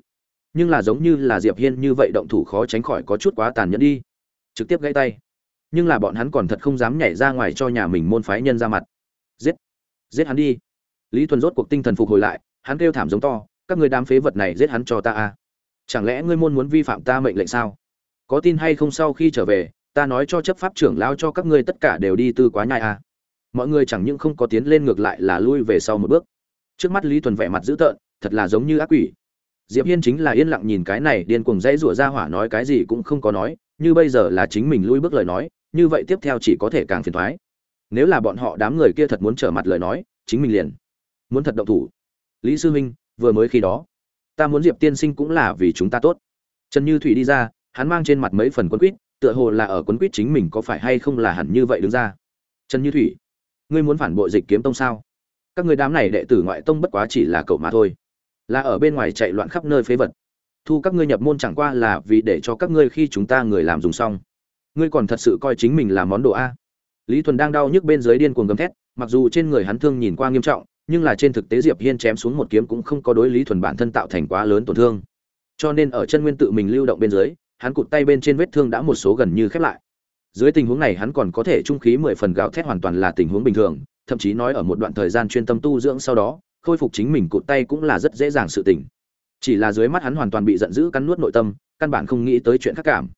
Nhưng là giống như là Diệp Hiên như vậy động thủ khó tránh khỏi có chút quá tàn nhẫn đi. Trực tiếp gãy tay. Nhưng là bọn hắn còn thật không dám nhảy ra ngoài cho nhà mình môn phái nhân ra mặt. Giết, giết hắn đi. Lý Thuần rốt cuộc tinh thần phục hồi lại, hắn kêu thảm giống to, các người đám phế vật này giết hắn cho ta a. Chẳng lẽ ngươi môn muốn vi phạm ta mệnh lệnh sao? Có tin hay không sau khi trở về ta nói cho chấp pháp trưởng lao cho các ngươi tất cả đều đi tư quá nhai à. mọi người chẳng những không có tiến lên ngược lại là lui về sau một bước. Trước mắt lý Thuần vẻ mặt dữ tợn thật là giống như ác quỷ. Diệp hiên chính là yên lặng nhìn cái này điên cuồng dãy rủa ra hỏa nói cái gì cũng không có nói như bây giờ là chính mình lui bước lời nói như vậy tiếp theo chỉ có thể càng phiền thoái nếu là bọn họ đám người kia thật muốn trở mặt lời nói, chính mình liền muốn thật động thủ. Lý sư huynh vừa mới khi đó, ta muốn diệp tiên sinh cũng là vì chúng ta tốt. Trần như thủy đi ra, hắn mang trên mặt mấy phần quấn quýt, tựa hồ là ở quấn quýt chính mình có phải hay không là hẳn như vậy đứng ra. Trần như thủy, ngươi muốn phản bội dịch kiếm tông sao? Các người đám này đệ tử ngoại tông bất quá chỉ là cậu mà thôi. Là ở bên ngoài chạy loạn khắp nơi phế vật. Thu các ngươi nhập môn chẳng qua là vì để cho các ngươi khi chúng ta người làm dùng xong. Ngươi còn thật sự coi chính mình là món đồ a lý thuần đang đau nhức bên dưới điên cuồng gầm thét, mặc dù trên người hắn thương nhìn qua nghiêm trọng, nhưng là trên thực tế diệp hiên chém xuống một kiếm cũng không có đối lý thuần bản thân tạo thành quá lớn tổn thương. Cho nên ở chân nguyên tự mình lưu động bên dưới, hắn cụt tay bên trên vết thương đã một số gần như khép lại. Dưới tình huống này hắn còn có thể trung khí mười phần gào thét hoàn toàn là tình huống bình thường, thậm chí nói ở một đoạn thời gian chuyên tâm tu dưỡng sau đó, khôi phục chính mình cụt tay cũng là rất dễ dàng sự tình. Chỉ là dưới mắt hắn hoàn toàn bị giận dữ cắn nuốt nội tâm, căn bản không nghĩ tới chuyện khác cảm.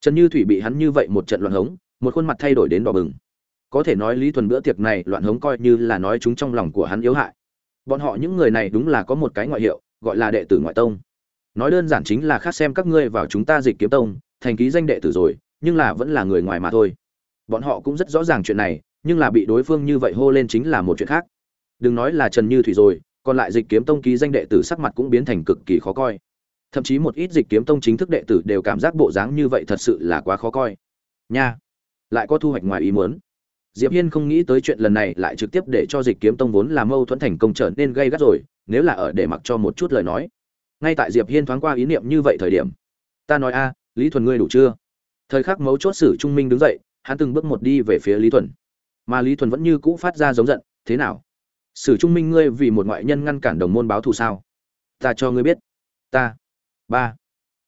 Trần như thủy bị hắn như vậy một trận loạn hống, một khuôn mặt thay đổi đến đỏ bừng có thể nói lý thuần bữa tiệc này loạn hống coi như là nói chúng trong lòng của hắn yếu hại. Bọn họ những người này đúng là có một cái ngoại hiệu, gọi là đệ tử ngoại tông. Nói đơn giản chính là khác xem các ngươi vào chúng ta dịch kiếm tông, thành ký danh đệ tử rồi, nhưng là vẫn là người ngoài mà thôi. Bọn họ cũng rất rõ ràng chuyện này, nhưng là bị đối phương như vậy hô lên chính là một chuyện khác. Đừng nói là trần như thủy rồi, còn lại dịch kiếm tông ký danh đệ tử sắc mặt cũng biến thành cực kỳ khó coi. Thậm chí một ít dịch kiếm tông chính thức đệ tử đều cảm giác bộ dáng như vậy thật sự là quá khó coi. Nha, lại có thu hoạch ngoài ý muốn. Diệp Hiên không nghĩ tới chuyện lần này lại trực tiếp để cho Dịch Kiếm Tông vốn là mâu thuẫn thành công trở nên gây gắt rồi, nếu là ở để mặc cho một chút lời nói. Ngay tại Diệp Hiên thoáng qua ý niệm như vậy thời điểm, ta nói a, Lý Thuần ngươi đủ chưa? Thời khắc mấu chốt sử trung minh đứng dậy, hắn từng bước một đi về phía Lý Thuần. Mà Lý Thuần vẫn như cũ phát ra giống giận, thế nào? Sử trung minh ngươi vì một ngoại nhân ngăn cản đồng môn báo thù sao? Ta cho ngươi biết. Ta. Ba.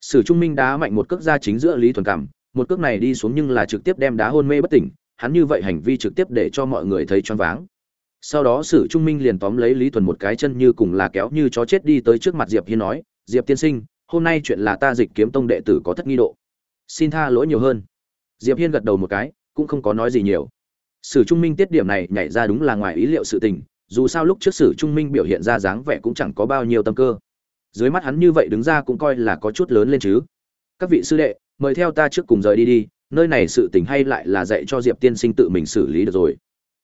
Sử trung minh đá mạnh một cước ra chính giữa Lý Thuần cằm, một cước này đi xuống nhưng là trực tiếp đem đá hôn mê bất tỉnh, hắn như vậy hành vi trực tiếp để cho mọi người thấy choáng váng. Sau đó Sử Trung Minh liền tóm lấy Lý Thuần một cái chân như cùng là kéo như chó chết đi tới trước mặt Diệp Hiên nói, "Diệp tiên sinh, hôm nay chuyện là ta Dịch Kiếm Tông đệ tử có thất nghi độ, xin tha lỗi nhiều hơn." Diệp Hiên gật đầu một cái, cũng không có nói gì nhiều. Sử Trung Minh tiết điểm này nhảy ra đúng là ngoài ý liệu sự tình, dù sao lúc trước Sử Trung Minh biểu hiện ra dáng vẻ cũng chẳng có bao nhiêu tâm cơ. Dưới mắt hắn như vậy đứng ra cũng coi là có chút lớn lên chứ. Các vị sư đệ, mời theo ta trước cùng rời đi đi, nơi này sự tình hay lại là dạy cho diệp tiên sinh tự mình xử lý được rồi.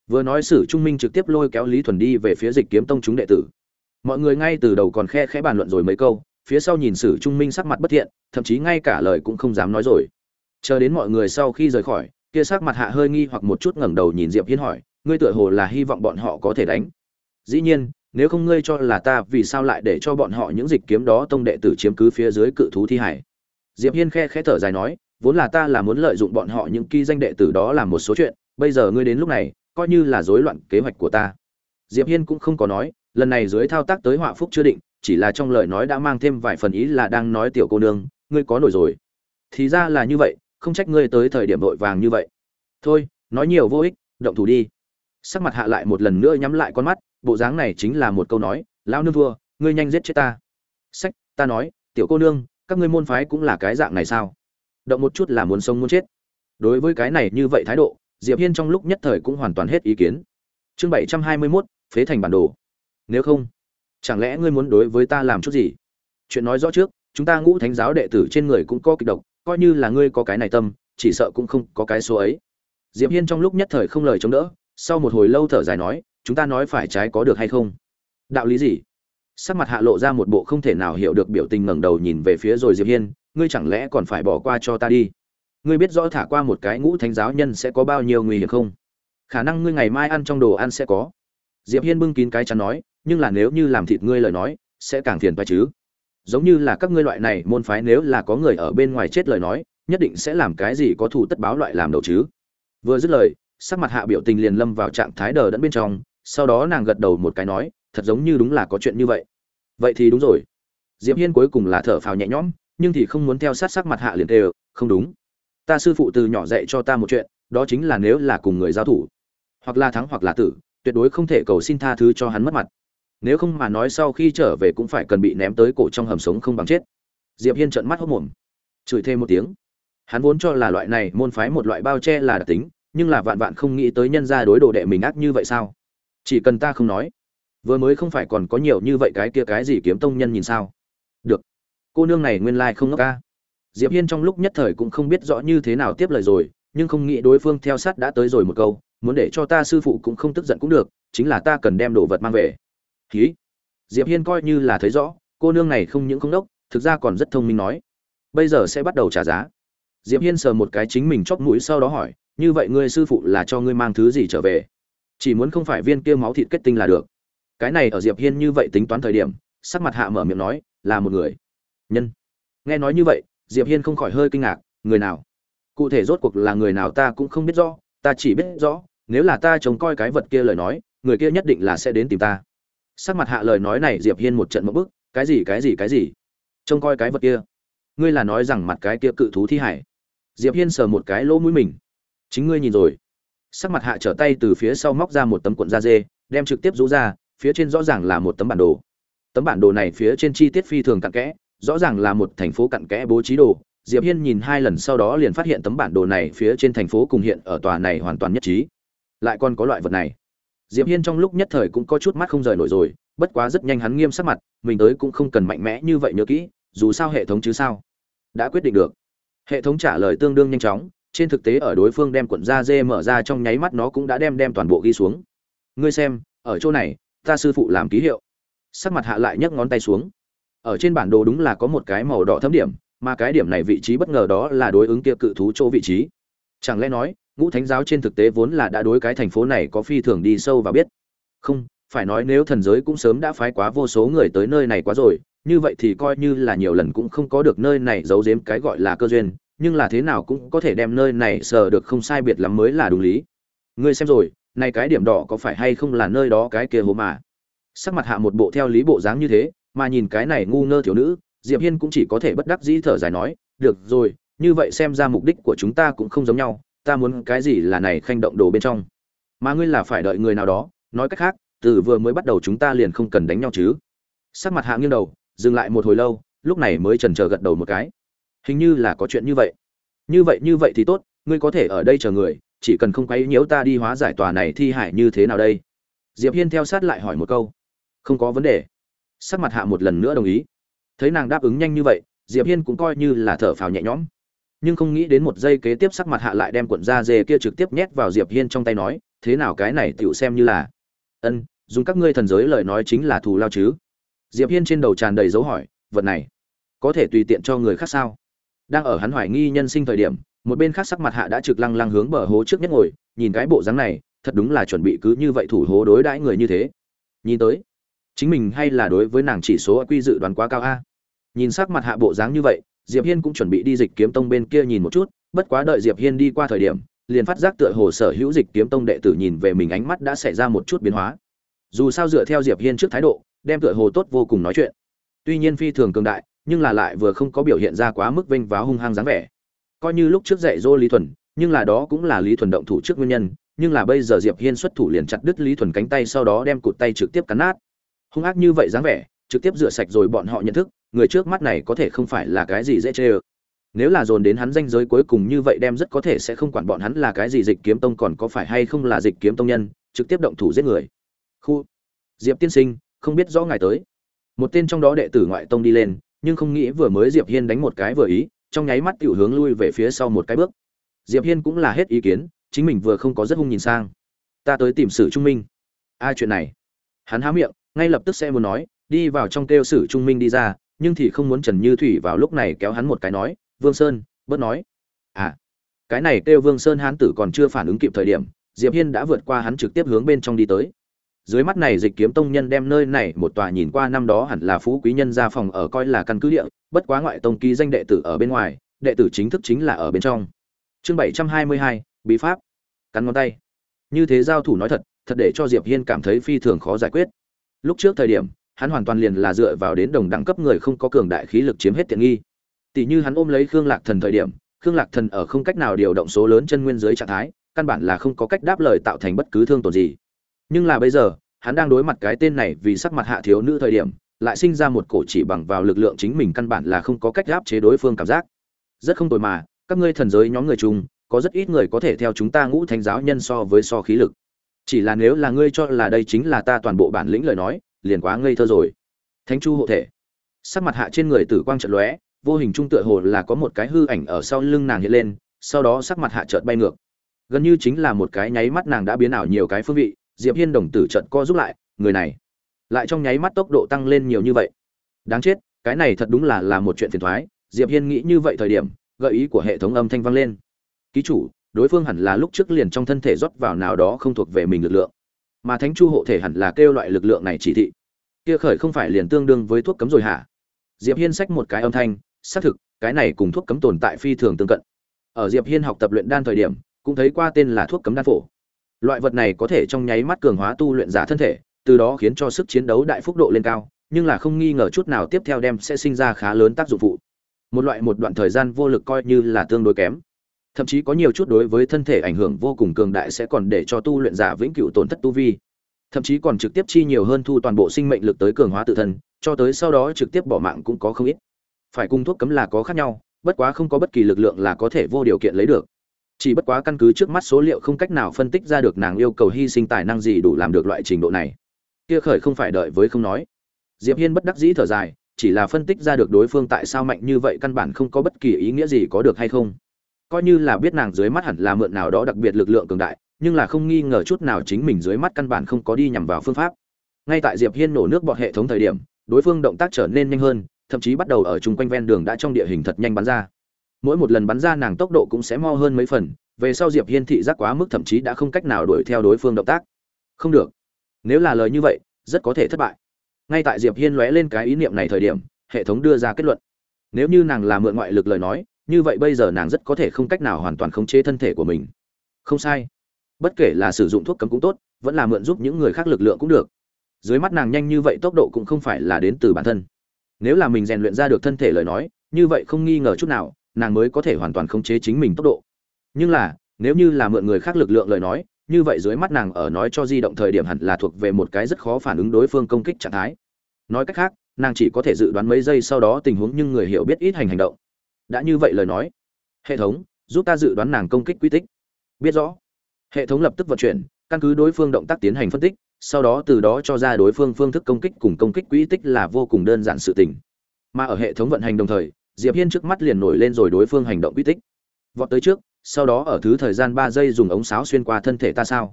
Vừa nói sử trung minh trực tiếp lôi kéo lý thuần đi về phía dịch kiếm tông chúng đệ tử. Mọi người ngay từ đầu còn khe khẽ bàn luận rồi mấy câu, phía sau nhìn sử trung minh sắc mặt bất thiện, thậm chí ngay cả lời cũng không dám nói rồi. Chờ đến mọi người sau khi rời khỏi, kia sắc mặt hạ hơi nghi hoặc một chút ngẩng đầu nhìn diệp hiên hỏi, ngươi tựa hồ là hy vọng bọn họ có thể đánh? Dĩ nhiên, nếu không ngươi cho là ta, vì sao lại để cho bọn họ những dịch kiếm đó tông đệ tử chiếm cứ phía dưới cự thú thi hải? Diệp hiên khe khẽ thở dài nói vốn là ta là muốn lợi dụng bọn họ những ký danh đệ tử đó làm một số chuyện, bây giờ ngươi đến lúc này, coi như là rối loạn kế hoạch của ta. Diệp hiên cũng không có nói, lần này dưới thao tác tới họa phúc chưa định, chỉ là trong lời nói đã mang thêm vài phần ý là đang nói tiểu cô nương, ngươi có nổi rồi. Thì ra là như vậy, không trách ngươi tới thời điểm vội vàng như vậy. Thôi, nói nhiều vô ích, động thủ đi. Sắc mặt hạ lại một lần nữa nhắm lại con mắt, bộ dáng này chính là một câu nói, lão nương thua, ngươi nhanh giết chết ta. Sách, ta nói, tiểu cô nương, các ngươi môn phái cũng là cái dạng này sao? Động một chút là muốn sống muốn chết. Đối với cái này như vậy thái độ diệp hiên trong lúc nhất thời cũng hoàn toàn hết ý kiến. Chương bảy trăm hai mươi 721, phế thành bản đồ. Nếu không chẳng lẽ ngươi muốn đối với ta làm chút gì? Chuyện nói rõ trước chúng ta ngũ thánh giáo đệ tử trên người cũng có kịch độc coi như là ngươi có cái này tâm chỉ sợ cũng không có cái số ấy. Diệp hiên trong lúc nhất thời không lời chống đỡ sau một hồi lâu thở dài nói chúng ta nói phải trái có được hay không? Đạo lý gì? Sắc mặt hạ lộ ra một bộ không thể nào hiểu được biểu tình ngẩng đầu nhìn về phía rồi diệp hiên, ngươi chẳng lẽ còn phải bỏ qua cho ta đi? Ngươi biết rõ thả qua một cái ngũ thánh giáo nhân sẽ có bao nhiêu nguy hiểm không? Khả năng ngươi ngày mai ăn trong đồ ăn sẽ có. Diệp hiên bưng kín cái chắn nói, nhưng là nếu như làm thịt ngươi lời nói, sẽ càng phiền phải chứ. Giống như là các ngươi loại này môn phái nếu là có người ở bên ngoài chết lời nói, nhất định sẽ làm cái gì có thù tất báo loại làm đầu chứ. Vừa dứt lời, sắc mặt hạ biểu tình liền lâm vào trạng thái đờ đẫn bên trong, sau đó nàng gật đầu một cái nói thật giống như đúng là có chuyện như vậy. Vậy thì đúng rồi. Diệp hiên cuối cùng là thở phào nhẹ nhõm, nhưng thì không muốn theo sát sắc mặt hạ liền đều không đúng. Ta sư phụ từ nhỏ dạy cho ta một chuyện, đó chính là nếu là cùng người giao thủ, hoặc là thắng hoặc là tử, tuyệt đối không thể cầu xin tha thứ cho hắn mất mặt. Nếu không mà nói sau khi trở về cũng phải cần bị ném tới cổ trong hầm sống không bằng chết. Diệp hiên trợn mắt hốc mồm. Chửi thêm một tiếng. Hắn vốn cho là loại này môn phái một loại bao che là đặc tính, nhưng là vạn vạn không nghĩ tới nhân gia đối đồ đệ mình ác như vậy sao? Chỉ cần ta không nói vừa mới không phải còn có nhiều như vậy cái kia cái gì kiếm tông nhân nhìn sao? Được. Cô nương này nguyên lai không ngốc ca. Diệp hiên trong lúc nhất thời cũng không biết rõ như thế nào tiếp lời rồi, nhưng không nghĩ đối phương theo sát đã tới rồi một câu, muốn để cho ta sư phụ cũng không tức giận cũng được, chính là ta cần đem đồ vật mang về. Ký diệp hiên coi như là thấy rõ, cô nương này không những không đốc thực ra còn rất thông minh nói. Bây giờ sẽ bắt đầu trả giá. Diệp hiên sờ một cái chính mình chóp mũi sau đó hỏi, như vậy ngươi sư phụ là cho ngươi mang thứ gì trở về? Chỉ muốn không phải viên kia máu thịt kết tinh là được cái này ở diệp hiên như vậy tính toán thời điểm, sắc mặt hạ mở miệng nói, là một người. Nhân. Nghe nói như vậy, diệp hiên không khỏi hơi kinh ngạc, người nào? Cụ thể rốt cuộc là người nào ta cũng không biết rõ, ta chỉ biết rõ, nếu là ta trông coi cái vật kia lời nói, người kia nhất định là sẽ đến tìm ta. Sắc mặt hạ lời nói này, diệp hiên một trận một bức, cái gì cái gì cái gì? Trông coi cái vật kia? Ngươi là nói rằng mặt cái kia cự thú thi hải? Diệp hiên sờ một cái lỗ mũi mình. Chính ngươi nhìn rồi. Sắc mặt hạ trở tay từ phía sau móc ra một tấm cuộn da dê, đem trực tiếp rũ ra phía trên rõ ràng là một tấm bản đồ. Tấm bản đồ này phía trên chi tiết phi thường cặn kẽ, rõ ràng là một thành phố cặn kẽ bố trí đồ. Diệp hiên nhìn hai lần sau đó liền phát hiện tấm bản đồ này phía trên thành phố cùng hiện ở tòa này hoàn toàn nhất trí. Lại còn có loại vật này. Diệp hiên trong lúc nhất thời cũng có chút mắt không rời nổi rồi, bất quá rất nhanh hắn nghiêm sắc mặt, mình tới cũng không cần mạnh mẽ như vậy nhớ kỹ, dù sao hệ thống chứ sao? Đã quyết định được. Hệ thống trả lời tương đương nhanh chóng, trên thực tế ở đối phương đem cuộn da dê mở ra trong nháy mắt nó cũng đã đem đem toàn bộ ghi xuống. Ngươi xem, ở chỗ này ta sư phụ làm ký hiệu. Sắc mặt hạ lại nhấc ngón tay xuống. Ở trên bản đồ đúng là có một cái màu đỏ thấm điểm, mà cái điểm này vị trí bất ngờ đó là đối ứng kia cự thú chỗ vị trí. Chẳng lẽ nói, ngũ thánh giáo trên thực tế vốn là đã đối cái thành phố này có phi thường đi sâu và biết? Không, phải nói nếu thần giới cũng sớm đã phái quá vô số người tới nơi này quá rồi, như vậy thì coi như là nhiều lần cũng không có được nơi này giấu giếm cái gọi là cơ duyên, nhưng là thế nào cũng có thể đem nơi này sờ được không sai biệt lắm mới là đúng lý. Ngươi xem rồi này cái điểm đỏ có phải hay không là nơi đó cái kia hố mà? Sắc mặt hạ một bộ theo lý bộ dáng như thế, mà nhìn cái này ngu ngơ thiếu nữ, diệp hiên cũng chỉ có thể bất đắc dĩ thở dài nói, được rồi, như vậy xem ra mục đích của chúng ta cũng không giống nhau, ta muốn cái gì là này khanh động đồ bên trong. Mà ngươi là phải đợi người nào đó, nói cách khác, từ vừa mới bắt đầu chúng ta liền không cần đánh nhau chứ. Sắc mặt hạ nghiêng đầu, dừng lại một hồi lâu, lúc này mới chần chờ gật đầu một cái. Hình như là có chuyện như vậy. Như vậy như vậy thì tốt, ngươi có thể ở đây chờ người chỉ cần không quấy nhiễu ta đi hóa giải tòa này thi hải như thế nào đây? Diệp hiên theo sát lại hỏi một câu. Không có vấn đề. Sắc mặt hạ một lần nữa đồng ý. Thấy nàng đáp ứng nhanh như vậy, diệp hiên cũng coi như là thở phào nhẹ nhõm. Nhưng không nghĩ đến một giây kế tiếp sắc mặt hạ lại đem cuộn da dê kia trực tiếp nhét vào diệp hiên trong tay nói, thế nào cái này tựu xem như là? Ân, dùng các ngươi thần giới lời nói chính là thù lao chứ. Diệp hiên trên đầu tràn đầy dấu hỏi, vật này có thể tùy tiện cho người khác sao? Đang ở hắn hoài nghi nhân sinh thời điểm một bên khác sắc mặt hạ đã trực lăng lăng hướng bờ hố trước nhất ngồi, nhìn cái bộ dáng này, thật đúng là chuẩn bị cứ như vậy thủ hố đối đãi người như thế. Nhìn tới, chính mình hay là đối với nàng chỉ số quy dự đoán quá cao a? Nhìn sắc mặt hạ bộ dáng như vậy, diệp hiên cũng chuẩn bị đi dịch kiếm tông bên kia nhìn một chút, bất quá đợi diệp hiên đi qua thời điểm, liền phát giác tựa hồ sở hữu dịch kiếm tông đệ tử nhìn về mình ánh mắt đã xảy ra một chút biến hóa. Dù sao dựa theo diệp hiên trước thái độ, đem tựa hồ tốt vô cùng nói chuyện. Tuy nhiên phi thường cường đại, nhưng là lại vừa không có biểu hiện ra quá mức vênh váo hung hăng dáng vẻ coi như lúc trước dạy dỗ lý thuần, nhưng là đó cũng là lý thuần động thủ trước nguyên nhân, nhưng là bây giờ diệp hiên xuất thủ liền chặt đứt lý thuần cánh tay sau đó đem cụt tay trực tiếp cắn nát. Hung ác như vậy dáng vẻ, trực tiếp rửa sạch rồi bọn họ nhận thức, người trước mắt này có thể không phải là cái gì dễ chê ơ. Nếu là dồn đến hắn danh giới cuối cùng như vậy đem rất có thể sẽ không quản bọn hắn là cái gì dịch kiếm tông còn có phải hay không là dịch kiếm tông nhân, trực tiếp động thủ giết người. Khu. Diệp tiên sinh, không biết rõ ngài tới. Một tên trong đó đệ tử ngoại tông đi lên, nhưng không nghĩ vừa mới diệp hiên đánh một cái vừa ý trong nháy mắt tiểu hướng lui về phía sau một cái bước. Diệp hiên cũng là hết ý kiến, chính mình vừa không có rất hung nhìn sang. Ta tới tìm sử trung minh. Ai à, chuyện này. Hắn há miệng, ngay lập tức sẽ muốn nói, đi vào trong kêu sử trung minh đi ra, nhưng thì không muốn trần như thủy vào lúc này kéo hắn một cái nói, vương sơn, bớt nói. À cái này kêu vương sơn hán tử còn chưa phản ứng kịp thời điểm, diệp hiên đã vượt qua hắn trực tiếp hướng bên trong đi tới dưới mắt này dịch kiếm tông nhân đem nơi này một tòa nhìn qua năm đó hẳn là phú quý nhân gia phòng ở coi là căn cứ địa, bất quá ngoại tông ký danh đệ tử ở bên ngoài, đệ tử chính thức chính là ở bên trong. Chương bảy trăm hai mươi hai, bí pháp. Cắn ngón tay. Như thế giao thủ nói thật thật để cho diệp hiên cảm thấy phi thường khó giải quyết. Lúc trước thời điểm, hắn hoàn toàn liền là dựa vào đến đồng đẳng cấp người không có cường đại khí lực chiếm hết tiện nghi. Tỷ như hắn ôm lấy khương lạc thần thời điểm, khương lạc thần ở không cách nào điều động số lớn chân nguyên dưới trạng thái, căn bản là không có cách đáp lời tạo thành bất cứ thương tổn gì nhưng là bây giờ, hắn đang đối mặt cái tên này vì sắc mặt hạ thiếu nữ thời điểm, lại sinh ra một cổ chỉ bằng vào lực lượng chính mình căn bản là không có cách áp chế đối phương cảm giác. Rất không tồi mà, các ngươi thần giới nhóm người chung, có rất ít người có thể theo chúng ta ngũ thánh giáo nhân so với so khí lực. Chỉ là nếu là ngươi cho là đây chính là ta toàn bộ bản lĩnh lời nói, liền quá ngây thơ rồi. Thánh chu hộ thể. Sắc mặt hạ trên người tử quang trận lóe, vô hình trung tựa hồ là có một cái hư ảnh ở sau lưng nàng hiện lên, sau đó sắc mặt hạ chợt bay ngược. Gần như chính là một cái nháy mắt nàng đã biến ảo nhiều cái phương vị diệp hiên đồng tử trận co giúp lại, người này, lại trong nháy mắt tốc độ tăng lên nhiều như vậy. Đáng chết, cái này thật đúng là là một chuyện phiền toái diệp hiên nghĩ như vậy thời điểm, gợi ý của hệ thống âm thanh vang lên. Ký chủ, đối phương hẳn là lúc trước liền trong thân thể rót vào nào đó không thuộc về mình lực lượng. Mà thánh chu hộ thể hẳn là kêu loại lực lượng này chỉ thị. Kia khởi không phải liền tương đương với thuốc cấm rồi hả? Diệp hiên xách một cái âm thanh, xác thực, cái này cùng thuốc cấm tồn tại phi thường tương cận. Ở diệp hiên học tập luyện đan thời điểm, cũng thấy qua tên là thuốc cấm đan phổ loại vật này có thể trong nháy mắt cường hóa tu luyện giả thân thể, từ đó khiến cho sức chiến đấu đại phúc độ lên cao, nhưng là không nghi ngờ chút nào tiếp theo đem sẽ sinh ra khá lớn tác dụng phụ. Một loại một đoạn thời gian vô lực coi như là tương đối kém. Thậm chí có nhiều chút đối với thân thể ảnh hưởng vô cùng cường đại sẽ còn để cho tu luyện giả vĩnh cửu tổn thất tu vi. Thậm chí còn trực tiếp chi nhiều hơn thu toàn bộ sinh mệnh lực tới cường hóa tự thân, cho tới sau đó trực tiếp bỏ mạng cũng có không ít. Phải cung thuốc cấm là có khác nhau, bất quá không có bất kỳ lực lượng là có thể vô điều kiện lấy được chỉ bất quá căn cứ trước mắt số liệu không cách nào phân tích ra được nàng yêu cầu hy sinh tài năng gì đủ làm được loại trình độ này. Kia khởi không phải đợi với không nói. Diệp hiên bất đắc dĩ thở dài, chỉ là phân tích ra được đối phương tại sao mạnh như vậy căn bản không có bất kỳ ý nghĩa gì có được hay không. Coi như là biết nàng dưới mắt hẳn là mượn nào đó đặc biệt lực lượng cường đại, nhưng là không nghi ngờ chút nào chính mình dưới mắt căn bản không có đi nhằm vào phương pháp. Ngay tại diệp hiên nổ nước bọt hệ thống thời điểm, đối phương động tác trở nên nhanh hơn, thậm chí bắt đầu ở chung quanh ven đường đã trong địa hình thật nhanh bắn ra mỗi một lần bắn ra nàng tốc độ cũng sẽ mo hơn mấy phần, về sau diệp hiên thị giác quá mức thậm chí đã không cách nào đuổi theo đối phương động tác. Không được. Nếu là lời như vậy, rất có thể thất bại. Ngay tại diệp hiên lóe lên cái ý niệm này thời điểm, hệ thống đưa ra kết luận. Nếu như nàng là mượn ngoại lực lời nói, như vậy bây giờ nàng rất có thể không cách nào hoàn toàn khống chế thân thể của mình. Không sai. Bất kể là sử dụng thuốc cấm cũng tốt, vẫn là mượn giúp những người khác lực lượng cũng được. Dưới mắt nàng nhanh như vậy tốc độ cũng không phải là đến từ bản thân. Nếu là mình rèn luyện ra được thân thể lời nói, như vậy không nghi ngờ chút nào nàng mới có thể hoàn toàn khống chế chính mình tốc độ. Nhưng là, nếu như là mượn người khác lực lượng lời nói, như vậy dưới mắt nàng ở nói cho di động thời điểm hẳn là thuộc về một cái rất khó phản ứng đối phương công kích trạng thái. Nói cách khác, nàng chỉ có thể dự đoán mấy giây sau đó tình huống nhưng người hiểu biết ít hành hành động. Đã như vậy lời nói, hệ thống, giúp ta dự đoán nàng công kích quy tích. Biết rõ. Hệ thống lập tức vận chuyển, căn cứ đối phương động tác tiến hành phân tích, sau đó từ đó cho ra đối phương phương thức công kích cùng công kích quỹ tích là vô cùng đơn giản sự tình. Mà ở hệ thống vận hành đồng thời diệp hiên trước mắt liền nổi lên rồi đối phương hành động quy tích. Vọt tới trước, sau đó ở thứ thời gian ba giây dùng ống sáo xuyên qua thân thể ta sao?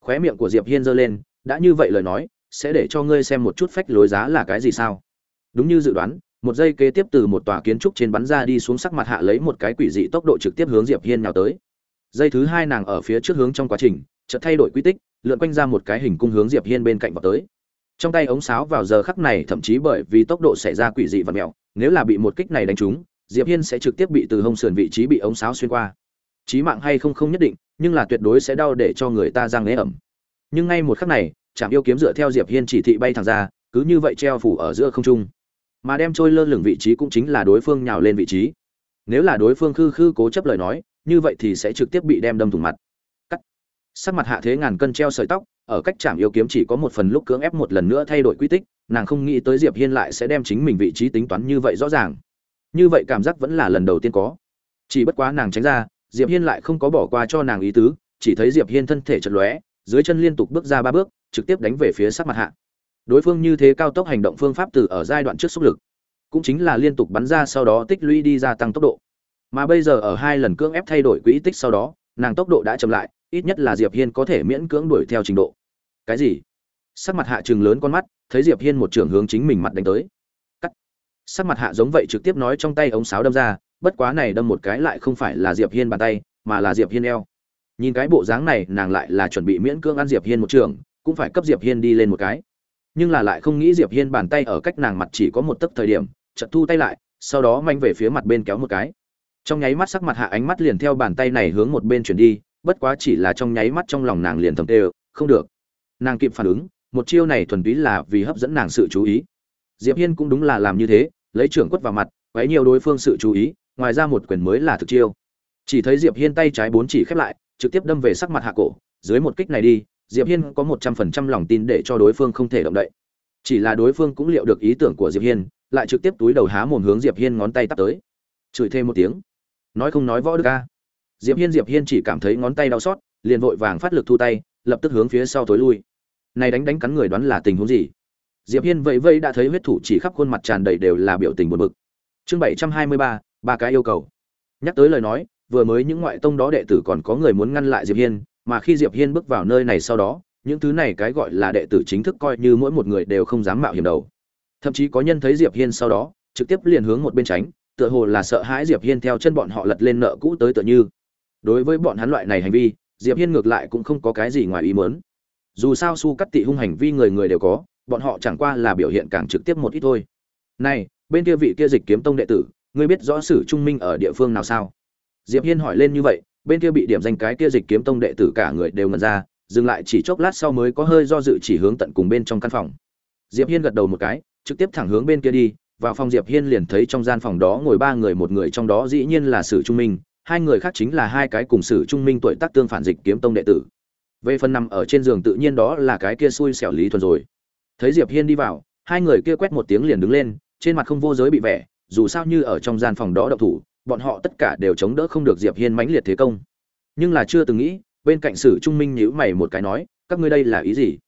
Khóe miệng của diệp hiên giơ lên, đã như vậy lời nói, sẽ để cho ngươi xem một chút phách lối giá là cái gì sao? Đúng như dự đoán, một giây kế tiếp từ một tòa kiến trúc trên bắn ra đi xuống sắc mặt hạ lấy một cái quỷ dị tốc độ trực tiếp hướng diệp hiên nhào tới. Giây thứ hai nàng ở phía trước hướng trong quá trình, chợt thay đổi quy tích, lượn quanh ra một cái hình cung hướng diệp hiên bên cạnh vào tới. Trong tay ống sáo vào giờ khắc này, thậm chí bởi vì tốc độ xảy ra quỷ dị và mèo nếu là bị một kích này đánh trúng, diệp hiên sẽ trực tiếp bị từ hông sườn vị trí bị ống sáo xuyên qua. Chí mạng hay không không nhất định, nhưng là tuyệt đối sẽ đau để cho người ta giang nế ẩm nhưng ngay một khắc này chạm yêu kiếm dựa theo diệp hiên chỉ thị bay thẳng ra, cứ như vậy treo phủ ở giữa không trung. Mà đem trôi lơ lửng vị trí cũng chính là đối phương nhào lên vị trí. Nếu là đối phương khư khư cố chấp lời nói, như vậy thì sẽ trực tiếp bị đem đâm thủng mặt. Cắt. Sắc mặt hạ thế ngàn cân treo sợi tóc, ở cách chạm yêu kiếm chỉ có một phần lúc cưỡng ép một lần nữa thay đổi quy tích nàng không nghĩ tới diệp hiên lại sẽ đem chính mình vị trí tính toán như vậy rõ ràng. Như vậy cảm giác vẫn là lần đầu tiên có. Chỉ bất quá nàng tránh ra, diệp hiên lại không có bỏ qua cho nàng ý tứ, chỉ thấy diệp hiên thân thể chật lóe, dưới chân liên tục bước ra ba bước, trực tiếp đánh về phía sắc mặt hạ. Đối phương như thế cao tốc hành động phương pháp từ ở giai đoạn trước xúc lực, cũng chính là liên tục bắn ra sau đó tích lũy đi gia tăng tốc độ. Mà bây giờ ở hai lần cưỡng ép thay đổi quỹ tích sau đó, nàng tốc độ đã chậm lại, ít nhất là diệp hiên có thể miễn cưỡng đuổi theo trình độ. Cái gì? Sắc mặt hạ trường lớn con mắt thấy diệp hiên một trưởng hướng chính mình mặt đánh tới. Cắt. Sắc mặt hạ giống vậy trực tiếp nói trong tay ống sáo đâm ra, bất quá này đâm một cái lại không phải là diệp hiên bàn tay, mà là diệp hiên eo. Nhìn cái bộ dáng này, nàng lại là chuẩn bị miễn cưỡng ăn diệp hiên một trường, cũng phải cấp diệp hiên đi lên một cái. Nhưng là lại không nghĩ diệp hiên bàn tay ở cách nàng mặt chỉ có một tấc thời điểm, chợt thu tay lại, sau đó manh về phía mặt bên kéo một cái. Trong nháy mắt sắc mặt hạ ánh mắt liền theo bàn tay này hướng một bên chuyển đi, bất quá chỉ là trong nháy mắt trong lòng nàng liền thầm tê không được. Nàng kịp phản ứng một chiêu này thuần túy là vì hấp dẫn nàng sự chú ý. Diệp hiên cũng đúng là làm như thế, lấy trưởng quất vào mặt, quấy nhiều đối phương sự chú ý, ngoài ra một quyền mới là thực chiêu. Chỉ thấy diệp hiên tay trái bốn chỉ khép lại, trực tiếp đâm về sắc mặt hạ cổ, dưới một kích này đi, diệp hiên có một trăm phần trăm lòng tin để cho đối phương không thể động đậy. Chỉ là đối phương cũng liệu được ý tưởng của diệp hiên, lại trực tiếp túi đầu há mồm hướng diệp hiên ngón tay tắt tới. Chửi thêm một tiếng. Nói không nói võ đức ca diệp hiên diệp hiên chỉ cảm thấy ngón tay đau xót, liền vội vàng phát lực thu tay, lập tức hướng phía sau tối lui này đánh đánh cắn người đoán là tình huống gì? Diệp hiên vậy vây đã thấy huyết thủ chỉ khắp khuôn mặt tràn đầy đều là biểu tình buồn bực. Chương bảy trăm hai mươi ba ba cái yêu cầu. Nhắc tới lời nói, vừa mới những ngoại tông đó đệ tử còn có người muốn ngăn lại diệp hiên, mà khi diệp hiên bước vào nơi này sau đó, những thứ này cái gọi là đệ tử chính thức coi như mỗi một người đều không dám mạo hiểm đầu. Thậm chí có nhân thấy diệp hiên sau đó, trực tiếp liền hướng một bên tránh, tựa hồ là sợ hãi diệp hiên theo chân bọn họ lật lên nợ cũ tới tựa như. Đối với bọn hắn loại này hành vi, diệp hiên ngược lại cũng không có cái gì ngoài ý muốn dù sao su cắt tị hung hành vi người người đều có, bọn họ chẳng qua là biểu hiện càng trực tiếp một ít thôi. Này, bên kia vị kia dịch kiếm tông đệ tử, ngươi biết rõ sử trung minh ở địa phương nào sao? Diệp hiên hỏi lên như vậy, bên kia bị điểm danh cái kia dịch kiếm tông đệ tử cả người đều ngẩn ra, dừng lại chỉ chốc lát sau mới có hơi do dự chỉ hướng tận cùng bên trong căn phòng. Diệp hiên gật đầu một cái, trực tiếp thẳng hướng bên kia đi, vào phòng diệp hiên liền thấy trong gian phòng đó ngồi ba người, một người trong đó dĩ nhiên là sử trung minh, hai người khác chính là hai cái cùng sử trung minh tuổi tác tương phản dịch kiếm tông đệ tử về phần nằm ở trên giường tự nhiên đó là cái kia xui xẻo lý thuần rồi. Thấy diệp hiên đi vào, hai người kia quét một tiếng liền đứng lên, trên mặt không vô giới bị vẻ, dù sao như ở trong gian phòng đó độc thủ, bọn họ tất cả đều chống đỡ không được diệp hiên mãnh liệt thế công. Nhưng là chưa từng nghĩ, bên cạnh sử trung minh nhíu mày một cái nói, các ngươi đây là ý gì?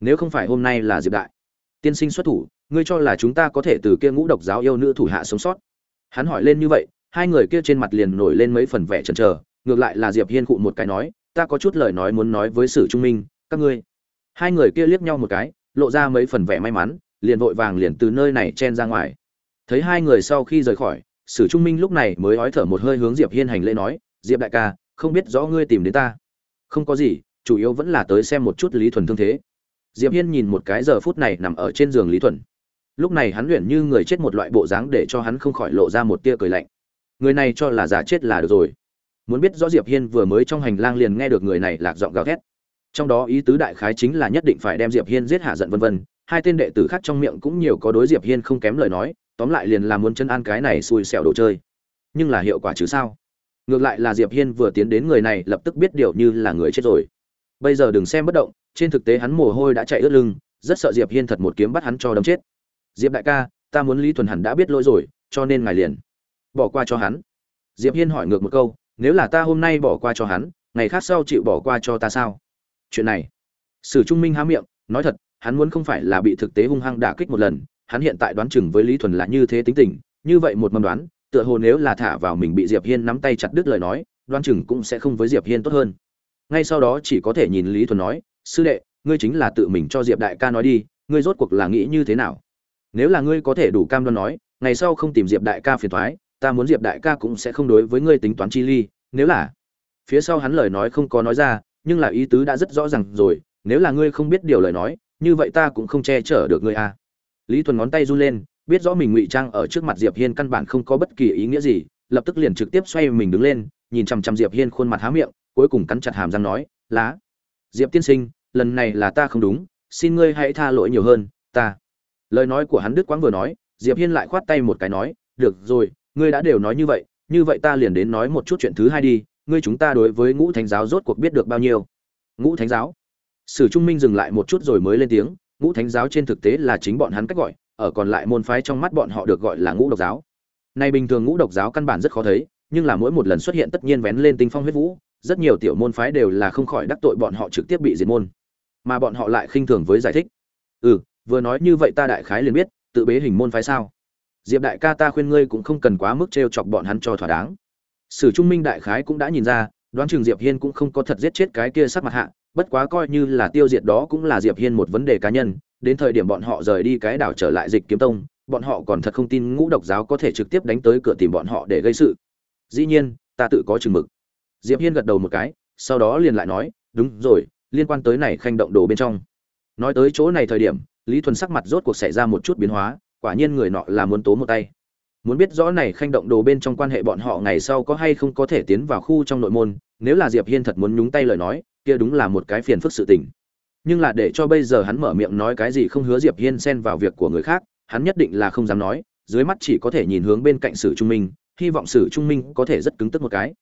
Nếu không phải hôm nay là diệp đại tiên sinh xuất thủ, ngươi cho là chúng ta có thể từ kia ngũ độc giáo yêu nữ thủ hạ sống sót? Hắn hỏi lên như vậy, hai người kia trên mặt liền nổi lên mấy phần vẻ chần chờ, ngược lại là diệp hiên cụ một cái nói ta có chút lời nói muốn nói với sử trung minh, các ngươi. Hai người kia liếc nhau một cái, lộ ra mấy phần vẻ may mắn, liền vội vàng liền từ nơi này chen ra ngoài. Thấy hai người sau khi rời khỏi, sử trung minh lúc này mới ói thở một hơi hướng diệp hiên hành lễ nói, diệp đại ca, không biết rõ ngươi tìm đến ta. Không có gì, chủ yếu vẫn là tới xem một chút lý thuần thương thế. Diệp hiên nhìn một cái giờ phút này nằm ở trên giường lý thuần. Lúc này hắn luyện như người chết một loại bộ dáng để cho hắn không khỏi lộ ra một tia cười lạnh. Người này cho là giả chết là được rồi muốn biết rõ diệp hiên vừa mới trong hành lang liền nghe được người này lạc giọng gào thét. Trong đó ý tứ đại khái chính là nhất định phải đem diệp hiên giết hạ giận vân vân, hai tên đệ tử khác trong miệng cũng nhiều có đối diệp hiên không kém lời nói, tóm lại liền là muốn chân an cái này xui xẻo đồ chơi. Nhưng là hiệu quả chứ sao? Ngược lại là diệp hiên vừa tiến đến người này lập tức biết điều như là người chết rồi. Bây giờ đừng xem bất động, trên thực tế hắn mồ hôi đã chạy ướt lưng, rất sợ diệp hiên thật một kiếm bắt hắn cho đấm chết. Diệp đại ca, ta muốn lý thuần hẳn đã biết lỗi rồi, cho nên ngài liền bỏ qua cho hắn. Diệp hiên hỏi ngược một câu nếu là ta hôm nay bỏ qua cho hắn, ngày khác sau chịu bỏ qua cho ta sao? Chuyện này, sử trung minh há miệng, nói thật, hắn muốn không phải là bị thực tế hung hăng đả kích một lần, hắn hiện tại đoán chừng với lý thuần là như thế tính tình, như vậy một mầm đoán, tựa hồ nếu là thả vào mình bị diệp hiên nắm tay chặt đứt lời nói, đoán chừng cũng sẽ không với diệp hiên tốt hơn. Ngay sau đó chỉ có thể nhìn lý thuần nói, sư đệ, ngươi chính là tự mình cho diệp đại ca nói đi, ngươi rốt cuộc là nghĩ như thế nào? Nếu là ngươi có thể đủ cam đoan nói, ngày sau không tìm diệp đại ca phiền thoái ta muốn diệp đại ca cũng sẽ không đối với ngươi tính toán chi ly, nếu là, phía sau hắn lời nói không có nói ra, nhưng là ý tứ đã rất rõ ràng rồi, nếu là ngươi không biết điều lời nói, như vậy ta cũng không che chở được ngươi à. lý thuần ngón tay run lên, biết rõ mình ngụy trang ở trước mặt diệp hiên căn bản không có bất kỳ ý nghĩa gì, lập tức liền trực tiếp xoay mình đứng lên, nhìn chằm chằm diệp hiên khuôn mặt há miệng, cuối cùng cắn chặt hàm răng nói, lá, diệp tiên sinh, lần này là ta không đúng, xin ngươi hãy tha lỗi nhiều hơn, ta lời nói của hắn đức quãng vừa nói, diệp hiên lại khoát tay một cái nói, được rồi ngươi đã đều nói như vậy như vậy ta liền đến nói một chút chuyện thứ hai đi, ngươi chúng ta đối với ngũ thánh giáo rốt cuộc biết được bao nhiêu? Ngũ thánh giáo? Sử trung minh dừng lại một chút rồi mới lên tiếng, ngũ thánh giáo trên thực tế là chính bọn hắn cách gọi, ở còn lại môn phái trong mắt bọn họ được gọi là ngũ độc giáo. Nay bình thường ngũ độc giáo căn bản rất khó thấy, nhưng là mỗi một lần xuất hiện tất nhiên vén lên tinh phong huyết vũ, rất nhiều tiểu môn phái đều là không khỏi đắc tội bọn họ trực tiếp bị diệt môn. Mà bọn họ lại khinh thường với giải thích. Ừ vừa nói như vậy ta đại khái liền biết, tự bế hình môn phái sao? Diệp đại ca ta khuyên ngươi cũng không cần quá mức t r e o chọc bọn hắn cho thỏa đáng. Sử trung minh đại khái cũng đã nhìn ra, đoán chừng diệp hiên cũng không có thật giết chết cái kia sắc mặt hạ, bất quá coi như là tiêu diệt đó cũng là diệp hiên một vấn đề cá nhân, đến thời điểm bọn họ rời đi cái đảo trở lại dịch kiếm tông, bọn họ còn thật không tin ngũ độc giáo có thể trực tiếp đánh tới cửa tìm bọn họ để gây sự. Dĩ nhiên, ta tự có chừng mực. Diệp hiên gật đầu một cái, sau đó liền lại nói, đúng rồi, liên quan tới này khanh động đồ bên trong. Nói tới chỗ này thời điểm, lý thuần sắc mặt rốt cuộc xảy ra một chút biến hóa quả nhiên người nọ là muốn tố một tay. Muốn biết rõ này khanh động đồ bên trong quan hệ bọn họ ngày sau có hay không có thể tiến vào khu trong nội môn, nếu là diệp hiên thật muốn nhúng tay lời nói, kia đúng là một cái phiền phức sự tình. Nhưng là để cho bây giờ hắn mở miệng nói cái gì không hứa diệp hiên xen vào việc của người khác, hắn nhất định là không dám nói, dưới mắt chỉ có thể nhìn hướng bên cạnh sử trung minh, hy vọng sử trung minh có thể rất cứng tức một cái.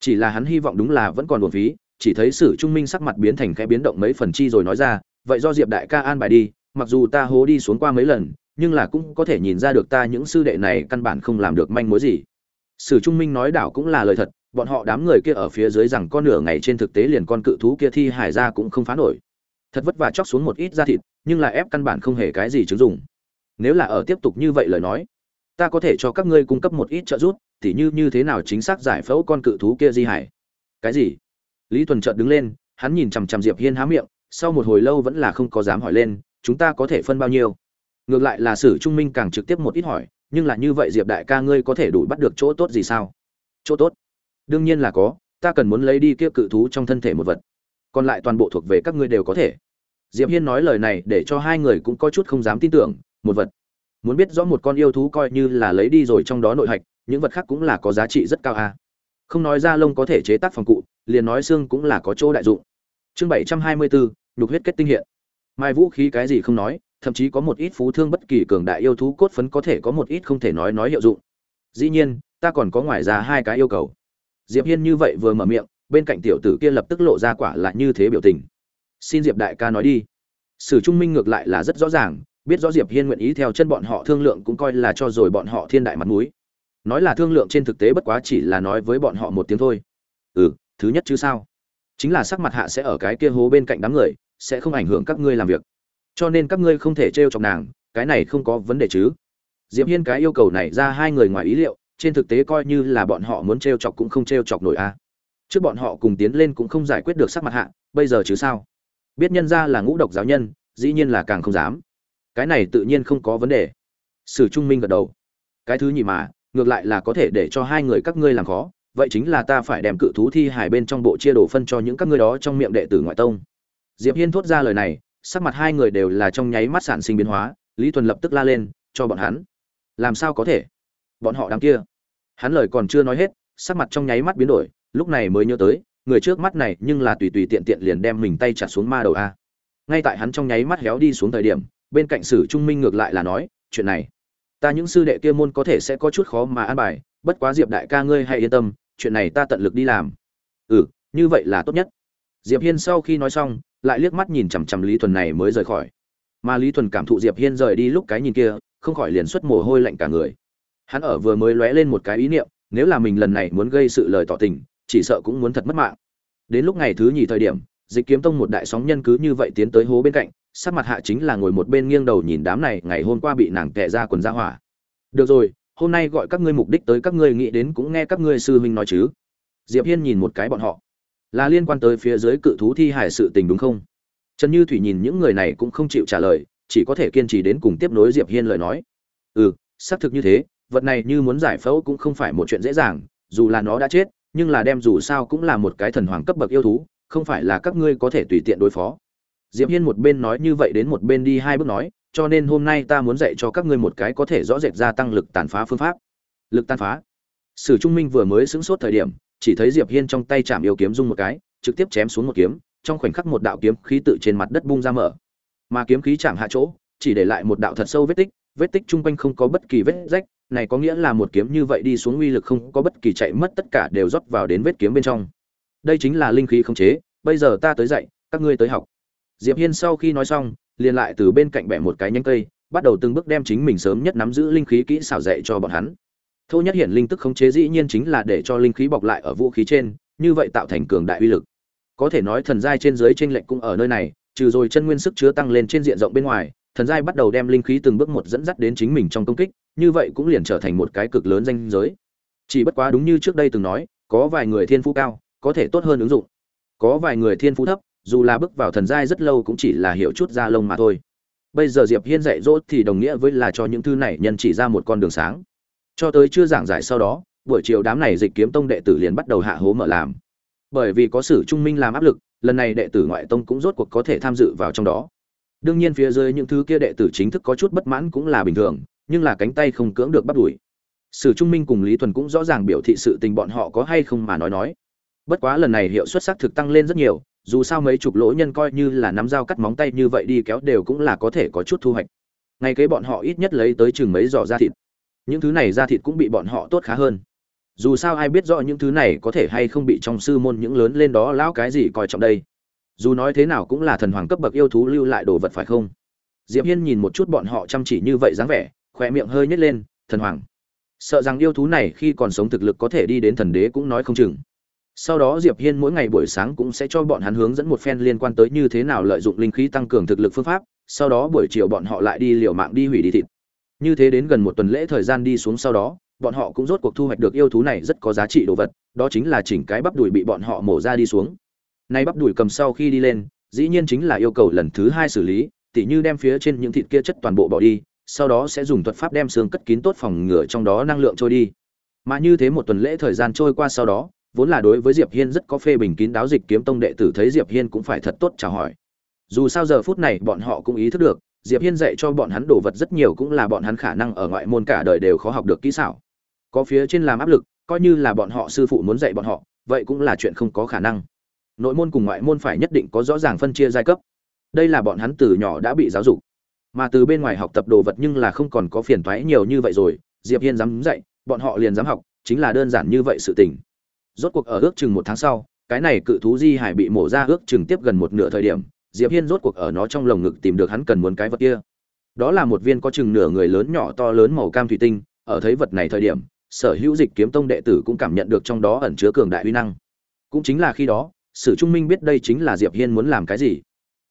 Chỉ là hắn hy vọng đúng là vẫn còn buồn phí, chỉ thấy sử trung minh sắc mặt biến thành khẽ biến động mấy phần chi rồi nói ra, vậy do diệp đại ca an bài đi, mặc dù ta hố đi xuống qua mấy lần nhưng là cũng có thể nhìn ra được ta những sư đệ này căn bản không làm được manh mối gì. Sử trung minh nói đảo cũng là lời thật, bọn họ đám người kia ở phía dưới rằng con nửa ngày trên thực tế liền con cự thú kia thi hải ra cũng không phá nổi. Thật vất vả chóc xuống một ít da thịt, nhưng là ép căn bản không hề cái gì chứng dụng. Nếu là ở tiếp tục như vậy lời nói, ta có thể cho các ngươi cung cấp một ít trợ giúp thì như như thế nào chính xác giải phẫu con cự thú kia di hải. Cái gì? Lý thuần chợt đứng lên, hắn nhìn chằm chằm diệp hiên há miệng, sau một hồi lâu vẫn là không có dám hỏi lên, chúng ta có thể phân bao nhiêu? Ngược lại là sử trung minh càng trực tiếp một ít hỏi, nhưng là như vậy diệp đại ca ngươi có thể đủ bắt được chỗ tốt gì sao? Chỗ tốt? Đương nhiên là có, ta cần muốn lấy đi kia cự thú trong thân thể một vật. Còn lại toàn bộ thuộc về các ngươi đều có thể. Diệp hiên nói lời này để cho hai người cũng có chút không dám tin tưởng, một vật. Muốn biết rõ một con yêu thú coi như là lấy đi rồi trong đó nội hạch, những vật khác cũng là có giá trị rất cao a à. không nói ra lông có thể chế tác phòng cụ, liền nói xương cũng là có chỗ đại dụng. Chương bảy trăm hai mươi bốn, nhục huyết kết tinh hiện. Mai vũ khí cái gì không nói thậm chí có một ít phú thương bất kỳ cường đại yêu thú cốt phấn có thể có một ít không thể nói nói hiệu dụng. Dĩ nhiên, ta còn có ngoài ra hai cái yêu cầu. Diệp hiên như vậy vừa mở miệng, bên cạnh tiểu tử kia lập tức lộ ra quả là như thế biểu tình. Xin diệp đại ca nói đi. Sử trung minh ngược lại là rất rõ ràng, biết rõ diệp hiên nguyện ý theo chân bọn họ thương lượng cũng coi là cho rồi bọn họ thiên đại mặt mũi. Nói là thương lượng trên thực tế bất quá chỉ là nói với bọn họ một tiếng thôi. Ừ thứ nhất chứ sao? Chính là sắc mặt hạ sẽ ở cái kia hố bên cạnh đám người, sẽ không ảnh hưởng các ngươi làm việc cho nên các ngươi không thể trêu chọc nàng, cái này không có vấn đề chứ. Diệp hiên cái yêu cầu này ra hai người ngoài ý liệu, trên thực tế coi như là bọn họ muốn trêu chọc cũng không trêu chọc nổi a. Trước bọn họ cùng tiến lên cũng không giải quyết được sắc mặt hạ, bây giờ chứ sao? Biết nhân ra là ngũ độc giáo nhân, dĩ nhiên là càng không dám. Cái này tự nhiên không có vấn đề. Sử trung minh gật đầu. Cái thứ nhì mà, ngược lại là có thể để cho hai người các ngươi làm khó, vậy chính là ta phải đem cự thú thi hài bên trong bộ chia đồ phân cho những các ngươi đó trong miệng đệ tử ngoại tông. Diệp hiên thốt ra lời này sắc mặt hai người đều là trong nháy mắt sản sinh biến hóa, lý thuần lập tức la lên, cho bọn hắn. Làm sao có thể? Bọn họ đám kia. Hắn lời còn chưa nói hết, sắc mặt trong nháy mắt biến đổi, lúc này mới nhớ tới, người trước mắt này nhưng là tùy tùy tiện tiện liền đem mình tay chặt xuống ma đầu a. Ngay tại hắn trong nháy mắt héo đi xuống thời điểm, bên cạnh sử trung minh ngược lại là nói, chuyện này, ta những sư đệ kia môn có thể sẽ có chút khó mà an bài, bất quá diệp đại ca ngươi hãy yên tâm, chuyện này ta tận lực đi làm. Ừ như vậy là tốt nhất. Diệp hiên sau khi nói xong lại liếc mắt nhìn chằm chằm lý thuần này mới rời khỏi. Mà lý thuần cảm thụ diệp hiên rời đi lúc cái nhìn kia, không khỏi liền xuất mồ hôi lạnh cả người. Hắn ở vừa mới lóe lên một cái ý niệm, nếu là mình lần này muốn gây sự lời tỏ tình, chỉ sợ cũng muốn thật mất mạng. Đến lúc ngày thứ nhì thời điểm, dịch kiếm tông một đại sóng nhân cứ như vậy tiến tới hố bên cạnh, sắc mặt hạ chính là ngồi một bên nghiêng đầu nhìn đám này, ngày hôm qua bị nàng tệ ra quần ra hỏa. Được rồi, hôm nay gọi các ngươi mục đích tới các ngươi nghĩ đến cũng nghe các ngươi sư huynh nói chứ. Diệp hiên nhìn một cái bọn họ là liên quan tới phía dưới cự thú thi hải sự tình đúng không? Trần như thủy nhìn những người này cũng không chịu trả lời, chỉ có thể kiên trì đến cùng tiếp nối diệp hiên lời nói. Ừ xác thực như thế, vật này như muốn giải phẫu cũng không phải một chuyện dễ dàng, dù là nó đã chết, nhưng là đem dù sao cũng là một cái thần hoàng cấp bậc yêu thú, không phải là các ngươi có thể tùy tiện đối phó. Diệp hiên một bên nói như vậy đến một bên đi hai bước nói, cho nên hôm nay ta muốn dạy cho các ngươi một cái có thể rõ rệt gia tăng lực tàn phá phương pháp. Lực tàn phá. Sử trung minh vừa mới sững suốt thời điểm chỉ thấy diệp hiên trong tay chạm yêu kiếm rung một cái, trực tiếp chém xuống một kiếm, trong khoảnh khắc một đạo kiếm khí tự trên mặt đất bung ra mở. Mà kiếm khí chạm hạ chỗ, chỉ để lại một đạo thật sâu vết tích vết tích trung quanh không có bất kỳ vết rách, này có nghĩa là một kiếm như vậy đi xuống uy lực không có bất kỳ chạy mất tất cả đều rót vào đến vết kiếm bên trong. Đây chính là linh khí không chế, bây giờ ta tới dạy, các ngươi tới học. Diệp hiên sau khi nói xong, liền lại từ bên cạnh bẻ một cái nhánh cây, bắt đầu từng bước đem chính mình sớm nhất nắm giữ linh khí kỹ xảo dạy cho bọn hắn thô nhất hiện linh tức khống chế dĩ nhiên chính là để cho linh khí bọc lại ở vũ khí trên, như vậy tạo thành cường đại uy lực. Có thể nói thần giai trên dưới trên lệnh cũng ở nơi này, trừ rồi chân nguyên sức chứa tăng lên trên diện rộng bên ngoài, thần giai bắt đầu đem linh khí từng bước một dẫn dắt đến chính mình trong công kích, như vậy cũng liền trở thành một cái cực lớn danh giới. Chỉ bất quá đúng như trước đây từng nói, có vài người thiên phú cao, có thể tốt hơn ứng dụng. Có vài người thiên phú thấp, dù là bước vào thần giai rất lâu cũng chỉ là hiểu chút da lông mà thôi. Bây giờ diệp hiên dạy dỗ thì đồng nghĩa với là cho những thứ này nhân chỉ ra một con đường sáng cho tới chưa giảng giải sau đó, buổi chiều đám này dịch kiếm tông đệ tử liền bắt đầu hạ hố mở làm. Bởi vì có sử trung minh làm áp lực, lần này đệ tử ngoại tông cũng rốt cuộc có thể tham dự vào trong đó. Đương nhiên phía dưới những thứ kia đệ tử chính thức có chút bất mãn cũng là bình thường, nhưng là cánh tay không cưỡng được bắt đuổi. Sử trung minh cùng lý thuần cũng rõ ràng biểu thị sự tình bọn họ có hay không mà nói nói. Bất quá lần này hiệu suất xác thực tăng lên rất nhiều, dù sao mấy chục lỗ nhân coi như là nắm dao cắt móng tay như vậy đi kéo đều cũng là có thể có chút thu hoạch. Ngay kế bọn họ ít nhất lấy tới chừng mấy giò da thịt những thứ này ra thịt cũng bị bọn họ tốt khá hơn. Dù sao ai biết rõ những thứ này có thể hay không bị trong sư môn những lớn lên đó lão cái gì coi trọng đây. Dù nói thế nào cũng là thần hoàng cấp bậc yêu thú lưu lại đồ vật phải không? Diệp hiên nhìn một chút bọn họ chăm chỉ như vậy dáng vẻ khỏe miệng hơi nhếch lên, thần hoàng, sợ rằng yêu thú này khi còn sống thực lực có thể đi đến thần đế cũng nói không chừng. Sau đó diệp hiên mỗi ngày buổi sáng cũng sẽ cho bọn hắn hướng dẫn một phen liên quan tới như thế nào lợi dụng linh khí tăng cường thực lực phương pháp, sau đó buổi chiều bọn họ lại đi liều mạng đi hủy đi thịt như thế đến gần một tuần lễ thời gian đi xuống sau đó, bọn họ cũng rốt cuộc thu hoạch được yêu thú này rất có giá trị đồ vật, đó chính là chỉnh cái bắp đùi bị bọn họ mổ ra đi xuống. Nay bắp đùi cầm sau khi đi lên, dĩ nhiên chính là yêu cầu lần thứ hai xử lý, tỉ như đem phía trên những thịt kia chất toàn bộ bỏ đi, sau đó sẽ dùng thuật pháp đem xương cất kín tốt phòng ngừa trong đó năng lượng trôi đi. Mà như thế một tuần lễ thời gian trôi qua sau đó, vốn là đối với diệp hiên rất có phê bình kín đáo dịch kiếm tông đệ tử thấy diệp hiên cũng phải thật tốt chào hỏi. Dù sao giờ phút này bọn họ cũng ý thức được diệp hiên dạy cho bọn hắn đồ vật rất nhiều cũng là bọn hắn khả năng ở ngoại môn cả đời đều khó học được kỹ xảo. Có phía trên làm áp lực, coi như là bọn họ sư phụ muốn dạy bọn họ, vậy cũng là chuyện không có khả năng. Nội môn cùng ngoại môn phải nhất định có rõ ràng phân chia giai cấp. Đây là bọn hắn từ nhỏ đã bị giáo dục. Mà từ bên ngoài học tập đồ vật nhưng là không còn có phiền toái nhiều như vậy rồi, diệp hiên dám dạy, bọn họ liền dám học, chính là đơn giản như vậy sự tình. Rốt cuộc ở ước chừng một tháng sau, cái này cự thú di hải bị mổ ra ước chừng tiếp gần một nửa thời điểm diệp hiên rốt cuộc ở nó trong lồng ngực tìm được hắn cần muốn cái vật kia. Đó là một viên có chừng nửa người lớn nhỏ to lớn màu cam thủy tinh ở thấy vật này thời điểm sở hữu dịch kiếm tông đệ tử cũng cảm nhận được trong đó ẩn chứa cường đại uy năng. Cũng chính là khi đó sử trung minh biết đây chính là diệp hiên muốn làm cái gì.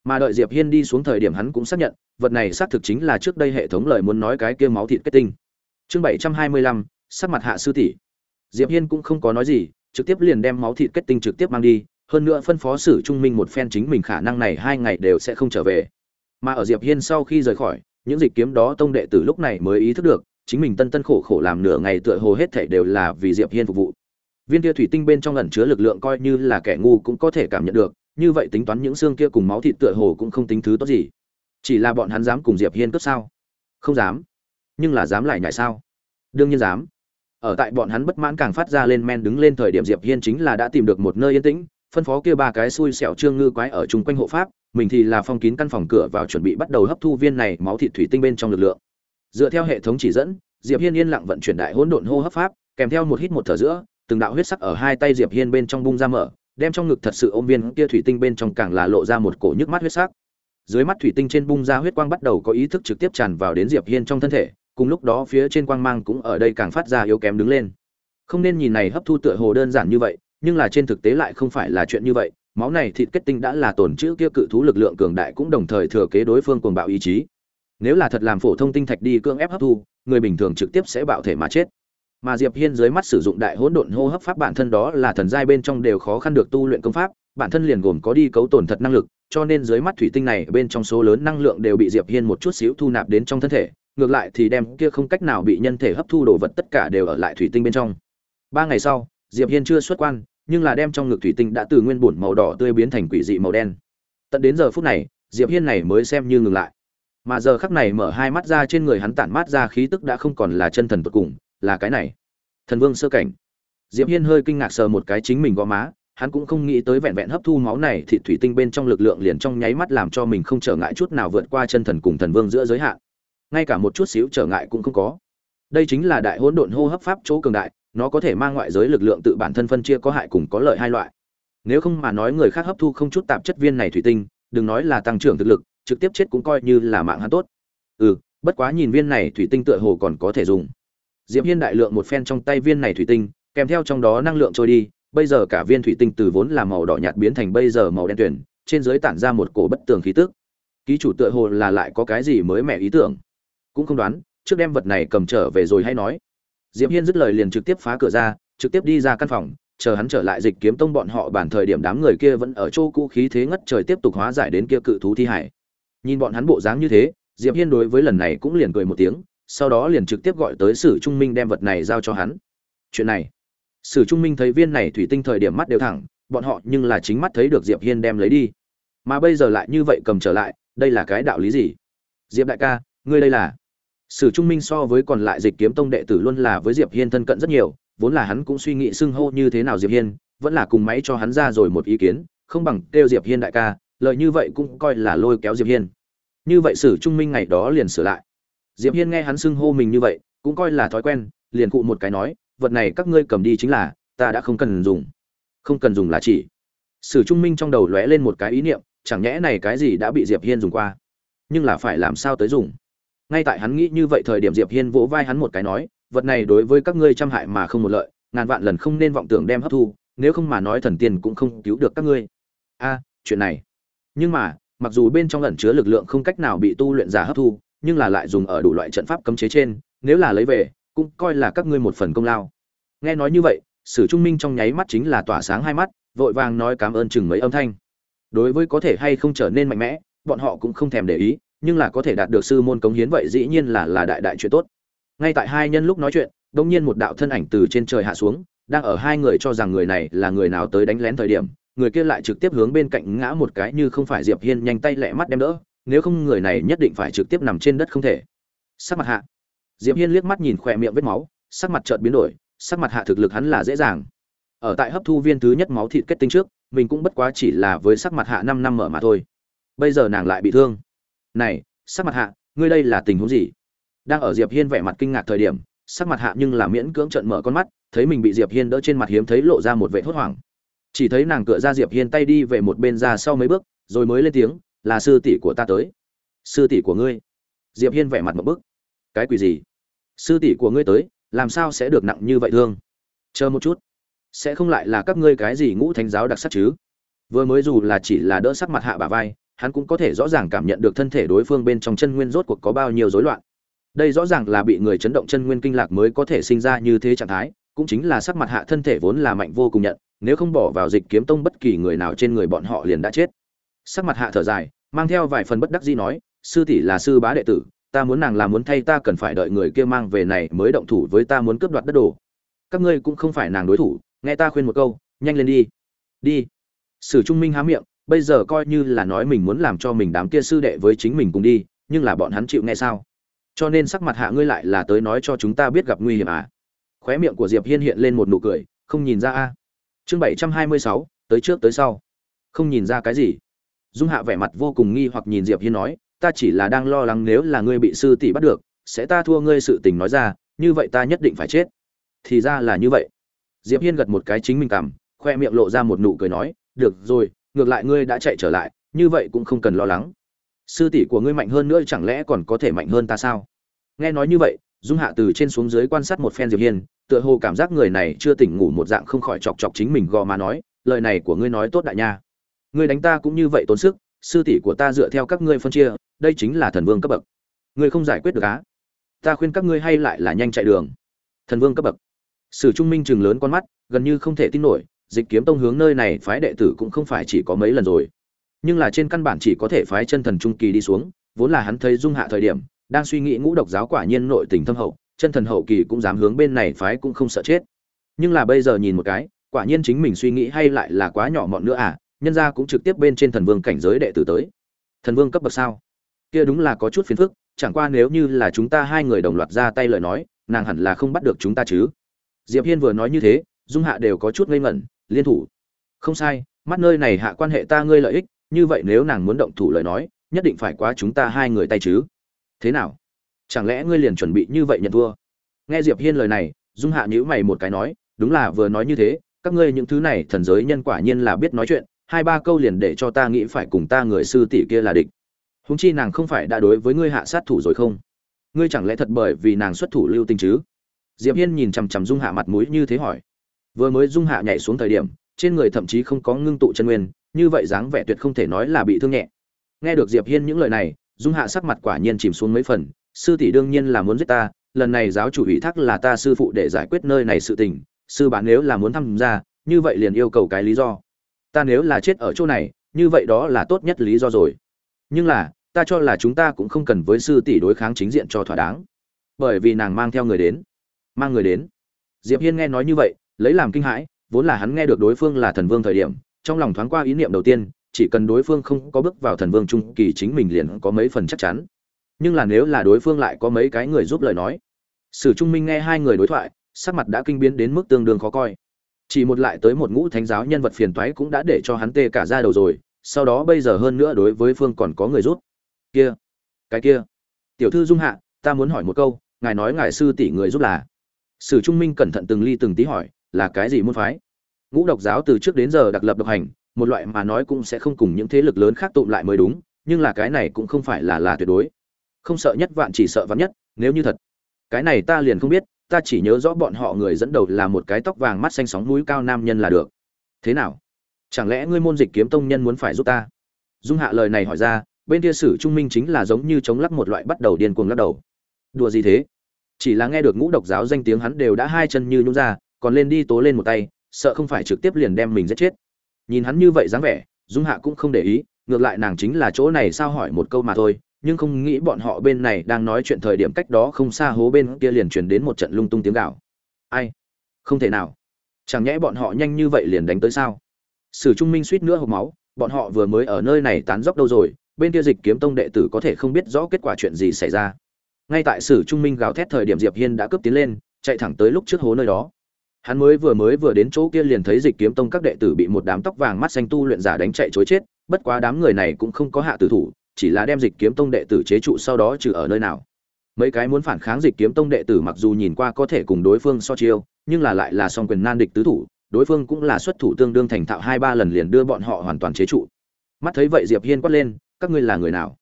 Mà đợi diệp hiên đi xuống thời điểm hắn cũng xác nhận vật này xác thực chính là trước đây hệ thống lời muốn nói cái kia máu thịt kết tinh. Chương 725, sắc mặt hạ sư tỷ. Diệp hiên cũng không có nói gì trực tiếp liền đem máu thịt kết tinh trực tiếp mang đi hơn nữa phân phó sử trung minh một phen chính mình khả năng này hai ngày đều sẽ không trở về. Mà ở diệp hiên sau khi rời khỏi, những dịch kiếm đó tông đệ tử lúc này mới ý thức được, chính mình tân tân khổ khổ làm nửa ngày tựa hồ hết thảy đều là vì diệp hiên phục vụ. Viên kia thủy tinh bên trong ẩn chứa lực lượng coi như là kẻ ngu cũng có thể cảm nhận được, như vậy tính toán những xương kia cùng máu thịt tựa hồ cũng không tính thứ tốt gì. Chỉ là bọn hắn dám cùng diệp hiên cướp sao? Không dám. Nhưng là dám lại nhảy sao? Đương nhiên dám. Ở tại bọn hắn bất mãn càng phát ra lên men đứng lên thời điểm diệp hiên chính là đã tìm được một nơi yên tĩnh phân phó kia ba cái xui xẻo trương ngư quái ở chung quanh hộ pháp, mình thì là phong kín căn phòng cửa vào chuẩn bị bắt đầu hấp thu viên này máu thịt thủy tinh bên trong lực lượng. Dựa theo hệ thống chỉ dẫn, diệp hiên yên lặng vận chuyển đại hỗn độn hô hấp pháp, kèm theo một hít một thở giữa, từng đạo huyết sắc ở hai tay diệp hiên bên trong bung ra mở, đem trong ngực thật sự ôm viên kia thủy tinh bên trong càng là lộ ra một cổ nhức mắt huyết sắc. Dưới mắt thủy tinh trên bung ra huyết quang bắt đầu có ý thức trực tiếp tràn vào đến diệp hiên trong thân thể, cùng lúc đó phía trên quang mang cũng ở đây càng phát ra yếu kém đứng lên. Không nên nhìn này hấp thu tựa hồ đơn giản như vậy nhưng là trên thực tế lại không phải là chuyện như vậy, máu này thịt kết tinh đã là tổn chữ kia cự thú lực lượng cường đại cũng đồng thời thừa kế đối phương cuồng bạo ý chí. Nếu là thật làm phổ thông tinh thạch đi cưỡng ép hấp thu, người bình thường trực tiếp sẽ bạo thể mà chết. Mà diệp hiên dưới mắt sử dụng đại hỗn độn hô hấp pháp bản thân đó là thần giai bên trong đều khó khăn được tu luyện công pháp, bản thân liền gồm có đi cấu tổn thật năng lực, cho nên dưới mắt thủy tinh này bên trong số lớn năng lượng đều bị diệp hiên một chút xíu thu nạp đến trong thân thể, ngược lại thì đem kia không cách nào bị nhân thể hấp thu đồ vật tất cả đều ở lại thủy tinh bên trong. Ba ngày sau, diệp hiên chưa xuất quan nhưng là đem trong ngực thủy tinh đã từ nguyên bổn màu đỏ tươi biến thành quỷ dị màu đen. Tận đến giờ phút này, diệp hiên này mới xem như ngừng lại. Mà giờ khắc này mở hai mắt ra trên người hắn tản mát ra khí tức đã không còn là chân thần tột cùng, là cái này. Thần vương sơ cảnh. Diệp hiên hơi kinh ngạc sờ một cái chính mình gò má, hắn cũng không nghĩ tới vẹn vẹn hấp thu máu này thì thủy tinh bên trong lực lượng liền trong nháy mắt làm cho mình không trở ngại chút nào vượt qua chân thần cùng thần vương giữa giới hạn. Ngay cả một chút xíu trở ngại cũng không có. Đây chính là đại hỗn độn hô hấp pháp chỗ cường đại nó có thể mang ngoại giới lực lượng tự bản thân phân chia có hại cùng có lợi hai loại. Nếu không mà nói người khác hấp thu không chút tạp chất viên này thủy tinh, đừng nói là tăng trưởng thực lực, trực tiếp chết cũng coi như là mạng hắn tốt. Ừ bất quá nhìn viên này thủy tinh tựa hồ còn có thể dùng. Diệp hiên đại lượng một phen trong tay viên này thủy tinh, kèm theo trong đó năng lượng trôi đi, bây giờ cả viên thủy tinh từ vốn là màu đỏ nhạt biến thành bây giờ màu đen tuyền, trên dưới tản ra một cổ bất tường khí tức. Ký chủ tựa hồ là lại có cái gì mới mẻ ý tưởng? Cũng không đoán, trước đem vật này cầm trở về rồi hay nói diệp hiên dứt lời liền trực tiếp phá cửa ra, trực tiếp đi ra căn phòng, chờ hắn trở lại dịch kiếm tông bọn họ bản thời điểm đám người kia vẫn ở chỗ cũ khí thế ngất trời tiếp tục hóa giải đến kia cự thú thi hải. Nhìn bọn hắn bộ dáng như thế, diệp hiên đối với lần này cũng liền cười một tiếng, sau đó liền trực tiếp gọi tới sử trung minh đem vật này giao cho hắn. Chuyện này, sử trung minh thấy viên này thủy tinh thời điểm mắt đều thẳng, bọn họ nhưng là chính mắt thấy được diệp hiên đem lấy đi. Mà bây giờ lại như vậy cầm trở lại, đây là cái đạo lý gì? Diệp đại ca, ngươi đây là sử trung minh so với còn lại dịch kiếm tông đệ tử luôn là với diệp hiên thân cận rất nhiều, vốn là hắn cũng suy nghĩ xưng hô như thế nào diệp hiên, vẫn là cùng máy cho hắn ra rồi một ý kiến, không bằng kêu diệp hiên đại ca lợi như vậy cũng coi là lôi kéo diệp hiên. Như vậy sử trung minh ngày đó liền sửa lại. Diệp hiên nghe hắn xưng hô mình như vậy, cũng coi là thói quen, liền cụ một cái nói, vật này các ngươi cầm đi chính là, ta đã không cần dùng. Không cần dùng là chỉ. Sử trung minh trong đầu lóe lên một cái ý niệm, chẳng nhẽ này cái gì đã bị diệp hiên dùng qua? Nhưng là phải làm sao tới dùng? Ngay tại hắn nghĩ như vậy thời điểm diệp hiên vỗ vai hắn một cái nói, vật này đối với các ngươi trăm hại mà không một lợi, ngàn vạn lần không nên vọng tưởng đem hấp thu, nếu không mà nói thần tiên cũng không cứu được các ngươi. A, chuyện này. Nhưng mà, mặc dù bên trong ẩn chứa lực lượng không cách nào bị tu luyện giả hấp thu, nhưng là lại dùng ở đủ loại trận pháp cấm chế trên, nếu là lấy về, cũng coi là các ngươi một phần công lao. Nghe nói như vậy, sử trung minh trong nháy mắt chính là tỏa sáng hai mắt, vội vàng nói cảm ơn chừng mấy âm thanh. Đối với có thể hay không trở nên mạnh mẽ, bọn họ cũng không thèm để ý nhưng là có thể đạt được sư môn cống hiến vậy dĩ nhiên là là đại đại chuyện tốt. Ngay tại hai nhân lúc nói chuyện đông nhiên một đạo thân ảnh từ trên trời hạ xuống, đang ở hai người cho rằng người này là người nào tới đánh lén thời điểm, người kia lại trực tiếp hướng bên cạnh ngã một cái như không phải diệp hiên nhanh tay lẹ mắt đem đỡ, nếu không người này nhất định phải trực tiếp nằm trên đất không thể. Sắc mặt hạ. Diệp hiên liếc mắt nhìn khỏe miệng vết máu, sắc mặt chợt biến đổi, sắc mặt hạ thực lực hắn là dễ dàng. Ở tại hấp thu viên thứ nhất máu thịt kết tinh trước, mình cũng bất quá chỉ là với sắc mặt hạ 5 năm mở mà thôi. Bây giờ nàng lại bị thương này, sắc mặt hạ, ngươi đây là tình huống gì? Đang ở diệp hiên vẻ mặt kinh ngạc thời điểm, sắc mặt hạ nhưng là miễn cưỡng trợn mở con mắt, thấy mình bị diệp hiên đỡ trên mặt hiếm thấy lộ ra một vẻ hốt hoảng. Chỉ thấy nàng cựa ra diệp hiên tay đi về một bên ra sau mấy bước, rồi mới lên tiếng, là sư tỷ của ta tới. Sư tỷ của ngươi? Diệp hiên vẻ mặt một bức. Cái quỷ gì? Sư tỷ của ngươi tới, làm sao sẽ được nặng như vậy thương? Chờ một chút. Sẽ không lại là các ngươi cái gì ngũ thánh giáo đặc sắc chứ? Vừa mới dù là chỉ là đỡ sắc mặt hạ bả vai hắn cũng có thể rõ ràng cảm nhận được thân thể đối phương bên trong chân nguyên rốt cuộc có bao nhiêu rối loạn. Đây rõ ràng là bị người chấn động chân nguyên kinh lạc mới có thể sinh ra như thế trạng thái, cũng chính là sắc mặt hạ thân thể vốn là mạnh vô cùng nhận, nếu không bỏ vào dịch kiếm tông bất kỳ người nào trên người bọn họ liền đã chết. Sắc mặt hạ thở dài, mang theo vài phần bất đắc dĩ nói, sư tỷ là sư bá đệ tử, ta muốn nàng là muốn thay ta cần phải đợi người kia mang về này mới động thủ với ta muốn cướp đoạt đất đồ. Các ngươi cũng không phải nàng đối thủ, nghe ta khuyên một câu, nhanh lên đi. Đi. Sử trung minh há miệng bây giờ coi như là nói mình muốn làm cho mình đám kia sư đệ với chính mình cùng đi, nhưng là bọn hắn chịu nghe sao? Cho nên sắc mặt hạ ngươi lại là tới nói cho chúng ta biết gặp nguy hiểm à? Khóe miệng của diệp hiên hiện lên một nụ cười, không nhìn ra a. Chương bảy trăm hai mươi sáu, tới trước tới sau. Không nhìn ra cái gì. Dung hạ vẻ mặt vô cùng nghi hoặc nhìn diệp hiên nói, ta chỉ là đang lo lắng nếu là ngươi bị sư tỷ bắt được, sẽ ta thua ngươi sự tình nói ra, như vậy ta nhất định phải chết. Thì ra là như vậy. Diệp hiên gật một cái chính mình cảm khoe miệng lộ ra một nụ cười nói, được rồi ngược lại ngươi đã chạy trở lại, như vậy cũng không cần lo lắng. Sư tỷ của ngươi mạnh hơn nữa chẳng lẽ còn có thể mạnh hơn ta sao? Nghe nói như vậy, dung hạ từ trên xuống dưới quan sát một phen diệp hiên, tựa hồ cảm giác người này chưa tỉnh ngủ một dạng không khỏi chọc chọc chính mình gò mà nói, lời này của ngươi nói tốt đại nha. Ngươi đánh ta cũng như vậy tốn sức, sư tỷ của ta dựa theo các ngươi phân chia, đây chính là thần vương cấp bậc. Ngươi không giải quyết được á? Ta khuyên các ngươi hay lại là nhanh chạy đường. Thần vương cấp bậc. Sử trung minh chừng lớn con mắt, gần như không thể tin nổi dịch kiếm tông hướng nơi này phái đệ tử cũng không phải chỉ có mấy lần rồi. Nhưng là trên căn bản chỉ có thể phái chân thần trung kỳ đi xuống, vốn là hắn thấy dung hạ thời điểm, đang suy nghĩ ngũ độc giáo quả nhiên nội tình thâm hậu, chân thần hậu kỳ cũng dám hướng bên này phái cũng không sợ chết. Nhưng là bây giờ nhìn một cái, quả nhiên chính mình suy nghĩ hay lại là quá nhỏ mọn nữa à nhân ra cũng trực tiếp bên trên thần vương cảnh giới đệ tử tới. Thần vương cấp bậc sao? Kia đúng là có chút phiền phức, chẳng qua nếu như là chúng ta hai người đồng loạt ra tay lời nói, nàng hẳn là không bắt được chúng ta chứ. Diệp hiên vừa nói như thế, dung hạ đều có chút ngây ngẩn liên thủ. Không sai, mắt nơi này hạ quan hệ ta ngươi lợi ích, như vậy nếu nàng muốn động thủ lời nói, nhất định phải quá chúng ta hai người tay chứ. Thế nào? Chẳng lẽ ngươi liền chuẩn bị như vậy nhận thua? Nghe diệp hiên lời này, dung hạ nhíu mày một cái nói, đúng là vừa nói như thế, các ngươi những thứ này thần giới nhân quả nhiên là biết nói chuyện, hai ba câu liền để cho ta nghĩ phải cùng ta người sư tỷ kia là địch. Húng chi nàng không phải đã đối với ngươi hạ sát thủ rồi không? Ngươi chẳng lẽ thật bởi vì nàng xuất thủ lưu tình chứ? Diệp hiên nhìn chằm chằm dung hạ mặt mũi như thế hỏi vừa mới dung hạ nhảy xuống thời điểm, trên người thậm chí không có ngưng tụ chân nguyên, như vậy dáng vẻ tuyệt không thể nói là bị thương nhẹ. Nghe được diệp hiên những lời này, dung hạ sắc mặt quả nhiên chìm xuống mấy phần, sư tỷ đương nhiên là muốn giết ta, lần này giáo chủ ủy thác là ta sư phụ để giải quyết nơi này sự tình, sư bản nếu là muốn tham gia, như vậy liền yêu cầu cái lý do. Ta nếu là chết ở chỗ này, như vậy đó là tốt nhất lý do rồi. Nhưng là, ta cho là chúng ta cũng không cần với sư tỷ đối kháng chính diện cho thỏa đáng. Bởi vì nàng mang theo người đến. Mang người đến. Diệp hiên nghe nói như vậy lấy làm kinh hãi, vốn là hắn nghe được đối phương là thần vương thời điểm, trong lòng thoáng qua ý niệm đầu tiên, chỉ cần đối phương không có bước vào thần vương trung kỳ chính mình liền có mấy phần chắc chắn. Nhưng là nếu là đối phương lại có mấy cái người giúp lời nói. Sử trung minh nghe hai người đối thoại, sắc mặt đã kinh biến đến mức tương đương khó coi. Chỉ một lại tới một ngũ thánh giáo nhân vật phiền toái cũng đã để cho hắn tê cả ra đầu rồi, sau đó bây giờ hơn nữa đối với phương còn có người rút kia, cái kia. Tiểu thư dung hạ, ta muốn hỏi một câu, ngài nói ngài sư tỷ người giúp là. Sử trung minh cẩn thận từng ly từng tí hỏi là cái gì môn phái? Ngũ độc giáo từ trước đến giờ đặc lập độc hành, một loại mà nói cũng sẽ không cùng những thế lực lớn khác tụm lại mới đúng, nhưng là cái này cũng không phải là là tuyệt đối. Không sợ nhất vạn chỉ sợ vạn nhất, nếu như thật. Cái này ta liền không biết, ta chỉ nhớ rõ bọn họ người dẫn đầu là một cái tóc vàng mắt xanh sóng núi cao nam nhân là được. Thế nào? Chẳng lẽ ngươi môn dịch kiếm tông nhân muốn phải giúp ta? Dung hạ lời này hỏi ra, bên kia sử trung minh chính là giống như chống lắc một loại bắt đầu điên cuồng lắc đầu. Đùa gì thế? Chỉ là nghe được ngũ độc giáo danh tiếng hắn đều đã hai chân như nhún ra còn lên đi tố lên một tay, sợ không phải trực tiếp liền đem mình giết chết. Nhìn hắn như vậy dáng vẻ, dung hạ cũng không để ý, ngược lại nàng chính là chỗ này sao hỏi một câu mà thôi, nhưng không nghĩ bọn họ bên này đang nói chuyện thời điểm cách đó không xa hố bên kia liền truyền đến một trận lung tung tiếng gào. Ai? Không thể nào. Chẳng nhẽ bọn họ nhanh như vậy liền đánh tới sao? Sử trung minh suýt nữa hộp máu, bọn họ vừa mới ở nơi này tán dốc đâu rồi, bên kia dịch kiếm tông đệ tử có thể không biết rõ kết quả chuyện gì xảy ra. Ngay tại sử trung minh gào thét thời điểm diệp hiên đã cướp tiến lên, chạy thẳng tới lúc trước hố nơi đó hắn mới vừa mới vừa đến chỗ kia liền thấy dịch kiếm tông các đệ tử bị một đám tóc vàng mắt xanh tu luyện giả đánh chạy chối chết, bất quá đám người này cũng không có hạ tử thủ, chỉ là đem dịch kiếm tông đệ tử chế trụ sau đó trừ ở nơi nào. Mấy cái muốn phản kháng dịch kiếm tông đệ tử mặc dù nhìn qua có thể cùng đối phương so chiêu, nhưng là lại là song quyền nan địch tứ thủ, đối phương cũng là xuất thủ tương đương thành thạo hai ba lần liền đưa bọn họ hoàn toàn chế trụ. Mắt thấy vậy diệp hiên quát lên, các ngươi là người nào?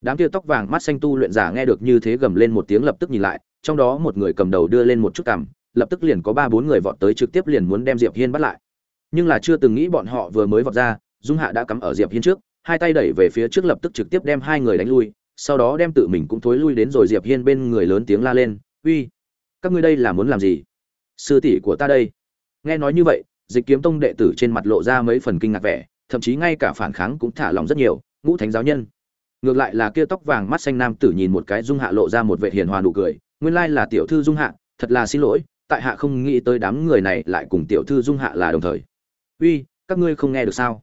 Đám kia tóc vàng mắt xanh tu luyện giả nghe được như thế gầm lên một tiếng lập tức nhìn lại, trong đó một người cầm đầu đưa lên một chút cằm lập tức liền có ba bốn người vọt tới trực tiếp liền muốn đem diệp hiên bắt lại. Nhưng là chưa từng nghĩ bọn họ vừa mới vọt ra, dung hạ đã cắm ở diệp hiên trước, hai tay đẩy về phía trước lập tức trực tiếp đem hai người đánh lui, sau đó đem tự mình cũng thối lui đến rồi diệp hiên bên người lớn tiếng la lên, uy, các ngươi đây là muốn làm gì? Sư tỷ của ta đây. Nghe nói như vậy, dịch kiếm tông đệ tử trên mặt lộ ra mấy phần kinh ngạc vẻ, thậm chí ngay cả phản kháng cũng thả lòng rất nhiều, ngũ thánh giáo nhân. Ngược lại là kia tóc vàng mắt xanh nam tử nhìn một cái dung hạ lộ ra một vệ hiền hòa nụ cười, nguyên lai là tiểu thư dung hạ, thật là xin lỗi tại hạ không nghĩ tới đám người này lại cùng tiểu thư dung hạ là đồng thời. Uy, các ngươi không nghe được sao?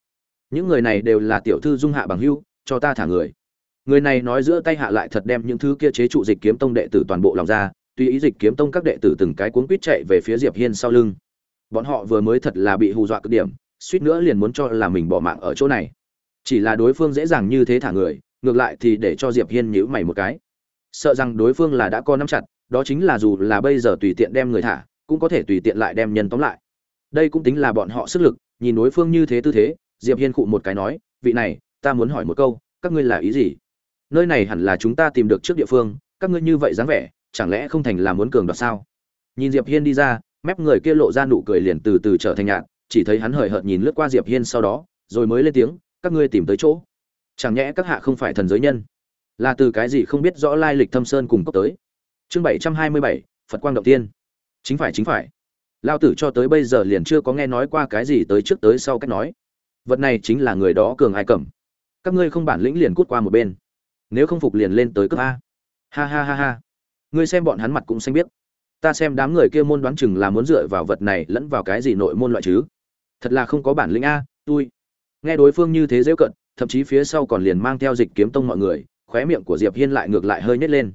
Những người này đều là tiểu thư dung hạ bằng hưu cho ta thả người. Người này nói giữa tay hạ lại thật đem những thứ kia chế trụ dịch kiếm tông đệ tử toàn bộ lòng ra, tùy ý dịch kiếm tông các đệ tử từng cái cuốn quýt chạy về phía diệp hiên sau lưng. Bọn họ vừa mới thật là bị hù dọa cực điểm, suýt nữa liền muốn cho là mình bỏ mạng ở chỗ này. Chỉ là đối phương dễ dàng như thế thả người, ngược lại thì để cho diệp hiên nhíu mày một cái. Sợ rằng đối phương là đã có nắm chặt đó chính là dù là bây giờ tùy tiện đem người thả, cũng có thể tùy tiện lại đem nhân tóm lại. Đây cũng tính là bọn họ sức lực, nhìn đối phương như thế tư thế, diệp hiên khụ một cái nói, vị này, ta muốn hỏi một câu, các ngươi là ý gì? Nơi này hẳn là chúng ta tìm được trước địa phương, các ngươi như vậy dáng vẻ, chẳng lẽ không thành là muốn cường đoạt sao? Nhìn diệp hiên đi ra, mép người kia lộ ra nụ cười liền từ từ trở thành nhạt, chỉ thấy hắn hời hợt nhìn lướt qua diệp hiên sau đó, rồi mới lên tiếng, các ngươi tìm tới chỗ. Chẳng nhẽ các hạ không phải thần giới nhân? Là từ cái gì không biết rõ lai lịch thâm sơn cùng cốc tới? Chương bảy trăm hai mươi bảy, phật quang động tiên. Chính phải chính phải. Lao tử cho tới bây giờ liền chưa có nghe nói qua cái gì tới trước tới sau cách nói. Vật này chính là người đó cường ai cầm. Các ngươi không bản lĩnh liền cút qua một bên. Nếu không phục liền lên tới cấp a. Ha ha ha ha. Ngươi xem bọn hắn mặt cũng xanh biết ta xem đám người kia môn đoán chừng là muốn dựa vào vật này lẫn vào cái gì nội môn loại chứ. Thật là không có bản lĩnh a tôi nghe đối phương như thế dễ cận, thậm chí phía sau còn liền mang theo dịch kiếm tông mọi người, khóe miệng của diệp hiên lại ngược lại hơi nhếch lên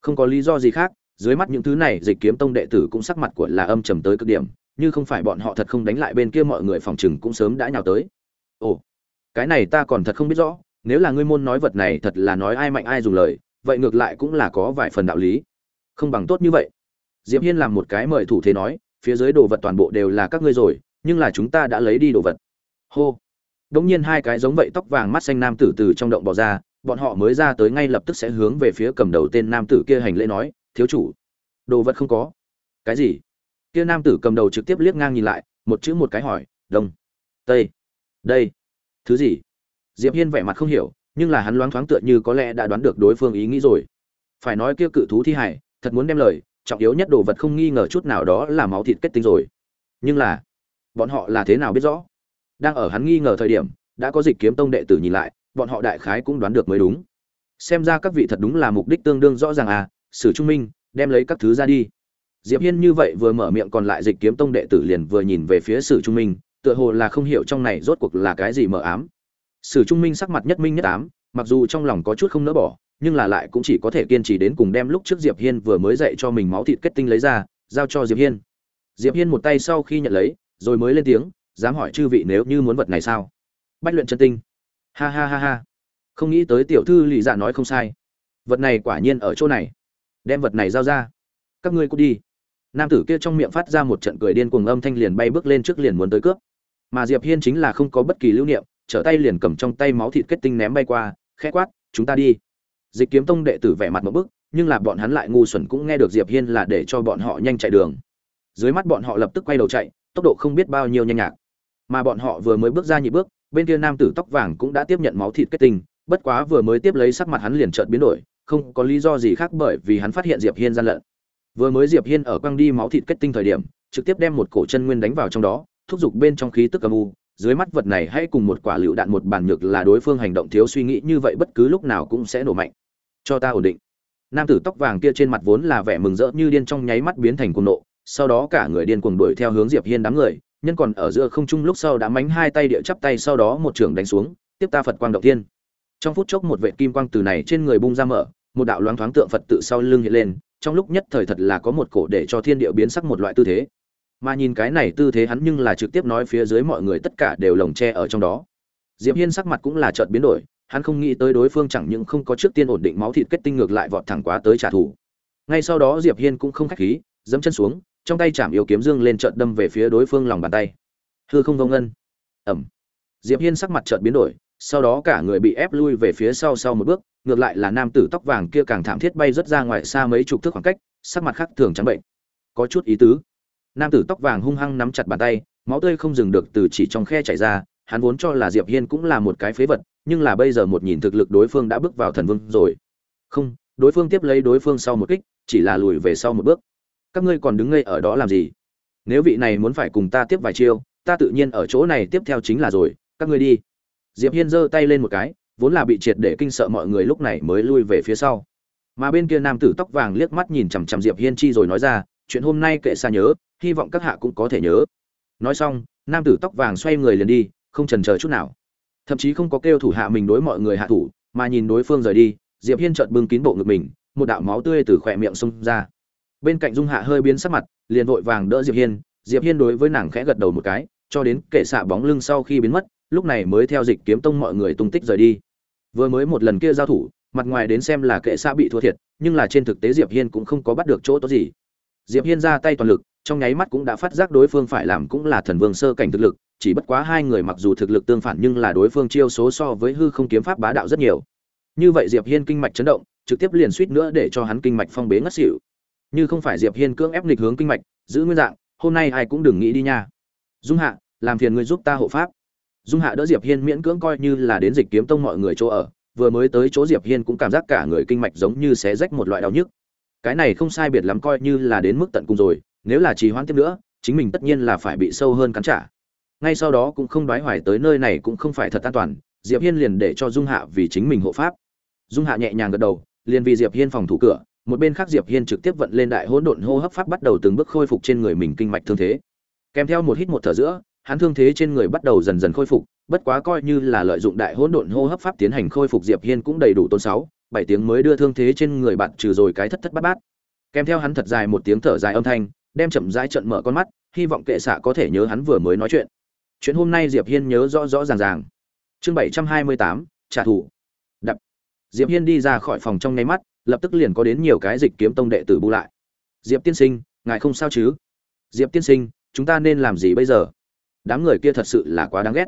không có lý do gì khác, dưới mắt những thứ này, dịch kiếm tông đệ tử cũng sắc mặt của là âm trầm tới cực điểm, như không phải bọn họ thật không đánh lại bên kia mọi người phòng chừng cũng sớm đã nhào tới. Ồ, cái này ta còn thật không biết rõ, nếu là ngươi môn nói vật này thật là nói ai mạnh ai dùng lời, vậy ngược lại cũng là có vài phần đạo lý. Không bằng tốt như vậy. Diệp hiên làm một cái mời thủ thế nói, phía dưới đồ vật toàn bộ đều là các ngươi rồi, nhưng là chúng ta đã lấy đi đồ vật. Hô. Đống nhiên hai cái giống vậy tóc vàng mắt xanh nam tử từ trong động bò ra bọn họ mới ra tới ngay lập tức sẽ hướng về phía cầm đầu tên nam tử kia hành lễ nói, thiếu chủ, đồ vật không có. Cái gì? Kia nam tử cầm đầu trực tiếp liếc ngang nhìn lại, một chữ một cái hỏi, đông, tây, đây, thứ gì? Diệp hiên vẻ mặt không hiểu, nhưng là hắn loáng thoáng tựa như có lẽ đã đoán được đối phương ý nghĩ rồi. Phải nói kia cự thú thi hải thật muốn đem lời, trọng yếu nhất đồ vật không nghi ngờ chút nào đó là máu thịt kết tinh rồi. Nhưng là, bọn họ là thế nào biết rõ? Đang ở hắn nghi ngờ thời điểm, đã có dịch kiếm tông đệ tử nhìn lại bọn họ đại khái cũng đoán được mới đúng. Xem ra các vị thật đúng là mục đích tương đương rõ ràng à sử trung minh, đem lấy các thứ ra đi. Diệp hiên như vậy vừa mở miệng còn lại dịch kiếm tông đệ tử liền vừa nhìn về phía sử trung minh, tựa hồ là không hiểu trong này rốt cuộc là cái gì mờ ám. Sử trung minh sắc mặt nhất minh nhất ám, mặc dù trong lòng có chút không nỡ bỏ, nhưng là lại cũng chỉ có thể kiên trì đến cùng đem lúc trước diệp hiên vừa mới dạy cho mình máu thịt kết tinh lấy ra, giao cho diệp hiên. Diệp hiên một tay sau khi nhận lấy, rồi mới lên tiếng, dám hỏi chư vị nếu như muốn vật này sao? Bách luyện chân tinh ha ha ha ha. Không nghĩ tới tiểu thư lì dạ nói không sai. Vật này quả nhiên ở chỗ này. Đem vật này giao ra. Các ngươi cút đi. Nam tử kia trong miệng phát ra một trận cười điên cuồng âm thanh liền bay bước lên trước liền muốn tới cướp. Mà diệp hiên chính là không có bất kỳ lưu niệm, trở tay liền cầm trong tay máu thịt kết tinh ném bay qua, khẽ quát, chúng ta đi. Dịch kiếm tông đệ tử vẻ mặt một bức, nhưng là bọn hắn lại ngu xuẩn cũng nghe được diệp hiên là để cho bọn họ nhanh chạy đường. Dưới mắt bọn họ lập tức quay đầu chạy, tốc độ không biết bao nhiêu nhanh nhạc. Mà bọn họ vừa mới bước ra nhị bước bên kia nam tử tóc vàng cũng đã tiếp nhận máu thịt kết tinh, bất quá vừa mới tiếp lấy sắc mặt hắn liền chợt biến đổi, không có lý do gì khác bởi vì hắn phát hiện diệp hiên gian lận. Vừa mới diệp hiên ở quăng đi máu thịt kết tinh thời điểm, trực tiếp đem một cổ chân nguyên đánh vào trong đó, thúc giục bên trong khí tức âm u, dưới mắt vật này hay cùng một quả lựu đạn một bản nhược là đối phương hành động thiếu suy nghĩ, như vậy bất cứ lúc nào cũng sẽ nổ mạnh. Cho ta ổn định. Nam tử tóc vàng kia trên mặt vốn là vẻ mừng rỡ như điên trong nháy mắt biến thành cuồng nộ, sau đó cả người điên cuồng đuổi theo hướng diệp hiên đám người nhân còn ở giữa không trung lúc sau đã mánh hai tay địa chắp tay sau đó một trường đánh xuống, tiếp ta phật quang động thiên. Trong phút chốc một vệ kim quang từ này trên người bung ra mở, một đạo loáng thoáng tượng phật tự sau lưng hiện lên, trong lúc nhất thời thật là có một cổ để cho thiên địa biến sắc một loại tư thế. Mà nhìn cái này tư thế hắn nhưng là trực tiếp nói phía dưới mọi người tất cả đều lồng che ở trong đó. Diệp hiên sắc mặt cũng là chợt biến đổi, hắn không nghĩ tới đối phương chẳng những không có trước tiên ổn định máu thịt kết tinh ngược lại vọt thẳng quá tới trả thù. Ngay sau đó diệp hiên cũng không khách khí, dẫm chân xuống trong tay chạm yêu kiếm dương lên trợn đâm về phía đối phương lòng bàn tay. Hư không vông ngân. Ẩm. Diệp hiên sắc mặt chợt biến đổi, sau đó cả người bị ép lui về phía sau sau một bước, ngược lại là nam tử tóc vàng kia càng thảm thiết bay rất ra ngoài xa mấy chục thước khoảng cách, sắc mặt khác thường trắng bệnh. Có chút ý tứ. Nam tử tóc vàng hung hăng nắm chặt bàn tay, máu tươi không dừng được từ chỉ trong khe chảy ra, hắn vốn cho là diệp hiên cũng là một cái phế vật, nhưng là bây giờ một nhìn thực lực đối phương đã bước vào thần vương rồi. Không, đối phương tiếp lấy đối phương sau một kích, chỉ là lùi về sau một bước các ngươi còn đứng ngây ở đó làm gì? Nếu vị này muốn phải cùng ta tiếp vài chiêu, ta tự nhiên ở chỗ này tiếp theo chính là rồi, các ngươi đi. Diệp hiên giơ tay lên một cái, vốn là bị triệt để kinh sợ mọi người lúc này mới lui về phía sau. Mà bên kia nam tử tóc vàng liếc mắt nhìn chằm chằm diệp hiên chi rồi nói ra, chuyện hôm nay kệ xa nhớ, hy vọng các hạ cũng có thể nhớ. Nói xong, nam tử tóc vàng xoay người liền đi, không chần chờ chút nào. Thậm chí không có kêu thủ hạ mình đối mọi người hạ thủ, mà nhìn đối phương rời đi, diệp hiên chợt bưng kín bộ ngực mình, một đạo máu tươi từ khỏe miệng xông ra bên cạnh dung hạ hơi biến sắc mặt, liền vội vàng đỡ diệp hiên. Diệp hiên đối với nàng khẽ gật đầu một cái, cho đến kệ xạ bóng lưng sau khi biến mất, lúc này mới theo dịch kiếm tông mọi người tung tích rời đi. Vừa mới một lần kia giao thủ, mặt ngoài đến xem là kệ xạ bị thua thiệt, nhưng là trên thực tế diệp hiên cũng không có bắt được chỗ tốt gì. Diệp hiên ra tay toàn lực, trong nháy mắt cũng đã phát giác đối phương phải làm cũng là thần vương sơ cảnh thực lực, chỉ bất quá hai người mặc dù thực lực tương phản nhưng là đối phương chiêu số so với hư không kiếm pháp bá đạo rất nhiều. Như vậy diệp hiên kinh mạch chấn động, trực tiếp liền suýt nữa để cho hắn kinh mạch phong bế ngất xỉu như không phải diệp hiên cưỡng ép nghịch hướng kinh mạch, giữ nguyên dạng, hôm nay ai cũng đừng nghĩ đi nha. Dung hạ, làm phiền ngươi giúp ta hộ pháp. Dung hạ đỡ diệp hiên miễn cưỡng coi như là đến dịch kiếm tông mọi người chỗ ở, vừa mới tới chỗ diệp hiên cũng cảm giác cả người kinh mạch giống như xé rách một loại đau nhức. Cái này không sai biệt lắm coi như là đến mức tận cùng rồi, nếu là trì hoãn tiếp nữa, chính mình tất nhiên là phải bị sâu hơn cắn trả. Ngay sau đó cũng không đoái hoài tới nơi này cũng không phải thật an toàn, diệp hiên liền để cho dung hạ vì chính mình hộ pháp. Dung hạ nhẹ nhàng gật đầu, liền vì diệp hiên phòng thủ cửa một bên khác diệp hiên trực tiếp vận lên đại hỗn độn hô hấp pháp bắt đầu từng bước khôi phục trên người mình kinh mạch thương thế. Kèm theo một hít một thở giữa, hắn thương thế trên người bắt đầu dần dần khôi phục, bất quá coi như là lợi dụng đại hỗn độn hô hấp pháp tiến hành khôi phục diệp hiên cũng đầy đủ tôn sáu, bảy tiếng mới đưa thương thế trên người bạn trừ rồi cái thất thất bát bát. Kèm theo hắn thật dài một tiếng thở dài âm thanh, đem chậm rãi trận mở con mắt, hy vọng kệ xạ có thể nhớ hắn vừa mới nói chuyện. Chuyện hôm nay diệp hiên nhớ rõ rõ ràng ràng. Chương bảy trăm hai mươi tám, trả thù. Đập. Diệp hiên đi ra khỏi phòng trong nháy mắt lập tức liền có đến nhiều cái dịch kiếm tông đệ tử bu lại. Diệp tiên sinh, ngài không sao chứ? Diệp tiên sinh, chúng ta nên làm gì bây giờ? Đám người kia thật sự là quá đáng ghét.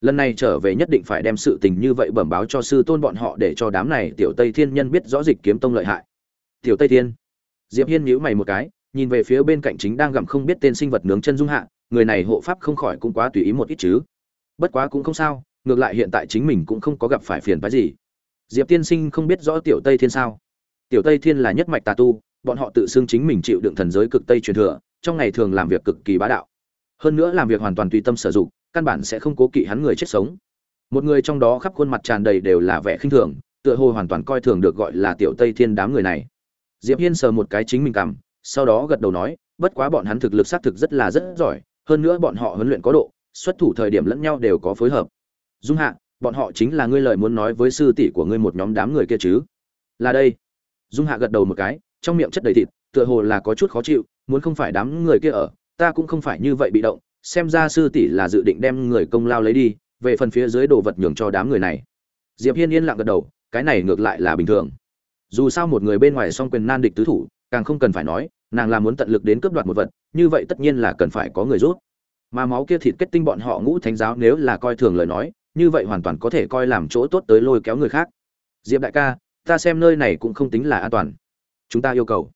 Lần này trở về nhất định phải đem sự tình như vậy bẩm báo cho sư tôn bọn họ để cho đám này tiểu tây thiên nhân biết rõ dịch kiếm tông lợi hại. Tiểu tây thiên. Diệp hiên nhíu mày một cái, nhìn về phía bên cạnh chính đang gặm không biết tên sinh vật nướng chân dung hạ, người này hộ pháp không khỏi cũng quá tùy ý một ít chứ. Bất quá cũng không sao, ngược lại hiện tại chính mình cũng không có gặp phải phiền phái gì. Diệp tiên sinh không biết rõ tiểu tây thiên sao? Tiểu tây thiên là nhất mạch tà tu bọn họ tự xưng chính mình chịu đựng thần giới cực tây truyền thừa trong ngày thường làm việc cực kỳ bá đạo. Hơn nữa làm việc hoàn toàn tùy tâm sử dụng căn bản sẽ không cố kỵ hắn người chết sống. Một người trong đó khắp khuôn mặt tràn đầy đều là vẻ khinh thường tựa hồ hoàn toàn coi thường được gọi là tiểu tây thiên đám người này. Diệp hiên sờ một cái chính mình cảm, sau đó gật đầu nói bất quá bọn hắn thực lực xác thực rất là rất giỏi hơn nữa bọn họ huấn luyện có độ xuất thủ thời điểm lẫn nhau đều có phối hợp. Dung hạ bọn họ chính là ngươi lời muốn nói với sư tỷ của ngươi một nhóm đám người kia chứ? Là đây dung hạ gật đầu một cái, trong miệng chất đầy thịt, tựa hồ là có chút khó chịu, muốn không phải đám người kia ở, ta cũng không phải như vậy bị động, xem ra sư tỷ là dự định đem người công lao lấy đi, về phần phía dưới đồ vật nhường cho đám người này. Diệp hiên yên lặng gật đầu, cái này ngược lại là bình thường. Dù sao một người bên ngoài song quyền nan địch tứ thủ, càng không cần phải nói, nàng là muốn tận lực đến cướp đoạt một vật, như vậy tất nhiên là cần phải có người rút mà máu kia thịt kết tinh bọn họ ngũ thánh giáo nếu là coi thường lời nói, như vậy hoàn toàn có thể coi làm chỗ tốt tới lôi kéo người khác. Diệp đại ca ta xem nơi này cũng không tính là an toàn. Chúng ta yêu cầu.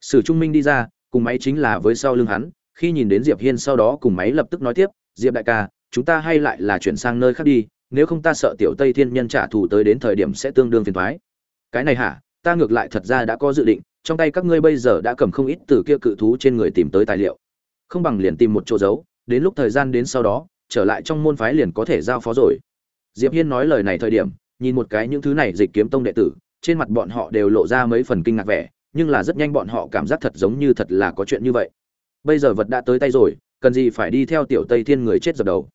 Sử trung minh đi ra, cùng máy chính là với sau lưng hắn, khi nhìn đến diệp hiên sau đó cùng máy lập tức nói tiếp, diệp đại ca, chúng ta hay lại là chuyển sang nơi khác đi, nếu không ta sợ tiểu tây thiên nhân trả thù tới đến thời điểm sẽ tương đương phiền thoái cái này hả? Ta ngược lại thật ra đã có dự định, trong tay các ngươi bây giờ đã cầm không ít từ kia cự thú trên người tìm tới tài liệu. Không bằng liền tìm một chỗ giấu, đến lúc thời gian đến sau đó, trở lại trong môn phái liền có thể giao phó rồi. Diệp hiên nói lời này thời điểm, nhìn một cái những thứ này dịch kiếm tông đệ tử trên mặt bọn họ đều lộ ra mấy phần kinh ngạc vẻ, nhưng là rất nhanh bọn họ cảm giác thật giống như thật là có chuyện như vậy. Bây giờ vật đã tới tay rồi, cần gì phải đi theo tiểu tây thiên người chết dập đầu.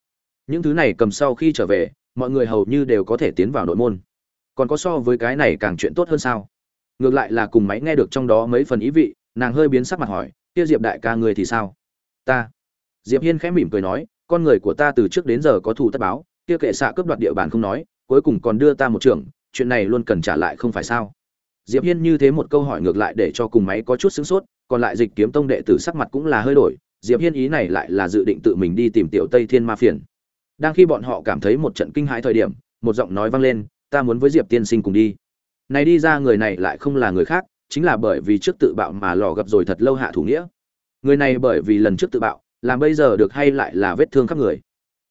Những thứ này cầm sau khi trở về, mọi người hầu như đều có thể tiến vào nội môn. Còn có so với cái này càng chuyện tốt hơn sao? Ngược lại là cùng máy nghe được trong đó mấy phần ý vị, nàng hơi biến sắc mặt hỏi, kia diệp đại ca người thì sao? Ta. Diệp hiên khẽ mỉm cười nói, con người của ta từ trước đến giờ có thù tất báo, kia kệ xạ cướp đoạt địa bàn không nói, cuối cùng còn đưa ta một trưởng chuyện này luôn cần trả lại không phải sao? Diệp hiên như thế một câu hỏi ngược lại để cho cùng máy có chút sửng sốt, còn lại dịch kiếm tông đệ tử sắc mặt cũng là hơi đổi, diệp hiên ý này lại là dự định tự mình đi tìm tiểu tây thiên ma phiền. Đang khi bọn họ cảm thấy một trận kinh hãi thời điểm, một giọng nói vang lên, ta muốn với diệp tiên sinh cùng đi. Này đi ra người này lại không là người khác, chính là bởi vì trước tự bạo mà lò gặp rồi thật lâu hạ thủ nghĩa. Người này bởi vì lần trước tự bạo, làm bây giờ được hay lại là vết thương khắp người.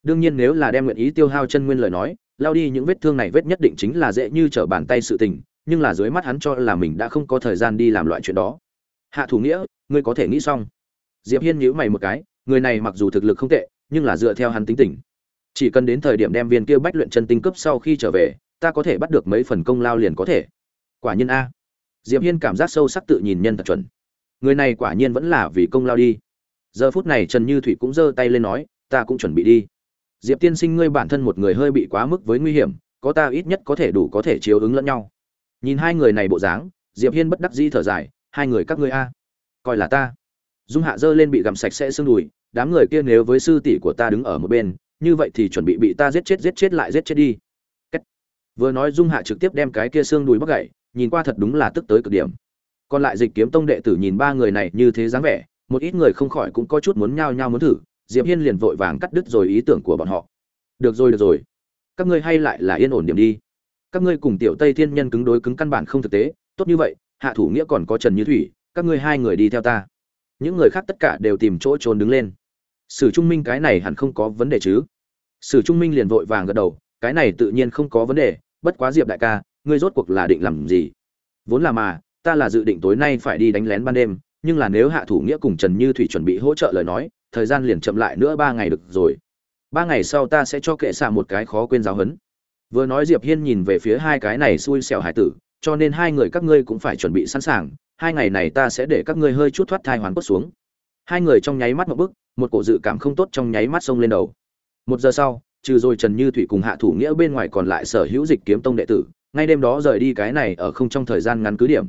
Đương nhiên nếu là đem nguyện ý tiêu hao chân nguyên lời nói lao đi những vết thương này vết nhất định chính là dễ như trở bàn tay sự tình, nhưng là dưới mắt hắn cho là mình đã không có thời gian đi làm loại chuyện đó. Hạ thủ nghĩa, ngươi có thể nghĩ xong. Diệp hiên nhíu mày một cái, người này mặc dù thực lực không tệ, nhưng là dựa theo hắn tính tình. Chỉ cần đến thời điểm đem viên kia bách luyện chân tinh cấp sau khi trở về, ta có thể bắt được mấy phần công lao liền có thể. Quả nhiên a. Diệp hiên cảm giác sâu sắc tự nhìn nhân thật chuẩn. Người này quả nhiên vẫn là vì công lao đi. Giờ phút này trần như thủy cũng giơ tay lên nói, ta cũng chuẩn bị đi diệp tiên sinh ngươi bản thân một người hơi bị quá mức với nguy hiểm, có ta ít nhất có thể đủ có thể chiếu ứng lẫn nhau. Nhìn hai người này bộ dáng, diệp hiên bất đắc dĩ thở dài, hai người các ngươi a, coi là ta. Dung hạ dơ lên bị gặm sạch sẽ xương đùi, đám người kia nếu với sư tỷ của ta đứng ở một bên, như vậy thì chuẩn bị bị ta giết chết giết chết lại giết chết đi. Cách. vừa nói dung hạ trực tiếp đem cái kia xương đùi bắt gậy, nhìn qua thật đúng là tức tới cực điểm. Còn lại dịch kiếm tông đệ tử nhìn ba người này như thế dáng vẻ, một ít người không khỏi cũng có chút muốn nhao nhao muốn thử diệp hiên liền vội vàng cắt đứt rồi ý tưởng của bọn họ. Được rồi được rồi. Các ngươi hay lại là yên ổn điểm đi. Các ngươi cùng tiểu tây thiên nhân cứng đối cứng căn bản không thực tế. Tốt như vậy, hạ thủ nghĩa còn có trần như thủy, các ngươi hai người đi theo ta. Những người khác tất cả đều tìm chỗ trốn đứng lên. Sử trung minh cái này hẳn không có vấn đề chứ? Sử trung minh liền vội vàng gật đầu, cái này tự nhiên không có vấn đề, bất quá diệp đại ca, ngươi rốt cuộc là định làm gì? Vốn là mà, ta là dự định tối nay phải đi đánh lén ban đêm, nhưng là nếu hạ thủ nghĩa cùng trần như thủy chuẩn bị hỗ trợ lời nói thời gian liền chậm lại nữa ba ngày được rồi. Ba ngày sau ta sẽ cho kệ xạ một cái khó quên giáo huấn. Vừa nói diệp hiên nhìn về phía hai cái này xui xẻo hải tử, cho nên hai người các ngươi cũng phải chuẩn bị sẵn sàng, hai ngày này ta sẽ để các ngươi hơi chút thoát thai hoàn cốt xuống. Hai người trong nháy mắt một bức một cổ dự cảm không tốt trong nháy mắt xông lên đầu. Một giờ sau, trừ rồi trần như thủy cùng hạ thủ nghĩa bên ngoài còn lại sở hữu dịch kiếm tông đệ tử, ngay đêm đó rời đi cái này ở không trong thời gian ngắn cứ điểm.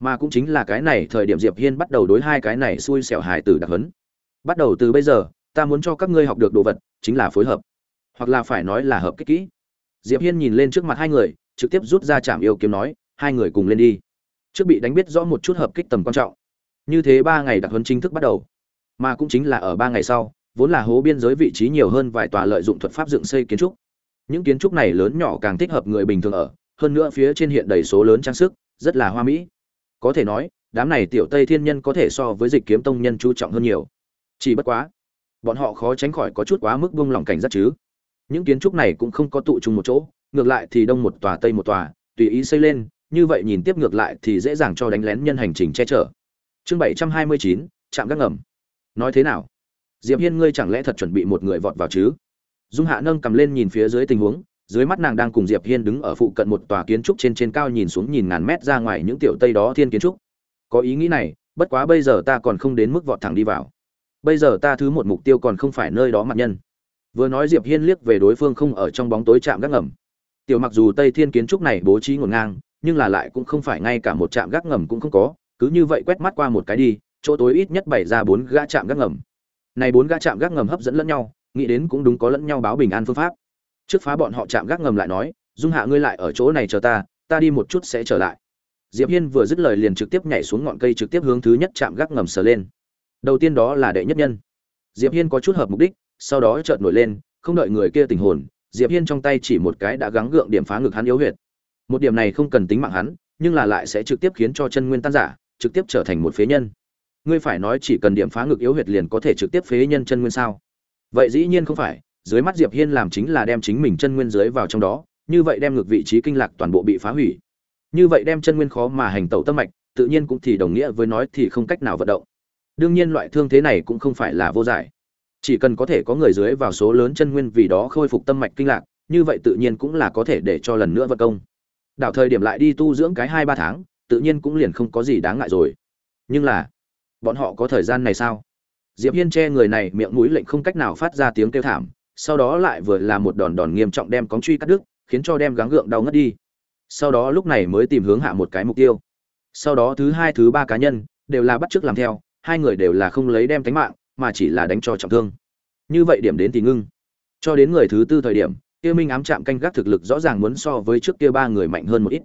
Mà cũng chính là cái này thời điểm diệp hiên bắt đầu đối hai cái này xui xẻo hải tử đặc huấn bắt đầu từ bây giờ, ta muốn cho các ngươi học được đồ vật, chính là phối hợp. Hoặc là phải nói là hợp kích kỹ. Diệp hiên nhìn lên trước mặt hai người, trực tiếp rút ra chạm yêu kiếm nói, hai người cùng lên đi. Trước bị đánh biết rõ một chút hợp kích tầm quan trọng. Như thế ba ngày đặc huấn chính thức bắt đầu. Mà cũng chính là ở ba ngày sau, vốn là hố biên giới vị trí nhiều hơn vài tòa lợi dụng thuật pháp dựng xây kiến trúc. Những kiến trúc này lớn nhỏ càng thích hợp người bình thường ở, hơn nữa phía trên hiện đầy số lớn trang sức, rất là hoa mỹ. Có thể nói, đám này tiểu tây thiên nhân có thể so với dịch kiếm tông nhân chú trọng hơn nhiều chỉ bất quá, bọn họ khó tránh khỏi có chút quá mức buông lỏng cảnh giác chứ. Những kiến trúc này cũng không có tụ chung một chỗ, ngược lại thì đông một tòa, tây một tòa, tùy ý xây lên, như vậy nhìn tiếp ngược lại thì dễ dàng cho đánh lén nhân hành trình che chở. Chương bảy trăm hai mươi chín, trạm gác ngầm. Nói thế nào? Diệp hiên, ngươi chẳng lẽ thật chuẩn bị một người vọt vào chứ? Dung hạ nâng cầm lên nhìn phía dưới tình huống, dưới mắt nàng đang cùng diệp hiên đứng ở phụ cận một tòa kiến trúc trên trên cao nhìn xuống nhìn ngàn mét ra ngoài những tiểu tây đó thiên kiến trúc. Có ý nghĩ này, bất quá bây giờ ta còn không đến mức vọt thẳng đi vào bây giờ ta thứ một mục tiêu còn không phải nơi đó mặt nhân. Vừa nói diệp hiên liếc về đối phương không ở trong bóng tối chạm gác ngầm. Tiểu mặc dù tây thiên kiến trúc này bố trí ngổn ngang, nhưng là lại cũng không phải ngay cả một trạm gác ngầm cũng không có, cứ như vậy quét mắt qua một cái đi, chỗ tối ít nhất bày ra bốn gã trạm gác ngầm. Này bốn gã trạm gác ngầm hấp dẫn lẫn nhau, nghĩ đến cũng đúng có lẫn nhau báo bình an phương pháp. Trước phá bọn họ chạm gác ngầm lại nói, dung hạ ngươi lại ở chỗ này chờ ta ta đi một chút sẽ trở lại. Diệp hiên vừa dứt lời liền trực tiếp nhảy xuống ngọn cây trực tiếp hướng thứ nhất chạm gác ngầm sờ lên đầu tiên đó là đệ nhất nhân. Diệp hiên có chút hợp mục đích, sau đó chợt nổi lên, không đợi người kia tình hồn, diệp hiên trong tay chỉ một cái đã gắng gượng điểm phá ngực hắn yếu huyệt. Một điểm này không cần tính mạng hắn, nhưng là lại sẽ trực tiếp khiến cho chân nguyên tan giả trực tiếp trở thành một phế nhân. Ngươi phải nói chỉ cần điểm phá ngực yếu huyệt liền có thể trực tiếp phế nhân chân nguyên sao? Vậy dĩ nhiên không phải, dưới mắt diệp hiên làm chính là đem chính mình chân nguyên dưới vào trong đó, như vậy đem ngược vị trí kinh lạc toàn bộ bị phá hủy. Như vậy đem chân nguyên khó mà hành tẩu tâm mạch, tự nhiên cũng thì đồng nghĩa với nói thì không cách nào vận động đương nhiên loại thương thế này cũng không phải là vô giải. Chỉ cần có thể có người dưới vào số lớn chân nguyên vì đó khôi phục tâm mạch kinh lạc, như vậy tự nhiên cũng là có thể để cho lần nữa vật công. Đảo thời điểm lại đi tu dưỡng cái hai ba tháng, tự nhiên cũng liền không có gì đáng ngại rồi. Nhưng là, bọn họ có thời gian này sao? Diệp hiên che người này miệng mũi lệnh không cách nào phát ra tiếng kêu thảm, sau đó lại vừa là một đòn đòn nghiêm trọng đem cóng truy cắt đứt, khiến cho đem gắng gượng đau ngất đi. Sau đó lúc này mới tìm hướng hạ một cái mục tiêu. Sau đó thứ hai, thứ ba cá nhân đều là bắt chước làm theo hai người đều là không lấy đem tính mạng, mà chỉ là đánh cho trọng thương. Như vậy điểm đến thì ngưng. Cho đến người thứ tư thời điểm, kia minh ám chạm canh gác thực lực rõ ràng muốn so với trước kia ba người mạnh hơn một ít.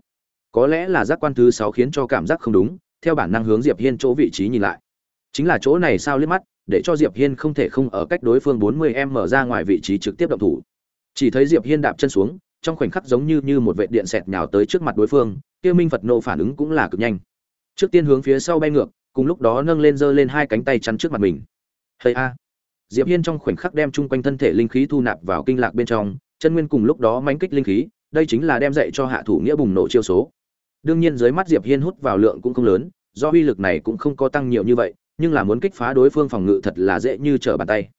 Có lẽ là giác quan thứ sáu khiến cho cảm giác không đúng, theo bản năng hướng diệp hiên chỗ vị trí nhìn lại. Chính là chỗ này sao liếc mắt, để cho diệp hiên không thể không ở cách đối phương 40 em mở ra ngoài vị trí trực tiếp động thủ. Chỉ thấy diệp hiên đạp chân xuống, trong khoảnh khắc giống như như một vệ điện xẹt nhào tới trước mặt đối phương, kia minh phật nộ phản ứng cũng là cực nhanh. Trước tiên hướng phía sau bay ngược cùng lúc đó nâng lên giơ lên hai cánh tay chắn trước mặt mình Hây a. Diệp Hiên trong khoảnh khắc đem chung quanh thân thể linh khí thu nạp vào kinh lạc bên trong, chân nguyên cùng lúc đó mãnh kích linh khí, đây chính là đem dạy cho hạ thủ nghĩa bùng nổ chiêu số. Đương nhiên dưới mắt Diệp Hiên hút vào lượng cũng không lớn, do uy lực này cũng không có tăng nhiều như vậy, nhưng là muốn kích phá đối phương phòng ngự thật là dễ như trở bàn tay.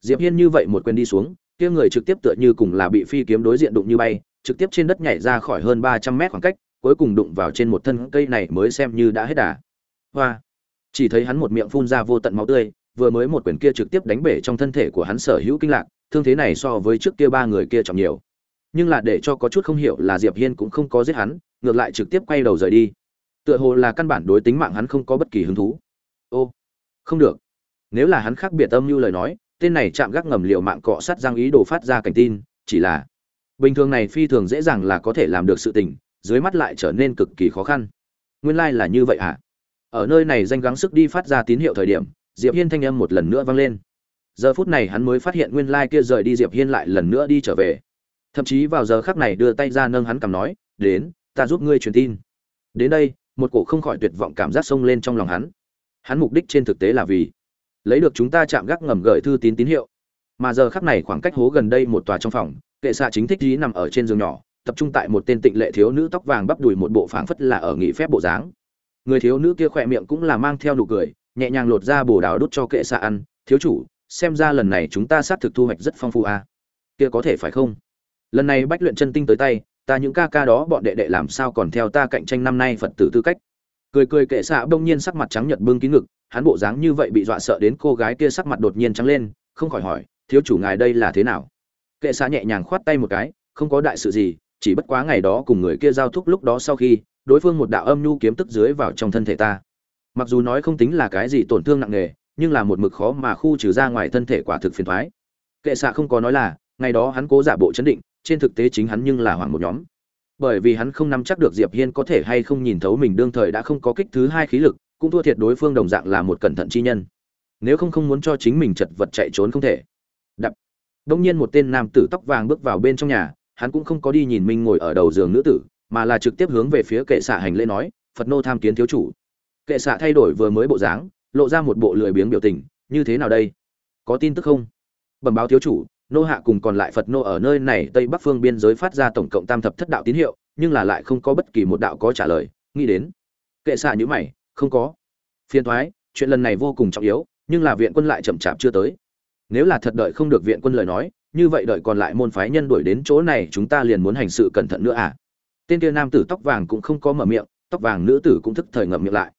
Diệp Hiên như vậy một quyền đi xuống, kia người trực tiếp tựa như cùng là bị phi kiếm đối diện đụng như bay, trực tiếp trên đất nhảy ra khỏi hơn 300 mét khoảng cách, cuối cùng đụng vào trên một thân cây này mới xem như đã hết đà. Hoa! Chỉ thấy hắn một miệng phun ra vô tận máu tươi, vừa mới một quyền kia trực tiếp đánh bể trong thân thể của hắn sở hữu kinh lạc, thương thế này so với trước kia ba người kia trọng nhiều. Nhưng là để cho có chút không hiểu là Diệp Hiên cũng không có giết hắn, ngược lại trực tiếp quay đầu rời đi. Tựa hồ là căn bản đối tính mạng hắn không có bất kỳ hứng thú. Ô, không được. Nếu là hắn khác biệt âm như lời nói, tên này chạm gác ngầm liệu mạng cọ sát giang ý đồ phát ra cảnh tin, chỉ là bình thường này phi thường dễ dàng là có thể làm được sự tình, dưới mắt lại trở nên cực kỳ khó khăn. Nguyên lai like là như vậy à? Ở nơi này danh gắng sức đi phát ra tín hiệu thời điểm, diệp hiên thanh âm một lần nữa vang lên. Giờ phút này hắn mới phát hiện nguyên lai kia rời đi diệp hiên lại lần nữa đi trở về. Thậm chí vào giờ khắc này đưa tay ra nâng hắn cầm nói đến ta giúp ngươi truyền tin. Đến đây một cổ không khỏi tuyệt vọng cảm giác sông lên trong lòng hắn. Hắn mục đích trên thực tế là vì lấy được chúng ta chạm gác ngầm gửi thư tín tín hiệu. Mà giờ khắc này khoảng cách hố gần đây một tòa trong phòng kệ xạ chính thích dí nằm ở trên giường nhỏ tập trung tại một tên tịnh lệ thiếu nữ tóc vàng bắp đùi một bộ phảng phất là ở nghỉ phép bộ dáng người thiếu nữ kia khỏe miệng cũng là mang theo nụ cười, nhẹ nhàng lột ra bồ đào đút cho kệ xạ ăn, thiếu chủ, xem ra lần này chúng ta xác thực thu hoạch rất phong phú à. kia có thể phải không? Lần này bách luyện chân tinh tới tay, ta những ca ca đó bọn đệ đệ làm sao còn theo ta cạnh tranh năm nay phật tử tư cách? Cười cười kệ xạ bỗng nhiên sắc mặt trắng nhợt bưng kín ngực, hắn bộ dáng như vậy bị dọa sợ đến cô gái kia sắc mặt đột nhiên trắng lên, không khỏi hỏi, thiếu chủ ngài đây là thế nào? Kệ xạ nhẹ nhàng khoát tay một cái, không có đại sự gì, chỉ bất quá ngày đó cùng người kia giao thúc lúc đó sau khi đối phương một đạo âm nhu kiếm tức dưới vào trong thân thể ta. Mặc dù nói không tính là cái gì tổn thương nặng nề, nhưng là một mực khó mà khu trừ ra ngoài thân thể quả thực phiền thoái kệ xạ không có nói là, ngày đó hắn cố giả bộ chấn định, trên thực tế chính hắn nhưng là hoảng một nhóm. Bởi vì hắn không nắm chắc được diệp hiên có thể hay không nhìn thấu mình đương thời đã không có kích thứ hai khí lực, cũng thua thiệt đối phương đồng dạng là một cẩn thận chi nhân. Nếu không không muốn cho chính mình chật vật chạy trốn không thể. Đập. Đông nhiên một tên nam tử tóc vàng bước vào bên trong nhà, hắn cũng không có đi nhìn minh ngồi ở đầu giường nữ tử mà là trực tiếp hướng về phía kệ xạ hành lễ nói, phật nô tham kiến thiếu chủ. Kệ xạ thay đổi vừa mới bộ dáng, lộ ra một bộ lười biếng biểu tình, như thế nào đây? Có tin tức không? Bẩm báo thiếu chủ, nô hạ cùng còn lại phật nô ở nơi này tây bắc phương biên giới phát ra tổng cộng tam thập thất đạo tín hiệu, nhưng là lại không có bất kỳ một đạo có trả lời, nghĩ đến. Kệ xạ nhữ mày, không có. Phiền thoái chuyện lần này vô cùng trọng yếu, nhưng là viện quân lại chậm chạp chưa tới. Nếu là thật đợi không được viện quân lời nói, như vậy đợi còn lại môn phái nhân đuổi đến chỗ này, chúng ta liền muốn hành sự cẩn thận nữa à? Tên kia nam tử tóc vàng cũng không có mở miệng, tóc vàng nữ tử cũng thức thời ngậm miệng lại.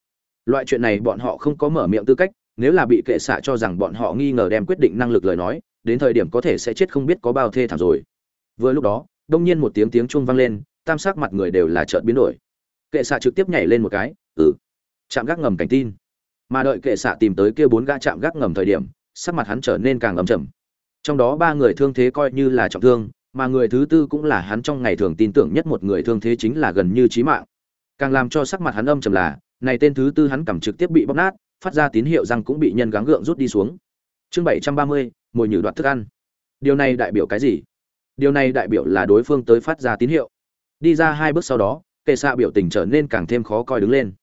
Loại chuyện này bọn họ không có mở miệng tư cách, nếu là bị kệ xạ cho rằng bọn họ nghi ngờ đem quyết định năng lực lời nói, đến thời điểm có thể sẽ chết không biết có bao thê thảm rồi. Vừa lúc đó, đông nhiên một tiếng tiếng chuông vang lên, tam sắc mặt người đều là chợt biến đổi. Kệ xạ trực tiếp nhảy lên một cái ừ. Chạm gác ngầm cảnh tin. Mà đợi kệ xạ tìm tới kia bốn gã chạm gác ngầm thời điểm, sắc mặt hắn trở nên càng ấm chầm trong đó ba người thương thế coi như là trọng thương mà người thứ tư cũng là hắn trong ngày thường tin tưởng nhất một người thương thế chính là gần như chí mạng. Càng làm cho sắc mặt hắn âm trầm là, này tên thứ tư hắn cầm trực tiếp bị bóp nát, phát ra tín hiệu rằng cũng bị nhân gắng gượng rút đi xuống. Chương bảy trăm ba mươi, mồi nhử đoạt thức ăn. Điều này đại biểu cái gì? Điều này đại biểu là đối phương tới phát ra tín hiệu. Đi ra hai bước sau đó Tề Sạ biểu tình trở nên càng thêm khó coi đứng lên.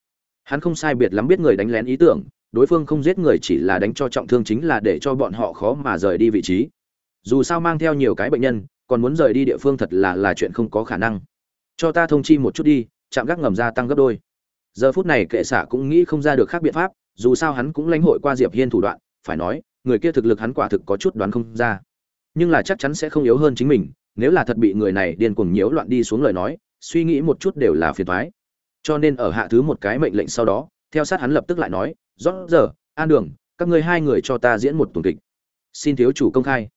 Hắn không sai biệt lắm biết người đánh lén ý tưởng, đối phương không giết người chỉ là đánh cho trọng thương chính là để cho bọn họ khó mà rời đi vị trí. Dù sao mang theo nhiều cái bệnh nhân còn muốn rời đi địa phương thật là là chuyện không có khả năng. Cho ta thông chi một chút đi, chạm gác ngầm gia tăng gấp đôi. Giờ phút này kệ xạ cũng nghĩ không ra được khác biện pháp, dù sao hắn cũng lãnh hội qua diệp hiên thủ đoạn, phải nói, người kia thực lực hắn quả thực có chút đoán không ra. Nhưng là chắc chắn sẽ không yếu hơn chính mình, nếu là thật bị người này điên cuồng nhiễu loạn đi xuống lời nói, suy nghĩ một chút đều là phiền toái. Cho nên ở hạ thứ một cái mệnh lệnh sau đó, theo sát hắn lập tức lại nói, rõ giờ, an đường, các ngươi hai người cho ta diễn một tuần kịch. Xin thiếu chủ công khai.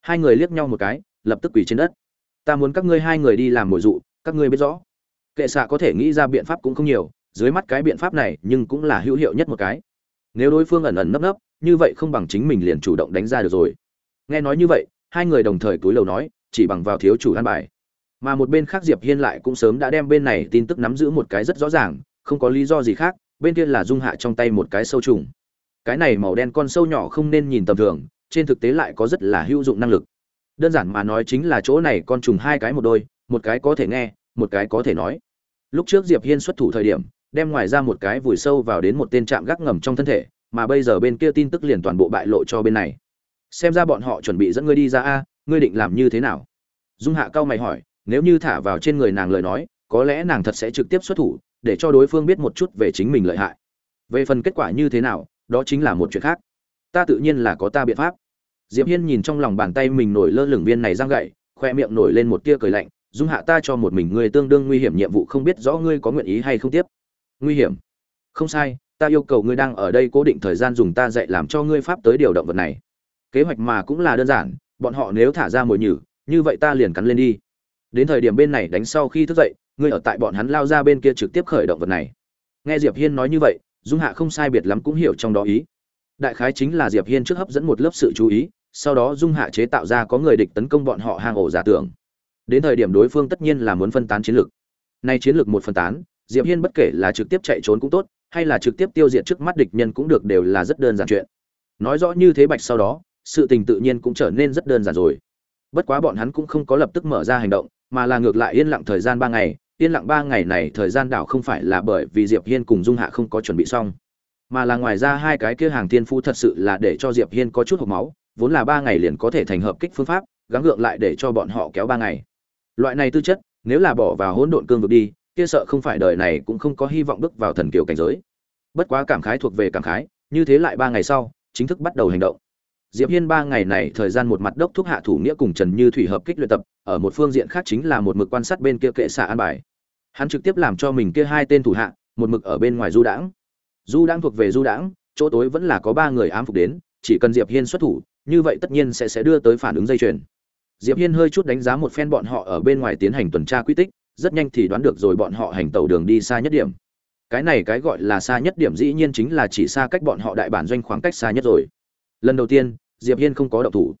Hai người liếc nhau một cái lập tức quỳ trên đất. Ta muốn các ngươi hai người đi làm mồi dụ, các ngươi biết rõ. Kệ xạ có thể nghĩ ra biện pháp cũng không nhiều, dưới mắt cái biện pháp này nhưng cũng là hữu hiệu nhất một cái. Nếu đối phương ẩn ẩn nấp nấp, như vậy không bằng chính mình liền chủ động đánh ra được rồi. Nghe nói như vậy, hai người đồng thời túi lầu nói, chỉ bằng vào thiếu chủ an bài. Mà một bên khác diệp hiên lại cũng sớm đã đem bên này tin tức nắm giữ một cái rất rõ ràng, không có lý do gì khác, bên kia là dung hạ trong tay một cái sâu trùng. Cái này màu đen con sâu nhỏ không nên nhìn tầm thường, trên thực tế lại có rất là hữu dụng năng lực đơn giản mà nói chính là chỗ này con trùng hai cái một đôi, một cái có thể nghe, một cái có thể nói. Lúc trước diệp hiên xuất thủ thời điểm, đem ngoài ra một cái vùi sâu vào đến một tên trạm gác ngầm trong thân thể, mà bây giờ bên kia tin tức liền toàn bộ bại lộ cho bên này. Xem ra bọn họ chuẩn bị dẫn ngươi đi ra a, ngươi định làm như thế nào? Dung hạ cao mày hỏi, nếu như thả vào trên người nàng lời nói, có lẽ nàng thật sẽ trực tiếp xuất thủ, để cho đối phương biết một chút về chính mình lợi hại. Về phần kết quả như thế nào, đó chính là một chuyện khác. Ta tự nhiên là có ta biện pháp diệp hiên nhìn trong lòng bàn tay mình nổi lơ lửng viên này giang gậy, khoe miệng nổi lên một tia cười lạnh, dung hạ ta cho một mình ngươi tương đương nguy hiểm nhiệm vụ không biết rõ ngươi có nguyện ý hay không tiếp. Nguy hiểm? Không sai, ta yêu cầu ngươi đang ở đây cố định thời gian dùng ta dạy làm cho ngươi pháp tới điều động vật này. Kế hoạch mà cũng là đơn giản, bọn họ nếu thả ra mồi nhử, như vậy ta liền cắn lên đi. Đến thời điểm bên này đánh sau khi thức dậy, ngươi ở tại bọn hắn lao ra bên kia trực tiếp khởi động vật này. Nghe diệp hiên nói như vậy, dung hạ không sai biệt lắm cũng hiểu trong đó ý. Đại khái chính là diệp hiên trước hấp dẫn một lớp sự chú ý sau đó dung hạ chế tạo ra có người địch tấn công bọn họ hang ổ giả tưởng. Đến thời điểm đối phương tất nhiên là muốn phân tán chiến lược nay chiến lược một phân tán, diệp hiên bất kể là trực tiếp chạy trốn cũng tốt, hay là trực tiếp tiêu diệt trước mắt địch nhân cũng được đều là rất đơn giản chuyện. Nói rõ như thế bạch sau đó, sự tình tự nhiên cũng trở nên rất đơn giản rồi. Bất quá bọn hắn cũng không có lập tức mở ra hành động, mà là ngược lại yên lặng thời gian ba ngày, yên lặng ba ngày này thời gian đảo không phải là bởi vì diệp hiên cùng dung hạ không có chuẩn bị xong, mà là ngoài ra hai cái kia hàng thiên phu thật sự là để cho diệp hiên có chút hộc máu vốn là ba ngày liền có thể thành hợp kích phương pháp, gắng gượng lại để cho bọn họ kéo ba ngày. Loại này tư chất, nếu là bỏ vào hỗn độn cương vực đi, kia sợ không phải đời này cũng không có hy vọng bước vào thần kiều cảnh giới. Bất quá cảm khái thuộc về cảm khái, như thế lại ba ngày sau, chính thức bắt đầu hành động. Diệp hiên ba ngày này thời gian một mặt đốc thúc hạ thủ nghĩa cùng trần như thủy hợp kích luyện tập, ở một phương diện khác chính là một mực quan sát bên kia kệ xạ an bài. Hắn trực tiếp làm cho mình kia hai tên thủ hạ, một mực ở bên ngoài du đãng. Du đãng thuộc về du đãng, chỗ tối vẫn là có ba người ám phục đến, chỉ cần diệp hiên xuất thủ như vậy tất nhiên sẽ sẽ đưa tới phản ứng dây chuyền. Diệp hiên hơi chút đánh giá một phen bọn họ ở bên ngoài tiến hành tuần tra quy tích, rất nhanh thì đoán được rồi bọn họ hành tàu đường đi xa nhất điểm. Cái này cái gọi là xa nhất điểm dĩ nhiên chính là chỉ xa cách bọn họ đại bản doanh khoảng cách xa nhất rồi. Lần đầu tiên, diệp hiên không có động thủ.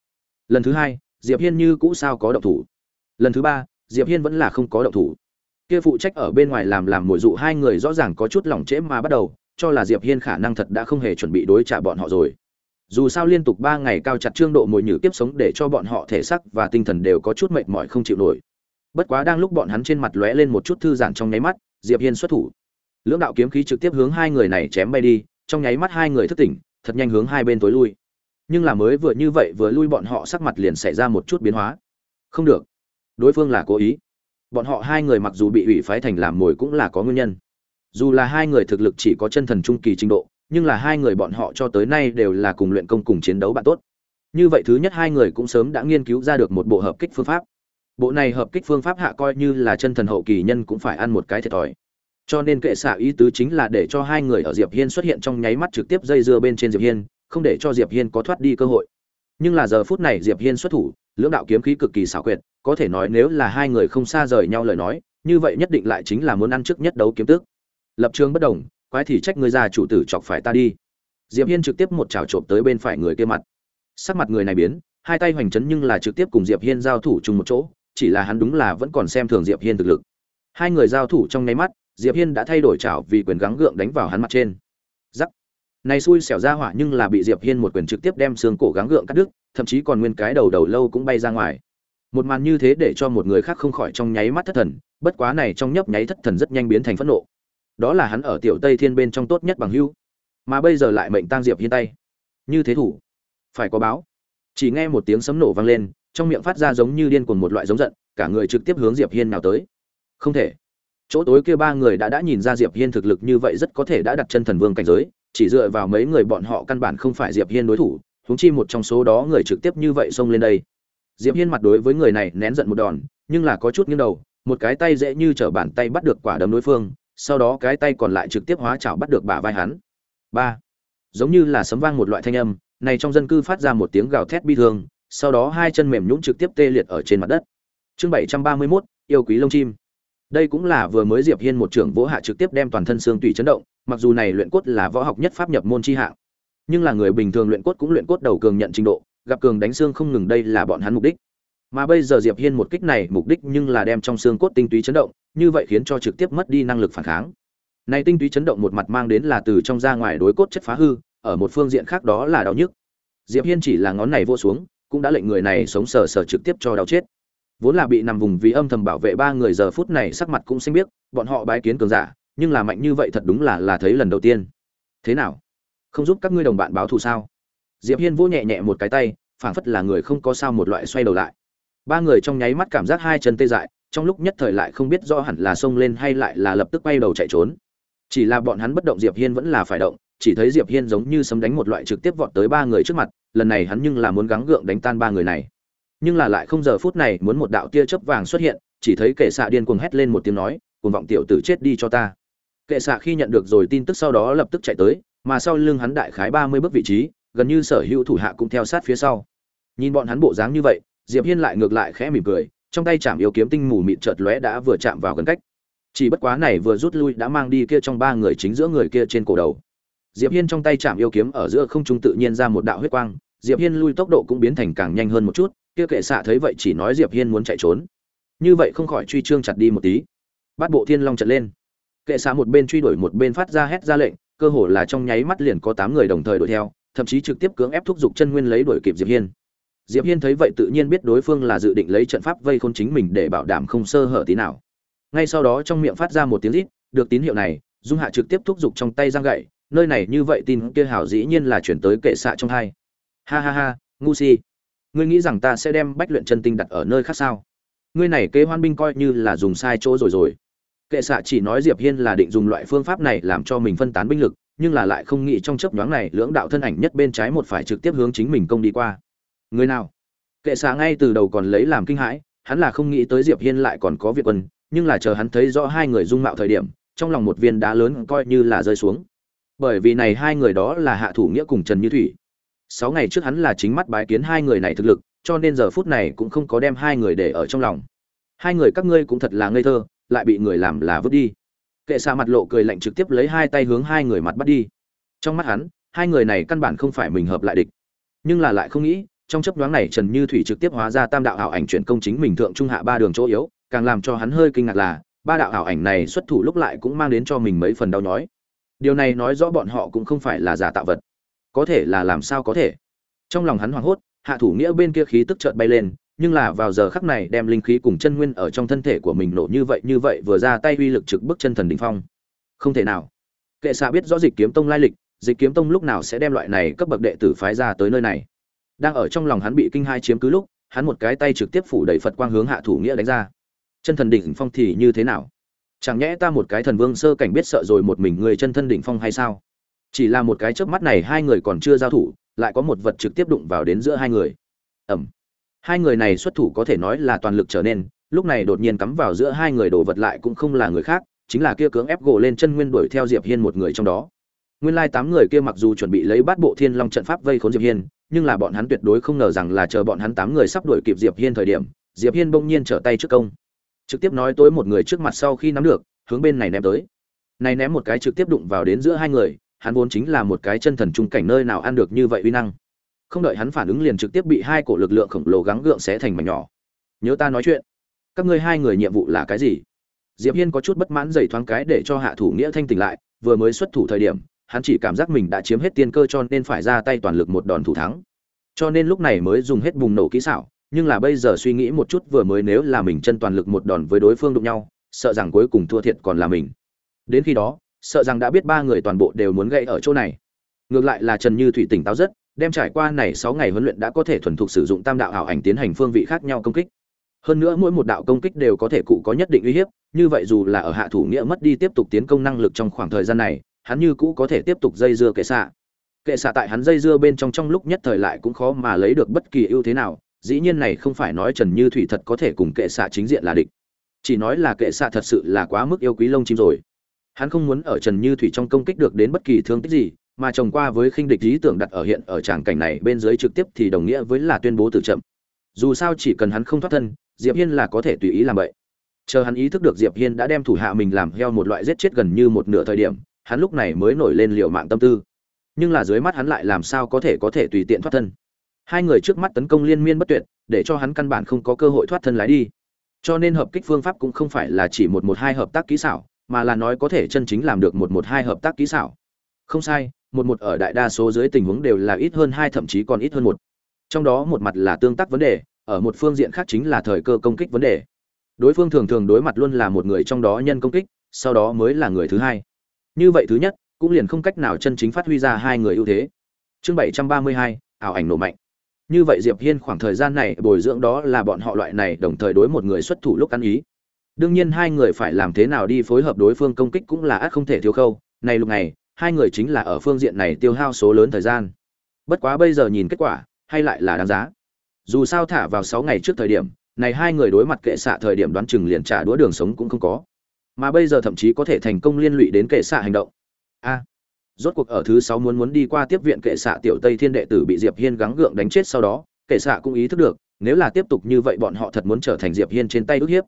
Lần thứ hai, diệp hiên như cũ sao có động thủ. Lần thứ ba, diệp hiên vẫn là không có động thủ. Kia phụ trách ở bên ngoài làm làm mồi dụ hai người rõ ràng có chút lỏng trễ mà bắt đầu, cho là diệp hiên khả năng thật đã không hề chuẩn bị đối trả bọn họ rồi dù sao liên tục ba ngày cao chặt trương độ mồi nhử tiếp sống để cho bọn họ thể sắc và tinh thần đều có chút mệt mỏi không chịu nổi. Bất quá đang lúc bọn hắn trên mặt lóe lên một chút thư giãn trong nháy mắt, diệp hiên xuất thủ. Lưỡng đạo kiếm khí trực tiếp hướng hai người này chém bay đi, trong nháy mắt hai người thức tỉnh, thật nhanh hướng hai bên tối lui. Nhưng là mới vừa như vậy vừa lui bọn họ sắc mặt liền xảy ra một chút biến hóa. Không được. Đối phương là cố ý. Bọn họ hai người mặc dù bị ủy phái thành làm mồi cũng là có nguyên nhân. Dù là hai người thực lực chỉ có chân thần trung kỳ trình độ nhưng là hai người bọn họ cho tới nay đều là cùng luyện công cùng chiến đấu bạn tốt. Như vậy thứ nhất hai người cũng sớm đã nghiên cứu ra được một bộ hợp kích phương pháp. Bộ này hợp kích phương pháp hạ coi như là chân thần hậu kỳ nhân cũng phải ăn một cái thiệt thòi. Cho nên kệ xạ ý tứ chính là để cho hai người ở diệp hiên xuất hiện trong nháy mắt trực tiếp dây dưa bên trên diệp hiên, không để cho diệp hiên có thoát đi cơ hội. Nhưng là giờ phút này diệp hiên xuất thủ, lưỡng đạo kiếm khí cực kỳ xảo quyệt, có thể nói nếu là hai người không xa rời nhau lời nói, như vậy nhất định lại chính là muốn ăn trước nhất đấu kiếm tước. Lập trường bất đồng quái thì trách người ra chủ tử chọc phải ta đi. Diệp hiên trực tiếp một chảo trộm tới bên phải người kia mặt. Sắc mặt người này biến, hai tay hoành chấn nhưng là trực tiếp cùng diệp hiên giao thủ chung một chỗ, chỉ là hắn đúng là vẫn còn xem thường diệp hiên thực lực. Hai người giao thủ trong nháy mắt, diệp hiên đã thay đổi chảo vì quyền gắng gượng đánh vào hắn mặt trên. Giắc này xui xẻo ra hỏa nhưng là bị diệp hiên một quyền trực tiếp đem xương cổ gắng gượng cắt đứt, thậm chí còn nguyên cái đầu đầu lâu cũng bay ra ngoài. Một màn như thế để cho một người khác không khỏi trong nháy mắt thất thần, bất quá này trong nhấp nháy thất thần rất nhanh biến thành phẫn nộ đó là hắn ở tiểu tây thiên bên trong tốt nhất bằng hưu mà bây giờ lại mệnh tang diệp hiên tay. Như thế thủ. Phải có báo. Chỉ nghe một tiếng sấm nổ vang lên, trong miệng phát ra giống như điên cuồng một loại giống giận, cả người trực tiếp hướng diệp hiên nào tới. Không thể. Chỗ tối kia ba người đã đã nhìn ra diệp hiên thực lực như vậy rất có thể đã đặt chân thần vương cảnh giới, chỉ dựa vào mấy người bọn họ căn bản không phải diệp hiên đối thủ, huống chi một trong số đó người trực tiếp như vậy xông lên đây. Diệp hiên mặt đối với người này nén giận một đòn, nhưng là có chút nghiêng đầu, một cái tay dễ như trở bàn tay bắt được quả đấm đối phương sau đó cái tay còn lại trực tiếp hóa chảo bắt được bả vai hắn. Ba. Giống như là sấm vang một loại thanh âm này trong dân cư phát ra một tiếng gào thét bi thương sau đó hai chân mềm nhũn trực tiếp tê liệt ở trên mặt đất. Chương bảy trăm ba mươi 731, yêu quý lông chim. Đây cũng là vừa mới diệp hiên một trưởng vỗ hạ trực tiếp đem toàn thân xương tùy chấn động mặc dù này luyện cốt là võ học nhất pháp nhập môn chi hạng nhưng là người bình thường luyện cốt cũng luyện cốt đầu cường nhận trình độ gặp cường đánh xương không ngừng đây là bọn hắn mục đích mà bây giờ diệp hiên một kích này, mục đích nhưng là đem trong xương cốt tinh túy chấn động, như vậy khiến cho trực tiếp mất đi năng lực phản kháng. Này tinh túy chấn động một mặt mang đến là từ trong ra ngoài đối cốt chất phá hư, ở một phương diện khác đó là đau nhức. Diệp hiên chỉ là ngón này vô xuống, cũng đã lệnh người này sống sờ sờ trực tiếp cho đau chết. Vốn là bị nằm vùng vì âm thầm bảo vệ ba người, giờ phút này sắc mặt cũng xanh biết bọn họ bái kiến cường giả, nhưng là mạnh như vậy thật đúng là là thấy lần đầu tiên. Thế nào? Không giúp các ngươi đồng bạn báo thù sao? Diệp hiên vỗ nhẹ nhẹ một cái tay, phảng phất là người không có sao một loại xoay đầu lại ba người trong nháy mắt cảm giác hai chân tê dại, trong lúc nhất thời lại không biết do hẳn là xông lên hay lại là lập tức bay đầu chạy trốn. Chỉ là bọn hắn bất động diệp hiên vẫn là phải động, chỉ thấy diệp hiên giống như sấm đánh một loại trực tiếp vọt tới ba người trước mặt, lần này hắn nhưng là muốn gắng gượng đánh tan ba người này. Nhưng là lại không giờ phút này muốn một đạo tia chớp vàng xuất hiện, chỉ thấy kệ xạ điên cuồng hét lên một tiếng nói, cuồng vọng tiểu tử chết đi cho ta. Kệ xạ khi nhận được rồi tin tức sau đó lập tức chạy tới, mà sau lưng hắn đại khái ba mươi bước vị trí, gần như sở hữu thủ hạ cũng theo sát phía sau. Nhìn bọn hắn bộ dáng như vậy diệp hiên lại ngược lại khẽ mỉm cười, trong tay chạm yêu kiếm tinh mù mịt chợt lóe đã vừa chạm vào gần cách. Chỉ bất quá này vừa rút lui đã mang đi kia trong ba người chính giữa người kia trên cổ đầu. Diệp hiên trong tay chạm yêu kiếm ở giữa không trung tự nhiên ra một đạo huyết quang, diệp hiên lui tốc độ cũng biến thành càng nhanh hơn một chút, kia kệ xạ thấy vậy chỉ nói diệp hiên muốn chạy trốn. Như vậy không khỏi truy trương chặt đi một tí. Bắt bộ thiên long trận lên. Kệ xạ một bên truy đuổi một bên phát ra hét ra lệnh, cơ hồ là trong nháy mắt liền có tám người đồng thời đuổi theo, thậm chí trực tiếp cưỡng ép thúc giục chân nguyên lấy đuổi kịp diệp hiên diệp hiên thấy vậy tự nhiên biết đối phương là dự định lấy trận pháp vây khôn chính mình để bảo đảm không sơ hở tí nào. Ngay sau đó trong miệng phát ra một tiếng rít, được tín hiệu này. Dung hạ trực tiếp thúc giục trong tay giang gậy, nơi này như vậy tin kia hảo dĩ nhiên là chuyển tới kệ xạ trong hai. Ha ha ha, ngu si. Ngươi nghĩ rằng ta sẽ đem bách luyện chân tinh đặt ở nơi khác sao? Ngươi này kế hoan binh coi như là dùng sai chỗ rồi rồi. Kệ xạ chỉ nói diệp hiên là định dùng loại phương pháp này làm cho mình phân tán binh lực, nhưng là lại không nghĩ trong chớp nhoáng này lưỡng đạo thân ảnh nhất bên trái một phải trực tiếp hướng chính mình công đi qua người nào? Kệ xạ ngay từ đầu còn lấy làm kinh hãi, hắn là không nghĩ tới diệp hiên lại còn có việc quân, nhưng là chờ hắn thấy rõ hai người dung mạo thời điểm, trong lòng một viên đá lớn coi như là rơi xuống. Bởi vì này hai người đó là hạ thủ nghĩa cùng trần như thủy. Sáu ngày trước hắn là chính mắt bái kiến hai người này thực lực, cho nên giờ phút này cũng không có đem hai người để ở trong lòng. Hai người các ngươi cũng thật là ngây thơ, lại bị người làm là vứt đi. Kệ xa mặt lộ cười lạnh trực tiếp lấy hai tay hướng hai người mặt bắt đi. Trong mắt hắn, hai người này căn bản không phải mình hợp lại địch. Nhưng là lại không nghĩ trong chấp nhoáng này trần như thủy trực tiếp hóa ra tam đạo ảo ảnh chuyển công chính mình thượng trung hạ ba đường chỗ yếu, càng làm cho hắn hơi kinh ngạc là, ba đạo ảo ảnh này xuất thủ lúc lại cũng mang đến cho mình mấy phần đau nhói. Điều này nói rõ bọn họ cũng không phải là giả tạo vật. Có thể là làm sao có thể? Trong lòng hắn hoảng hốt, hạ thủ nghĩa bên kia khí tức chợt bay lên, nhưng là vào giờ khắc này đem linh khí cùng chân nguyên ở trong thân thể của mình nổ như vậy như vậy vừa ra tay uy lực trực bức chân thần đỉnh phong. Không thể nào. Kệ xạ biết rõ dịch kiếm tông lai lịch, dịch kiếm tông lúc nào sẽ đem loại này cấp bậc đệ tử phái ra tới nơi này đang ở trong lòng hắn bị kinh hai chiếm cứ lúc, hắn một cái tay trực tiếp phủ đẩy phật quang hướng hạ thủ nghĩa đánh ra. Chân thần đỉnh phong thì như thế nào? Chẳng nhẽ ta một cái thần vương sơ cảnh biết sợ rồi một mình người chân thân đỉnh phong hay sao? Chỉ là một cái chớp mắt này hai người còn chưa giao thủ, lại có một vật trực tiếp đụng vào đến giữa hai người. Ẩm. Hai người này xuất thủ có thể nói là toàn lực trở nên, lúc này đột nhiên cắm vào giữa hai người đồ vật lại cũng không là người khác, chính là kia cưỡng ép gỗ lên chân nguyên đuổi theo diệp hiên một người trong đó nguyên lai tám người kia mặc dù chuẩn bị lấy bát bộ thiên long trận pháp vây khốn diệp hiên, nhưng là bọn hắn tuyệt đối không ngờ rằng là chờ bọn hắn tám người sắp đuổi kịp diệp hiên thời điểm, diệp hiên bỗng nhiên trở tay trước công. Trực tiếp nói tối một người trước mặt sau khi nắm được, hướng bên này ném tới. Này ném một cái trực tiếp đụng vào đến giữa hai người, hắn vốn chính là một cái chân thần trung cảnh nơi nào ăn được như vậy uy năng. Không đợi hắn phản ứng liền trực tiếp bị hai cổ lực lượng khổng lồ gắng gượng xé thành mảnh nhỏ. Nhớ ta nói chuyện. Các ngươi hai người nhiệm vụ là cái gì? Diệp hiên có chút bất mãn dày thoáng cái để cho hạ thủ nghĩa thanh tỉnh lại, vừa mới xuất thủ thời điểm hắn chỉ cảm giác mình đã chiếm hết tiên cơ cho nên phải ra tay toàn lực một đòn thủ thắng. Cho nên lúc này mới dùng hết bùng nổ kỹ xảo, nhưng là bây giờ suy nghĩ một chút vừa mới nếu là mình chân toàn lực một đòn với đối phương đụng nhau, sợ rằng cuối cùng thua thiệt còn là mình. Đến khi đó, sợ rằng đã biết ba người toàn bộ đều muốn gậy ở chỗ này. Ngược lại là trần như thủy tỉnh táo rất, đem trải qua này sáu ngày huấn luyện đã có thể thuần thục sử dụng tam đạo ảo ảnh tiến hành phương vị khác nhau công kích. Hơn nữa mỗi một đạo công kích đều có thể cụ có nhất định uy hiếp, như vậy dù là ở hạ thủ nghĩa mất đi tiếp tục tiến công năng lực trong khoảng thời gian này hắn như cũ có thể tiếp tục dây dưa kệ xạ. Kệ xạ tại hắn dây dưa bên trong trong lúc nhất thời lại cũng khó mà lấy được bất kỳ ưu thế nào, dĩ nhiên này không phải nói trần như thủy thật có thể cùng kệ xạ chính diện là địch. Chỉ nói là kệ xạ thật sự là quá mức yêu quý lông chim rồi. Hắn không muốn ở trần như thủy trong công kích được đến bất kỳ thương tích gì, mà trồng qua với khinh địch lý tưởng đặt ở hiện ở tràng cảnh này bên dưới trực tiếp thì đồng nghĩa với là tuyên bố từ chậm dù sao chỉ cần hắn không thoát thân, diệp hiên là có thể tùy ý làm vậy. Chờ hắn ý thức được diệp hiên đã đem thủ hạ mình làm heo một loại giết chết gần như một nửa thời điểm hắn lúc này mới nổi lên liều mạng tâm tư. Nhưng là dưới mắt hắn lại làm sao có thể có thể tùy tiện thoát thân? Hai người trước mắt tấn công liên miên bất tuyệt, để cho hắn căn bản không có cơ hội thoát thân lái đi. Cho nên hợp kích phương pháp cũng không phải là chỉ một một hai hợp tác kỹ xảo, mà là nói có thể chân chính làm được một một hai hợp tác kỹ xảo. Không sai, một một ở đại đa số dưới tình huống đều là ít hơn hai, thậm chí còn ít hơn một. Trong đó một mặt là tương tác vấn đề, ở một phương diện khác chính là thời cơ công kích vấn đề. Đối phương thường thường đối mặt luôn là một người trong đó nhân công kích, sau đó mới là người thứ hai như vậy thứ nhất, cũng liền không cách nào chân chính phát huy ra hai người ưu thế. Chương bảy trăm ba mươi hai, ảo ảnh nổ mạnh. Như vậy diệp hiên khoảng thời gian này bồi dưỡng đó là bọn họ loại này đồng thời đối một người xuất thủ lúc ăn ý. Đương nhiên hai người phải làm thế nào đi phối hợp đối phương công kích cũng là ắt không thể thiếu khâu. Này lúc này, hai người chính là ở phương diện này tiêu hao số lớn thời gian. Bất quá bây giờ nhìn kết quả, hay lại là đáng giá. Dù sao thả vào sáu ngày trước thời điểm, này hai người đối mặt kệ xạ thời điểm đoán chừng liền trả đũa đường sống cũng không có mà bây giờ thậm chí có thể thành công liên lụy đến kệ xạ hành động. A, rốt cuộc ở thứ sáu muốn muốn đi qua tiếp viện kệ xạ tiểu tây thiên đệ tử bị diệp hiên gắng gượng đánh chết sau đó, kệ xạ cũng ý thức được, nếu là tiếp tục như vậy bọn họ thật muốn trở thành diệp hiên trên tay ức hiếp.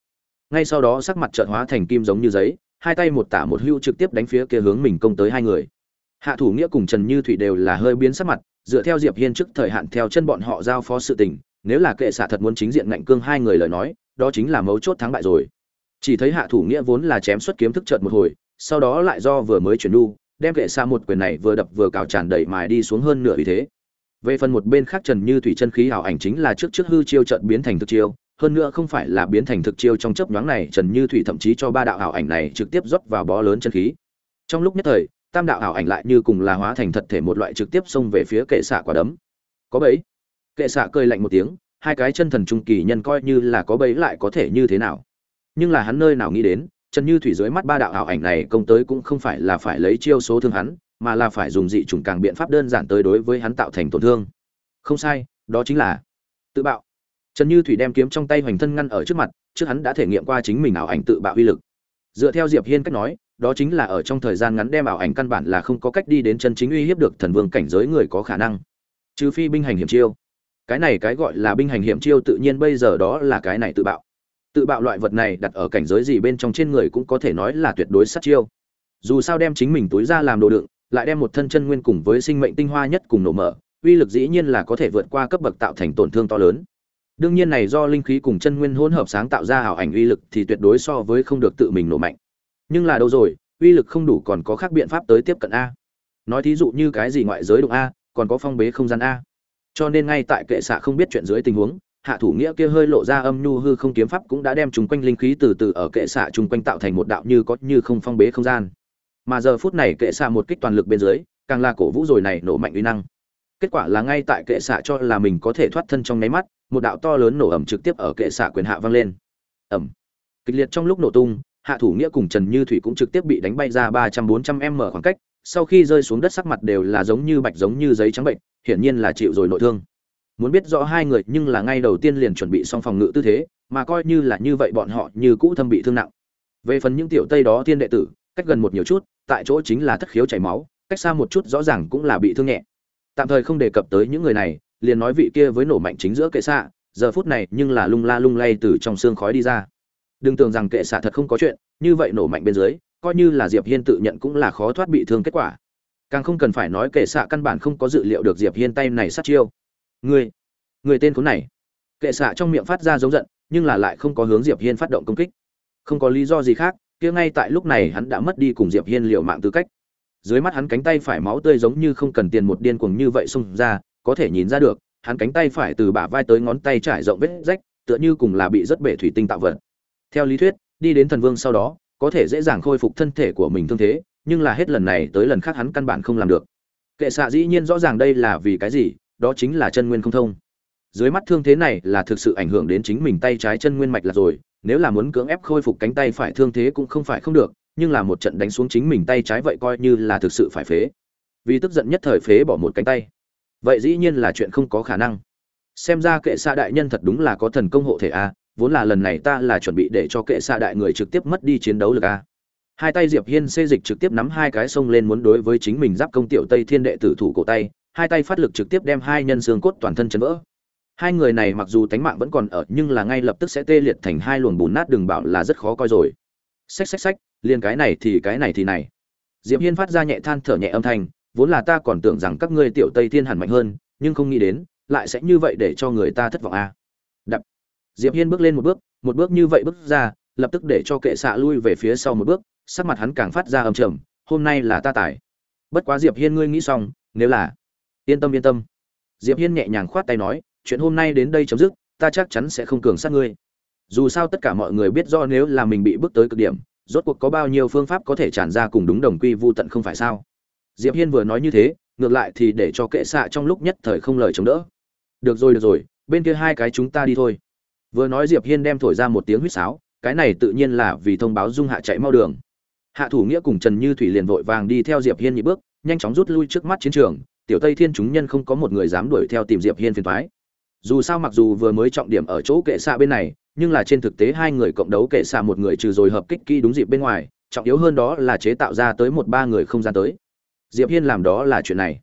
Ngay sau đó sắc mặt trợn hóa thành kim giống như giấy, hai tay một tả một hưu trực tiếp đánh phía kia hướng mình công tới hai người. Hạ thủ nghĩa cùng trần như thủy đều là hơi biến sắc mặt, dựa theo diệp hiên trước thời hạn theo chân bọn họ giao phó sự tình, nếu là kệ xạ thật muốn chính diện ngạnh cương hai người lời nói, đó chính là mấu chốt thắng bại rồi chỉ thấy hạ thủ nghĩa vốn là chém xuất kiếm thức chợt một hồi, sau đó lại do vừa mới chuyển đu đem kệ xa một quyền này vừa đập vừa cào tràn đẩy mài đi xuống hơn nửa ý thế. Về phần một bên khác trần như thủy chân khí ảo ảnh chính là trước trước hư chiêu trận biến thành thực chiêu, hơn nữa không phải là biến thành thực chiêu trong chớp nhoáng này, trần như thủy thậm chí cho ba đạo ảo ảnh này trực tiếp rót vào bó lớn chân khí. Trong lúc nhất thời, tam đạo ảo ảnh lại như cùng là hóa thành thật thể một loại trực tiếp xông về phía kệ xạ quả đấm. Có bấy kệ xạ cười lạnh một tiếng, hai cái chân thần trung kỳ nhân coi như là có bấy lại có thể như thế nào? Nhưng là hắn nơi nào nghĩ đến, trần như thủy dưới mắt ba đạo ảo ảnh này công tới cũng không phải là phải lấy chiêu số thương hắn, mà là phải dùng dị chủng càng biện pháp đơn giản tới đối với hắn tạo thành tổn thương. Không sai, đó chính là tự bạo. Trần như thủy đem kiếm trong tay hoành thân ngăn ở trước mặt, trước hắn đã thể nghiệm qua chính mình ảo ảnh tự bạo uy lực. Dựa theo diệp hiên cách nói, đó chính là ở trong thời gian ngắn đem ảo ảnh căn bản là không có cách đi đến chân chính uy hiếp được thần vương cảnh giới người có khả năng. Trừ phi binh hành hiểm chiêu. Cái này cái gọi là binh hành hiểm chiêu tự nhiên bây giờ đó là cái này tự bạo tự bạo loại vật này đặt ở cảnh giới gì bên trong trên người cũng có thể nói là tuyệt đối sát chiêu. Dù sao đem chính mình túi ra làm đồ đựng, lại đem một thân chân nguyên cùng với sinh mệnh tinh hoa nhất cùng nổ mở, uy lực dĩ nhiên là có thể vượt qua cấp bậc tạo thành tổn thương to lớn. Đương nhiên này do linh khí cùng chân nguyên hỗn hợp sáng tạo ra ảo ảnh uy lực thì tuyệt đối so với không được tự mình nổ mạnh. Nhưng là đâu rồi, uy lực không đủ còn có khác biện pháp tới tiếp cận a. Nói thí dụ như cái gì ngoại giới đụng a, còn có phong bế không gian a. Cho nên ngay tại kệ xạ không biết chuyện dưới tình huống hạ thủ nghĩa kia hơi lộ ra âm nhu hư không kiếm pháp cũng đã đem chúng quanh linh khí từ từ ở kệ xạ chung quanh tạo thành một đạo như có như không phong bế không gian. Mà giờ phút này kệ xạ một kích toàn lực bên dưới, càng là cổ vũ rồi này nổ mạnh uy năng. Kết quả là ngay tại kệ xạ cho là mình có thể thoát thân trong nháy mắt, một đạo to lớn nổ ẩm trực tiếp ở kệ xạ quyền hạ vang lên. Ẩm kịch liệt trong lúc nổ tung, hạ thủ nghĩa cùng trần như thủy cũng trực tiếp bị đánh bay ra ba trăm bốn trăm m khoảng cách, sau khi rơi xuống đất sắc mặt đều là giống như bạch giống như giấy trắng bệnh, hiển nhiên là chịu rồi nội thương muốn biết rõ hai người nhưng là ngay đầu tiên liền chuẩn bị xong phòng ngự tư thế, mà coi như là như vậy bọn họ như cũ thâm bị thương nặng. Về phần những tiểu tây đó thiên đệ tử, cách gần một nhiều chút, tại chỗ chính là thất khiếu chảy máu, cách xa một chút rõ ràng cũng là bị thương nhẹ. Tạm thời không đề cập tới những người này, liền nói vị kia với nổ mạnh chính giữa kệ xạ, giờ phút này nhưng là lung la lung lay từ trong xương khói đi ra. Đừng tưởng rằng kệ xạ thật không có chuyện, như vậy nổ mạnh bên dưới, coi như là diệp hiên tự nhận cũng là khó thoát bị thương kết quả. Càng không cần phải nói kệ xạ căn bản không có dự liệu được diệp hiên tay này sát chiêu người người tên khốn này. Kệ xạ trong miệng phát ra giống giận, nhưng là lại không có hướng diệp hiên phát động công kích. Không có lý do gì khác, kia ngay tại lúc này hắn đã mất đi cùng diệp hiên liều mạng tư cách. Dưới mắt hắn cánh tay phải máu tươi giống như không cần tiền một điên cuồng như vậy xông ra, có thể nhìn ra được, hắn cánh tay phải từ bả vai tới ngón tay trải rộng vết rách, tựa như cùng là bị rất bể thủy tinh tạo vật. Theo lý thuyết, đi đến thần vương sau đó, có thể dễ dàng khôi phục thân thể của mình thương thế, nhưng là hết lần này tới lần khác hắn căn bản không làm được. Kệ xạ dĩ nhiên rõ ràng đây là vì cái gì đó chính là chân nguyên không thông. Dưới mắt thương thế này là thực sự ảnh hưởng đến chính mình tay trái chân nguyên mạch là rồi, nếu là muốn cưỡng ép khôi phục cánh tay phải thương thế cũng không phải không được, nhưng là một trận đánh xuống chính mình tay trái vậy coi như là thực sự phải phế. Vì tức giận nhất thời phế bỏ một cánh tay. Vậy dĩ nhiên là chuyện không có khả năng. Xem ra kệ xa đại nhân thật đúng là có thần công hộ thể a, vốn là lần này ta là chuẩn bị để cho kệ xa đại người trực tiếp mất đi chiến đấu lực a. Hai tay diệp hiên xê dịch trực tiếp nắm hai cái sông lên muốn đối với chính mình giáp công tiểu tây thiên đệ tử thủ cổ tay hai tay phát lực trực tiếp đem hai nhân xương cốt toàn thân chấn vỡ hai người này mặc dù tánh mạng vẫn còn ở, nhưng là ngay lập tức sẽ tê liệt thành hai luồng bùn nát đừng bảo là rất khó coi rồi xách xách xách, liền cái này thì cái này thì này diệp hiên phát ra nhẹ than thở nhẹ âm thanh, vốn là ta còn tưởng rằng các ngươi tiểu tây thiên hẳn mạnh hơn, nhưng không nghĩ đến, lại sẽ như vậy để cho người ta thất vọng a à. đập diệp hiên bước lên một bước một bước như vậy bước ra, lập tức để cho kệ xạ lui về phía sau một bước, sắc mặt hắn càng phát ra âm trầm, hôm nay là ta tải. bất quá diệp hiên ngươi nghĩ xong, nếu là yên tâm yên tâm. Diệp hiên nhẹ nhàng khoát tay nói, chuyện hôm nay đến đây chấm dứt, ta chắc chắn sẽ không cường sát ngươi. Dù sao tất cả mọi người biết do nếu là mình bị bước tới cực điểm, rốt cuộc có bao nhiêu phương pháp có thể tràn ra cùng đúng đồng quy vu tận không phải sao? Diệp hiên vừa nói như thế, ngược lại thì để cho kệ xạ trong lúc nhất thời không lời chống đỡ. Được rồi được rồi, bên kia hai cái chúng ta đi thôi. Vừa nói diệp hiên đem thổi ra một tiếng huýt sáo, cái này tự nhiên là vì thông báo dung hạ chạy mau đường. Hạ thủ nghĩa cùng trần như thủy liền vội vàng đi theo diệp hiên nhị bước, nhanh chóng rút lui trước mắt chiến trường tiểu tây thiên chúng nhân không có một người dám đuổi theo tìm diệp hiên phiền toái. Dù sao mặc dù vừa mới trọng điểm ở chỗ kệ xạ bên này, nhưng là trên thực tế hai người cộng đấu kệ xạ một người trừ rồi hợp kích kỹ đúng dịp bên ngoài, trọng yếu hơn đó là chế tạo ra tới một ba người không gian tới. Diệp hiên làm đó là chuyện này.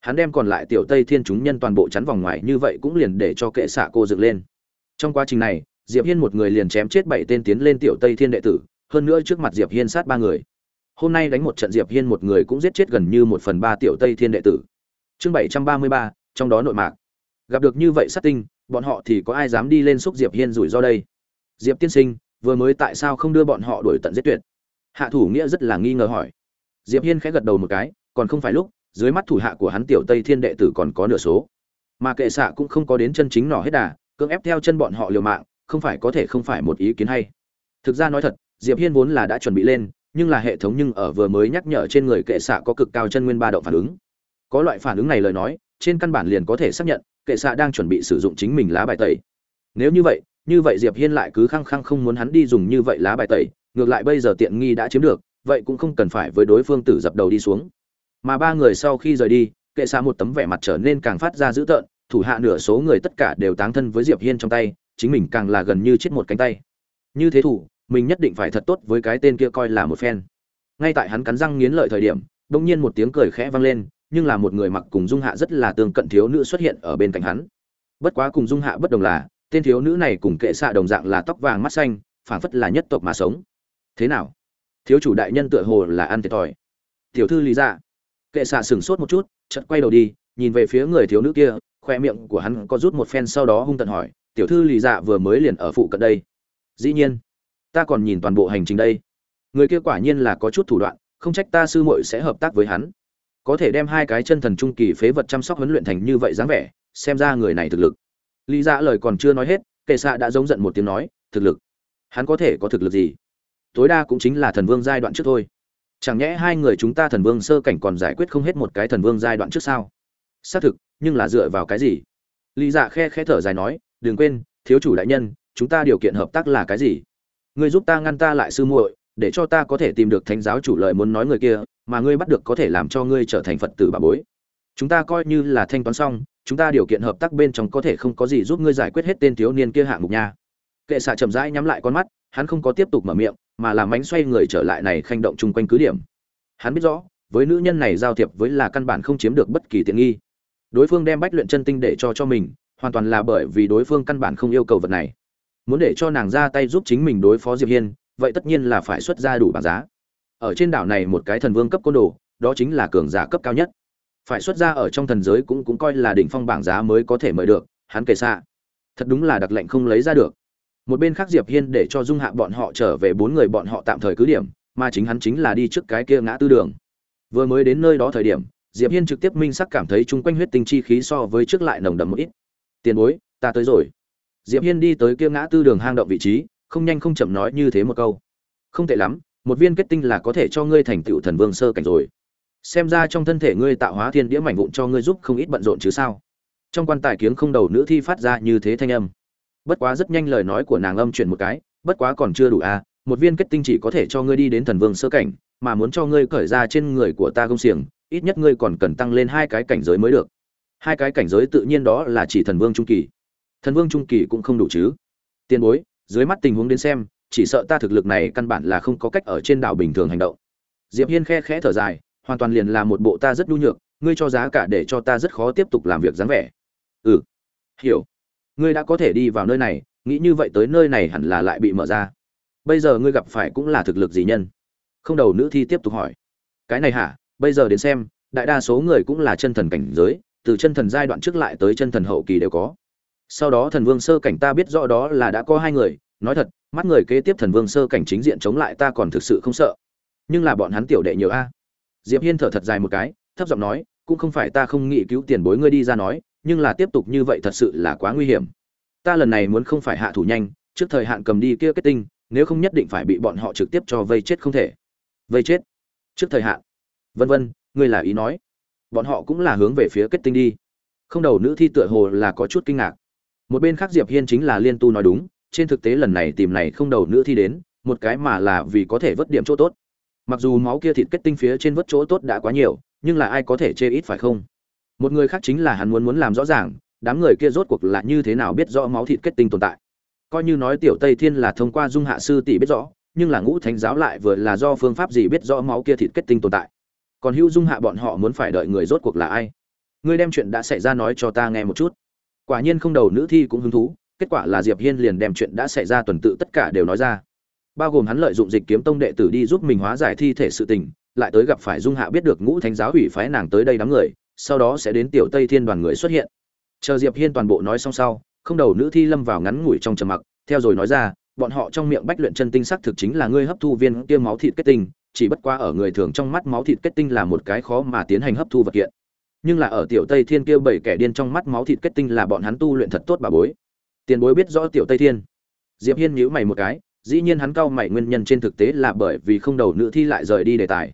Hắn đem còn lại tiểu tây thiên chúng nhân toàn bộ chắn vòng ngoài như vậy cũng liền để cho kệ xạ cô dựng lên. Trong quá trình này, diệp hiên một người liền chém chết bảy tên tiến lên tiểu tây thiên đệ tử, hơn nữa trước mặt diệp hiên sát ba người. Hôm nay đánh một trận diệp hiên một người cũng giết chết gần như một phần ba tiểu tây thiên đệ tử chương bảy trăm ba mươi ba, trong đó nội mạc. Gặp được như vậy sát tinh, bọn họ thì có ai dám đi lên xúc diệp hiên rủi ro đây? Diệp tiên sinh, vừa mới tại sao không đưa bọn họ đuổi tận giết tuyệt? Hạ thủ nghĩa rất là nghi ngờ hỏi. Diệp hiên khẽ gật đầu một cái, còn không phải lúc, dưới mắt thủ hạ của hắn tiểu tây thiên đệ tử còn có nửa số. Mà kệ xạ cũng không có đến chân chính nỏ hết đà, cưỡng ép theo chân bọn họ liều mạng, không phải có thể không phải một ý kiến hay. Thực ra nói thật, diệp hiên vốn là đã chuẩn bị lên, nhưng là hệ thống nhưng ở vừa mới nhắc nhở trên người kệ xạ có cực cao chân nguyên ba động phản ứng có loại phản ứng này lời nói, trên căn bản liền có thể xác nhận, kệ xạ đang chuẩn bị sử dụng chính mình lá bài tẩy. Nếu như vậy như vậy diệp hiên lại cứ khăng khăng không muốn hắn đi dùng như vậy lá bài tẩy, ngược lại bây giờ tiện nghi đã chiếm được, vậy cũng không cần phải với đối phương tử dập đầu đi xuống. Mà ba người sau khi rời đi, kệ xạ một tấm vẻ mặt trở nên càng phát ra dữ tợn, thủ hạ nửa số người tất cả đều táng thân với diệp hiên trong tay, chính mình càng là gần như chết một cánh tay. Như thế thủ, mình nhất định phải thật tốt với cái tên kia coi là một phen. Ngay tại hắn cắn răng nghiến lợi thời điểm đông nhiên một tiếng cười khẽ vang lên nhưng là một người mặc cùng dung hạ rất là tương cận thiếu nữ xuất hiện ở bên cạnh hắn. Bất quá cùng dung hạ bất đồng là, tên thiếu nữ này cùng kệ xạ đồng dạng là tóc vàng mắt xanh, phảng phất là nhất tộc mà sống. Thế nào? Thiếu chủ đại nhân tựa hồ là ăn thiệt thòi. Tiểu thư lý ra dạ. kệ xạ sửng sốt một chút, chợt quay đầu đi, nhìn về phía người thiếu nữ kia, khoe miệng của hắn có rút một phen sau đó hung tận hỏi, tiểu thư lý dạ vừa mới liền ở phụ cận đây? Dĩ nhiên. Ta còn nhìn toàn bộ hành trình đây. Người kia quả nhiên là có chút thủ đoạn, không trách ta sư muội sẽ hợp tác với hắn có thể đem hai cái chân thần trung kỳ phế vật chăm sóc huấn luyện thành như vậy dáng vẻ, xem ra người này thực lực. Lý dạ lời còn chưa nói hết, kệ xạ đã giống giận một tiếng nói, thực lực? Hắn có thể có thực lực gì? Tối đa cũng chính là thần vương giai đoạn trước thôi. Chẳng nhẽ hai người chúng ta thần vương sơ cảnh còn giải quyết không hết một cái thần vương giai đoạn trước sao? Xác thực, nhưng là dựa vào cái gì? Lý dạ khe khe thở dài nói, đừng quên, thiếu chủ đại nhân, chúng ta điều kiện hợp tác là cái gì? Người giúp ta ngăn ta lại sư muội để cho ta có thể tìm được thánh giáo chủ lợi muốn nói người kia, mà ngươi bắt được có thể làm cho ngươi trở thành phật tử bà bối. Chúng ta coi như là thanh toán xong, chúng ta điều kiện hợp tác bên trong có thể không có gì giúp ngươi giải quyết hết tên thiếu niên kia hạng mục nha. Kệ xạ chậm rãi nhắm lại con mắt, hắn không có tiếp tục mở miệng, mà làm mánh xoay người trở lại này khanh động chung quanh cứ điểm. Hắn biết rõ, với nữ nhân này giao thiệp với là căn bản không chiếm được bất kỳ tiện nghi. Đối phương đem bách luyện chân tinh để cho cho mình, hoàn toàn là bởi vì đối phương căn bản không yêu cầu vật này. Muốn để cho nàng ra tay giúp chính mình đối phó diệp hiên vậy tất nhiên là phải xuất ra đủ bảng giá. Ở trên đảo này một cái thần vương cấp côn đồ, đó chính là cường giả cấp cao nhất. Phải xuất ra ở trong thần giới cũng cũng coi là đỉnh phong bảng giá mới có thể mời được, hắn kể xa. Thật đúng là đặc lệnh không lấy ra được. Một bên khác diệp hiên để cho dung hạ bọn họ trở về bốn người bọn họ tạm thời cứ điểm, mà chính hắn chính là đi trước cái kia ngã tư đường. Vừa mới đến nơi đó thời điểm, diệp hiên trực tiếp minh sắc cảm thấy chung quanh huyết tinh chi khí so với trước lại nồng đậm một ít. Tiền bối, ta tới rồi. Diệp hiên đi tới kia ngã tư đường hang động vị trí không nhanh không chậm nói như thế một câu. Không tệ lắm, một viên kết tinh là có thể cho ngươi thành tựu thần vương sơ cảnh rồi. Xem ra trong thân thể ngươi tạo hóa thiên đĩa mảnh vụn cho ngươi giúp không ít bận rộn chứ sao? Trong quan tài kiếng không đầu nữ thi phát ra như thế thanh âm. Bất quá rất nhanh lời nói của nàng âm chuyển một cái, bất quá còn chưa đủ à một viên kết tinh chỉ có thể cho ngươi đi đến thần vương sơ cảnh, mà muốn cho ngươi cởi ra trên người của ta công xiềng, ít nhất ngươi còn cần tăng lên hai cái cảnh giới mới được. Hai cái cảnh giới tự nhiên đó là chỉ thần vương trung kỳ. Thần vương trung kỳ cũng không đủ chứ. Tiền bối dưới mắt tình huống đến xem, chỉ sợ ta thực lực này căn bản là không có cách ở trên đảo bình thường hành động. Diệp hiên khe khẽ thở dài, hoàn toàn liền là một bộ ta rất nhu nhược, ngươi cho giá cả để cho ta rất khó tiếp tục làm việc dáng vẻ. Ừ hiểu. Ngươi đã có thể đi vào nơi này, nghĩ như vậy tới nơi này hẳn là lại bị mở ra. Bây giờ ngươi gặp phải cũng là thực lực gì nhân? Không đầu nữ thi tiếp tục hỏi. Cái này hả? Bây giờ đến xem, đại đa số người cũng là chân thần cảnh giới, từ chân thần giai đoạn trước lại tới chân thần hậu kỳ đều có sau đó thần vương sơ cảnh ta biết rõ đó là đã có hai người. Nói thật, mắt người kế tiếp thần vương sơ cảnh chính diện chống lại ta còn thực sự không sợ. Nhưng là bọn hắn tiểu đệ nhiều a. Diệp hiên thở thật dài một cái, thấp giọng nói, cũng không phải ta không nghĩ cứu tiền bối ngươi đi ra nói, nhưng là tiếp tục như vậy thật sự là quá nguy hiểm. Ta lần này muốn không phải hạ thủ nhanh, trước thời hạn cầm đi kia kết tinh, nếu không nhất định phải bị bọn họ trực tiếp cho vây chết không thể. Vây chết? Trước thời hạn. Vân vân, ngươi là ý nói. Bọn họ cũng là hướng về phía kết tinh đi. Không đầu nữ thi tựa hồ là có chút kinh ngạc một bên khác diệp hiên chính là liên tu nói đúng, trên thực tế lần này tìm này không đầu nữa thi đến, một cái mà là vì có thể vớt điểm chỗ tốt. Mặc dù máu kia thịt kết tinh phía trên vớt chỗ tốt đã quá nhiều, nhưng là ai có thể chê ít phải không? Một người khác chính là hắn muốn muốn làm rõ ràng, đám người kia rốt cuộc là như thế nào biết rõ máu thịt kết tinh tồn tại. Coi như nói tiểu tây thiên là thông qua dung hạ sư tỷ biết rõ, nhưng là ngũ thánh giáo lại vừa là do phương pháp gì biết rõ máu kia thịt kết tinh tồn tại. Còn hữu dung hạ bọn họ muốn phải đợi người rốt cuộc là ai? Ngươi đem chuyện đã xảy ra nói cho ta nghe một chút quả nhiên không đầu nữ thi cũng hứng thú, kết quả là diệp hiên liền đem chuyện đã xảy ra tuần tự tất cả đều nói ra. Bao gồm hắn lợi dụng dịch kiếm tông đệ tử đi giúp mình hóa giải thi thể sự tình, lại tới gặp phải dung hạ biết được ngũ thánh giáo ủy phái nàng tới đây đám người, sau đó sẽ đến tiểu tây thiên đoàn người xuất hiện. Chờ diệp hiên toàn bộ nói xong sau, không đầu nữ thi lâm vào ngắn ngủi trong trầm mặc, theo rồi nói ra, bọn họ trong miệng bách luyện chân tinh sắc thực chính là ngươi hấp thu viên kia máu thịt kết tinh, chỉ bất qua ở người thường trong mắt máu thịt kết tinh là một cái khó mà tiến hành hấp thu vật kiện nhưng là ở tiểu tây thiên kia bảy kẻ điên trong mắt máu thịt kết tinh là bọn hắn tu luyện thật tốt bà bối. Tiền bối biết rõ tiểu tây thiên. Diệp hiên nhíu mày một cái dĩ nhiên hắn cau mày nguyên nhân trên thực tế là bởi vì không đầu nữ thi lại rời đi đề tài.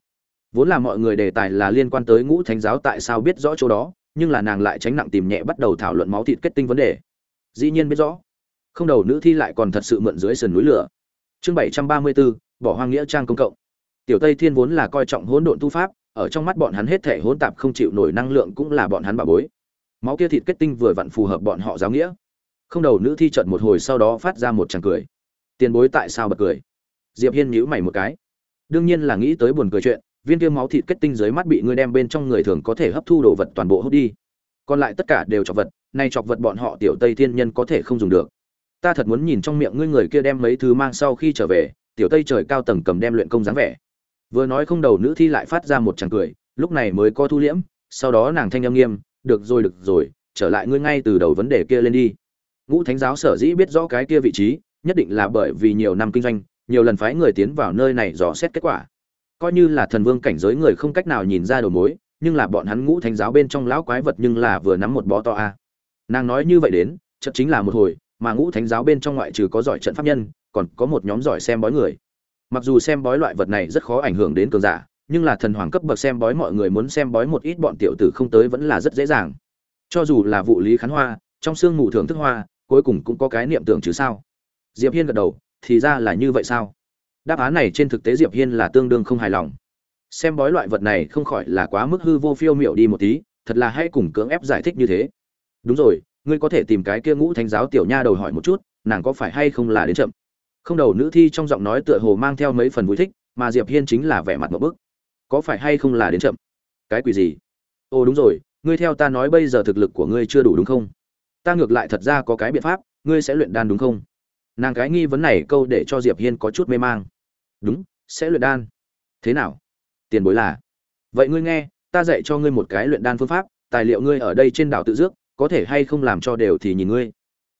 Vốn là mọi người đề tài là liên quan tới ngũ thánh giáo tại sao biết rõ chỗ đó nhưng là nàng lại tránh nặng tìm nhẹ bắt đầu thảo luận máu thịt kết tinh vấn đề. Dĩ nhiên biết rõ. Không đầu nữ thi lại còn thật sự mượn dưới sườn núi lửa. Chương bảy trăm ba mươi 734, bỏ hoang nghĩa trang công cộng. Tiểu tây thiên vốn là coi trọng hỗn độn tu pháp ở trong mắt bọn hắn hết thể hỗn tạp không chịu nổi năng lượng cũng là bọn hắn bà bối. Máu kia thịt kết tinh vừa vặn phù hợp bọn họ giáo nghĩa. Không đầu nữ thi trận một hồi sau đó phát ra một tràng cười. Tiền bối tại sao bật cười? Diệp hiên nhíu mày một cái. Đương nhiên là nghĩ tới buồn cười chuyện, viên kia máu thịt kết tinh dưới mắt bị ngươi đem bên trong người thường có thể hấp thu đồ vật toàn bộ hút đi. Còn lại tất cả đều chọc vật, nay chọc vật bọn họ tiểu tây thiên nhân có thể không dùng được. Ta thật muốn nhìn trong miệng ngươi người kia đem mấy thứ mang sau khi trở về, tiểu tây trời cao tầng cầm đem luyện công dáng vẻ vừa nói không đầu nữ thi lại phát ra một tràng cười, lúc này mới có thu liễm, sau đó nàng thanh âm nghiêm, được rồi được rồi, trở lại ngươi ngay từ đầu vấn đề kia lên đi. Ngũ thánh giáo sở dĩ biết rõ cái kia vị trí, nhất định là bởi vì nhiều năm kinh doanh, nhiều lần phái người tiến vào nơi này dò xét kết quả. Coi như là thần vương cảnh giới người không cách nào nhìn ra đầu mối, nhưng là bọn hắn ngũ thánh giáo bên trong lão quái vật nhưng là vừa nắm một bó to a. Nàng nói như vậy đến, chợt chính là một hồi, mà ngũ thánh giáo bên trong ngoại trừ có giỏi trận pháp nhân, còn có một nhóm giỏi xem bói người mặc dù xem bói loại vật này rất khó ảnh hưởng đến cường giả, nhưng là thần hoàng cấp bậc xem bói mọi người muốn xem bói một ít bọn tiểu tử không tới vẫn là rất dễ dàng. Cho dù là vụ lý khán hoa, trong sương mù thưởng thức hoa, cuối cùng cũng có cái niệm tưởng chứ sao? Diệp hiên gật đầu, thì ra là như vậy sao? Đáp án này trên thực tế diệp hiên là tương đương không hài lòng. Xem bói loại vật này không khỏi là quá mức hư vô phiêu miểu đi một tí, thật là hay cùng cưỡng ép giải thích như thế. Đúng rồi, ngươi có thể tìm cái kia ngũ thánh giáo tiểu nha đầu hỏi một chút, nàng có phải hay không là đến chậm? Không đầu nữ thi trong giọng nói tựa hồ mang theo mấy phần vui thích, mà diệp hiên chính là vẻ mặt một bức. Có phải hay không là đến chậm? Cái quỷ gì? Ồ, đúng rồi, ngươi theo ta nói bây giờ thực lực của ngươi chưa đủ đúng không? Ta ngược lại thật ra có cái biện pháp, ngươi sẽ luyện đan đúng không? Nàng cái nghi vấn này câu để cho diệp hiên có chút mê mang. Đúng, sẽ luyện đan. Thế nào? Tiền bối là? Vậy ngươi nghe, ta dạy cho ngươi một cái luyện đan phương pháp, tài liệu ngươi ở đây trên đảo tự dước, có thể hay không làm cho đều thì nhìn ngươi.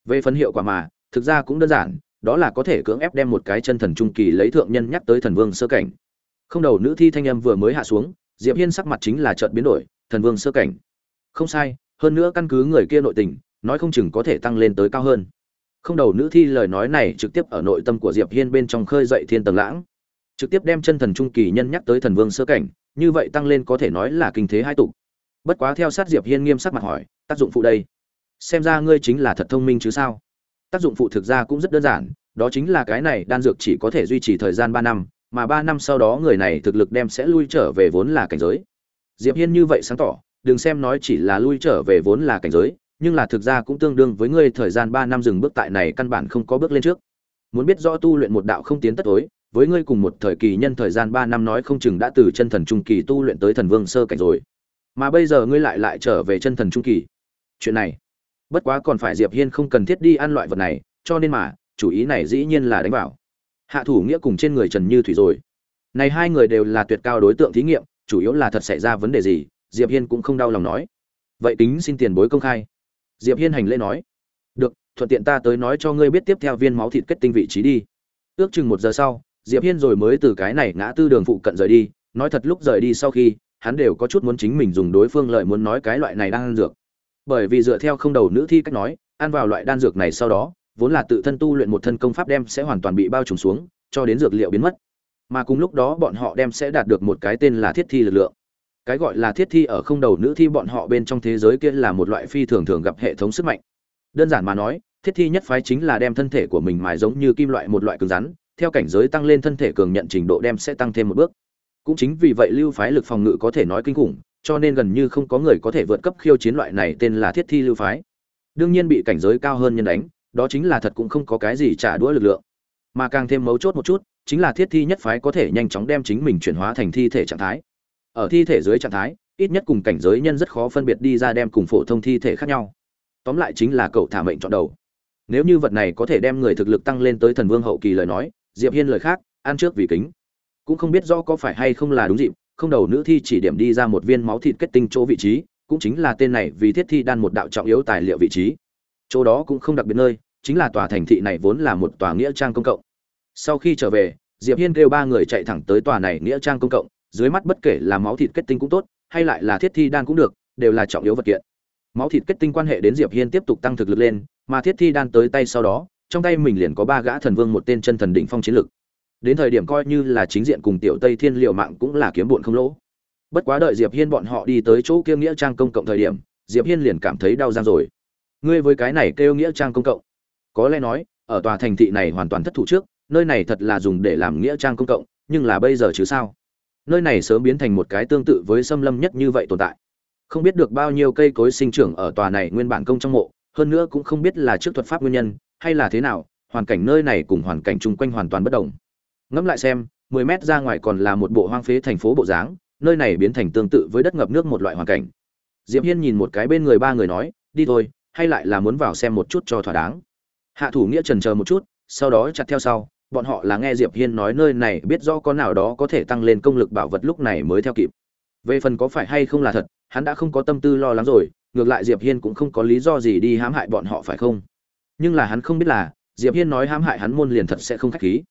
Về phần hiệu quả mà, thực ra cũng đơn giản đó là có thể cưỡng ép đem một cái chân thần trung kỳ lấy thượng nhân nhắc tới thần vương sơ cảnh. Không đầu nữ thi thanh âm vừa mới hạ xuống, diệp hiên sắc mặt chính là chợt biến đổi, thần vương sơ cảnh. Không sai, hơn nữa căn cứ người kia nội tình, nói không chừng có thể tăng lên tới cao hơn. Không đầu nữ thi lời nói này trực tiếp ở nội tâm của diệp hiên bên trong khơi dậy thiên tầng lãng. Trực tiếp đem chân thần trung kỳ nhân nhắc tới thần vương sơ cảnh, như vậy tăng lên có thể nói là kinh thế hai tục. Bất quá theo sát diệp hiên nghiêm sắc mặt hỏi, tác dụng phụ đây? Xem ra ngươi chính là thật thông minh chứ sao? Tác dụng phụ thực ra cũng rất đơn giản, đó chính là cái này đan dược chỉ có thể duy trì thời gian ba năm, mà ba năm sau đó người này thực lực đem sẽ lui trở về vốn là cảnh giới. Diệp hiên như vậy sáng tỏ, đừng xem nói chỉ là lui trở về vốn là cảnh giới, nhưng là thực ra cũng tương đương với ngươi thời gian ba năm dừng bước tại này căn bản không có bước lên trước. Muốn biết rõ tu luyện một đạo không tiến tất tối, với ngươi cùng một thời kỳ nhân thời gian ba năm nói không chừng đã từ chân thần trung kỳ tu luyện tới thần vương sơ cảnh rồi. Mà bây giờ ngươi lại lại trở về chân thần trung kỳ. Chuyện này bất quá còn phải diệp hiên không cần thiết đi ăn loại vật này, cho nên mà, chủ ý này dĩ nhiên là đánh vào. Hạ thủ nghĩa cùng trên người trần như thủy rồi. Này hai người đều là tuyệt cao đối tượng thí nghiệm, chủ yếu là thật xảy ra vấn đề gì, diệp hiên cũng không đau lòng nói. Vậy tính xin tiền bối công khai. Diệp hiên hành lễ nói. Được, thuận tiện ta tới nói cho ngươi biết tiếp theo viên máu thịt kết tinh vị trí đi. Ước chừng một giờ sau, diệp hiên rồi mới từ cái này ngã tư đường phụ cận rời đi, nói thật lúc rời đi sau khi, hắn đều có chút muốn chính mình dùng đối phương lợi muốn nói cái loại này đang ăn dược bởi vì dựa theo không đầu nữ thi cách nói, ăn vào loại đan dược này sau đó, vốn là tự thân tu luyện một thân công pháp đem sẽ hoàn toàn bị bao trùm xuống, cho đến dược liệu biến mất. Mà cùng lúc đó bọn họ đem sẽ đạt được một cái tên là thiết thi lực lượng. Cái gọi là thiết thi ở không đầu nữ thi bọn họ bên trong thế giới kia là một loại phi thường thường gặp hệ thống sức mạnh. Đơn giản mà nói, thiết thi nhất phái chính là đem thân thể của mình mài giống như kim loại một loại cứng rắn, theo cảnh giới tăng lên thân thể cường nhận trình độ đem sẽ tăng thêm một bước. Cũng chính vì vậy lưu phái lực phòng ngự có thể nói kinh khủng cho nên gần như không có người có thể vượt cấp khiêu chiến loại này tên là thiết thi lưu phái. Đương nhiên bị cảnh giới cao hơn nhân đánh, đó chính là thật cũng không có cái gì trả đũa lực lượng. Mà càng thêm mấu chốt một chút, chính là thiết thi nhất phái có thể nhanh chóng đem chính mình chuyển hóa thành thi thể trạng thái. Ở thi thể dưới trạng thái, ít nhất cùng cảnh giới nhân rất khó phân biệt đi ra đem cùng phổ thông thi thể khác nhau. Tóm lại chính là cậu thả mệnh chọn đầu. Nếu như vật này có thể đem người thực lực tăng lên tới thần vương hậu kỳ lời nói, diệp hiên lời khác, ăn trước vì kính. Cũng không biết rõ có phải hay không là đúng dịp không đầu nữ thi chỉ điểm đi ra một viên máu thịt kết tinh chỗ vị trí, cũng chính là tên này vì thiết thi đan một đạo trọng yếu tài liệu vị trí. Chỗ đó cũng không đặc biệt nơi, chính là tòa thành thị này vốn là một tòa nghĩa trang công cộng. Sau khi trở về, diệp hiên kêu ba người chạy thẳng tới tòa này nghĩa trang công cộng, dưới mắt bất kể là máu thịt kết tinh cũng tốt, hay lại là thiết thi đan cũng được, đều là trọng yếu vật kiện. Máu thịt kết tinh quan hệ đến diệp hiên tiếp tục tăng thực lực lên, mà thiết thi đan tới tay sau đó, trong tay mình liền có ba gã thần vương một tên chân thần đỉnh phong chiến lực đến thời điểm coi như là chính diện cùng tiểu tây thiên liệu mạng cũng là kiếm bụn không lỗ. Bất quá đợi diệp hiên bọn họ đi tới chỗ kia nghĩa trang công cộng thời điểm, diệp hiên liền cảm thấy đau răng rồi. Ngươi với cái này kêu nghĩa trang công cộng. Có lẽ nói, ở tòa thành thị này hoàn toàn thất thủ trước, nơi này thật là dùng để làm nghĩa trang công cộng, nhưng là bây giờ chứ sao? Nơi này sớm biến thành một cái tương tự với xâm lâm nhất như vậy tồn tại. Không biết được bao nhiêu cây cối sinh trưởng ở tòa này nguyên bản công trong mộ, hơn nữa cũng không biết là trước thuật pháp nguyên nhân, hay là thế nào, hoàn cảnh nơi này cùng hoàn cảnh chung quanh hoàn toàn bất đồng ngẫm lại xem 10 mét ra ngoài còn là một bộ hoang phế thành phố bộ dáng, nơi này biến thành tương tự với đất ngập nước một loại hoàn cảnh. Diệp hiên nhìn một cái bên người ba người nói, đi thôi, hay lại là muốn vào xem một chút cho thỏa đáng. Hạ thủ nghĩa trần chờ một chút, sau đó chặt theo sau, bọn họ là nghe diệp hiên nói nơi này biết rõ có nào đó có thể tăng lên công lực bảo vật lúc này mới theo kịp. Về phần có phải hay không là thật, hắn đã không có tâm tư lo lắng rồi, ngược lại diệp hiên cũng không có lý do gì đi hãm hại bọn họ phải không? Nhưng là hắn không biết là, diệp hiên nói hãm hại hắn môn liền thật sẽ không khách khí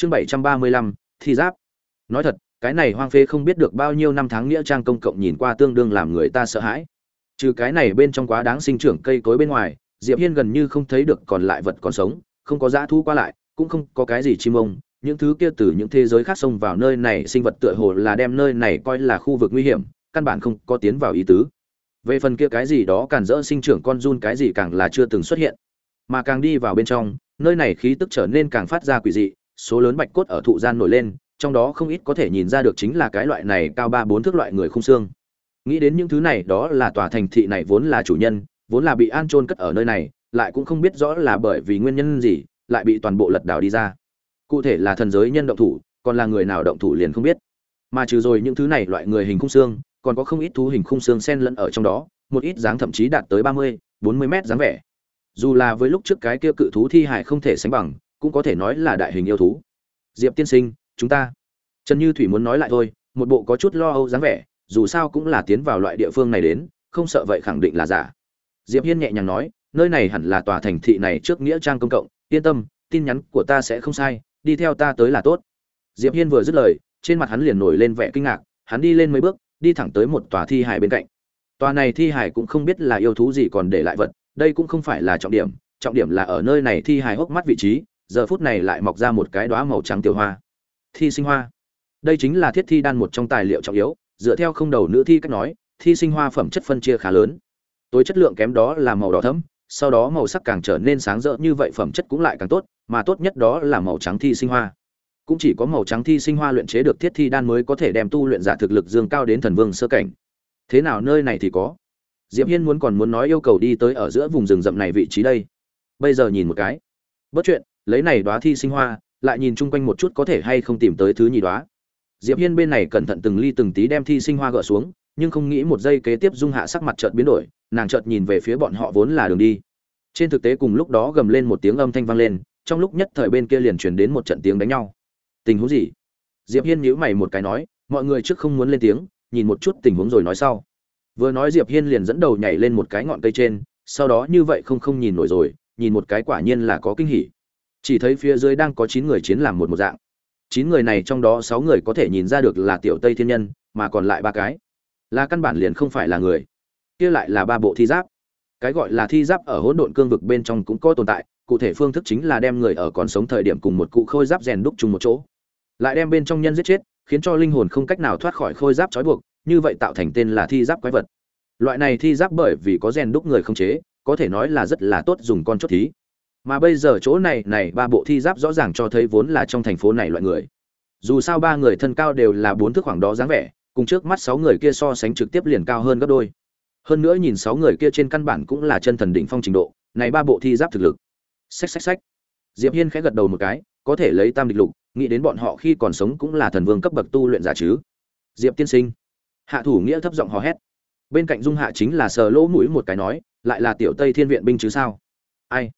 chương bảy trăm ba mươi lăm, thi giáp. Nói thật, cái này hoang phế không biết được bao nhiêu năm tháng nghĩa trang công cộng nhìn qua tương đương làm người ta sợ hãi. Trừ cái này bên trong quá đáng sinh trưởng cây cối bên ngoài, diệp hiên gần như không thấy được còn lại vật còn sống, không có dã thu qua lại, cũng không có cái gì chim ông. Những thứ kia từ những thế giới khác xông vào nơi này sinh vật tựa hồ là đem nơi này coi là khu vực nguy hiểm, căn bản không có tiến vào ý tứ. Về phần kia cái gì đó cản rỡ sinh trưởng con run cái gì càng là chưa từng xuất hiện. Mà càng đi vào bên trong, nơi này khí tức trở nên càng phát ra quỷ dị số lớn bạch cốt ở thụ gian nổi lên, trong đó không ít có thể nhìn ra được chính là cái loại này cao ba bốn thước loại người khung xương. Nghĩ đến những thứ này, đó là tòa thành thị này vốn là chủ nhân, vốn là bị an trôn cất ở nơi này, lại cũng không biết rõ là bởi vì nguyên nhân gì, lại bị toàn bộ lật đảo đi ra. Cụ thể là thần giới nhân động thủ, còn là người nào động thủ liền không biết. Mà trừ rồi những thứ này loại người hình khung xương, còn có không ít thú hình khung xương xen lẫn ở trong đó, một ít dáng thậm chí đạt tới ba mươi, bốn mươi mét dáng vẻ. Dù là với lúc trước cái kia cự thú thi hải không thể sánh bằng cũng có thể nói là đại hình yêu thú. Diệp tiên sinh, chúng ta. Trần như thủy muốn nói lại thôi, một bộ có chút lo âu dáng vẻ, dù sao cũng là tiến vào loại địa phương này đến, không sợ vậy khẳng định là giả. Diệp hiên nhẹ nhàng nói, nơi này hẳn là tòa thành thị này trước nghĩa trang công cộng, yên tâm, tin nhắn của ta sẽ không sai, đi theo ta tới là tốt. Diệp hiên vừa dứt lời, trên mặt hắn liền nổi lên vẻ kinh ngạc, hắn đi lên mấy bước, đi thẳng tới một tòa thi hải bên cạnh. Tòa này thi hải cũng không biết là yêu thú gì còn để lại vật, đây cũng không phải là trọng điểm trọng điểm là ở nơi này thi hải hốc mắt vị trí giờ phút này lại mọc ra một cái đóa màu trắng tiểu hoa. Thi sinh hoa. Đây chính là thiết thi đan một trong tài liệu trọng yếu, dựa theo không đầu nữ thi cách nói, thi sinh hoa phẩm chất phân chia khá lớn. Tối chất lượng kém đó là màu đỏ thẫm, sau đó màu sắc càng trở nên sáng rỡ như vậy phẩm chất cũng lại càng tốt, mà tốt nhất đó là màu trắng thi sinh hoa. Cũng chỉ có màu trắng thi sinh hoa luyện chế được thiết thi đan mới có thể đem tu luyện giả thực lực dương cao đến thần vương sơ cảnh. Thế nào nơi này thì có? Diệp hiên muốn còn muốn nói yêu cầu đi tới ở giữa vùng rừng rậm này vị trí đây. Bây giờ nhìn một cái. Bất chuyện lấy này đóa thi sinh hoa, lại nhìn chung quanh một chút có thể hay không tìm tới thứ nhì đóa diệp hiên bên này cẩn thận từng ly từng tí đem thi sinh hoa gỡ xuống, nhưng không nghĩ một giây kế tiếp dung hạ sắc mặt chợt biến đổi, nàng chợt nhìn về phía bọn họ vốn là đường đi. Trên thực tế cùng lúc đó gầm lên một tiếng âm thanh vang lên, trong lúc nhất thời bên kia liền truyền đến một trận tiếng đánh nhau. Tình huống gì? Diệp hiên nhíu mày một cái nói, mọi người trước không muốn lên tiếng, nhìn một chút tình huống rồi nói sau. Vừa nói diệp hiên liền dẫn đầu nhảy lên một cái ngọn cây trên, sau đó như vậy không không nhìn nổi rồi, nhìn một cái quả nhiên là có kinh hỉ chỉ thấy phía dưới đang có chín người chiến làm một một dạng. Chín người này trong đó sáu người có thể nhìn ra được là tiểu tây thiên nhân, mà còn lại ba cái. Là căn bản liền không phải là người. Kia lại là ba bộ thi giáp. Cái gọi là thi giáp ở hỗn độn cương vực bên trong cũng có tồn tại, cụ thể phương thức chính là đem người ở còn sống thời điểm cùng một cụ khôi giáp rèn đúc chung một chỗ. Lại đem bên trong nhân giết chết, khiến cho linh hồn không cách nào thoát khỏi khôi giáp trói buộc, như vậy tạo thành tên là thi giáp quái vật. Loại này thi giáp bởi vì có rèn đúc người không chế, có thể nói là rất là tốt dùng con chốt thí mà bây giờ chỗ này này ba bộ thi giáp rõ ràng cho thấy vốn là trong thành phố này loại người. Dù sao ba người thân cao đều là bốn thước khoảng đó dáng vẻ, cùng trước mắt sáu người kia so sánh trực tiếp liền cao hơn gấp đôi. Hơn nữa nhìn sáu người kia trên căn bản cũng là chân thần đỉnh phong trình độ, này ba bộ thi giáp thực lực. Xách xách xách. Diệp hiên khẽ gật đầu một cái, có thể lấy tam địch lục, nghĩ đến bọn họ khi còn sống cũng là thần vương cấp bậc tu luyện giả chứ. Diệp tiên sinh. Hạ thủ nghĩa thấp giọng hò hét. Bên cạnh dung hạ chính là sờ lỗ mũi một cái nói, lại là tiểu tây thiên viện binh chứ sao? Ai?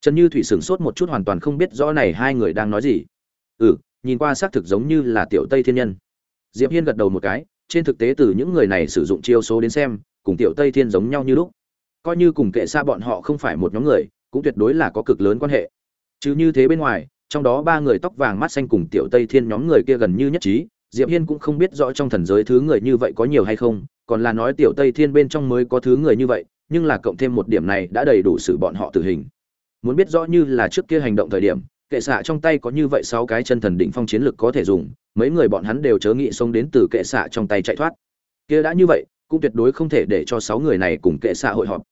Trần như thủy sửng sốt một chút hoàn toàn không biết rõ này hai người đang nói gì. Ừ nhìn qua xác thực giống như là tiểu tây thiên nhân. Diệp hiên gật đầu một cái, trên thực tế từ những người này sử dụng chiêu số đến xem, cùng tiểu tây thiên giống nhau như lúc. Coi như cùng kệ xa bọn họ không phải một nhóm người, cũng tuyệt đối là có cực lớn quan hệ. Chứ như thế bên ngoài, trong đó ba người tóc vàng mắt xanh cùng tiểu tây thiên nhóm người kia gần như nhất trí, diệp hiên cũng không biết rõ trong thần giới thứ người như vậy có nhiều hay không, còn là nói tiểu tây thiên bên trong mới có thứ người như vậy, nhưng là cộng thêm một điểm này đã đầy đủ xử bọn họ tử hình muốn biết rõ như là trước kia hành động thời điểm, kệ xạ trong tay có như vậy sáu cái chân thần đỉnh phong chiến lực có thể dùng, mấy người bọn hắn đều chớ nghĩ xông đến từ kệ xạ trong tay chạy thoát. Kia đã như vậy, cũng tuyệt đối không thể để cho sáu người này cùng kệ xạ hội họp.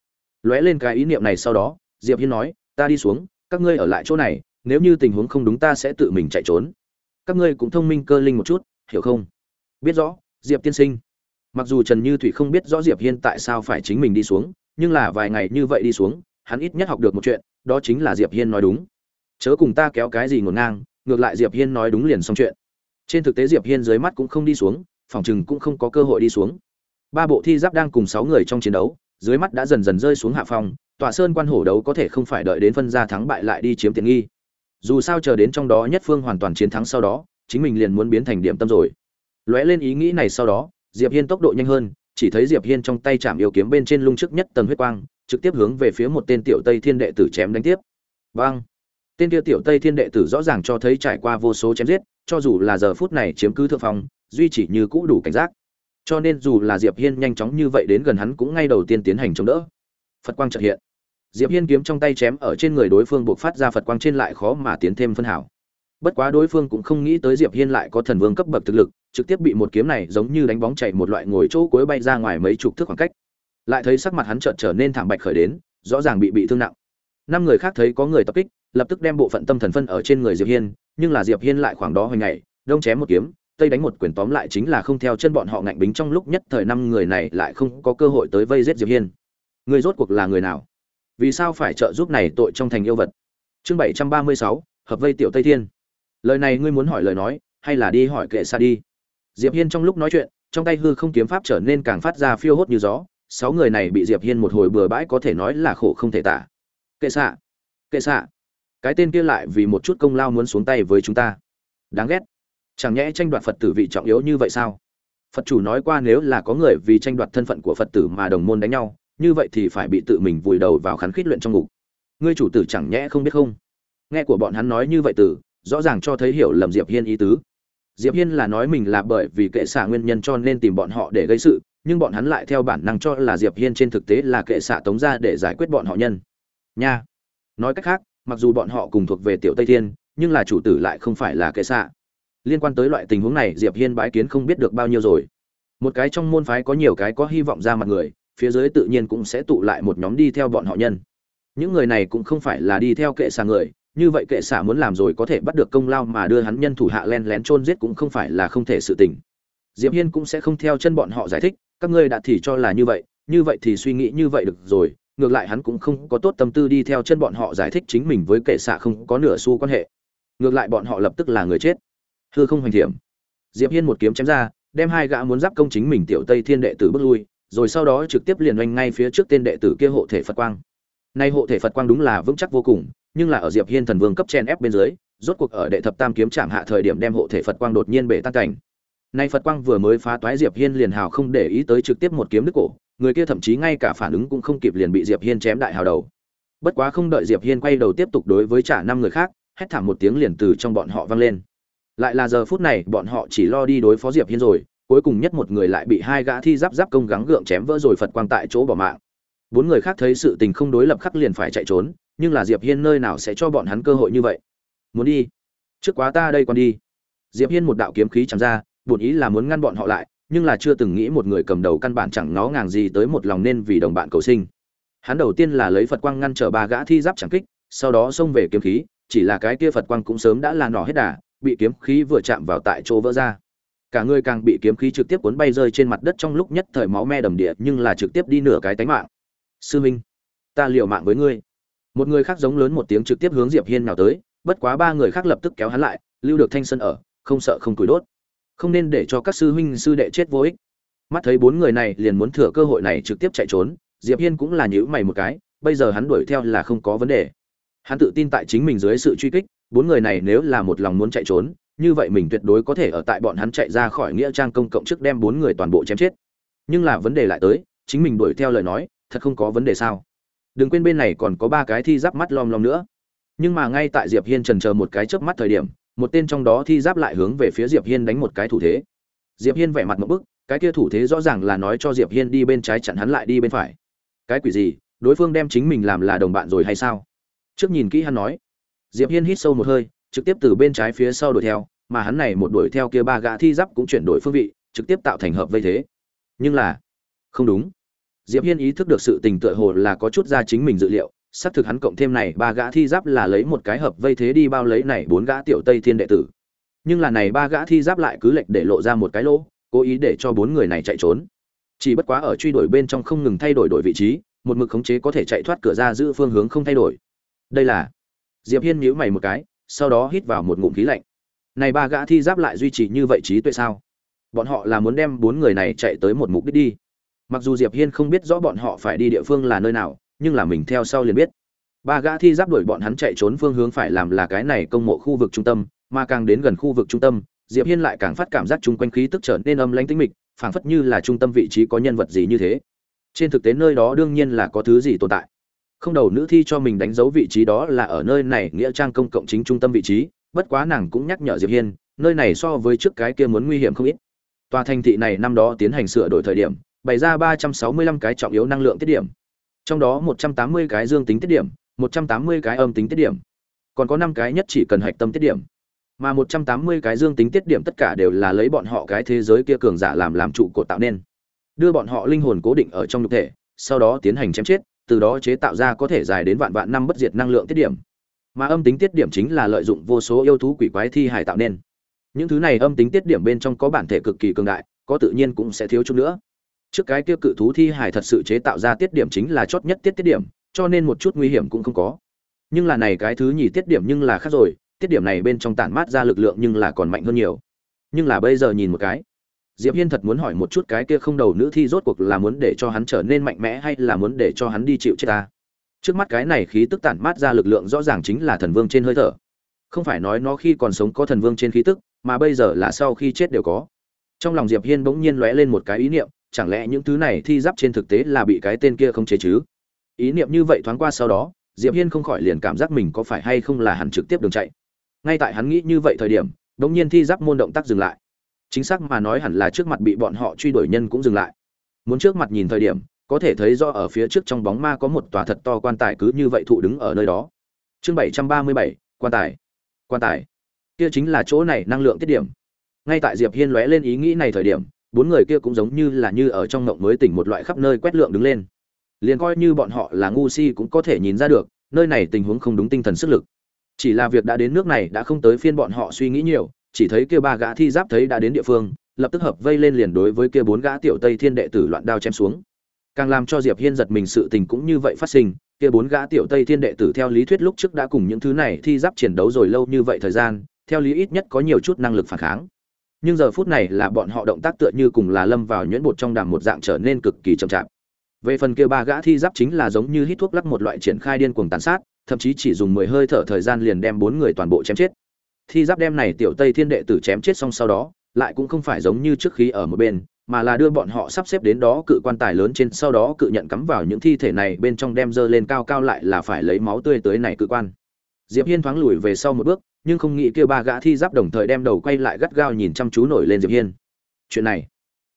Lóe lên cái ý niệm này sau đó, diệp hiên nói, ta đi xuống, các ngươi ở lại chỗ này, nếu như tình huống không đúng ta sẽ tự mình chạy trốn. Các ngươi cũng thông minh cơ linh một chút, hiểu không? Biết rõ, diệp tiên sinh. Mặc dù trần như thủy không biết rõ diệp hiên tại sao phải chính mình đi xuống, nhưng là vài ngày như vậy đi xuống, hắn ít nhất học được một chuyện đó chính là diệp hiên nói đúng. Chớ cùng ta kéo cái gì ngổn ngang, ngược lại diệp hiên nói đúng liền xong chuyện. Trên thực tế diệp hiên dưới mắt cũng không đi xuống, phòng chừng cũng không có cơ hội đi xuống. Ba bộ thi giáp đang cùng sáu người trong chiến đấu, dưới mắt đã dần dần rơi xuống hạ phong, tòa sơn quan hổ đấu có thể không phải đợi đến phân ra thắng bại lại đi chiếm tiện nghi. Dù sao chờ đến trong đó nhất phương hoàn toàn chiến thắng sau đó, chính mình liền muốn biến thành điểm tâm rồi. Lóe lên ý nghĩ này sau đó, diệp hiên tốc độ nhanh hơn, chỉ thấy diệp hiên trong tay chạm yêu kiếm bên trên lung trước nhất tầng huyết quang trực tiếp hướng về phía một tên tiểu tây thiên đệ tử chém đánh tiếp. Vang tên kia tiểu tây thiên đệ tử rõ ràng cho thấy trải qua vô số chém giết, cho dù là giờ phút này chiếm cứ thượng phong, duy chỉ như cũ đủ cảnh giác. Cho nên dù là diệp hiên nhanh chóng như vậy đến gần hắn cũng ngay đầu tiên tiến hành chống đỡ. Phật quang chợt hiện. Diệp hiên kiếm trong tay chém ở trên người đối phương buộc phát ra phật quang trên lại khó mà tiến thêm phân hảo. Bất quá đối phương cũng không nghĩ tới diệp hiên lại có thần vương cấp bậc thực lực, trực tiếp bị một kiếm này giống như đánh bóng chạy một loại ngồi chỗ cuối bay ra ngoài mấy chục thước khoảng cách lại thấy sắc mặt hắn chợt trở nên thảm bạch khởi đến, rõ ràng bị bị thương nặng. Năm người khác thấy có người tập kích, lập tức đem bộ phận tâm thần phân ở trên người diệp hiên, nhưng là diệp hiên lại khoảng đó hồi ngày đông chém một kiếm, tây đánh một quyền tóm lại chính là không theo chân bọn họ ngạnh bính trong lúc nhất thời năm người này lại không có cơ hội tới vây giết diệp hiên. Người rốt cuộc là người nào? Vì sao phải trợ giúp này tội trong thành yêu vật? Chương bảy trăm ba mươi sáu, hợp vây tiểu tây thiên. Lời này ngươi muốn hỏi lời nói, hay là đi hỏi kệ xa đi? Diệp hiên trong lúc nói chuyện, trong tay hư không kiếm pháp trở nên càng phát ra phiêu hốt như gió sáu người này bị diệp hiên một hồi bừa bãi có thể nói là khổ không thể tả. Kệ xạ kệ xạ. Cái tên kia lại vì một chút công lao muốn xuống tay với chúng ta. Đáng ghét. Chẳng nhẽ tranh đoạt phật tử vị trọng yếu như vậy sao? Phật chủ nói qua nếu là có người vì tranh đoạt thân phận của phật tử mà đồng môn đánh nhau, như vậy thì phải bị tự mình vùi đầu vào khắn khít luyện trong ngục. Ngươi chủ tử chẳng nhẽ không biết không? Nghe của bọn hắn nói như vậy tử rõ ràng cho thấy hiểu lầm diệp hiên ý tứ. Diệp hiên là nói mình là bởi vì kệ xạ nguyên nhân cho nên tìm bọn họ để gây sự nhưng bọn hắn lại theo bản năng cho là diệp hiên trên thực tế là kệ xạ tống ra để giải quyết bọn họ nhân. Nha. Nói cách khác, mặc dù bọn họ cùng thuộc về tiểu tây thiên, nhưng là chủ tử lại không phải là kệ xạ. Liên quan tới loại tình huống này, diệp hiên bái kiến không biết được bao nhiêu rồi. Một cái trong môn phái có nhiều cái có hy vọng ra mặt người, phía dưới tự nhiên cũng sẽ tụ lại một nhóm đi theo bọn họ nhân. Những người này cũng không phải là đi theo kệ xạ người, như vậy kệ xạ muốn làm rồi có thể bắt được công lao mà đưa hắn nhân thủ hạ len lén chôn giết cũng không phải là không thể sự tình. Diệp hiên cũng sẽ không theo chân bọn họ giải thích các ngươi đã thì cho là như vậy như vậy thì suy nghĩ như vậy được rồi, ngược lại hắn cũng không có tốt tâm tư đi theo chân bọn họ giải thích chính mình với kệ xạ không có nửa xu quan hệ. Ngược lại bọn họ lập tức là người chết. Hư không hoành thiểm. Diệp hiên một kiếm chém ra, đem hai gã muốn giáp công chính mình tiểu tây thiên đệ tử bước lui, rồi sau đó trực tiếp liền oanh ngay phía trước tên đệ tử kia hộ thể phật quang. Nay hộ thể phật quang đúng là vững chắc vô cùng, nhưng là ở diệp hiên thần vương cấp chen ép bên dưới, rốt cuộc ở đệ thập tam kiếm chạm hạ thời điểm đem hộ thể phật quang đột nhiên bể tan cảnh nay phật quang vừa mới phá toái diệp hiên liền hào không để ý tới trực tiếp một kiếm đứt cổ, người kia thậm chí ngay cả phản ứng cũng không kịp liền bị diệp hiên chém đại hào đầu. Bất quá không đợi diệp hiên quay đầu tiếp tục đối với trả năm người khác, hét thảm một tiếng liền từ trong bọn họ vang lên. Lại là giờ phút này, bọn họ chỉ lo đi đối phó diệp hiên rồi, cuối cùng nhất một người lại bị hai gã thi giáp giáp công gắng gượng chém vỡ rồi phật quang tại chỗ bỏ mạng. Bốn người khác thấy sự tình không đối lập khắc liền phải chạy trốn, nhưng là diệp hiên nơi nào sẽ cho bọn hắn cơ hội như vậy? Muốn đi. Trước quá ta đây còn đi. Diệp hiên một đạo kiếm khí chạm ra bổn ý là muốn ngăn bọn họ lại, nhưng là chưa từng nghĩ một người cầm đầu căn bản chẳng ngó ngàng gì tới một lòng nên vì đồng bạn cầu sinh. Hắn đầu tiên là lấy phật quang ngăn trở ba gã thi giáp chẳng kích, sau đó xông về kiếm khí, chỉ là cái kia phật quang cũng sớm đã là nỏ hết đà, bị kiếm khí vừa chạm vào tại chỗ vỡ ra. Cả người càng bị kiếm khí trực tiếp cuốn bay rơi trên mặt đất trong lúc nhất thời máu me đầm địa, nhưng là trực tiếp đi nửa cái tánh mạng. Sư minh, ta liều mạng với ngươi. Một người khác giống lớn một tiếng trực tiếp hướng diệp hiên nào tới, bất quá ba người khác lập tức kéo hắn lại, lưu được thanh sân ở, không sợ không tuổi đốt không nên để cho các sư huynh, sư đệ chết vô ích. Mắt thấy bốn người này liền muốn thừa cơ hội này trực tiếp chạy trốn, diệp hiên cũng là nhữ mày một cái, bây giờ hắn đuổi theo là không có vấn đề. Hắn tự tin tại chính mình dưới sự truy kích, bốn người này nếu là một lòng muốn chạy trốn, như vậy mình tuyệt đối có thể ở tại bọn hắn chạy ra khỏi nghĩa trang công cộng trước đem bốn người toàn bộ chém chết. Nhưng là vấn đề lại tới, chính mình đuổi theo lời nói, thật không có vấn đề sao? Đừng quên bên này còn có ba cái thi giáp mắt lom lom nữa. Nhưng mà ngay tại diệp hiên trần chờ một cái chớp mắt thời điểm một tên trong đó thi giáp lại hướng về phía diệp hiên đánh một cái thủ thế. Diệp hiên vẻ mặt một bức, cái kia thủ thế rõ ràng là nói cho diệp hiên đi bên trái chặn hắn lại đi bên phải. Cái quỷ gì? Đối phương đem chính mình làm là đồng bạn rồi hay sao? Trước nhìn kỹ hắn nói. Diệp hiên hít sâu một hơi, trực tiếp từ bên trái phía sau đuổi theo, mà hắn này một đuổi theo kia ba gã thi giáp cũng chuyển đổi phương vị, trực tiếp tạo thành hợp vây thế. Nhưng là, không đúng. Diệp hiên ý thức được sự tình tựa hồ là có chút ra chính mình dự liệu xác thực hắn cộng thêm này, ba gã thi giáp là lấy một cái hợp vây thế đi bao lấy này bốn gã tiểu tây thiên đệ tử. Nhưng là này ba gã thi giáp lại cứ lệch để lộ ra một cái lỗ, cố ý để cho bốn người này chạy trốn. Chỉ bất quá ở truy đuổi bên trong không ngừng thay đổi đổi vị trí, một mực khống chế có thể chạy thoát cửa ra giữ phương hướng không thay đổi. Đây là, diệp hiên nhíu mày một cái, sau đó hít vào một ngụm khí lạnh. Này ba gã thi giáp lại duy trì như vậy trí tuệ sao? Bọn họ là muốn đem bốn người này chạy tới một mục đích đi. Mặc dù diệp hiên không biết rõ bọn họ phải đi địa phương là nơi nào nhưng là mình theo sau liền biết. Ba gã thi giáp đuổi bọn hắn chạy trốn phương hướng phải làm là cái này công mộ khu vực trung tâm, mà càng đến gần khu vực trung tâm, diệp hiên lại càng phát cảm giác chung quanh khí tức trở nên âm lãnh tĩnh mịch, phảng phất như là trung tâm vị trí có nhân vật gì như thế. Trên thực tế nơi đó đương nhiên là có thứ gì tồn tại. Không đầu nữ thi cho mình đánh dấu vị trí đó là ở nơi này nghĩa trang công cộng chính trung tâm vị trí, bất quá nàng cũng nhắc nhở diệp hiên, nơi này so với trước cái kia muốn nguy hiểm không ít. Tòa thành thị này năm đó tiến hành sửa đổi thời điểm, bày ra 365 cái trọng yếu năng lượng tiết điểm trong đó 180 cái dương tính tiết điểm 180 cái âm tính tiết điểm. Còn có 5 cái nhất chỉ cần hạch tâm tiết điểm. Mà 180 cái dương tính tiết điểm tất cả đều là lấy bọn họ cái thế giới kia cường giả làm làm trụ cột tạo nên. Đưa bọn họ linh hồn cố định ở trong nhục thể, sau đó tiến hành chém chết, từ đó chế tạo ra có thể dài đến vạn vạn năm bất diệt năng lượng tiết điểm. Mà âm tính tiết điểm chính là lợi dụng vô số yêu thú quỷ quái thi hải tạo nên. Những thứ này âm tính tiết điểm bên trong có bản thể cực kỳ cường đại, có tự nhiên cũng sẽ thiếu chút nữa trước cái kia cự thú thi hải thật sự chế tạo ra tiết điểm chính là chót nhất tiết tiết điểm, cho nên một chút nguy hiểm cũng không có. Nhưng là này cái thứ nhì tiết điểm nhưng là khác rồi, tiết điểm này bên trong tản mát ra lực lượng nhưng là còn mạnh hơn nhiều. Nhưng là bây giờ nhìn một cái, diệp hiên thật muốn hỏi một chút cái kia không đầu nữ thi rốt cuộc là muốn để cho hắn trở nên mạnh mẽ hay là muốn để cho hắn đi chịu chết ta? Trước mắt cái này khí tức tản mát ra lực lượng rõ ràng chính là thần vương trên hơi thở. Không phải nói nó khi còn sống có thần vương trên khí tức, mà bây giờ là sau khi chết đều có. Trong lòng diệp hiên bỗng nhiên lóe lên một cái ý niệm chẳng lẽ những thứ này thi giáp trên thực tế là bị cái tên kia không chế chứ? Ý niệm như vậy thoáng qua sau đó, diệp hiên không khỏi liền cảm giác mình có phải hay không là hẳn trực tiếp đường chạy. Ngay tại hắn nghĩ như vậy thời điểm đống nhiên thi giáp môn động tác dừng lại. Chính xác mà nói hẳn là trước mặt bị bọn họ truy đuổi nhân cũng dừng lại. Muốn trước mặt nhìn thời điểm, có thể thấy do ở phía trước trong bóng ma có một tòa thật to quan tài cứ như vậy thụ đứng ở nơi đó. Chương bảy trăm ba mươi bảy, quan tài. Quan tài. Kia chính là chỗ này năng lượng tiết điểm. Ngay tại diệp hiên lóe lên ý nghĩ này thời điểm bốn người kia cũng giống như là như ở trong ngộng mới tỉnh một loại khắp nơi quét lượng đứng lên. Liền coi như bọn họ là ngu si cũng có thể nhìn ra được, nơi này tình huống không đúng tinh thần sức lực. Chỉ là việc đã đến nước này đã không tới phiên bọn họ suy nghĩ nhiều, chỉ thấy kia ba gã thi giáp thấy đã đến địa phương, lập tức hợp vây lên liền đối với kia bốn gã tiểu tây thiên đệ tử loạn đao chém xuống. Càng làm cho diệp hiên giật mình sự tình cũng như vậy phát sinh, kia bốn gã tiểu tây thiên đệ tử theo lý thuyết lúc trước đã cùng những thứ này thi giáp chiến đấu rồi lâu như vậy thời gian, theo lý ít nhất có nhiều chút năng lực phản kháng nhưng giờ phút này là bọn họ động tác tựa như cùng là lâm vào nhuyễn bột trong đàm một dạng trở nên cực kỳ chậm chạp. Về phần kia ba gã thi giáp chính là giống như hít thuốc lắc một loại triển khai điên cuồng tàn sát, thậm chí chỉ dùng mười hơi thở thời gian liền đem bốn người toàn bộ chém chết. Thi giáp đem này tiểu tây thiên đệ tử chém chết xong sau đó, lại cũng không phải giống như trước khi ở một bên, mà là đưa bọn họ sắp xếp đến đó cự quan tài lớn trên, sau đó cự nhận cắm vào những thi thể này bên trong đem dơ lên cao cao lại là phải lấy máu tươi tới này cự quan diệp hiên thoáng lùi về sau một bước, nhưng không nghĩ kêu ba gã thi giáp đồng thời đem đầu quay lại gắt gao nhìn chăm chú nổi lên diệp hiên. Chuyện này,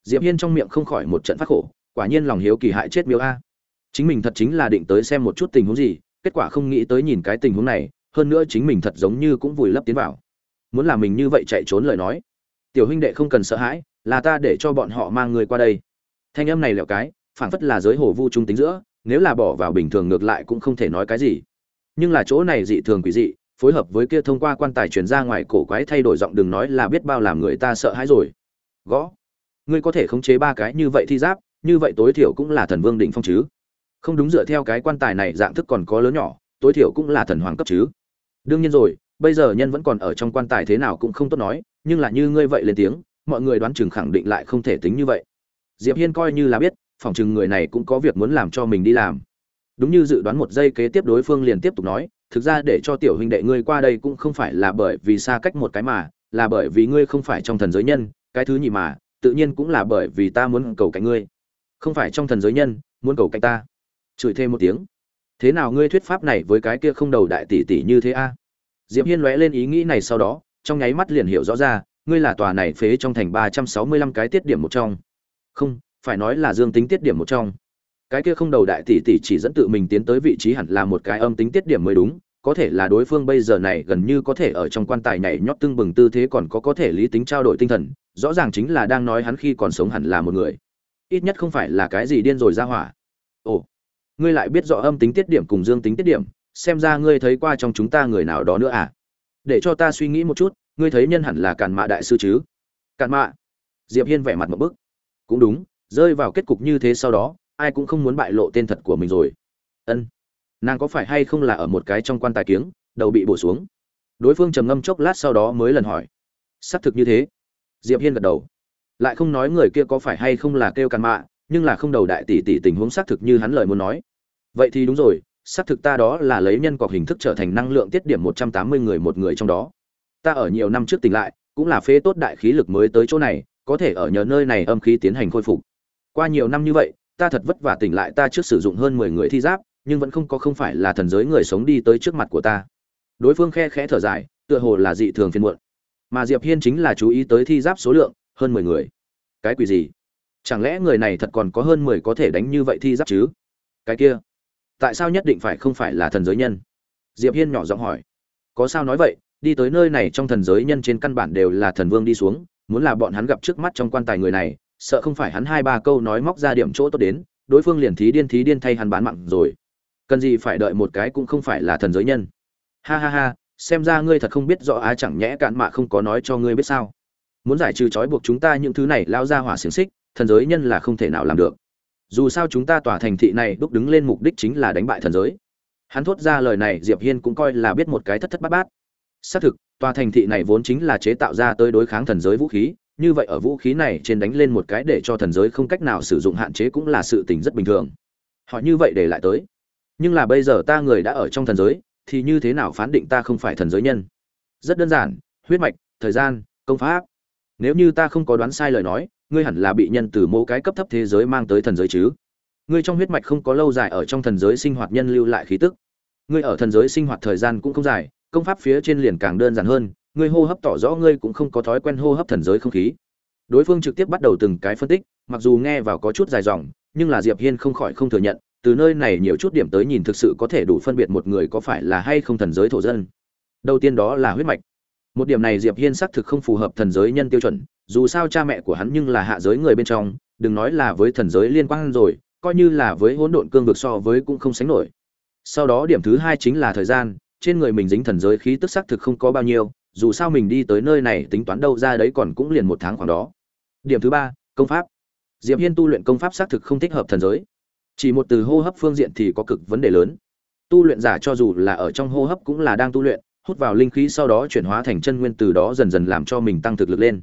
diệp hiên trong miệng không khỏi một trận phát khổ, quả nhiên lòng hiếu kỳ hại chết miêu a. Chính mình thật chính là định tới xem một chút tình huống gì, kết quả không nghĩ tới nhìn cái tình huống này, hơn nữa chính mình thật giống như cũng vùi lấp tiến vào. Muốn làm mình như vậy chạy trốn lời nói. Tiểu huynh đệ không cần sợ hãi, là ta để cho bọn họ mang người qua đây. Thanh âm này lẹo cái, phảng phất là giới hồ vu trung tính giữa, nếu là bỏ vào bình thường ngược lại cũng không thể nói cái gì nhưng là chỗ này dị thường quỷ dị, phối hợp với kia thông qua quan tài truyền ra ngoài cổ quái thay đổi giọng đừng nói là biết bao làm người ta sợ hãi rồi. Gõ. Ngươi có thể khống chế ba cái như vậy thi giáp, như vậy tối thiểu cũng là thần vương định phong chứ. Không đúng dựa theo cái quan tài này dạng thức còn có lớn nhỏ, tối thiểu cũng là thần hoàng cấp chứ. Đương nhiên rồi, bây giờ nhân vẫn còn ở trong quan tài thế nào cũng không tốt nói, nhưng là như ngươi vậy lên tiếng, mọi người đoán chừng khẳng định lại không thể tính như vậy. Diệp hiên coi như là biết phòng chừng người này cũng có việc muốn làm cho mình đi làm đúng như dự đoán một giây kế tiếp đối phương liền tiếp tục nói, thực ra để cho tiểu huynh đệ ngươi qua đây cũng không phải là bởi vì xa cách một cái mà, là bởi vì ngươi không phải trong thần giới nhân, cái thứ nhì mà, tự nhiên cũng là bởi vì ta muốn cầu cạnh ngươi. Không phải trong thần giới nhân, muốn cầu cạnh ta. Chửi thêm một tiếng. Thế nào ngươi thuyết pháp này với cái kia không đầu đại tỷ tỷ như thế a? Diệp hiên lóe lên ý nghĩ này sau đó, trong nháy mắt liền hiểu rõ ra, ngươi là tòa này phế trong thành ba trăm sáu mươi lăm cái tiết điểm một trong. Không, phải nói là dương tính tiết điểm một trong cái kia không đầu đại tỷ tỷ chỉ dẫn tự mình tiến tới vị trí hẳn là một cái âm tính tiết điểm mới đúng, có thể là đối phương bây giờ này gần như có thể ở trong quan tài nhảy nhót tưng bừng tư thế còn có có thể lý tính trao đổi tinh thần, rõ ràng chính là đang nói hắn khi còn sống hẳn là một người. Ít nhất không phải là cái gì điên rồi ra hỏa. Ồ, ngươi lại biết rõ âm tính tiết điểm cùng dương tính tiết điểm, xem ra ngươi thấy qua trong chúng ta người nào đó nữa à? Để cho ta suy nghĩ một chút, ngươi thấy nhân hẳn là càn mạ đại sư chứ? Càn mạ. Diệp hiên vẻ mặt một bức. Cũng đúng, rơi vào kết cục như thế sau đó ai cũng không muốn bại lộ tên thật của mình rồi. Ân, nàng có phải hay không là ở một cái trong quan tài kiếng, đầu bị bổ xuống? Đối phương trầm ngâm chốc lát sau đó mới lần hỏi. Xác thực như thế. Diệp hiên gật đầu. Lại không nói người kia có phải hay không là kêu càn mạ, nhưng là không đầu đại tỷ tỷ tình huống xác thực như hắn lời muốn nói. Vậy thì đúng rồi, xác thực ta đó là lấy nhân cọc hình thức trở thành năng lượng tiết điểm một trăm tám mươi người một người trong đó. Ta ở nhiều năm trước tỉnh lại, cũng là phế tốt đại khí lực mới tới chỗ này, có thể ở nhờ nơi này âm khí tiến hành khôi phục. Qua nhiều năm như vậy ta thật vất vả tỉnh lại, ta trước sử dụng hơn mười người thi giáp, nhưng vẫn không có, không phải là thần giới người sống đi tới trước mặt của ta. Đối phương khe khẽ thở dài, tựa hồ là dị thường phiền muộn. Mà diệp hiên chính là chú ý tới thi giáp số lượng, hơn mười người. Cái quỷ gì? Chẳng lẽ người này thật còn có hơn mười có thể đánh như vậy thi giáp chứ? Cái kia, tại sao nhất định phải không phải là thần giới nhân? Diệp hiên nhỏ giọng hỏi. Có sao nói vậy, đi tới nơi này trong thần giới nhân trên căn bản đều là thần vương đi xuống, muốn là bọn hắn gặp trước mắt trong quan tài người này sợ không phải hắn hai ba câu nói móc ra điểm chỗ tốt đến, đối phương liền thí điên thí điên thay hắn bán mạng rồi. Cần gì phải đợi một cái cũng không phải là thần giới nhân. Ha ha ha, xem ra ngươi thật không biết rõ á, chẳng nhẽ cạn mạ không có nói cho ngươi biết sao? Muốn giải trừ trói buộc chúng ta những thứ này lao ra hỏa xiềng xích, thần giới nhân là không thể nào làm được. Dù sao chúng ta tỏa thành thị này đúc đứng lên mục đích chính là đánh bại thần giới. Hắn thốt ra lời này, diệp hiên cũng coi là biết một cái thất thất bát bát. Xác thực, tòa thành thị này vốn chính là chế tạo ra tới đối kháng thần giới vũ khí như vậy ở vũ khí này trên đánh lên một cái để cho thần giới không cách nào sử dụng hạn chế cũng là sự tình rất bình thường. Họ như vậy để lại tới. Nhưng là bây giờ ta người đã ở trong thần giới, thì như thế nào phán định ta không phải thần giới nhân? Rất đơn giản, huyết mạch, thời gian, công pháp. Nếu như ta không có đoán sai lời nói, ngươi hẳn là bị nhân từ mỗi cái cấp thấp thế giới mang tới thần giới chứ? Ngươi trong huyết mạch không có lâu dài ở trong thần giới sinh hoạt nhân lưu lại khí tức. Ngươi ở thần giới sinh hoạt thời gian cũng không dài công pháp phía trên liền càng đơn giản hơn, ngươi hô hấp tỏ rõ ngươi cũng không có thói quen hô hấp thần giới không khí. Đối phương trực tiếp bắt đầu từng cái phân tích, mặc dù nghe vào có chút dài dòng, nhưng là diệp hiên không khỏi không thừa nhận, từ nơi này nhiều chút điểm tới nhìn thực sự có thể đủ phân biệt một người có phải là hay không thần giới thổ dân. Đầu tiên đó là huyết mạch. Một điểm này diệp hiên xác thực không phù hợp thần giới nhân tiêu chuẩn, dù sao cha mẹ của hắn nhưng là hạ giới người bên trong, đừng nói là với thần giới liên quan rồi, coi như là với hỗn độn cương vực so với cũng không sánh nổi. Sau đó điểm thứ hai chính là thời gian trên người mình dính thần giới khí tức xác thực không có bao nhiêu, dù sao mình đi tới nơi này tính toán đâu ra đấy còn cũng liền một tháng khoảng đó. Điểm thứ ba, công pháp. Diệp hiên tu luyện công pháp xác thực không thích hợp thần giới. Chỉ một từ hô hấp phương diện thì có cực vấn đề lớn. Tu luyện giả cho dù là ở trong hô hấp cũng là đang tu luyện, hút vào linh khí sau đó chuyển hóa thành chân nguyên từ đó dần dần làm cho mình tăng thực lực lên.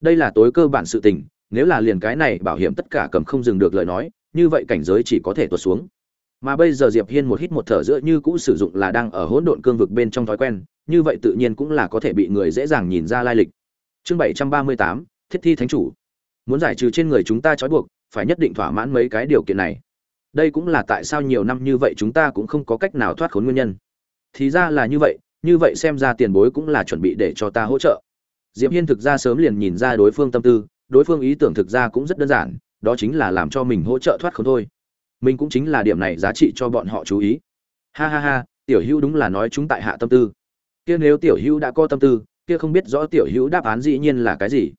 Đây là tối cơ bản sự tình, nếu là liền cái này bảo hiểm tất cả cầm không dừng được lời nói, như vậy cảnh giới chỉ có thể tuột xuống mà bây giờ diệp hiên một hít một thở giữa như cũ sử dụng là đang ở hỗn độn cương vực bên trong thói quen như vậy tự nhiên cũng là có thể bị người dễ dàng nhìn ra lai lịch. Chương 738, thiết thi thánh chủ. Muốn giải trừ trên người chúng ta trói buộc phải nhất định thỏa mãn mấy cái điều kiện này. Đây cũng là tại sao nhiều năm như vậy chúng ta cũng không có cách nào thoát khốn nguyên nhân. Thì ra là như vậy như vậy xem ra tiền bối cũng là chuẩn bị để cho ta hỗ trợ. Diệp hiên thực ra sớm liền nhìn ra đối phương tâm tư đối phương ý tưởng thực ra cũng rất đơn giản đó chính là làm cho mình hỗ trợ thoát khốn thôi mình cũng chính là điểm này giá trị cho bọn họ chú ý. Ha ha ha, tiểu hữu đúng là nói chúng tại hạ tâm tư. Kia nếu tiểu hữu đã có tâm tư, kia không biết rõ tiểu hữu đáp án dĩ nhiên là cái gì.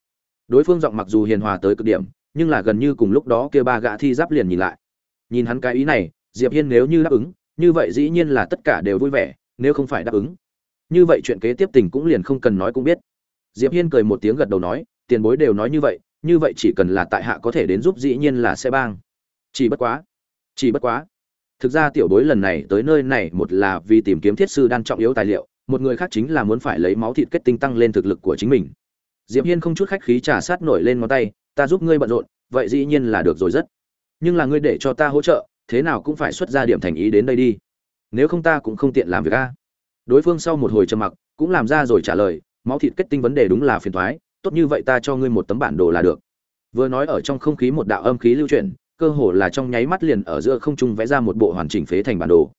Đối phương giọng mặc dù hiền hòa tới cực điểm, nhưng là gần như cùng lúc đó kia ba gã thi giáp liền nhìn lại. Nhìn hắn cái ý này, diệp hiên nếu như đáp ứng, như vậy dĩ nhiên là tất cả đều vui vẻ, nếu không phải đáp ứng. Như vậy chuyện kế tiếp tình cũng liền không cần nói cũng biết. Diệp hiên cười một tiếng gật đầu nói, tiền bối đều nói như vậy như vậy chỉ cần là tại hạ có thể đến giúp dĩ nhiên là sẽ bang. Chỉ bất quá chỉ bất quá, thực ra tiểu bối lần này tới nơi này một là vì tìm kiếm thiết sư đan trọng yếu tài liệu, một người khác chính là muốn phải lấy máu thịt kết tinh tăng lên thực lực của chính mình. Diệp hiên không chút khách khí trả sát nổi lên ngón tay, ta giúp ngươi bận rộn, vậy dĩ nhiên là được rồi rất. Nhưng là ngươi để cho ta hỗ trợ, thế nào cũng phải xuất ra điểm thành ý đến đây đi. Nếu không ta cũng không tiện làm việc a. Đối phương sau một hồi trầm mặc, cũng làm ra rồi trả lời, máu thịt kết tinh vấn đề đúng là phiền thoái tốt như vậy ta cho ngươi một tấm bản đồ là được. Vừa nói ở trong không khí một đạo âm khí lưu chuyển cơ hồ là trong nháy mắt liền ở giữa không trung vẽ ra một bộ hoàn chỉnh phế thành bản đồ.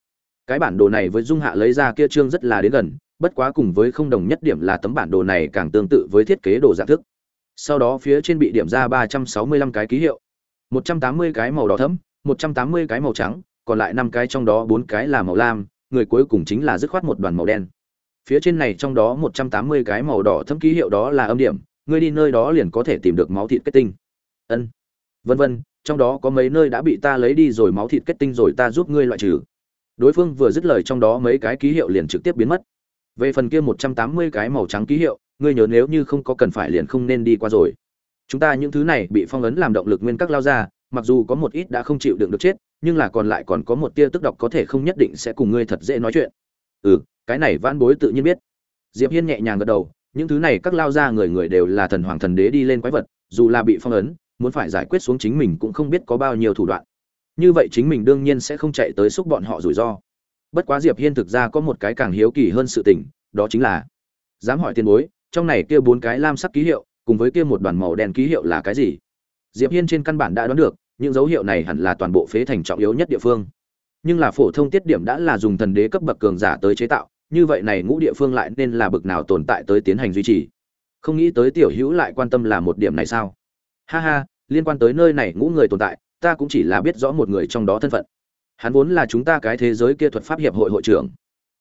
Cái bản đồ này với dung hạ lấy ra kia trương rất là đến gần, bất quá cùng với không đồng nhất điểm là tấm bản đồ này càng tương tự với thiết kế đồ dạng thức. Sau đó phía trên bị điểm ra ba trăm sáu mươi lăm cái ký hiệu, một trăm tám mươi cái màu đỏ thẫm, một trăm tám mươi cái màu trắng, còn lại năm cái trong đó bốn cái là màu lam, người cuối cùng chính là dứt khoát một đoàn màu đen. Phía trên này trong đó một trăm tám mươi cái màu đỏ thẫm ký hiệu đó là âm điểm ngươi đi nơi đó liền có thể tìm được máu thịt kết tinh. Ân, vân vân trong đó có mấy nơi đã bị ta lấy đi rồi, máu thịt kết tinh rồi, ta giúp ngươi loại trừ. Đối phương vừa dứt lời trong đó mấy cái ký hiệu liền trực tiếp biến mất. Về phần kia một trăm tám mươi cái màu trắng ký hiệu, ngươi nhớ nếu như không có cần phải liền không nên đi qua rồi. Chúng ta những thứ này bị phong ấn làm động lực nguyên các lao ra, mặc dù có một ít đã không chịu đựng được chết, nhưng là còn lại còn có một tia tức độc có thể không nhất định sẽ cùng ngươi thật dễ nói chuyện. Ừ cái này van bối tự nhiên biết. Diệp hiên nhẹ nhàng gật đầu, những thứ này các lao ra người người đều là thần hoàng thần đế đi lên quái vật, dù là bị phong ấn muốn phải giải quyết xuống chính mình cũng không biết có bao nhiêu thủ đoạn. Như vậy chính mình đương nhiên sẽ không chạy tới xúc bọn họ rủi ro. Bất quá diệp hiên thực ra có một cái càng hiếu kỳ hơn sự tình, đó chính là, dám hỏi tiền bối, trong này kia bốn cái lam sắc ký hiệu, cùng với kia một đoàn màu đen ký hiệu là cái gì? Diệp hiên trên căn bản đã đoán được, những dấu hiệu này hẳn là toàn bộ phế thành trọng yếu nhất địa phương. Nhưng là phổ thông tiết điểm đã là dùng thần đế cấp bậc cường giả tới chế tạo, như vậy này ngũ địa phương lại nên là bậc nào tồn tại tới tiến hành duy trì? Không nghĩ tới tiểu hữu lại quan tâm là một điểm này sao? Ha ha liên quan tới nơi này ngũ người tồn tại, ta cũng chỉ là biết rõ một người trong đó thân phận. Hắn vốn là chúng ta cái thế giới kia thuật pháp hiệp hội hội trưởng.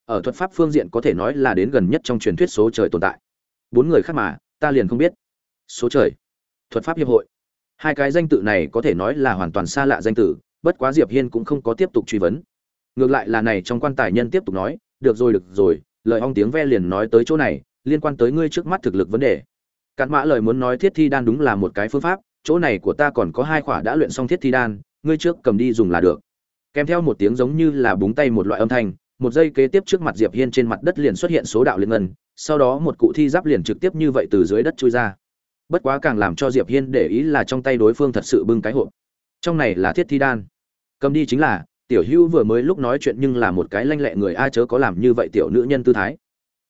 Ở thuật pháp phương diện có thể nói là đến gần nhất trong truyền thuyết số trời tồn tại. Bốn người khác mà, ta liền không biết. Số trời, thuật pháp hiệp hội. Hai cái danh tự này có thể nói là hoàn toàn xa lạ danh tự, bất quá diệp hiên cũng không có tiếp tục truy vấn. Ngược lại là này trong quan tài nhân tiếp tục nói, được rồi được rồi, lời ong tiếng ve liền nói tới chỗ này, liên quan tới ngươi trước mắt thực lực vấn đề. Cặn mã lời muốn nói thiết thi đan đúng là một cái phương pháp chỗ này của ta còn có hai khỏa đã luyện xong thiết thi đan, ngươi trước cầm đi dùng là được. Kèm theo một tiếng giống như là búng tay một loại âm thanh, một giây kế tiếp trước mặt diệp hiên trên mặt đất liền xuất hiện số đạo liên ngân, sau đó một cụ thi giáp liền trực tiếp như vậy từ dưới đất chui ra. Bất quá càng làm cho diệp hiên để ý là trong tay đối phương thật sự bưng cái hộp. Trong này là thiết thi đan. Cầm đi chính là, tiểu hữu vừa mới lúc nói chuyện nhưng là một cái lanh lẹ người ai chớ có làm như vậy tiểu nữ nhân tư thái.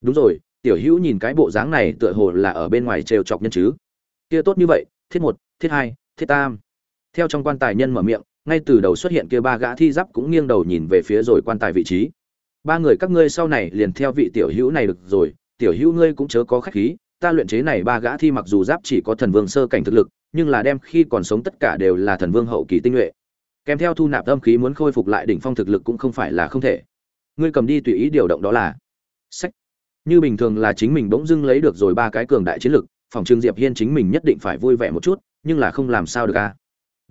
Đúng rồi, tiểu hữu nhìn cái bộ dáng này tựa hồ là ở bên ngoài trêu chọc nhân chứ. Kia tốt như vậy, thiết một thiết hai, thiết tam. Theo trong quan tài nhân mở miệng, ngay từ đầu xuất hiện kia ba gã thi giáp cũng nghiêng đầu nhìn về phía rồi quan tài vị trí. Ba người các ngươi sau này liền theo vị tiểu hữu này được rồi, tiểu hữu ngươi cũng chớ có khách khí, ta luyện chế này ba gã thi mặc dù giáp chỉ có thần vương sơ cảnh thực lực, nhưng là đem khi còn sống tất cả đều là thần vương hậu kỳ tinh nhuệ. Kèm theo thu nạp âm khí muốn khôi phục lại đỉnh phong thực lực cũng không phải là không thể. Ngươi cầm đi tùy ý điều động đó là. Sách. Như bình thường là chính mình bỗng dưng lấy được rồi ba cái cường đại chiến lực, phòng trương diệp hiên chính mình nhất định phải vui vẻ một chút nhưng là không làm sao được a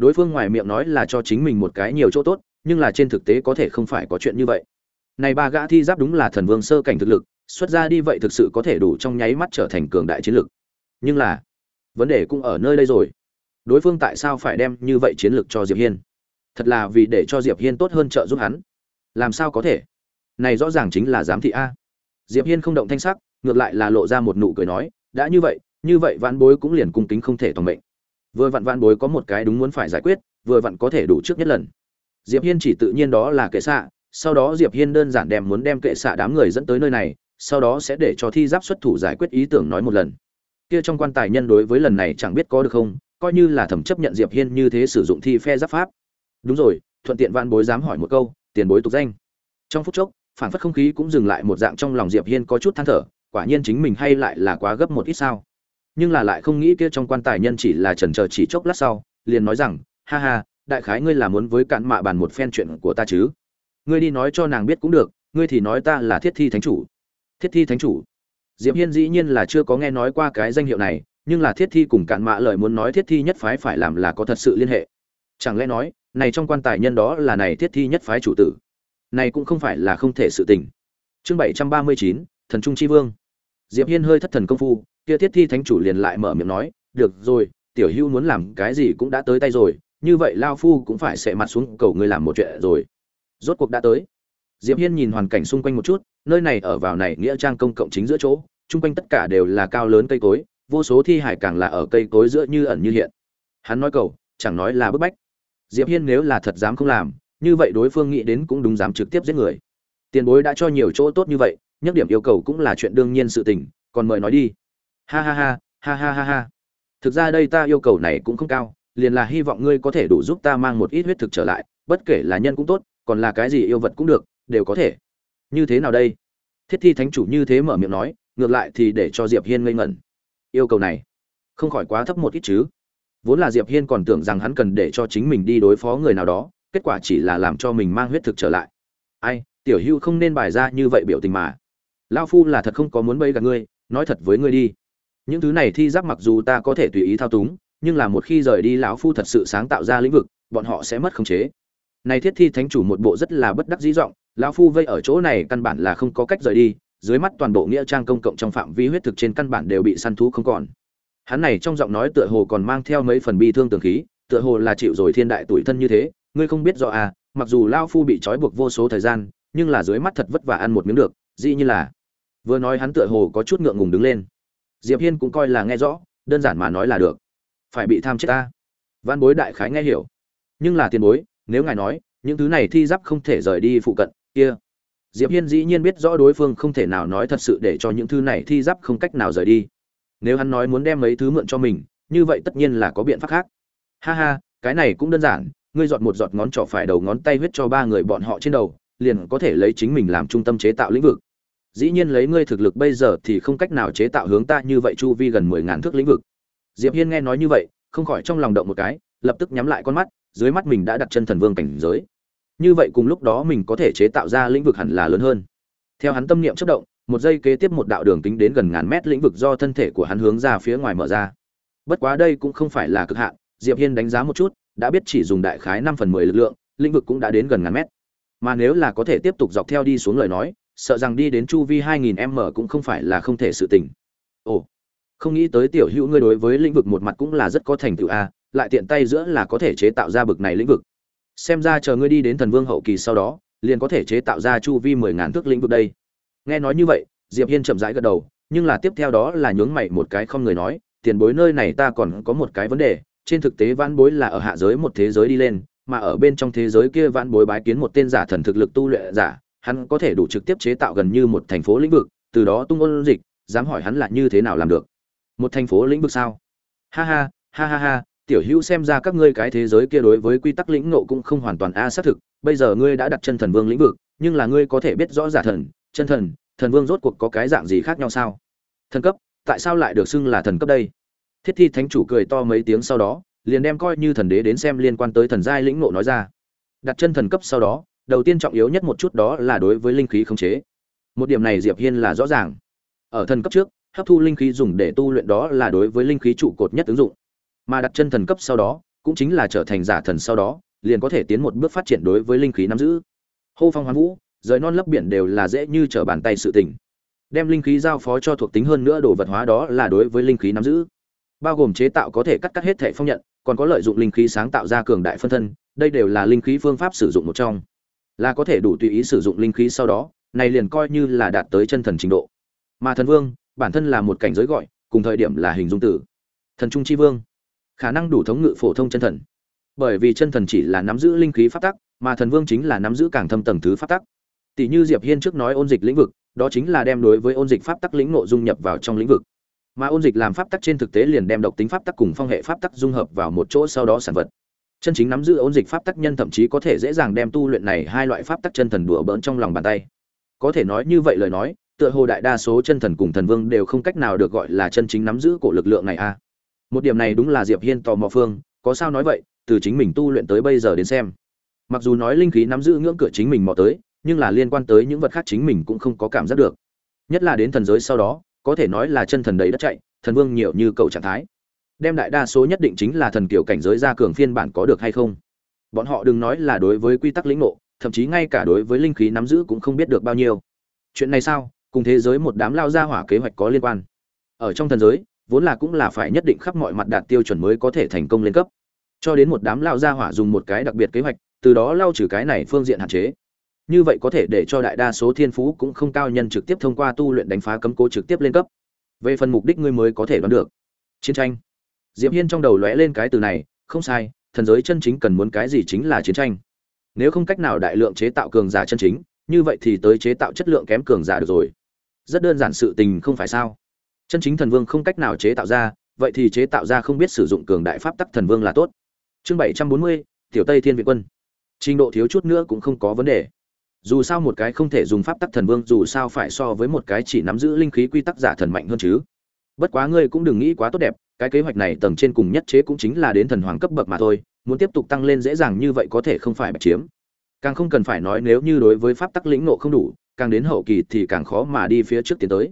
đối phương ngoài miệng nói là cho chính mình một cái nhiều chỗ tốt, nhưng là trên thực tế có thể không phải có chuyện như vậy. Này ba gã thi giáp đúng là thần vương sơ cảnh thực lực, xuất ra đi vậy thực sự có thể đủ trong nháy mắt trở thành cường đại chiến lực. Nhưng là, vấn đề cũng ở nơi đây rồi. Đối phương tại sao phải đem như vậy chiến lược cho diệp hiên? Thật là vì để cho diệp hiên tốt hơn trợ giúp hắn. Làm sao có thể? Này rõ ràng chính là giám thị a. Diệp hiên không động thanh sắc, ngược lại là lộ ra một nụ cười nói, đã như vậy như vậy vãn bối cũng liền cung kính không thể toàn mệnh vừa vặn vạn bối có một cái đúng muốn phải giải quyết, vừa vặn có thể đủ trước nhất lần. Diệp hiên chỉ tự nhiên đó là kệ xạ, sau đó diệp hiên đơn giản đem muốn đem kệ xạ đám người dẫn tới nơi này, sau đó sẽ để cho thi giáp xuất thủ giải quyết ý tưởng nói một lần. Kia trong quan tài nhân đối với lần này chẳng biết có được không, coi như là thẩm chấp nhận diệp hiên như thế sử dụng thi phe giáp pháp. Đúng rồi, thuận tiện vạn bối dám hỏi một câu, tiền bối tục danh. Trong phút chốc, phản phất không khí cũng dừng lại một dạng trong lòng diệp hiên có chút than thở, quả nhiên chính mình hay lại là quá gấp một ít sao nhưng là lại không nghĩ kia trong quan tài nhân chỉ là chần chờ chỉ chốc lát sau, liền nói rằng, ha ha, đại khái ngươi là muốn với cạn mạ bàn một phen chuyện của ta chứ? Ngươi đi nói cho nàng biết cũng được, ngươi thì nói ta là thiết thi thánh chủ. Thiết thi thánh chủ? Diệp hiên dĩ nhiên là chưa có nghe nói qua cái danh hiệu này, nhưng là thiết thi cùng cạn mạ lời muốn nói thiết thi nhất phái phải làm là có thật sự liên hệ. Chẳng lẽ nói, này trong quan tài nhân đó là này thiết thi nhất phái chủ tử? Này cũng không phải là không thể sự tình. Chương bảy trăm ba mươi chín, thần trung chi vương. Diệp hiên hơi thất thần công phu kia thiết thi thánh chủ liền lại mở miệng nói, được rồi, tiểu hưu muốn làm cái gì cũng đã tới tay rồi, như vậy lao phu cũng phải sẽ mặt xuống cầu ngươi làm một chuyện rồi. Rốt cuộc đã tới. Diệp hiên nhìn hoàn cảnh xung quanh một chút, nơi này ở vào này nghĩa trang công cộng chính giữa chỗ, chung quanh tất cả đều là cao lớn cây cối, vô số thi hải càng là ở cây cối giữa như ẩn như hiện. Hắn nói cầu, chẳng nói là bức bách. Diệp hiên nếu là thật dám không làm, như vậy đối phương nghĩ đến cũng đúng dám trực tiếp giết người. Tiền bối đã cho nhiều chỗ tốt như vậy nhất điểm yêu cầu cũng là chuyện đương nhiên sự tình, còn mời nói đi ha ha ha ha ha ha ha. Thực ra đây ta yêu cầu này cũng không cao, liền là hy vọng ngươi có thể đủ giúp ta mang một ít huyết thực trở lại, bất kể là nhân cũng tốt, còn là cái gì yêu vật cũng được, đều có thể. Như thế nào đây? Thiết thi thánh chủ như thế mở miệng nói, ngược lại thì để cho diệp hiên ngây ngẩn. Yêu cầu này, không khỏi quá thấp một ít chứ. Vốn là diệp hiên còn tưởng rằng hắn cần để cho chính mình đi đối phó người nào đó, kết quả chỉ là làm cho mình mang huyết thực trở lại. Ai, tiểu hưu không nên bài ra như vậy biểu tình mà. Lao phu là thật không có muốn bây gặp ngươi, nói thật với ngươi đi những thứ này thi giáp mặc dù ta có thể tùy ý thao túng, nhưng là một khi rời đi lão phu thật sự sáng tạo ra lĩnh vực, bọn họ sẽ mất khống chế. Này thiết thi thánh chủ một bộ rất là bất đắc dĩ giọng, lão phu vây ở chỗ này căn bản là không có cách rời đi, dưới mắt toàn bộ nghĩa trang công cộng trong phạm vi huyết thực trên căn bản đều bị săn thú không còn. Hắn này trong giọng nói tựa hồ còn mang theo mấy phần bi thương tường khí, tựa hồ là chịu rồi thiên đại tuổi thân như thế, ngươi không biết rõ à mặc dù lão phu bị trói buộc vô số thời gian, nhưng là dưới mắt thật vất vả ăn một miếng được, dĩ như là. Vừa nói hắn tựa hồ có chút ngượng ngùng đứng lên diệp hiên cũng coi là nghe rõ, đơn giản mà nói là được. Phải bị tham chết ta. Văn bối đại khái nghe hiểu. Nhưng là tiền bối, nếu ngài nói, những thứ này thi giáp không thể rời đi phụ cận, kia. Diệp hiên dĩ nhiên biết rõ đối phương không thể nào nói thật sự để cho những thứ này thi giáp không cách nào rời đi. Nếu hắn nói muốn đem mấy thứ mượn cho mình, như vậy tất nhiên là có biện pháp khác. Ha ha, cái này cũng đơn giản, ngươi dọn một giọt ngón trỏ phải đầu ngón tay huyết cho ba người bọn họ trên đầu, liền có thể lấy chính mình làm trung tâm chế tạo lĩnh vực dĩ nhiên lấy ngươi thực lực bây giờ thì không cách nào chế tạo hướng ta như vậy chu vi gần mười ngàn thước lĩnh vực. Diệp hiên nghe nói như vậy, không khỏi trong lòng động một cái, lập tức nhắm lại con mắt, dưới mắt mình đã đặt chân thần vương cảnh giới. Như vậy cùng lúc đó mình có thể chế tạo ra lĩnh vực hẳn là lớn hơn. Theo hắn tâm niệm chất động, một giây kế tiếp một đạo đường tính đến gần ngàn mét lĩnh vực do thân thể của hắn hướng ra phía ngoài mở ra. Bất quá đây cũng không phải là cực hạn, diệp hiên đánh giá một chút, đã biết chỉ dùng đại khái năm phần mười lực lượng, lĩnh vực cũng đã đến gần ngàn mét. Mà nếu là có thể tiếp tục dọc theo đi xuống lời nói sợ rằng đi đến chu vi 2000m cũng không phải là không thể sự tình. Ồ, không nghĩ tới tiểu hữu ngươi đối với lĩnh vực một mặt cũng là rất có thành tựu a, lại tiện tay giữa là có thể chế tạo ra bực này lĩnh vực. Xem ra chờ ngươi đi đến thần vương hậu kỳ sau đó, liền có thể chế tạo ra chu vi 10000 thước lĩnh vực đây. Nghe nói như vậy, Diệp Hiên chậm rãi gật đầu, nhưng là tiếp theo đó là nhướng mày một cái không người nói, tiền bối nơi này ta còn có một cái vấn đề, trên thực tế vãn bối là ở hạ giới một thế giới đi lên, mà ở bên trong thế giới kia vãn bối bái kiến một tên giả thần thực lực tu luyện giả, hắn có thể đủ trực tiếp chế tạo gần như một thành phố lĩnh vực, từ đó tung ôn dịch, dám hỏi hắn là như thế nào làm được. Một thành phố lĩnh vực sao? Ha ha, ha ha ha, tiểu hữu xem ra các ngươi cái thế giới kia đối với quy tắc lĩnh ngộ cũng không hoàn toàn a xác thực, bây giờ ngươi đã đặt chân thần vương lĩnh vực, nhưng là ngươi có thể biết rõ giả thần, chân thần, thần vương rốt cuộc có cái dạng gì khác nhau sao? Thần cấp, tại sao lại được xưng là thần cấp đây? Thiết Thi Thánh chủ cười to mấy tiếng sau đó, liền đem coi như thần đế đến xem liên quan tới thần giai lĩnh ngộ nói ra. Đặt chân thần cấp sau đó, đầu tiên trọng yếu nhất một chút đó là đối với linh khí khống chế. Một điểm này Diệp Hiên là rõ ràng. Ở thần cấp trước, hấp thu linh khí dùng để tu luyện đó là đối với linh khí trụ cột nhất ứng dụng. Mà đặt chân thần cấp sau đó, cũng chính là trở thành giả thần sau đó, liền có thể tiến một bước phát triển đối với linh khí nắm giữ. Hô phong hoán vũ, rời non lấp biển đều là dễ như trở bàn tay sự tình. Đem linh khí giao phó cho thuộc tính hơn nữa đồ vật hóa đó là đối với linh khí nắm giữ. Bao gồm chế tạo có thể cắt cắt hết thể phong nhận, còn có lợi dụng linh khí sáng tạo ra cường đại phân thân, đây đều là linh khí phương pháp sử dụng một trong là có thể đủ tùy ý sử dụng linh khí sau đó, này liền coi như là đạt tới chân thần trình độ. Mà thần vương, bản thân là một cảnh giới gọi, cùng thời điểm là hình dung tử. Thần trung chi vương, khả năng đủ thống ngự phổ thông chân thần. Bởi vì chân thần chỉ là nắm giữ linh khí pháp tắc, mà thần vương chính là nắm giữ càng thâm tầng thứ pháp tắc. Tỷ như diệp hiên trước nói ôn dịch lĩnh vực, đó chính là đem đối với ôn dịch pháp tắc lĩnh ngộ dung nhập vào trong lĩnh vực. Mà ôn dịch làm pháp tắc trên thực tế liền đem độc tính pháp tắc cùng phong hệ pháp tắc dung hợp vào một chỗ sau đó sản vật chân chính nắm giữ ôn dịch pháp tắc nhân thậm chí có thể dễ dàng đem tu luyện này hai loại pháp tắc chân thần đùa bỡn trong lòng bàn tay. Có thể nói như vậy lời nói, tựa hồ đại đa số chân thần cùng thần vương đều không cách nào được gọi là chân chính nắm giữ cổ lực lượng này a à. một điểm này đúng là diệp hiên tò mò phương, có sao nói vậy, từ chính mình tu luyện tới bây giờ đến xem. Mặc dù nói linh khí nắm giữ ngưỡng cửa chính mình mò tới, nhưng là liên quan tới những vật khác chính mình cũng không có cảm giác được. Nhất là đến thần giới sau đó, có thể nói là chân thần đầy đất chạy, thần vương nhiều như cầu trạng thái đem đại đa số nhất định chính là thần kiểu cảnh giới ra cường phiên bản có được hay không. Bọn họ đừng nói là đối với quy tắc lĩnh ngộ, thậm chí ngay cả đối với linh khí nắm giữ cũng không biết được bao nhiêu. Chuyện này sao? Cùng thế giới một đám lao ra hỏa kế hoạch có liên quan. Ở trong thần giới, vốn là cũng là phải nhất định khắp mọi mặt đạt tiêu chuẩn mới có thể thành công lên cấp. Cho đến một đám lao ra hỏa dùng một cái đặc biệt kế hoạch, từ đó lao trừ cái này phương diện hạn chế. Như vậy có thể để cho đại đa số thiên phú cũng không cao nhân trực tiếp thông qua tu luyện đánh phá cấm cố trực tiếp lên cấp. Về phần mục đích ngươi mới có thể đoán được. Chiến tranh diệp hiên trong đầu lóe lên cái từ này, không sai, thần giới chân chính cần muốn cái gì chính là chiến tranh. Nếu không cách nào đại lượng chế tạo cường giả chân chính, như vậy thì tới chế tạo chất lượng kém cường giả được rồi. Rất đơn giản sự tình không phải sao? Chân chính thần vương không cách nào chế tạo ra, vậy thì chế tạo ra không biết sử dụng cường đại pháp tắc thần vương là tốt. Chương bảy trăm bốn mươi, tiểu tây thiên viện quân. Trình độ thiếu chút nữa cũng không có vấn đề. Dù sao một cái không thể dùng pháp tắc thần vương, dù sao phải so với một cái chỉ nắm giữ linh khí quy tắc giả thần mạnh hơn chứ. Bất quá ngươi cũng đừng nghĩ quá tốt đẹp cái kế hoạch này tầng trên cùng nhất chế cũng chính là đến thần hoàng cấp bậc mà thôi, muốn tiếp tục tăng lên dễ dàng như vậy có thể không phải bạch chiếm. Càng không cần phải nói nếu như đối với pháp tắc lĩnh nộ không đủ, càng đến hậu kỳ thì càng khó mà đi phía trước tiến tới.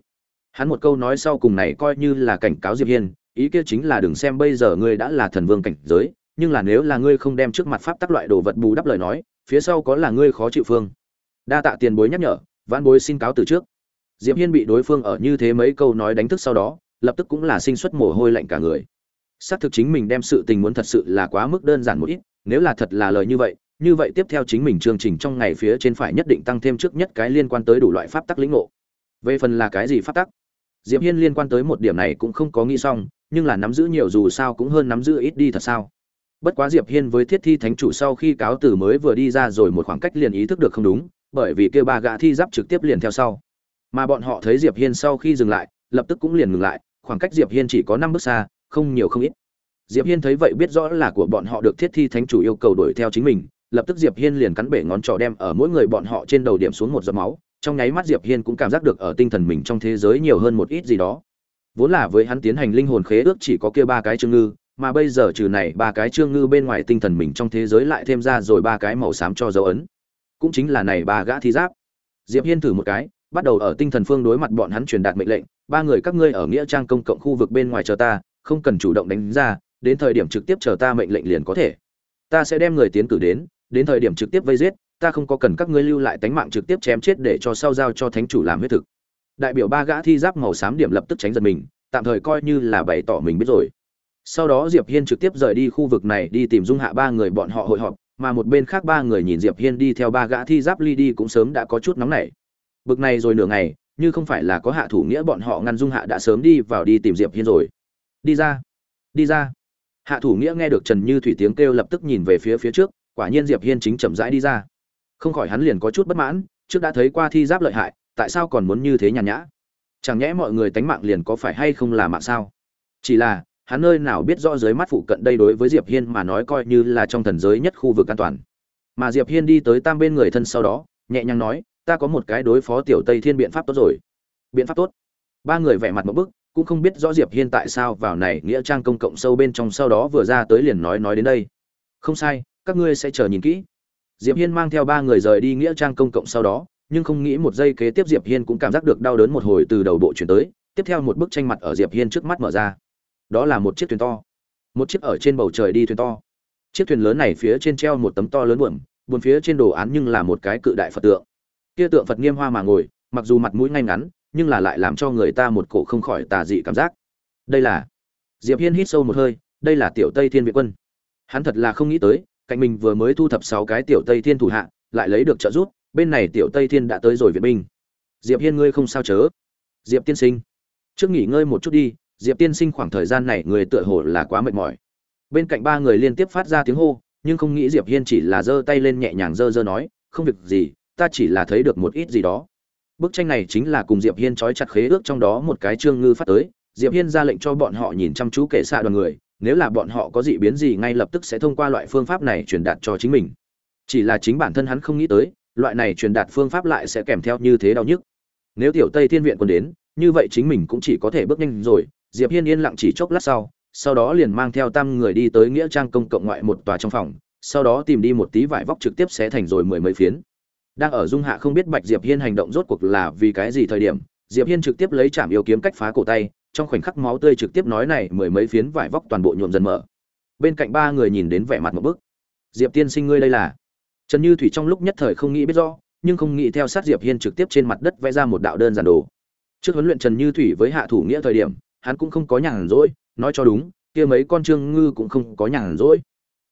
Hắn một câu nói sau cùng này coi như là cảnh cáo diệp hiên, ý kia chính là đừng xem bây giờ ngươi đã là thần vương cảnh giới, nhưng là nếu là ngươi không đem trước mặt pháp tắc loại đồ vật bù đắp lời nói, phía sau có là ngươi khó chịu phương. Đa tạ tiền bối nhắc nhở, vãn bối xin cáo từ trước. Diệp hiên bị đối phương ở như thế mấy câu nói đánh thức sau đó lập tức cũng là sinh xuất mồ hôi lạnh cả người. Xác thực chính mình đem sự tình muốn thật sự là quá mức đơn giản một ít, nếu là thật là lời như vậy như vậy tiếp theo chính mình chương trình trong ngày phía trên phải nhất định tăng thêm trước nhất cái liên quan tới đủ loại pháp tắc lĩnh ngộ. Về phần là cái gì pháp tắc? Diệp hiên liên quan tới một điểm này cũng không có nghĩ xong, nhưng là nắm giữ nhiều dù sao cũng hơn nắm giữ ít đi thật sao. Bất quá diệp hiên với thiết thi thánh chủ sau khi cáo từ mới vừa đi ra rồi một khoảng cách liền ý thức được không đúng, bởi vì kêu ba gã thi giáp trực tiếp liền theo sau. Mà bọn họ thấy diệp hiên sau khi dừng lại, lập tức cũng liền ngừng lại khoảng cách diệp hiên chỉ có năm bước xa, không nhiều không ít. Diệp hiên thấy vậy biết rõ là của bọn họ được thiết thi thánh chủ yêu cầu đuổi theo chính mình, lập tức diệp hiên liền cắn bể ngón trỏ đem ở mỗi người bọn họ trên đầu điểm xuống một giọt máu, trong nháy mắt diệp hiên cũng cảm giác được ở tinh thần mình trong thế giới nhiều hơn một ít gì đó. Vốn là với hắn tiến hành linh hồn khế ước chỉ có kia ba cái chương ngư, mà bây giờ trừ này ba cái chương ngư bên ngoài tinh thần mình trong thế giới lại thêm ra rồi ba cái màu xám cho dấu ấn. Cũng chính là này ba gã thi giáp. Diệp hiên thử một cái bắt đầu ở tinh thần phương đối mặt bọn hắn truyền đạt mệnh lệnh, ba người các ngươi ở nghĩa trang công cộng khu vực bên ngoài chờ ta, không cần chủ động đánh ra, đến thời điểm trực tiếp chờ ta mệnh lệnh liền có thể. Ta sẽ đem người tiến cử đến đến thời điểm trực tiếp vây giết, ta không có cần các ngươi lưu lại tánh mạng trực tiếp chém chết để cho sau giao cho thánh chủ làm huyết thực. Đại biểu ba gã thi giáp màu xám điểm lập tức tránh giật mình, tạm thời coi như là bày tỏ mình biết rồi. Sau đó diệp hiên trực tiếp rời đi khu vực này đi tìm dung hạ ba người bọn họ hội họp, mà một bên khác ba người nhìn diệp hiên đi theo ba gã thi giáp ly đi cũng sớm đã có chút nóng nảy bực này rồi nửa ngày, như không phải là có hạ thủ nghĩa bọn họ ngăn dung hạ đã sớm đi vào đi tìm diệp hiên rồi. Đi ra đi ra. Hạ thủ nghĩa nghe được trần như thủy tiếng kêu lập tức nhìn về phía phía trước, quả nhiên diệp hiên chính chậm rãi đi ra. Không khỏi hắn liền có chút bất mãn, trước đã thấy qua thi giáp lợi hại, tại sao còn muốn như thế nhàn nhã? Chẳng nhẽ mọi người tánh mạng liền có phải hay không là mạng sao? Chỉ là, hắn nơi nào biết rõ dưới mắt phụ cận đây đối với diệp hiên mà nói coi như là trong thần giới nhất khu vực an toàn. Mà diệp hiên đi tới tam bên người thân sau đó, nhẹ nhàng nói ta có một cái đối phó tiểu tây thiên biện pháp tốt rồi. Biện pháp tốt? Ba người vẻ mặt một bức, cũng không biết rõ diệp hiên tại sao vào này nghĩa trang công cộng sâu bên trong sau đó vừa ra tới liền nói nói đến đây. Không sai, các ngươi sẽ chờ nhìn kỹ. Diệp hiên mang theo ba người rời đi nghĩa trang công cộng sau đó, nhưng không nghĩ một giây kế tiếp diệp hiên cũng cảm giác được đau đớn một hồi từ đầu bộ chuyển tới, tiếp theo một bức tranh mặt ở diệp hiên trước mắt mở ra. Đó là một chiếc thuyền to. Một chiếc ở trên bầu trời đi thuyền to. Chiếc thuyền lớn này phía trên treo một tấm to lớn buồm buồn phía trên đồ án nhưng là một cái cự đại phật tượng kia tượng phật nghiêm hoa mà ngồi, mặc dù mặt mũi ngay ngắn, nhưng là lại làm cho người ta một cổ không khỏi tà dị cảm giác. Đây là diệp hiên hít sâu một hơi, đây là tiểu tây thiên viện quân. Hắn thật là không nghĩ tới, cạnh mình vừa mới thu thập sáu cái tiểu tây thiên thủ hạ, lại lấy được trợ giúp, bên này tiểu tây thiên đã tới rồi viện binh. Diệp hiên ngươi không sao chớ? Diệp tiên sinh. Trước nghỉ ngơi một chút đi, diệp tiên sinh khoảng thời gian này người tựa hồ là quá mệt mỏi. Bên cạnh ba người liên tiếp phát ra tiếng hô, nhưng không nghĩ diệp hiên chỉ là giơ tay lên nhẹ nhàng giơ giơ nói, không việc gì ta chỉ là thấy được một ít gì đó. Bức tranh này chính là cùng diệp hiên trói chặt khế ước trong đó một cái trương ngư phát tới. Diệp hiên ra lệnh cho bọn họ nhìn chăm chú kể xạ đoàn người, nếu là bọn họ có dị biến gì ngay lập tức sẽ thông qua loại phương pháp này truyền đạt cho chính mình. Chỉ là chính bản thân hắn không nghĩ tới, loại này truyền đạt phương pháp lại sẽ kèm theo như thế đau nhức. Nếu tiểu tây thiên viện còn đến, như vậy chính mình cũng chỉ có thể bước nhanh rồi. Diệp hiên yên lặng chỉ chốc lát sau sau đó liền mang theo tam người đi tới nghĩa trang công cộng ngoại một tòa trong phòng, sau đó tìm đi một tí vải vóc trực tiếp xé thành rồi mười mấy phiến đang ở dung hạ không biết bạch diệp hiên hành động rốt cuộc là vì cái gì thời điểm, diệp hiên trực tiếp lấy chạm yêu kiếm cách phá cổ tay, trong khoảnh khắc máu tươi trực tiếp nói này mười mấy phiến vải vóc toàn bộ nhuộm dần mở. Bên cạnh ba người nhìn đến vẻ mặt một bức. Diệp tiên sinh ngươi đây là? Trần như thủy trong lúc nhất thời không nghĩ biết rõ, nhưng không nghĩ theo sát diệp hiên trực tiếp trên mặt đất vẽ ra một đạo đơn giản đồ. Trước huấn luyện trần như thủy với hạ thủ nghĩa thời điểm, hắn cũng không có nhàn rỗi, nói cho đúng, kia mấy con trương ngư cũng không có nhàn rỗi.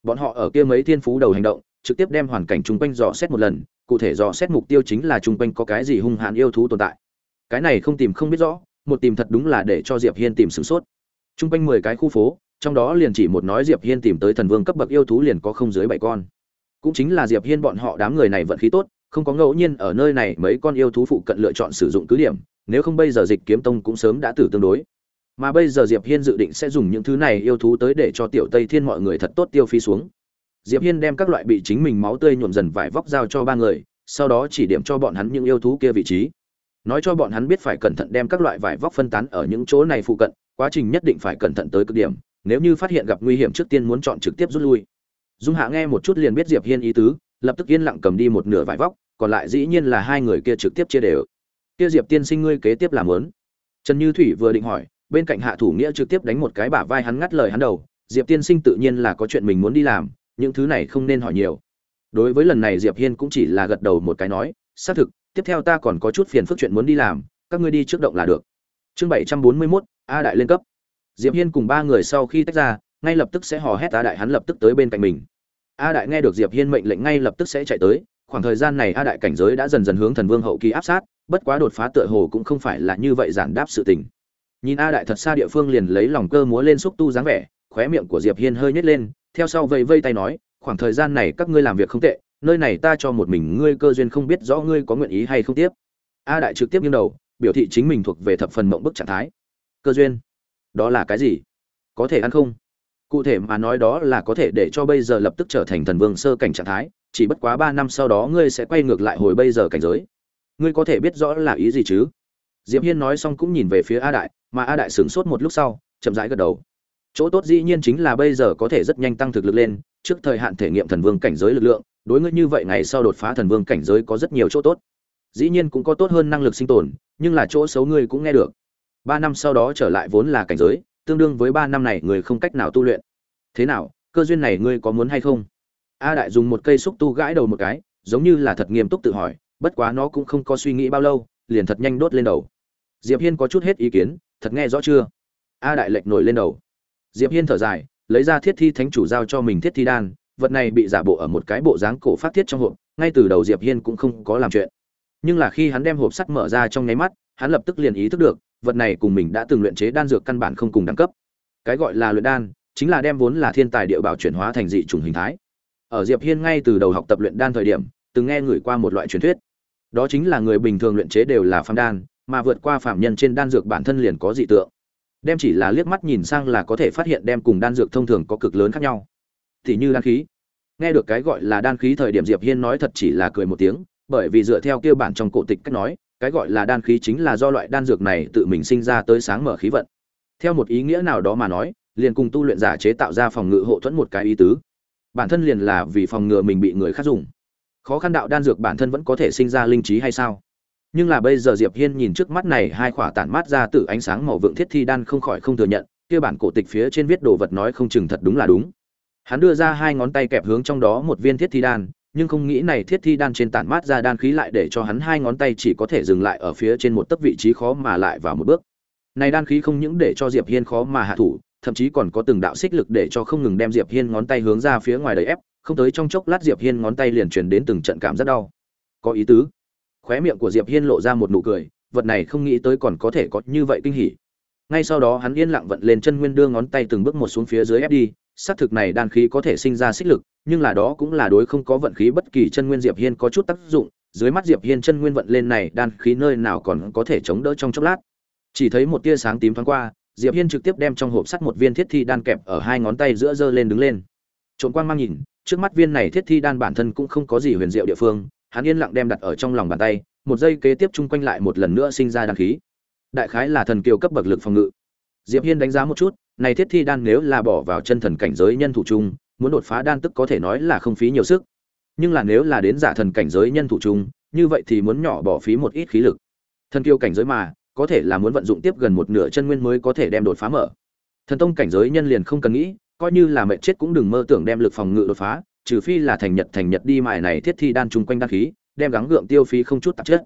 Bọn họ ở kia mấy thiên phú đầu hành động, trực tiếp đem hoàn cảnh chung quanh dò xét một lần cụ thể dò xét mục tiêu chính là chung quanh có cái gì hung hãn yêu thú tồn tại. Cái này không tìm không biết rõ, một tìm thật đúng là để cho diệp hiên tìm sửng sốt. Chung quanh mười cái khu phố, trong đó liền chỉ một nói diệp hiên tìm tới thần vương cấp bậc yêu thú liền có không dưới bảy con. Cũng chính là diệp hiên bọn họ đám người này vận khí tốt, không có ngẫu nhiên ở nơi này mấy con yêu thú phụ cận lựa chọn sử dụng cứ điểm, nếu không bây giờ dịch kiếm tông cũng sớm đã tử tương đối. Mà bây giờ diệp hiên dự định sẽ dùng những thứ này yêu thú tới để cho tiểu tây thiên mọi người thật tốt tiêu phí xuống diệp hiên đem các loại bị chính mình máu tươi nhuộm dần vải vóc giao cho ba người, sau đó chỉ điểm cho bọn hắn những yêu thú kia vị trí. Nói cho bọn hắn biết phải cẩn thận đem các loại vải vóc phân tán ở những chỗ này phụ cận, quá trình nhất định phải cẩn thận tới cực điểm, nếu như phát hiện gặp nguy hiểm trước tiên muốn chọn trực tiếp rút lui. Dung hạ nghe một chút liền biết diệp hiên ý tứ, lập tức yên lặng cầm đi một nửa vải vóc, còn lại dĩ nhiên là hai người kia trực tiếp chia đều. Kia diệp tiên sinh ngươi kế tiếp làm muốn. trần như thủy vừa định hỏi, bên cạnh hạ thủ nghĩa trực tiếp đánh một cái bả vai hắn ngắt lời hắn đầu, diệp tiên sinh tự nhiên là có chuyện mình muốn đi làm những thứ này không nên hỏi nhiều. Đối với lần này diệp hiên cũng chỉ là gật đầu một cái nói xác thực tiếp theo ta còn có chút phiền phức chuyện muốn đi làm các ngươi đi trước động là được. Chương 741, a đại lên cấp. Diệp hiên cùng ba người sau khi tách ra ngay lập tức sẽ hò hét a đại hắn lập tức tới bên cạnh mình. A đại nghe được diệp hiên mệnh lệnh ngay lập tức sẽ chạy tới khoảng thời gian này a đại cảnh giới đã dần dần hướng thần vương hậu kỳ áp sát bất quá đột phá tựa hồ cũng không phải là như vậy giản đáp sự tình. Nhìn a đại thật xa địa phương liền lấy lòng cơ múa lên xúc tu dáng vẻ khóe miệng của diệp hiên hơi nhếch lên theo sau vây vây tay nói, khoảng thời gian này các ngươi làm việc không tệ, nơi này ta cho một mình ngươi cơ duyên không biết rõ ngươi có nguyện ý hay không tiếp. A đại trực tiếp nghiêng đầu, biểu thị chính mình thuộc về thập phần mộng bức trạng thái. Cơ duyên? Đó là cái gì? Có thể ăn không? Cụ thể mà nói đó là có thể để cho bây giờ lập tức trở thành thần vương sơ cảnh trạng thái, chỉ bất quá ba năm sau đó ngươi sẽ quay ngược lại hồi bây giờ cảnh giới. Ngươi có thể biết rõ là ý gì chứ? Diệp hiên nói xong cũng nhìn về phía a đại, mà a đại sửng sốt một lúc sau, chậm rãi gật đầu chỗ tốt dĩ nhiên chính là bây giờ có thể rất nhanh tăng thực lực lên, trước thời hạn thể nghiệm thần vương cảnh giới lực lượng, đối ngươi như vậy ngày sau đột phá thần vương cảnh giới có rất nhiều chỗ tốt. Dĩ nhiên cũng có tốt hơn năng lực sinh tồn, nhưng là chỗ xấu ngươi cũng nghe được. Ba năm sau đó trở lại vốn là cảnh giới, tương đương với ba năm này người không cách nào tu luyện. Thế nào, cơ duyên này ngươi có muốn hay không? A đại dùng một cây xúc tu gãi đầu một cái, giống như là thật nghiêm túc tự hỏi, bất quá nó cũng không có suy nghĩ bao lâu, liền thật nhanh đốt lên đầu. Diệp hiên có chút hết ý kiến, thật nghe rõ chưa? A đại lệch nổi lên đầu diệp hiên thở dài, lấy ra thiết thi thánh chủ giao cho mình thiết thi đan, vật này bị giả bộ ở một cái bộ dáng cổ phát thiết trong hộp, ngay từ đầu diệp hiên cũng không có làm chuyện. Nhưng là khi hắn đem hộp sắt mở ra trong nháy mắt, hắn lập tức liền ý thức được, vật này cùng mình đã từng luyện chế đan dược căn bản không cùng đẳng cấp. Cái gọi là luyện đan, chính là đem vốn là thiên tài địa bảo chuyển hóa thành dị chủng hình thái. Ở diệp hiên ngay từ đầu học tập luyện đan thời điểm, từng nghe người qua một loại truyền thuyết. Đó chính là người bình thường luyện chế đều là phàm đan, mà vượt qua phạm nhân trên đan dược bản thân liền có dị tượng đem chỉ là liếc mắt nhìn sang là có thể phát hiện đem cùng đan dược thông thường có cực lớn khác nhau. Thì như đan khí. Nghe được cái gọi là đan khí thời điểm diệp hiên nói thật chỉ là cười một tiếng, bởi vì dựa theo kia bản trong cổ tịch cách nói, cái gọi là đan khí chính là do loại đan dược này tự mình sinh ra tới sáng mở khí vận. Theo một ý nghĩa nào đó mà nói, liền cùng tu luyện giả chế tạo ra phòng ngự hộ thuẫn một cái ý tứ. Bản thân liền là vì phòng ngừa mình bị người khác dùng. Khó khăn đạo đan dược bản thân vẫn có thể sinh ra linh trí hay sao? Nhưng là bây giờ diệp hiên nhìn trước mắt này hai khỏa tản mát ra từ ánh sáng màu vượng thiết thi đan không khỏi không thừa nhận, kia bản cổ tịch phía trên viết đồ vật nói không chừng thật đúng là đúng. Hắn đưa ra hai ngón tay kẹp hướng trong đó một viên thiết thi đan, nhưng không nghĩ này thiết thi đan trên tản mát ra đan khí lại để cho hắn hai ngón tay chỉ có thể dừng lại ở phía trên một tấc vị trí khó mà lại vào một bước. Này đan khí không những để cho diệp hiên khó mà hạ thủ, thậm chí còn có từng đạo xích lực để cho không ngừng đem diệp hiên ngón tay hướng ra phía ngoài đầy ép, không tới trong chốc lát diệp hiên ngón tay liền truyền đến từng trận cảm rất đau. Có ý tứ khóe miệng của diệp hiên lộ ra một nụ cười, vật này không nghĩ tới còn có thể có như vậy kinh hỉ. Ngay sau đó hắn yên lặng vận lên chân nguyên đưa ngón tay từng bước một xuống phía dưới ép đi, xác thực này đan khí có thể sinh ra xích lực, nhưng là đó cũng là đối không có vận khí bất kỳ chân nguyên diệp hiên có chút tác dụng, dưới mắt diệp hiên chân nguyên vận lên này đan khí nơi nào còn có thể chống đỡ trong chốc lát. Chỉ thấy một tia sáng tím thoáng qua, diệp hiên trực tiếp đem trong hộp sắt một viên thiết thi đan kẹp ở hai ngón tay giữa giơ lên đứng lên. Trộm quang mang nhìn, trước mắt viên này thiết thi đan bản thân cũng không có gì huyền diệu địa phương hắn yên lặng đem đặt ở trong lòng bàn tay, một giây kế tiếp chung quanh lại một lần nữa sinh ra đan khí. Đại khái là thần kiều cấp bậc lực phòng ngự. Diệp hiên đánh giá một chút, này thiết thi đan nếu là bỏ vào chân thần cảnh giới nhân thủ chung, muốn đột phá đan tức có thể nói là không phí nhiều sức. Nhưng là nếu là đến giả thần cảnh giới nhân thủ chung, như vậy thì muốn nhỏ bỏ phí một ít khí lực. Thần kiều cảnh giới mà, có thể là muốn vận dụng tiếp gần một nửa chân nguyên mới có thể đem đột phá mở. Thần tông cảnh giới nhân liền không cần nghĩ, coi như là mệnh chết cũng đừng mơ tưởng đem lực phòng ngự đột phá trừ phi là thành nhật thành nhật đi mài này thiết thi đan chung quanh đan khí, đem gắng gượng tiêu phí không chút tạp chất.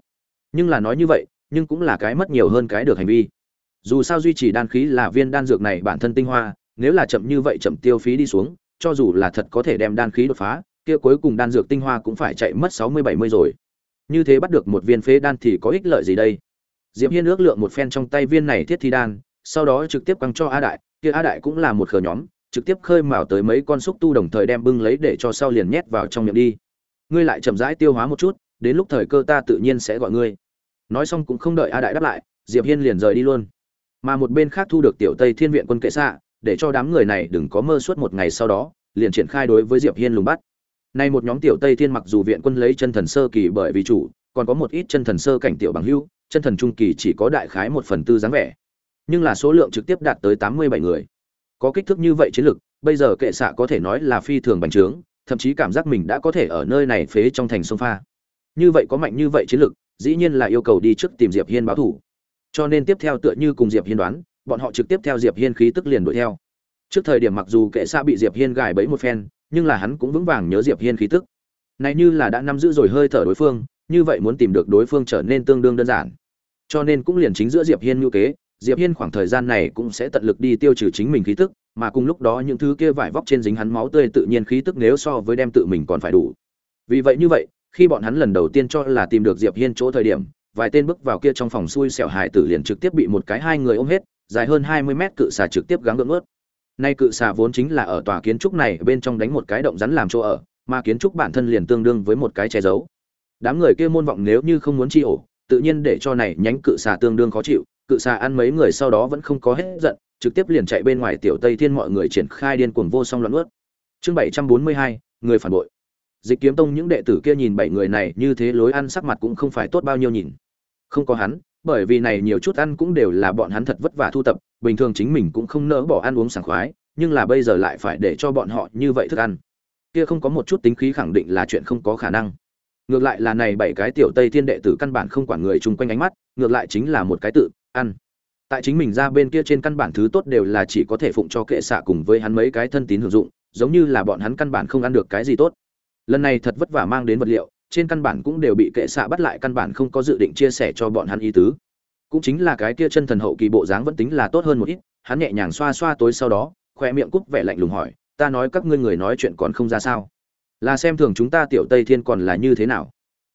Nhưng là nói như vậy, nhưng cũng là cái mất nhiều hơn cái được hành vi. Dù sao duy trì đan khí là viên đan dược này bản thân tinh hoa, nếu là chậm như vậy chậm tiêu phí đi xuống, cho dù là thật có thể đem đan khí đột phá, kia cuối cùng đan dược tinh hoa cũng phải chạy mất sáu mươi bảy mươi rồi. Như thế bắt được một viên phế đan thì có ích lợi gì đây? Diệp hiên ước lượng một phen trong tay viên này thiết thi đan, sau đó trực tiếp quăng cho a đại, kia a đại cũng là một khờ nhóm trực tiếp khơi mào tới mấy con xúc tu đồng thời đem bưng lấy để cho sau liền nhét vào trong miệng đi. Ngươi lại chậm rãi tiêu hóa một chút, đến lúc thời cơ ta tự nhiên sẽ gọi ngươi. Nói xong cũng không đợi a đại đáp lại, diệp hiên liền rời đi luôn. Mà một bên khác thu được tiểu tây thiên viện quân kệ xạ, để cho đám người này đừng có mơ suốt một ngày sau đó, liền triển khai đối với diệp hiên lùng bắt. Nay một nhóm tiểu tây thiên mặc dù viện quân lấy chân thần sơ kỳ bởi vì chủ, còn có một ít chân thần sơ cảnh tiểu bằng hưu chân thần trung kỳ chỉ có đại khái một phần tư dáng vẻ. Nhưng là số lượng trực tiếp đạt tới tám mươi bảy người có kích thước như vậy chiến lực bây giờ kệ xạ có thể nói là phi thường bành trướng, thậm chí cảm giác mình đã có thể ở nơi này phế trong thành sông pha. Như vậy có mạnh như vậy chiến lực dĩ nhiên là yêu cầu đi trước tìm diệp hiên báo thủ. Cho nên tiếp theo tựa như cùng diệp hiên đoán, bọn họ trực tiếp theo diệp hiên khí tức liền đuổi theo. Trước thời điểm mặc dù kệ xạ bị diệp hiên gài bẫy một phen, nhưng là hắn cũng vững vàng nhớ diệp hiên khí tức. Này như là đã nắm giữ rồi hơi thở đối phương, như vậy muốn tìm được đối phương trở nên tương đương đơn giản. Cho nên cũng liền chính giữa diệp hiên ngữ kế diệp hiên khoảng thời gian này cũng sẽ tận lực đi tiêu trừ chính mình khí tức, mà cùng lúc đó những thứ kia vải vóc trên dính hắn máu tươi tự nhiên khí tức nếu so với đem tự mình còn phải đủ. Vì vậy như vậy, khi bọn hắn lần đầu tiên cho là tìm được diệp hiên chỗ thời điểm, vài tên bước vào kia trong phòng xui xẻo hài tử liền trực tiếp bị một cái hai người ôm hết, dài hơn 20 mét cự xà trực tiếp gắng gượng ướt nay cự xà vốn chính là ở tòa kiến trúc này bên trong đánh một cái động rắn làm chỗ ở, mà kiến trúc bản thân liền tương đương với một cái che giấu. Đám người kia môn vọng nếu như không muốn chi ổ, tự nhiên để cho này nhánh cự xà tương đương khó chịu cự xà ăn mấy người sau đó vẫn không có hết giận, trực tiếp liền chạy bên ngoài tiểu tây thiên mọi người triển khai điên cuồng vô song loạn ướt chương bảy trăm bốn mươi hai, người phản bội. Dịch kiếm tông những đệ tử kia nhìn bảy người này như thế lối ăn sắc mặt cũng không phải tốt bao nhiêu nhìn. Không có hắn, bởi vì này nhiều chút ăn cũng đều là bọn hắn thật vất vả thu tập, bình thường chính mình cũng không nỡ bỏ ăn uống sảng khoái, nhưng là bây giờ lại phải để cho bọn họ như vậy thức ăn. Kia không có một chút tính khí khẳng định là chuyện không có khả năng. Ngược lại là này bảy cái tiểu tây thiên đệ tử căn bản không quản người chung quanh ánh mắt, ngược lại chính là một cái tự ăn. Tại chính mình ra bên kia trên căn bản thứ tốt đều là chỉ có thể phụng cho kệ xạ cùng với hắn mấy cái thân tín hưởng dụng, giống như là bọn hắn căn bản không ăn được cái gì tốt. Lần này thật vất vả mang đến vật liệu, trên căn bản cũng đều bị kệ xạ bắt lại căn bản không có dự định chia sẻ cho bọn hắn ý tứ. Cũng chính là cái kia chân thần hậu kỳ bộ dáng vẫn tính là tốt hơn một ít, hắn nhẹ nhàng xoa xoa tối sau đó, khoe miệng cúc vẻ lạnh lùng hỏi, ta nói các ngươi người nói chuyện còn không ra sao? Là xem thường chúng ta tiểu tây thiên còn là như thế nào?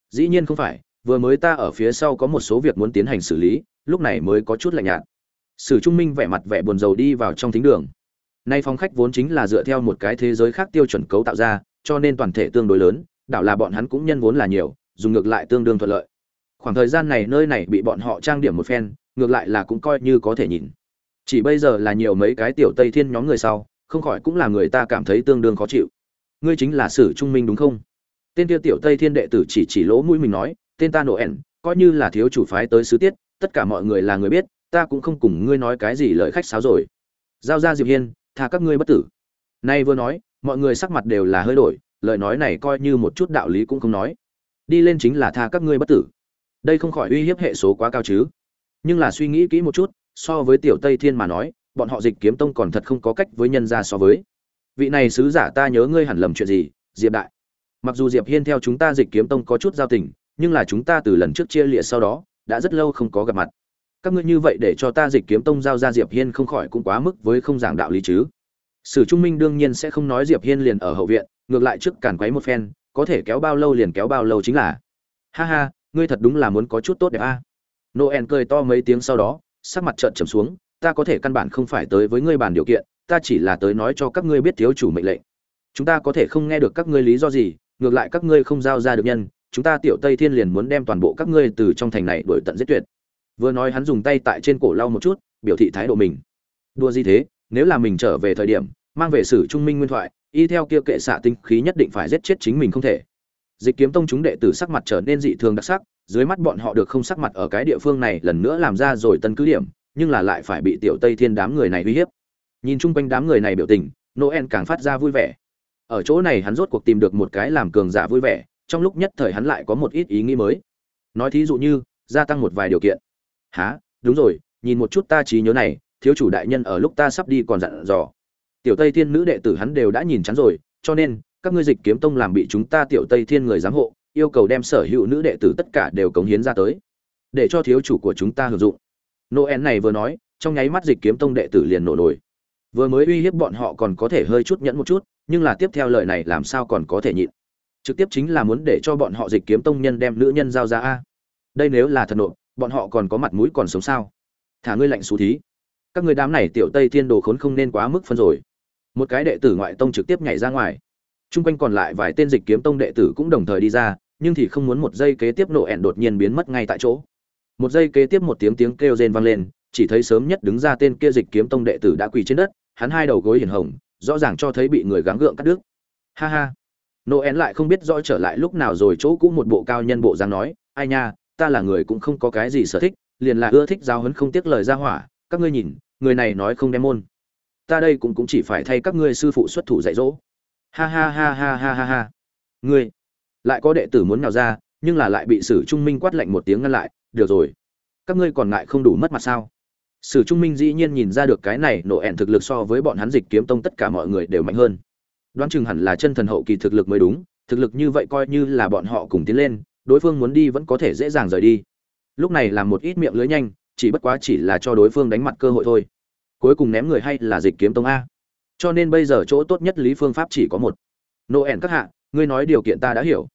Dĩ nhiên không phải vừa mới ta ở phía sau có một số việc muốn tiến hành xử lý, lúc này mới có chút lạnh nhạt. Sử trung minh vẻ mặt vẻ buồn rầu đi vào trong thính đường. Nay phòng khách vốn chính là dựa theo một cái thế giới khác tiêu chuẩn cấu tạo ra, cho nên toàn thể tương đối lớn, đảo là bọn hắn cũng nhân vốn là nhiều, dùng ngược lại tương đương thuận lợi. Khoảng thời gian này nơi này bị bọn họ trang điểm một phen, ngược lại là cũng coi như có thể nhìn. Chỉ bây giờ là nhiều mấy cái tiểu tây thiên nhóm người sau, không khỏi cũng là người ta cảm thấy tương đương khó chịu. Ngươi chính là sử trung minh đúng không? Tên tiêu tiểu tây thiên đệ tử chỉ chỉ lỗ mũi mình nói tên ta nổ ẻn coi như là thiếu chủ phái tới sứ tiết, tất cả mọi người là người biết, ta cũng không cùng ngươi nói cái gì lời khách sáo rồi. Giao ra diệp hiên, tha các ngươi bất tử. Nay vừa nói, mọi người sắc mặt đều là hơi đổi, lời nói này coi như một chút đạo lý cũng không nói. Đi lên chính là tha các ngươi bất tử. Đây không khỏi uy hiếp hệ số quá cao chứ. Nhưng là suy nghĩ kỹ một chút, so với tiểu tây thiên mà nói, bọn họ dịch kiếm tông còn thật không có cách với nhân gia so với. Vị này sứ giả ta nhớ ngươi hẳn lầm chuyện gì, diệp đại. Mặc dù diệp hiên theo chúng ta dịch kiếm tông có chút giao tình nhưng là chúng ta từ lần trước chia lịa sau đó, đã rất lâu không có gặp mặt. Các ngươi như vậy để cho ta dịch kiếm tông giao ra diệp hiên không khỏi cũng quá mức với không giảng đạo lý chứ. Sử trung minh đương nhiên sẽ không nói diệp hiên liền ở hậu viện, ngược lại trước càn quấy một phen, có thể kéo bao lâu liền kéo bao lâu chính là. Ha ha, ngươi thật đúng là muốn có chút tốt đẹp a. Noel cười to mấy tiếng sau đó, sắc mặt trợn trầm xuống, ta có thể căn bản không phải tới với ngươi bàn điều kiện, ta chỉ là tới nói cho các ngươi biết thiếu chủ mệnh lệnh. Chúng ta có thể không nghe được các ngươi lý do gì, ngược lại các ngươi không giao ra được nhân chúng ta tiểu tây thiên liền muốn đem toàn bộ các ngươi từ trong thành này đuổi tận giết tuyệt. Vừa nói hắn dùng tay tại trên cổ lau một chút, biểu thị thái độ mình. Đua gì thế, nếu là mình trở về thời điểm, mang về sử trung minh nguyên thoại, y theo kia kệ xạ tinh khí nhất định phải giết chết chính mình không thể. Dịch kiếm tông chúng đệ tử sắc mặt trở nên dị thường đặc sắc, dưới mắt bọn họ được không sắc mặt ở cái địa phương này lần nữa làm ra rồi tân cứ điểm, nhưng là lại phải bị tiểu tây thiên đám người này uy hiếp. Nhìn chung quanh đám người này biểu tình, noel càng phát ra vui vẻ. Ở chỗ này hắn rốt cuộc tìm được một cái làm cường giả vui vẻ trong lúc nhất thời hắn lại có một ít ý nghĩ mới. Nói thí dụ như, gia tăng một vài điều kiện. Há đúng rồi, nhìn một chút ta trí nhớ này, thiếu chủ đại nhân ở lúc ta sắp đi còn dặn dò. Tiểu tây thiên nữ đệ tử hắn đều đã nhìn chắn rồi, cho nên, các ngươi dịch kiếm tông làm bị chúng ta tiểu tây thiên người giám hộ, yêu cầu đem sở hữu nữ đệ tử tất cả đều cống hiến ra tới, để cho thiếu chủ của chúng ta hưởng dụng. Noel này vừa nói, trong nháy mắt dịch kiếm tông đệ tử liền nổ nổi vừa mới uy hiếp bọn họ còn có thể hơi chút nhẫn một chút, nhưng là tiếp theo lời này làm sao còn có thể nhịn? Trực tiếp chính là muốn để cho bọn họ dịch kiếm tông nhân đem nữ nhân giao ra a. Đây nếu là thật nộp, bọn họ còn có mặt mũi còn sống sao? Thả ngươi lạnh xú thí. Các người đám này tiểu tây thiên đồ khốn không nên quá mức phân rồi. Một cái đệ tử ngoại tông trực tiếp nhảy ra ngoài. Chung quanh còn lại vài tên dịch kiếm tông đệ tử cũng đồng thời đi ra, nhưng thì không muốn một giây kế tiếp nổ ẹn đột nhiên biến mất ngay tại chỗ. Một giây kế tiếp một tiếng tiếng kêu rên vang lên, chỉ thấy sớm nhất đứng ra tên kia dịch kiếm tông đệ tử đã quỳ trên đất, hắn hai đầu gối hiền hồng, rõ ràng cho thấy bị người gắng gượng cắt đứt. Ha ha noel lại không biết rõ trở lại lúc nào rồi, chỗ cũ một bộ cao nhân bộ dáng nói, ai nha, ta là người cũng không có cái gì sở thích, liền là ưa thích giáo huấn không tiếc lời ra hỏa, các ngươi nhìn, người này nói không đem môn. Ta đây cũng cũng chỉ phải thay các ngươi sư phụ xuất thủ dạy dỗ. Ha ha ha ha ha ha ha. Ngươi, lại có đệ tử muốn nào ra, nhưng là lại bị sử trung minh quát lạnh một tiếng ngăn lại, được rồi, các ngươi còn ngại không đủ mất mặt sao? Sử trung minh dĩ nhiên nhìn ra được cái này nổ ẹn thực lực so với bọn hắn dịch kiếm tông tất cả mọi người đều mạnh hơn đoán chừng hẳn là chân thần hậu kỳ thực lực mới đúng, thực lực như vậy coi như là bọn họ cùng tiến lên, đối phương muốn đi vẫn có thể dễ dàng rời đi. Lúc này làm một ít miệng lưới nhanh, chỉ bất quá chỉ là cho đối phương đánh mặt cơ hội thôi. Cuối cùng ném người hay là dịch kiếm tông a. Cho nên bây giờ chỗ tốt nhất lý phương pháp chỉ có một. Noel các hạ, ngươi nói điều kiện ta đã hiểu.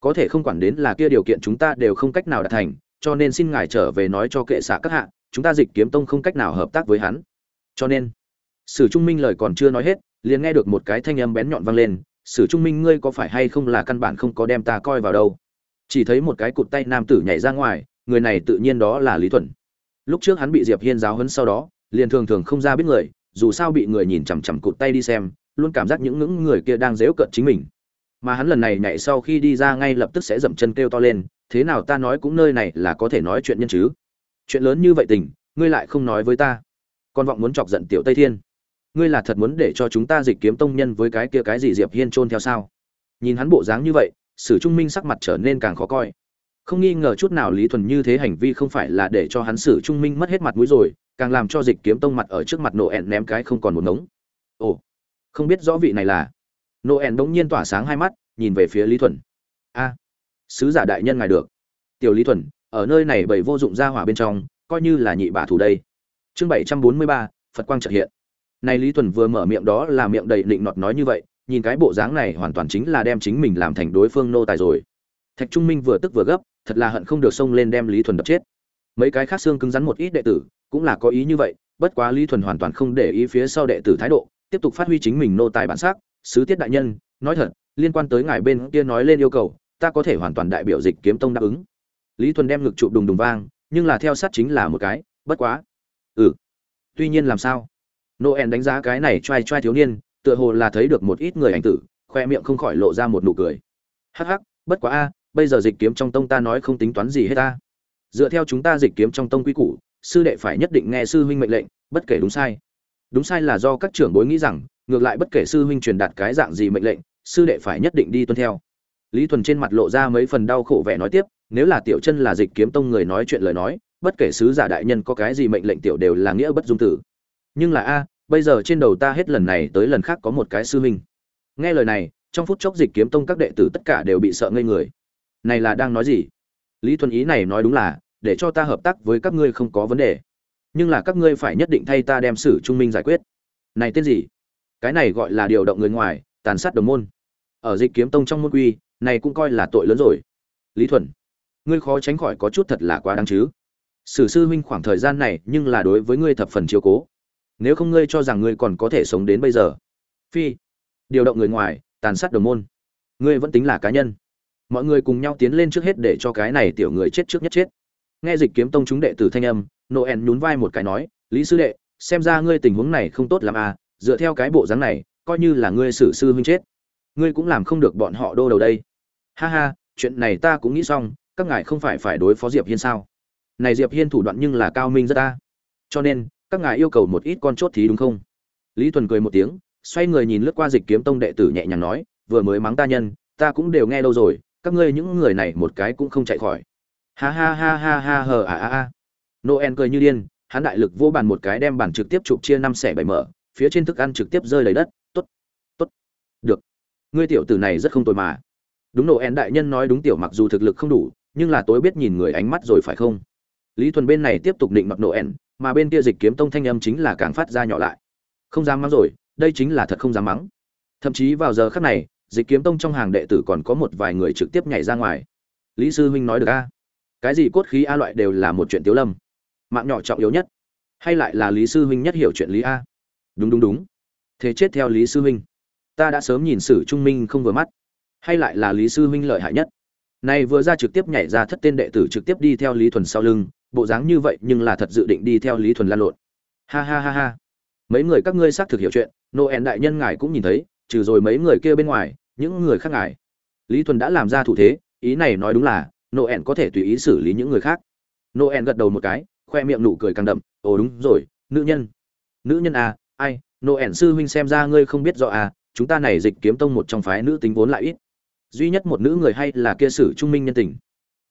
Có thể không quản đến là kia điều kiện chúng ta đều không cách nào đạt thành, cho nên xin ngài trở về nói cho kệ xạ các hạ, chúng ta dịch kiếm tông không cách nào hợp tác với hắn. Cho nên, sử trung minh lời còn chưa nói hết liền nghe được một cái thanh âm bén nhọn vang lên, sử trung minh, ngươi có phải hay không là căn bản không có đem ta coi vào đâu? Chỉ thấy một cái cụt tay nam tử nhảy ra ngoài, người này tự nhiên đó là lý thuần. Lúc trước hắn bị diệp hiên giáo huấn sau đó, liền thường thường không ra biết người, dù sao bị người nhìn chằm chằm cụt tay đi xem, luôn cảm giác những ngưỡng người kia đang dễu cận chính mình. Mà hắn lần này nhảy sau khi đi ra ngay lập tức sẽ dậm chân kêu to lên, thế nào ta nói cũng nơi này là có thể nói chuyện nhân chứ? Chuyện lớn như vậy tình, ngươi lại không nói với ta. Con vọng muốn chọc giận tiểu tây thiên ngươi là thật muốn để cho chúng ta dịch kiếm tông nhân với cái kia cái gì diệp hiên trôn theo sao? Nhìn hắn bộ dáng như vậy, sử trung minh sắc mặt trở nên càng khó coi. Không nghi ngờ chút nào lý thuần như thế hành vi không phải là để cho hắn sử trung minh mất hết mặt mũi rồi, càng làm cho dịch kiếm tông mặt ở trước mặt nổ ẹn ném cái không còn một ngống. Ồ, không biết rõ vị này là? Nô ẹn đống nhiên tỏa sáng hai mắt, nhìn về phía lý thuần. A, sứ giả đại nhân ngài được. Tiểu lý thuần, ở nơi này bởi vô dụng ra hỏa bên trong, coi như là nhị bà thủ đây. Chương bảy trăm bốn mươi ba, phật quang trợ hiện này lý thuần vừa mở miệng đó là miệng đầy định nọt nói như vậy, nhìn cái bộ dáng này hoàn toàn chính là đem chính mình làm thành đối phương nô tài rồi. Thạch trung minh vừa tức vừa gấp, thật là hận không được xông lên đem lý thuần đập chết. Mấy cái khác xương cứng rắn một ít đệ tử cũng là có ý như vậy, bất quá lý thuần hoàn toàn không để ý phía sau đệ tử thái độ, tiếp tục phát huy chính mình nô tài bản sắc. Sứ tiết đại nhân, nói thật, liên quan tới ngài bên kia nói lên yêu cầu, ta có thể hoàn toàn đại biểu dịch kiếm tông đáp ứng. Lý thuần đem ngực chụp đùng đùng vang, nhưng là theo sát chính là một cái, bất quá. Ừ. Tuy nhiên làm sao? Noel đánh giá cái này t r a i t r a i thiếu niên, tựa hồ là thấy được một ít người ảnh tử, khoe miệng không khỏi lộ ra một nụ cười. Hắc hắc, bất quá a, bây giờ dịch kiếm trong tông ta nói không tính toán gì hết ta. Dựa theo chúng ta dịch kiếm trong tông quy củ, sư đệ phải nhất định nghe sư huynh mệnh lệnh, bất kể đúng sai. Đúng sai là do các trưởng bối nghĩ rằng, ngược lại bất kể sư huynh truyền đạt cái dạng gì mệnh lệnh, sư đệ phải nhất định đi tuân theo. Lý thuần trên mặt lộ ra mấy phần đau khổ vẻ nói tiếp, nếu là tiểu chân là dịch kiếm tông người nói chuyện lời nói, bất kể sứ giả đại nhân có cái gì mệnh lệnh tiểu đều là nghĩa bất dung tử nhưng là a, bây giờ trên đầu ta hết lần này tới lần khác có một cái sư huynh. Nghe lời này, trong phút chốc dịch kiếm tông các đệ tử tất cả đều bị sợ ngây người. Này là đang nói gì? Lý thuần ý này nói đúng là, để cho ta hợp tác với các ngươi không có vấn đề. Nhưng là các ngươi phải nhất định thay ta đem sử trung minh giải quyết. Này tên gì? Cái này gọi là điều động người ngoài, tàn sát đồng môn. Ở dịch kiếm tông trong môn quy, này cũng coi là tội lớn rồi. Lý thuần, ngươi khó tránh khỏi có chút thật là quá đáng chứ. Sử sư huynh khoảng thời gian này nhưng là đối với ngươi thập phần chiếu cố nếu không ngươi cho rằng ngươi còn có thể sống đến bây giờ. Phi, điều động người ngoài, tàn sát đồng môn. Ngươi vẫn tính là cá nhân. Mọi người cùng nhau tiến lên trước hết để cho cái này tiểu người chết trước nhất chết. Nghe dịch kiếm tông chúng đệ tử thanh âm, noel nhún vai một cái nói, lý sư đệ, xem ra ngươi tình huống này không tốt làm à dựa theo cái bộ dáng này, coi như là ngươi xử sư huynh chết, ngươi cũng làm không được bọn họ đô đầu đây. Ha ha, chuyện này ta cũng nghĩ xong, các ngài không phải phải đối phó diệp hiên sao? Này diệp hiên thủ đoạn nhưng là cao minh rất ta. Cho nên các ngài yêu cầu một ít con chốt thí đúng không? Lý thuần cười một tiếng, xoay người nhìn lướt qua dịch kiếm tông đệ tử nhẹ nhàng nói, vừa mới mắng ta nhân, ta cũng đều nghe đâu rồi, các ngươi những người này một cái cũng không chạy khỏi. Ha ha ha ha ha hờ à à à noel cười như điên, hắn đại lực vô bàn một cái đem bàn trực tiếp chụp chia năm xẻ bảy mở, phía trên thức ăn trực tiếp rơi đầy đất, tốt tốt, được. Ngươi tiểu tử này rất không tồi mà. Đúng noel đại nhân nói đúng tiểu, mặc dù thực lực không đủ, nhưng là tối biết nhìn người ánh mắt rồi phải không? Lý thuần bên này tiếp tục định mặc noel mà bên kia dịch kiếm tông thanh âm chính là càng phát ra nhỏ lại. Không dám mắng rồi, đây chính là thật không dám mắng. Thậm chí vào giờ khắc này, dịch kiếm tông trong hàng đệ tử còn có một vài người trực tiếp nhảy ra ngoài. Lý sư huynh nói được a? Cái gì cốt khí a loại đều là một chuyện tiếu lâm. Mạng nhỏ trọng yếu nhất. Hay lại là lý sư huynh nhất hiểu chuyện lý a? Đúng đúng đúng. Thế chết theo lý sư huynh. Ta đã sớm nhìn sử trung minh không vừa mắt. Hay lại là lý sư huynh lợi hại nhất. Này vừa ra trực tiếp nhảy ra thất tên đệ tử trực tiếp đi theo lý thuần sau lưng bộ dáng như vậy nhưng là thật dự định đi theo lý thuần lan lộn. Ha ha ha ha. Mấy người các ngươi xác thực hiểu chuyện, noel đại nhân ngài cũng nhìn thấy, trừ rồi mấy người kia bên ngoài, những người khác ngài. Lý thuần đã làm ra thủ thế, ý này nói đúng là, noel có thể tùy ý xử lý những người khác. Noel gật đầu một cái, khoe miệng nụ cười càng đậm, ồ, đúng rồi, nữ nhân. Nữ nhân à ai? Noel sư huynh xem ra ngươi không biết rõ à chúng ta này dịch kiếm tông một trong phái nữ tính vốn lại ít. Duy nhất một nữ người hay là kia sử trung minh nhân tình.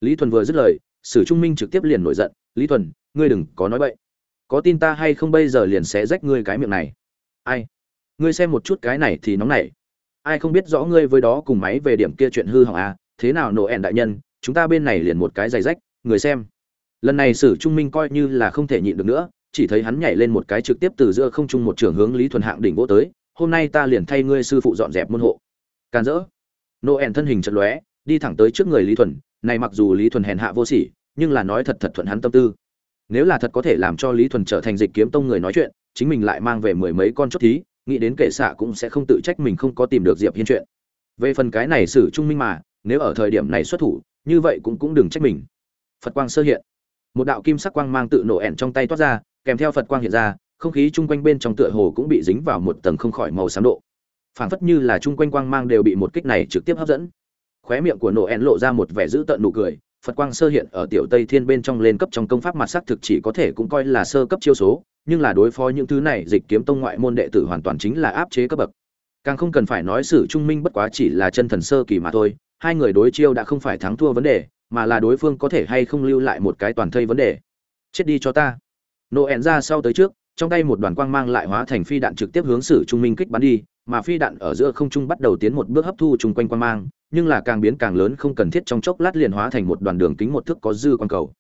Lý thuần vừa dứt lời sử trung minh trực tiếp liền nổi giận, lý thuần, ngươi đừng có nói bậy. Có tin ta hay không bây giờ liền sẽ rách ngươi cái miệng này? Ai? Ngươi xem một chút cái này thì nóng nảy. Ai không biết rõ ngươi với đó cùng máy về điểm kia chuyện hư hỏng à? Thế nào nổ ẻn đại nhân, chúng ta bên này liền một cái giày rách, người xem. Lần này sử trung minh coi như là không thể nhịn được nữa, chỉ thấy hắn nhảy lên một cái trực tiếp từ giữa không trung một trường hướng lý thuần hạng đỉnh vỗ tới, hôm nay ta liền thay ngươi sư phụ dọn dẹp môn hộ. Can dỡ noel thân hình chật lóe, đi thẳng tới trước người lý thuần này mặc dù lý thuần hèn hạ vô sỉ, nhưng là nói thật thật thuận hắn tâm tư. Nếu là thật có thể làm cho lý thuần trở thành dịch kiếm tông người nói chuyện, chính mình lại mang về mười mấy con chốt thí, nghĩ đến kệ xạ cũng sẽ không tự trách mình không có tìm được diệp hiên chuyện. Về phần cái này xử trung minh mà, nếu ở thời điểm này xuất thủ, như vậy cũng cũng đừng trách mình. Phật quang sơ hiện. Một đạo kim sắc quang mang tự nổ ẻn trong tay toát ra, kèm theo phật quang hiện ra, không khí chung quanh bên trong tựa hồ cũng bị dính vào một tầng không khỏi màu xám độ. Phảng phất như là chung quanh quang mang đều bị một kích này trực tiếp hấp dẫn khóe miệng của nổ lộ ra một vẻ dữ tợn nụ cười. Phật quang sơ hiện ở tiểu tây thiên bên trong lên cấp trong công pháp mặt sắc thực chỉ có thể cũng coi là sơ cấp chiêu số, nhưng là đối phó những thứ này, dịch kiếm tông ngoại môn đệ tử hoàn toàn chính là áp chế cấp bậc. Càng không cần phải nói sự trung minh bất quá chỉ là chân thần sơ kỳ mà thôi, hai người đối chiêu đã không phải thắng thua vấn đề, mà là đối phương có thể hay không lưu lại một cái toàn thây vấn đề. Chết đi cho ta. Nộ ẹn ra sau tới trước, trong tay một đoàn quang mang lại hóa thành phi đạn trực tiếp hướng sử trung minh kích bắn đi mà phi đạn ở giữa không trung bắt đầu tiến một bước hấp thu chung quanh quang mang, nhưng là càng biến càng lớn không cần thiết trong chốc lát liền hóa thành một đoàn đường kính một thước có dư quang cầu.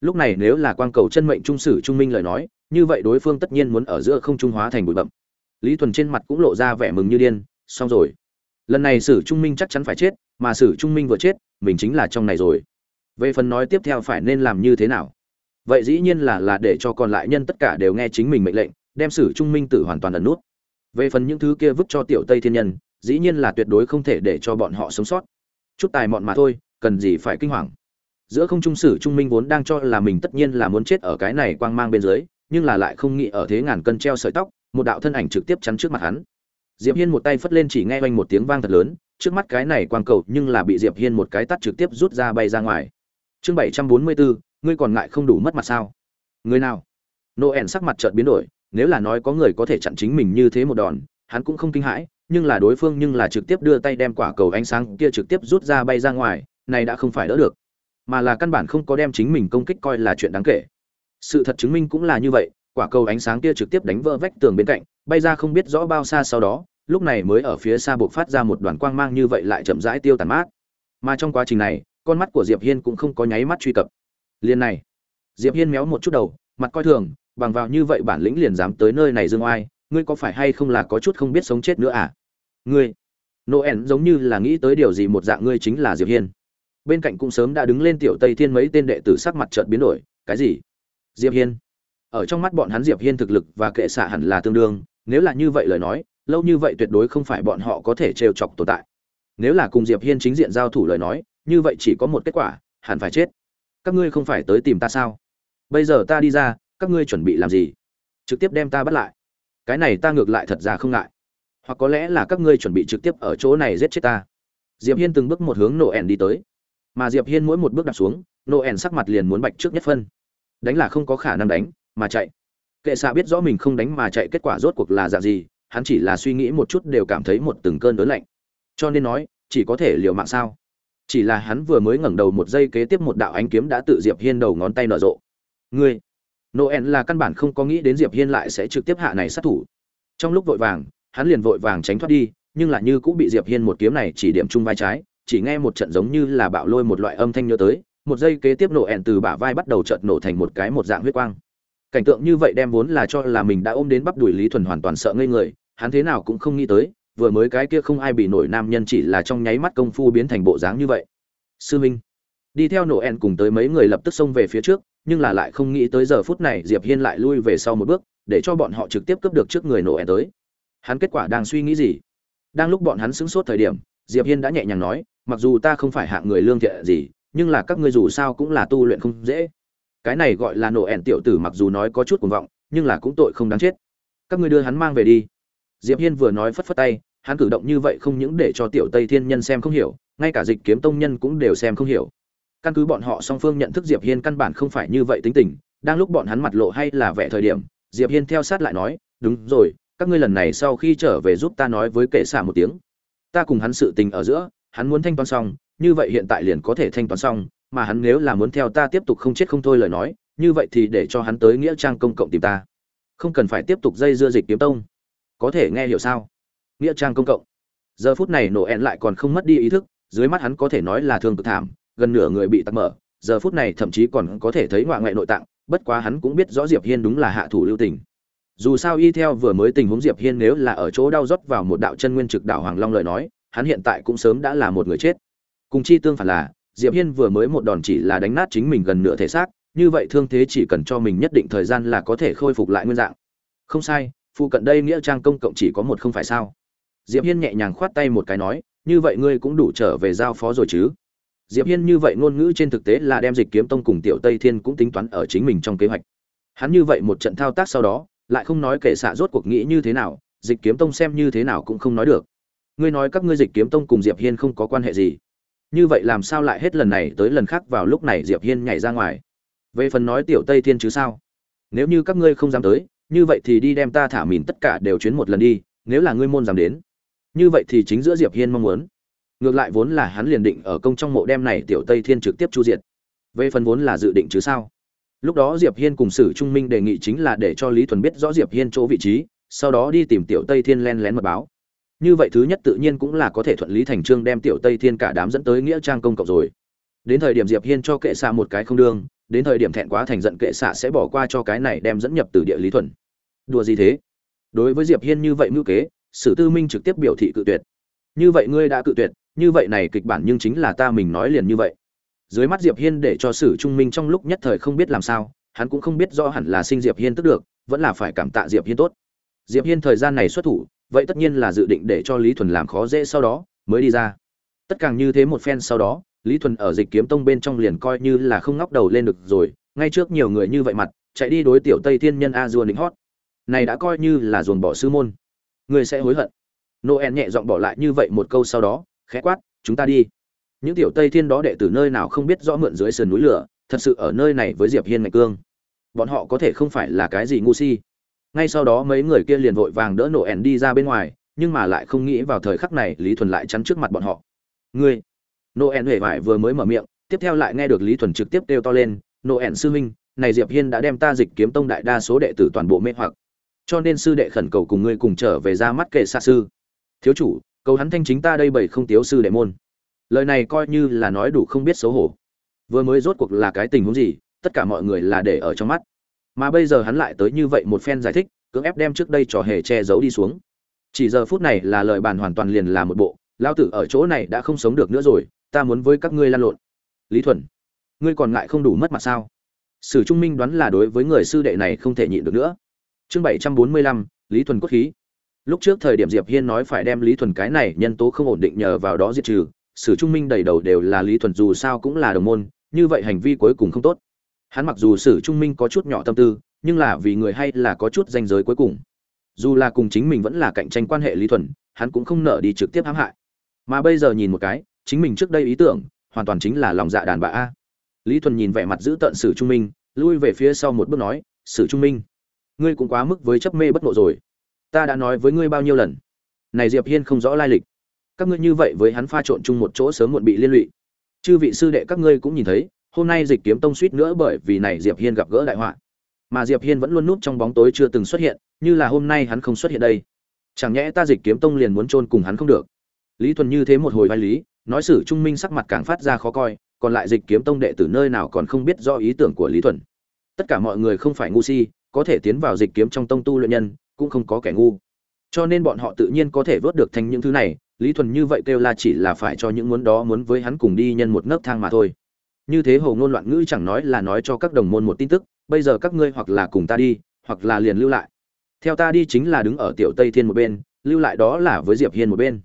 Lúc này nếu là quang cầu chân mệnh trung sử trung minh lời nói, như vậy đối phương tất nhiên muốn ở giữa không trung hóa thành bụi bậm lý thuần trên mặt cũng lộ ra vẻ mừng như điên, xong rồi. Lần này sử trung minh chắc chắn phải chết, mà sử trung minh vừa chết, mình chính là trong này rồi. Về phần nói tiếp theo phải nên làm như thế nào? Vậy dĩ nhiên là là để cho còn lại nhân tất cả đều nghe chính mình mệnh lệnh, đem sử trung minh tử hoàn toàn ẩn nút về phần những thứ kia vứt cho tiểu tây thiên nhân, dĩ nhiên là tuyệt đối không thể để cho bọn họ sống sót. Chút tài mọn mà thôi, cần gì phải kinh hoàng. Giữa không trung sử trung minh vốn đang cho là mình tất nhiên là muốn chết ở cái này quang mang bên dưới, nhưng là lại không nghĩ ở thế ngàn cân treo sợi tóc, một đạo thân ảnh trực tiếp chắn trước mặt hắn. Diệp hiên một tay phất lên chỉ nghe oanh một tiếng vang thật lớn, trước mắt cái này quang cầu nhưng là bị diệp hiên một cái tắt trực tiếp rút ra bay ra ngoài. Chương bảy trăm bốn mươi bốn, ngươi còn ngại không đủ mất mặt sao? Người nào? Noel sắc mặt chợt biến đổi nếu là nói có người có thể chặn chính mình như thế một đòn, hắn cũng không kinh hãi, nhưng là đối phương nhưng là trực tiếp đưa tay đem quả cầu ánh sáng kia trực tiếp rút ra bay ra ngoài, này đã không phải đỡ được. Mà là căn bản không có đem chính mình công kích coi là chuyện đáng kể. Sự thật chứng minh cũng là như vậy, quả cầu ánh sáng kia trực tiếp đánh vỡ vách tường bên cạnh, bay ra không biết rõ bao xa sau đó, lúc này mới ở phía xa bộc phát ra một đoàn quang mang như vậy lại chậm rãi tiêu tàn mát. Mà trong quá trình này, con mắt của diệp hiên cũng không có nháy mắt truy cập. Liền này, diệp hiên méo một chút đầu, mặt coi thường bằng vào như vậy bản lĩnh liền dám tới nơi này dương oai, ngươi có phải hay không là có chút không biết sống chết nữa à? Ngươi, noel giống như là nghĩ tới điều gì một dạng ngươi chính là diệp hiên. Bên cạnh cũng sớm đã đứng lên tiểu tây thiên mấy tên đệ tử sắc mặt chợt biến đổi, cái gì? Diệp hiên. Ở trong mắt bọn hắn diệp hiên thực lực và kệ xạ hẳn là tương đương, nếu là như vậy lời nói, lâu như vậy tuyệt đối không phải bọn họ có thể trêu chọc tồn tại. Nếu là cùng diệp hiên chính diện giao thủ lời nói, như vậy chỉ có một kết quả, hẳn phải chết. Các ngươi không phải tới tìm ta sao? Bây giờ ta đi ra các ngươi chuẩn bị làm gì? Trực tiếp đem ta bắt lại. Cái này ta ngược lại thật ra không ngại. Hoặc có lẽ là các ngươi chuẩn bị trực tiếp ở chỗ này giết chết ta. Diệp hiên từng bước một hướng nổ ẻn đi tới. Mà diệp hiên mỗi một bước đặt xuống nổ ẻn sắc mặt liền muốn bạch trước nhất phân. Đánh là không có khả năng đánh, mà chạy. Kệ xạ biết rõ mình không đánh mà chạy kết quả rốt cuộc là dạng gì, hắn chỉ là suy nghĩ một chút đều cảm thấy một từng cơn đớn lạnh. Cho nên nói, chỉ có thể liều mạng sao? Chỉ là hắn vừa mới ngẩng đầu một giây kế tiếp một đạo ánh kiếm đã tự diệp hiên đầu ngón tay nở rộ. Ngươi! Noel là căn bản không có nghĩ đến diệp hiên lại sẽ trực tiếp hạ này sát thủ. Trong lúc vội vàng, hắn liền vội vàng tránh thoát đi, nhưng lại như cũng bị diệp hiên một kiếm này chỉ điểm chung vai trái, chỉ nghe một trận giống như là bạo lôi một loại âm thanh nhớ tới, một giây kế tiếp nổ ẹn từ bả vai bắt đầu chợt nổ thành một cái một dạng huyết quang. Cảnh tượng như vậy đem vốn là cho là mình đã ôm đến bắp đùi lý thuần hoàn toàn sợ ngây người, hắn thế nào cũng không nghĩ tới, vừa mới cái kia không ai bị nổi nam nhân chỉ là trong nháy mắt công phu biến thành bộ dáng như vậy. Sư minh, đi theo nổ ẹn cùng tới mấy người lập tức xông về phía trước nhưng là lại không nghĩ tới giờ phút này diệp hiên lại lui về sau một bước, để cho bọn họ trực tiếp cướp được trước người nổ ẻ tới. Hắn kết quả đang suy nghĩ gì? Đang lúc bọn hắn sững sốt thời điểm, diệp hiên đã nhẹ nhàng nói, mặc dù ta không phải hạng người lương thiện gì, nhưng là các ngươi dù sao cũng là tu luyện không dễ. Cái này gọi là nổ ẻn tiểu tử mặc dù nói có chút cuồng vọng, nhưng là cũng tội không đáng chết. Các ngươi đưa hắn mang về đi. Diệp hiên vừa nói phất phất tay, hắn cử động như vậy không những để cho tiểu tây thiên nhân xem không hiểu, ngay cả dịch kiếm tông nhân cũng đều xem không hiểu căn cứ bọn họ song phương nhận thức diệp hiên căn bản không phải như vậy tính tình, đang lúc bọn hắn mặt lộ hay là vẻ thời điểm, diệp hiên theo sát lại nói, đúng rồi, các ngươi lần này sau khi trở về giúp ta nói với kệ xả một tiếng. Ta cùng hắn sự tình ở giữa, hắn muốn thanh toán xong, như vậy hiện tại liền có thể thanh toán xong, mà hắn nếu là muốn theo ta tiếp tục không chết không thôi lời nói, như vậy thì để cho hắn tới nghĩa trang công cộng tìm ta. Không cần phải tiếp tục dây dưa dịch kiếm tông. Có thể nghe hiểu sao? Nghĩa trang công cộng. Giờ phút này nổ ẹn lại còn không mất đi ý thức, dưới mắt hắn có thể nói là thương cực thảm gần nửa người bị tắc mở, giờ phút này thậm chí còn có thể thấy ngoại ngoại nội tạng, bất quá hắn cũng biết rõ diệp hiên đúng là hạ thủ lưu tình. Dù sao y theo vừa mới tình huống diệp hiên nếu là ở chỗ đau rót vào một đạo chân nguyên trực đạo hoàng long lời nói, hắn hiện tại cũng sớm đã là một người chết. Cùng chi tương phản là, diệp hiên vừa mới một đòn chỉ là đánh nát chính mình gần nửa thể xác, như vậy thương thế chỉ cần cho mình nhất định thời gian là có thể khôi phục lại nguyên dạng. Không sai, phụ cận đây nghĩa trang công cộng chỉ có một không phải sao? Diệp hiên nhẹ nhàng khoát tay một cái nói, như vậy ngươi cũng đủ trở về giao phó rồi chứ? Diệp hiên như vậy ngôn ngữ trên thực tế là đem dịch kiếm tông cùng tiểu tây thiên cũng tính toán ở chính mình trong kế hoạch. Hắn như vậy một trận thao tác sau đó, lại không nói kể xạ rốt cuộc nghĩ như thế nào, dịch kiếm tông xem như thế nào cũng không nói được. Ngươi nói các ngươi dịch kiếm tông cùng diệp hiên không có quan hệ gì. Như vậy làm sao lại hết lần này tới lần khác vào lúc này diệp hiên nhảy ra ngoài? Về phần nói tiểu tây thiên chứ sao? Nếu như các ngươi không dám tới, như vậy thì đi đem ta thả mìn tất cả đều chuyến một lần đi, nếu là ngươi môn dám đến. Như vậy thì chính giữa diệp hiên mong muốn ngược lại vốn là hắn liền định ở công trong mộ đem này tiểu tây thiên trực tiếp chu diệt. Về phần vốn là dự định chứ sao? Lúc đó diệp hiên cùng sử trung minh đề nghị chính là để cho lý thuần biết rõ diệp hiên chỗ vị trí, sau đó đi tìm tiểu tây thiên len lén mật báo. Như vậy thứ nhất tự nhiên cũng là có thể thuận lý thành trương đem tiểu tây thiên cả đám dẫn tới nghĩa trang công cộng rồi. Đến thời điểm diệp hiên cho kệ xạ một cái không đương, đến thời điểm thẹn quá thành giận kệ xạ sẽ bỏ qua cho cái này đem dẫn nhập từ địa lý thuần. Đùa gì thế? Đối với diệp hiên như vậy mưu kế, sử tư minh trực tiếp biểu thị cự tuyệt. Như vậy ngươi đã cự tuyệt như vậy này kịch bản nhưng chính là ta mình nói liền như vậy. Dưới mắt diệp hiên để cho sử trung minh trong lúc nhất thời không biết làm sao, hắn cũng không biết rõ hẳn là sinh diệp hiên tức được, vẫn là phải cảm tạ diệp hiên tốt. Diệp hiên thời gian này xuất thủ, vậy tất nhiên là dự định để cho lý thuần làm khó dễ sau đó, mới đi ra. Tất càng như thế một phen sau đó, lý thuần ở dịch kiếm tông bên trong liền coi như là không ngóc đầu lên được rồi, ngay trước nhiều người như vậy mặt, chạy đi đối tiểu tây thiên nhân a dua lính hót. Này đã coi như là dồn bỏ sư môn. Người sẽ hối hận. Noel nhẹ giọng bỏ lại như vậy một câu sau đó khẽ quát, chúng ta đi. Những tiểu tây thiên đó đệ tử nơi nào không biết rõ mượn dưới sườn núi lửa, thật sự ở nơi này với diệp hiên ngạch cương. Bọn họ có thể không phải là cái gì ngu si. Ngay sau đó mấy người kia liền vội vàng đỡ nổ ẻn đi ra bên ngoài, nhưng mà lại không nghĩ vào thời khắc này lý thuần lại chắn trước mặt bọn họ. Ngươi! Nổ ẻn huệ vải vừa mới mở miệng, tiếp theo lại nghe được lý thuần trực tiếp kêu to lên, nổ ẻn sư huynh, này diệp hiên đã đem ta dịch kiếm tông đại đa số đệ tử toàn bộ mê hoặc. Cho nên sư đệ khẩn cầu cùng ngươi cùng trở về ra mắt kệ xa sư. Thiếu chủ cầu hắn thanh chính ta đây bảy không tiếu sư đệ môn. Lời này coi như là nói đủ không biết xấu hổ. Vừa mới rốt cuộc là cái tình huống gì, tất cả mọi người là để ở trong mắt. Mà bây giờ hắn lại tới như vậy một phen giải thích, cưỡng ép đem trước đây trò hề che giấu đi xuống. Chỉ giờ phút này là lời bàn hoàn toàn liền là một bộ lao tử ở chỗ này đã không sống được nữa rồi, ta muốn với các ngươi lan lộn. Lý thuần, ngươi còn ngại không đủ mất mặt sao? Sử trung minh đoán là đối với người sư đệ này không thể nhịn được nữa. Chương bảy trăm bốn mươi lăm, lý thuần cốt khí lúc trước thời điểm diệp hiên nói phải đem lý thuần cái này nhân tố không ổn định nhờ vào đó diệt trừ, sử trung minh đầy đầu đều là lý thuần dù sao cũng là đồng môn, như vậy hành vi cuối cùng không tốt. Hắn mặc dù sử trung minh có chút nhỏ tâm tư, nhưng là vì người hay là có chút danh giới cuối cùng. Dù là cùng chính mình vẫn là cạnh tranh quan hệ lý thuần, hắn cũng không nợ đi trực tiếp hãm hại. Mà bây giờ nhìn một cái, chính mình trước đây ý tưởng, hoàn toàn chính là lòng dạ đàn bà a. Lý thuần nhìn vẻ mặt giữ tận sử trung minh, lui về phía sau một bước nói, sử trung minh, ngươi cũng quá mức với chấp mê bất ngộ rồi ta đã nói với ngươi bao nhiêu lần. Này diệp hiên không rõ lai lịch. Các ngươi như vậy với hắn pha trộn chung một chỗ sớm muộn bị liên lụy. Chư vị sư đệ các ngươi cũng nhìn thấy, hôm nay dịch kiếm tông suýt nữa bởi vì này diệp hiên gặp gỡ đại họa. Mà diệp hiên vẫn luôn núp trong bóng tối chưa từng xuất hiện, như là hôm nay hắn không xuất hiện đây. Chẳng nhẽ ta dịch kiếm tông liền muốn chôn cùng hắn không được? Lý thuần như thế một hồi vai lý, nói sử trung minh sắc mặt càng phát ra khó coi, còn lại dịch kiếm tông đệ tử nơi nào còn không biết do ý tưởng của lý thuần. Tất cả mọi người không phải ngu si, có thể tiến vào dịch kiếm trong tông tu luyện nhân cũng không có kẻ ngu. Cho nên bọn họ tự nhiên có thể vớt được thành những thứ này, lý thuần như vậy kêu là chỉ là phải cho những muốn đó muốn với hắn cùng đi nhân một nấc thang mà thôi. Như thế hầu ngôn loạn ngữ chẳng nói là nói cho các đồng môn một tin tức, bây giờ các ngươi hoặc là cùng ta đi, hoặc là liền lưu lại. Theo ta đi chính là đứng ở tiểu tây thiên một bên, lưu lại đó là với diệp hiên một bên.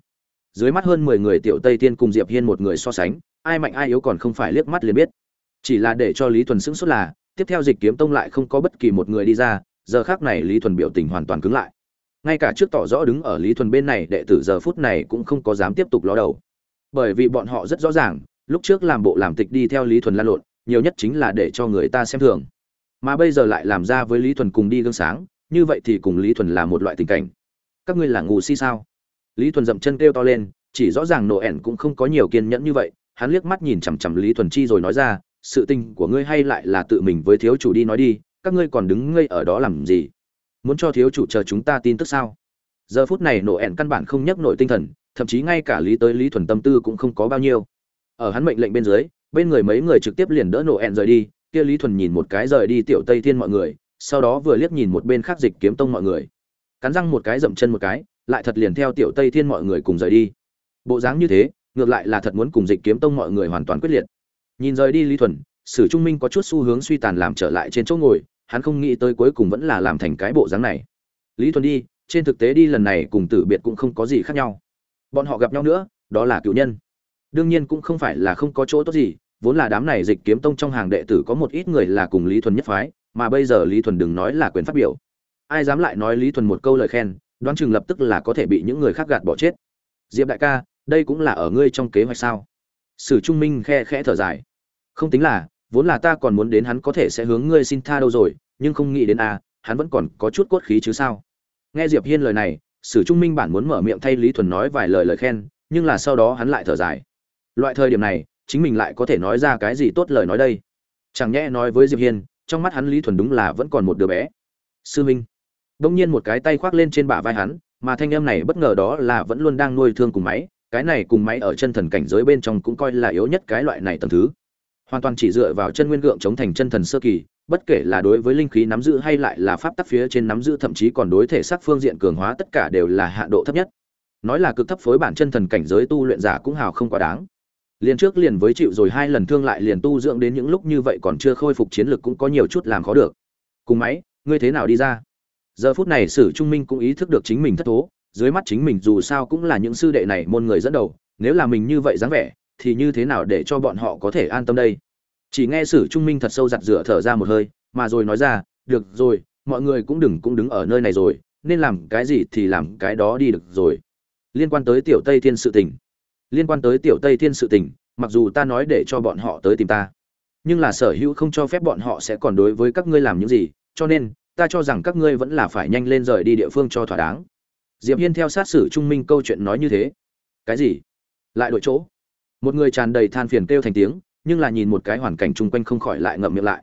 Dưới mắt hơn mười người tiểu tây thiên cùng diệp hiên một người so sánh, ai mạnh ai yếu còn không phải liếc mắt liền biết. Chỉ là để cho lý thuần sững sốt là, tiếp theo dịch kiếm tông lại không có bất kỳ một người đi ra giờ khác này lý thuần biểu tình hoàn toàn cứng lại. Ngay cả trước tỏ rõ đứng ở lý thuần bên này đệ tử giờ phút này cũng không có dám tiếp tục ló đầu. Bởi vì bọn họ rất rõ ràng, lúc trước làm bộ làm tịch đi theo lý thuần lan lộn, nhiều nhất chính là để cho người ta xem thường. Mà bây giờ lại làm ra với lý thuần cùng đi gương sáng, như vậy thì cùng lý thuần là một loại tình cảnh. Các ngươi là ngu si sao? Lý thuần dậm chân kêu to lên, chỉ rõ ràng nổ ẻn cũng không có nhiều kiên nhẫn như vậy, hắn liếc mắt nhìn chằm chằm lý thuần chi rồi nói ra, sự tình của ngươi hay lại là tự mình với thiếu chủ đi nói đi các ngươi còn đứng ngây ở đó làm gì? Muốn cho thiếu chủ chờ chúng ta tin tức sao? Giờ phút này nổ ẻn căn bản không nhắc nổi tinh thần, thậm chí ngay cả lý tới lý thuần tâm tư cũng không có bao nhiêu. Ở hắn mệnh lệnh bên dưới, bên người mấy người trực tiếp liền đỡ nổ ẹn rời đi, kia lý thuần nhìn một cái rời đi tiểu tây thiên mọi người, sau đó vừa liếc nhìn một bên khác dịch kiếm tông mọi người. Cắn răng một cái dậm chân một cái, lại thật liền theo tiểu tây thiên mọi người cùng rời đi. Bộ dáng như thế, ngược lại là thật muốn cùng dịch kiếm tông mọi người hoàn toàn quyết liệt. Nhìn rời đi lý thuần sử trung minh có chút xu hướng suy tàn làm trở lại trên chỗ ngồi, hắn không nghĩ tới cuối cùng vẫn là làm thành cái bộ dáng này. Lý thuần đi, trên thực tế đi lần này cùng tử biệt cũng không có gì khác nhau. Bọn họ gặp nhau nữa, đó là cựu nhân. Đương nhiên cũng không phải là không có chỗ tốt gì, vốn là đám này dịch kiếm tông trong hàng đệ tử có một ít người là cùng lý thuần nhất phái, mà bây giờ lý thuần đừng nói là quyền phát biểu. Ai dám lại nói lý thuần một câu lời khen, đoán chừng lập tức là có thể bị những người khác gạt bỏ chết. Diệp đại ca, đây cũng là ở ngươi trong kế hoạch sao? Sử trung minh khe khẽ thở dài. Không tính là vốn là ta còn muốn đến hắn có thể sẽ hướng ngươi xin tha đâu rồi nhưng không nghĩ đến a à, hắn vẫn còn có chút cốt khí chứ sao? Nghe diệp hiên lời này sử trung minh bản muốn mở miệng thay lý thuần nói vài lời lời khen nhưng là sau đó hắn lại thở dài. Loại thời điểm này chính mình lại có thể nói ra cái gì tốt lời nói đây? Chẳng nhẽ nói với diệp hiên trong mắt hắn lý thuần đúng là vẫn còn một đứa bé. Sư minh. Đông nhiên một cái tay khoác lên trên bả vai hắn mà thanh em này bất ngờ đó là vẫn luôn đang nuôi thương cùng máy cái này cùng máy ở chân thần cảnh giới bên trong cũng coi là yếu nhất cái loại này tầm thứ hoàn toàn chỉ dựa vào chân nguyên gượng chống thành chân thần sơ kỳ, bất kể là đối với linh khí nắm giữ hay lại là pháp tắc phía trên nắm giữ, thậm chí còn đối thể xác phương diện cường hóa, tất cả đều là hạ độ thấp nhất. Nói là cực thấp phối bản chân thần cảnh giới tu luyện giả cũng hào không quá đáng. Liền trước liền với chịu rồi hai lần thương lại liền tu dưỡng đến những lúc như vậy còn chưa khôi phục chiến lực cũng có nhiều chút làm khó được. Cùng máy, ngươi thế nào đi ra? Giờ phút này sử trung minh cũng ý thức được chính mình thất thố, dưới mắt chính mình dù sao cũng là những sư đệ này môn người dẫn đầu, nếu là mình như vậy dáng vẻ thì như thế nào để cho bọn họ có thể an tâm đây? Chỉ nghe sử trung minh thật sâu giặt rửa thở ra một hơi, mà rồi nói ra, được rồi, mọi người cũng đừng cũng đứng ở nơi này rồi, nên làm cái gì thì làm cái đó đi được rồi. Liên quan tới tiểu tây thiên sự tình. Liên quan tới tiểu tây thiên sự tình, mặc dù ta nói để cho bọn họ tới tìm ta, nhưng là sở hữu không cho phép bọn họ sẽ còn đối với các ngươi làm những gì, cho nên, ta cho rằng các ngươi vẫn là phải nhanh lên rời đi địa phương cho thỏa đáng. Diệp hiên theo sát sử trung minh câu chuyện nói như thế. Cái gì? Lại đổi chỗ? Một người tràn đầy than phiền kêu thành tiếng, nhưng là nhìn một cái hoàn cảnh chung quanh không khỏi lại ngậm miệng lại.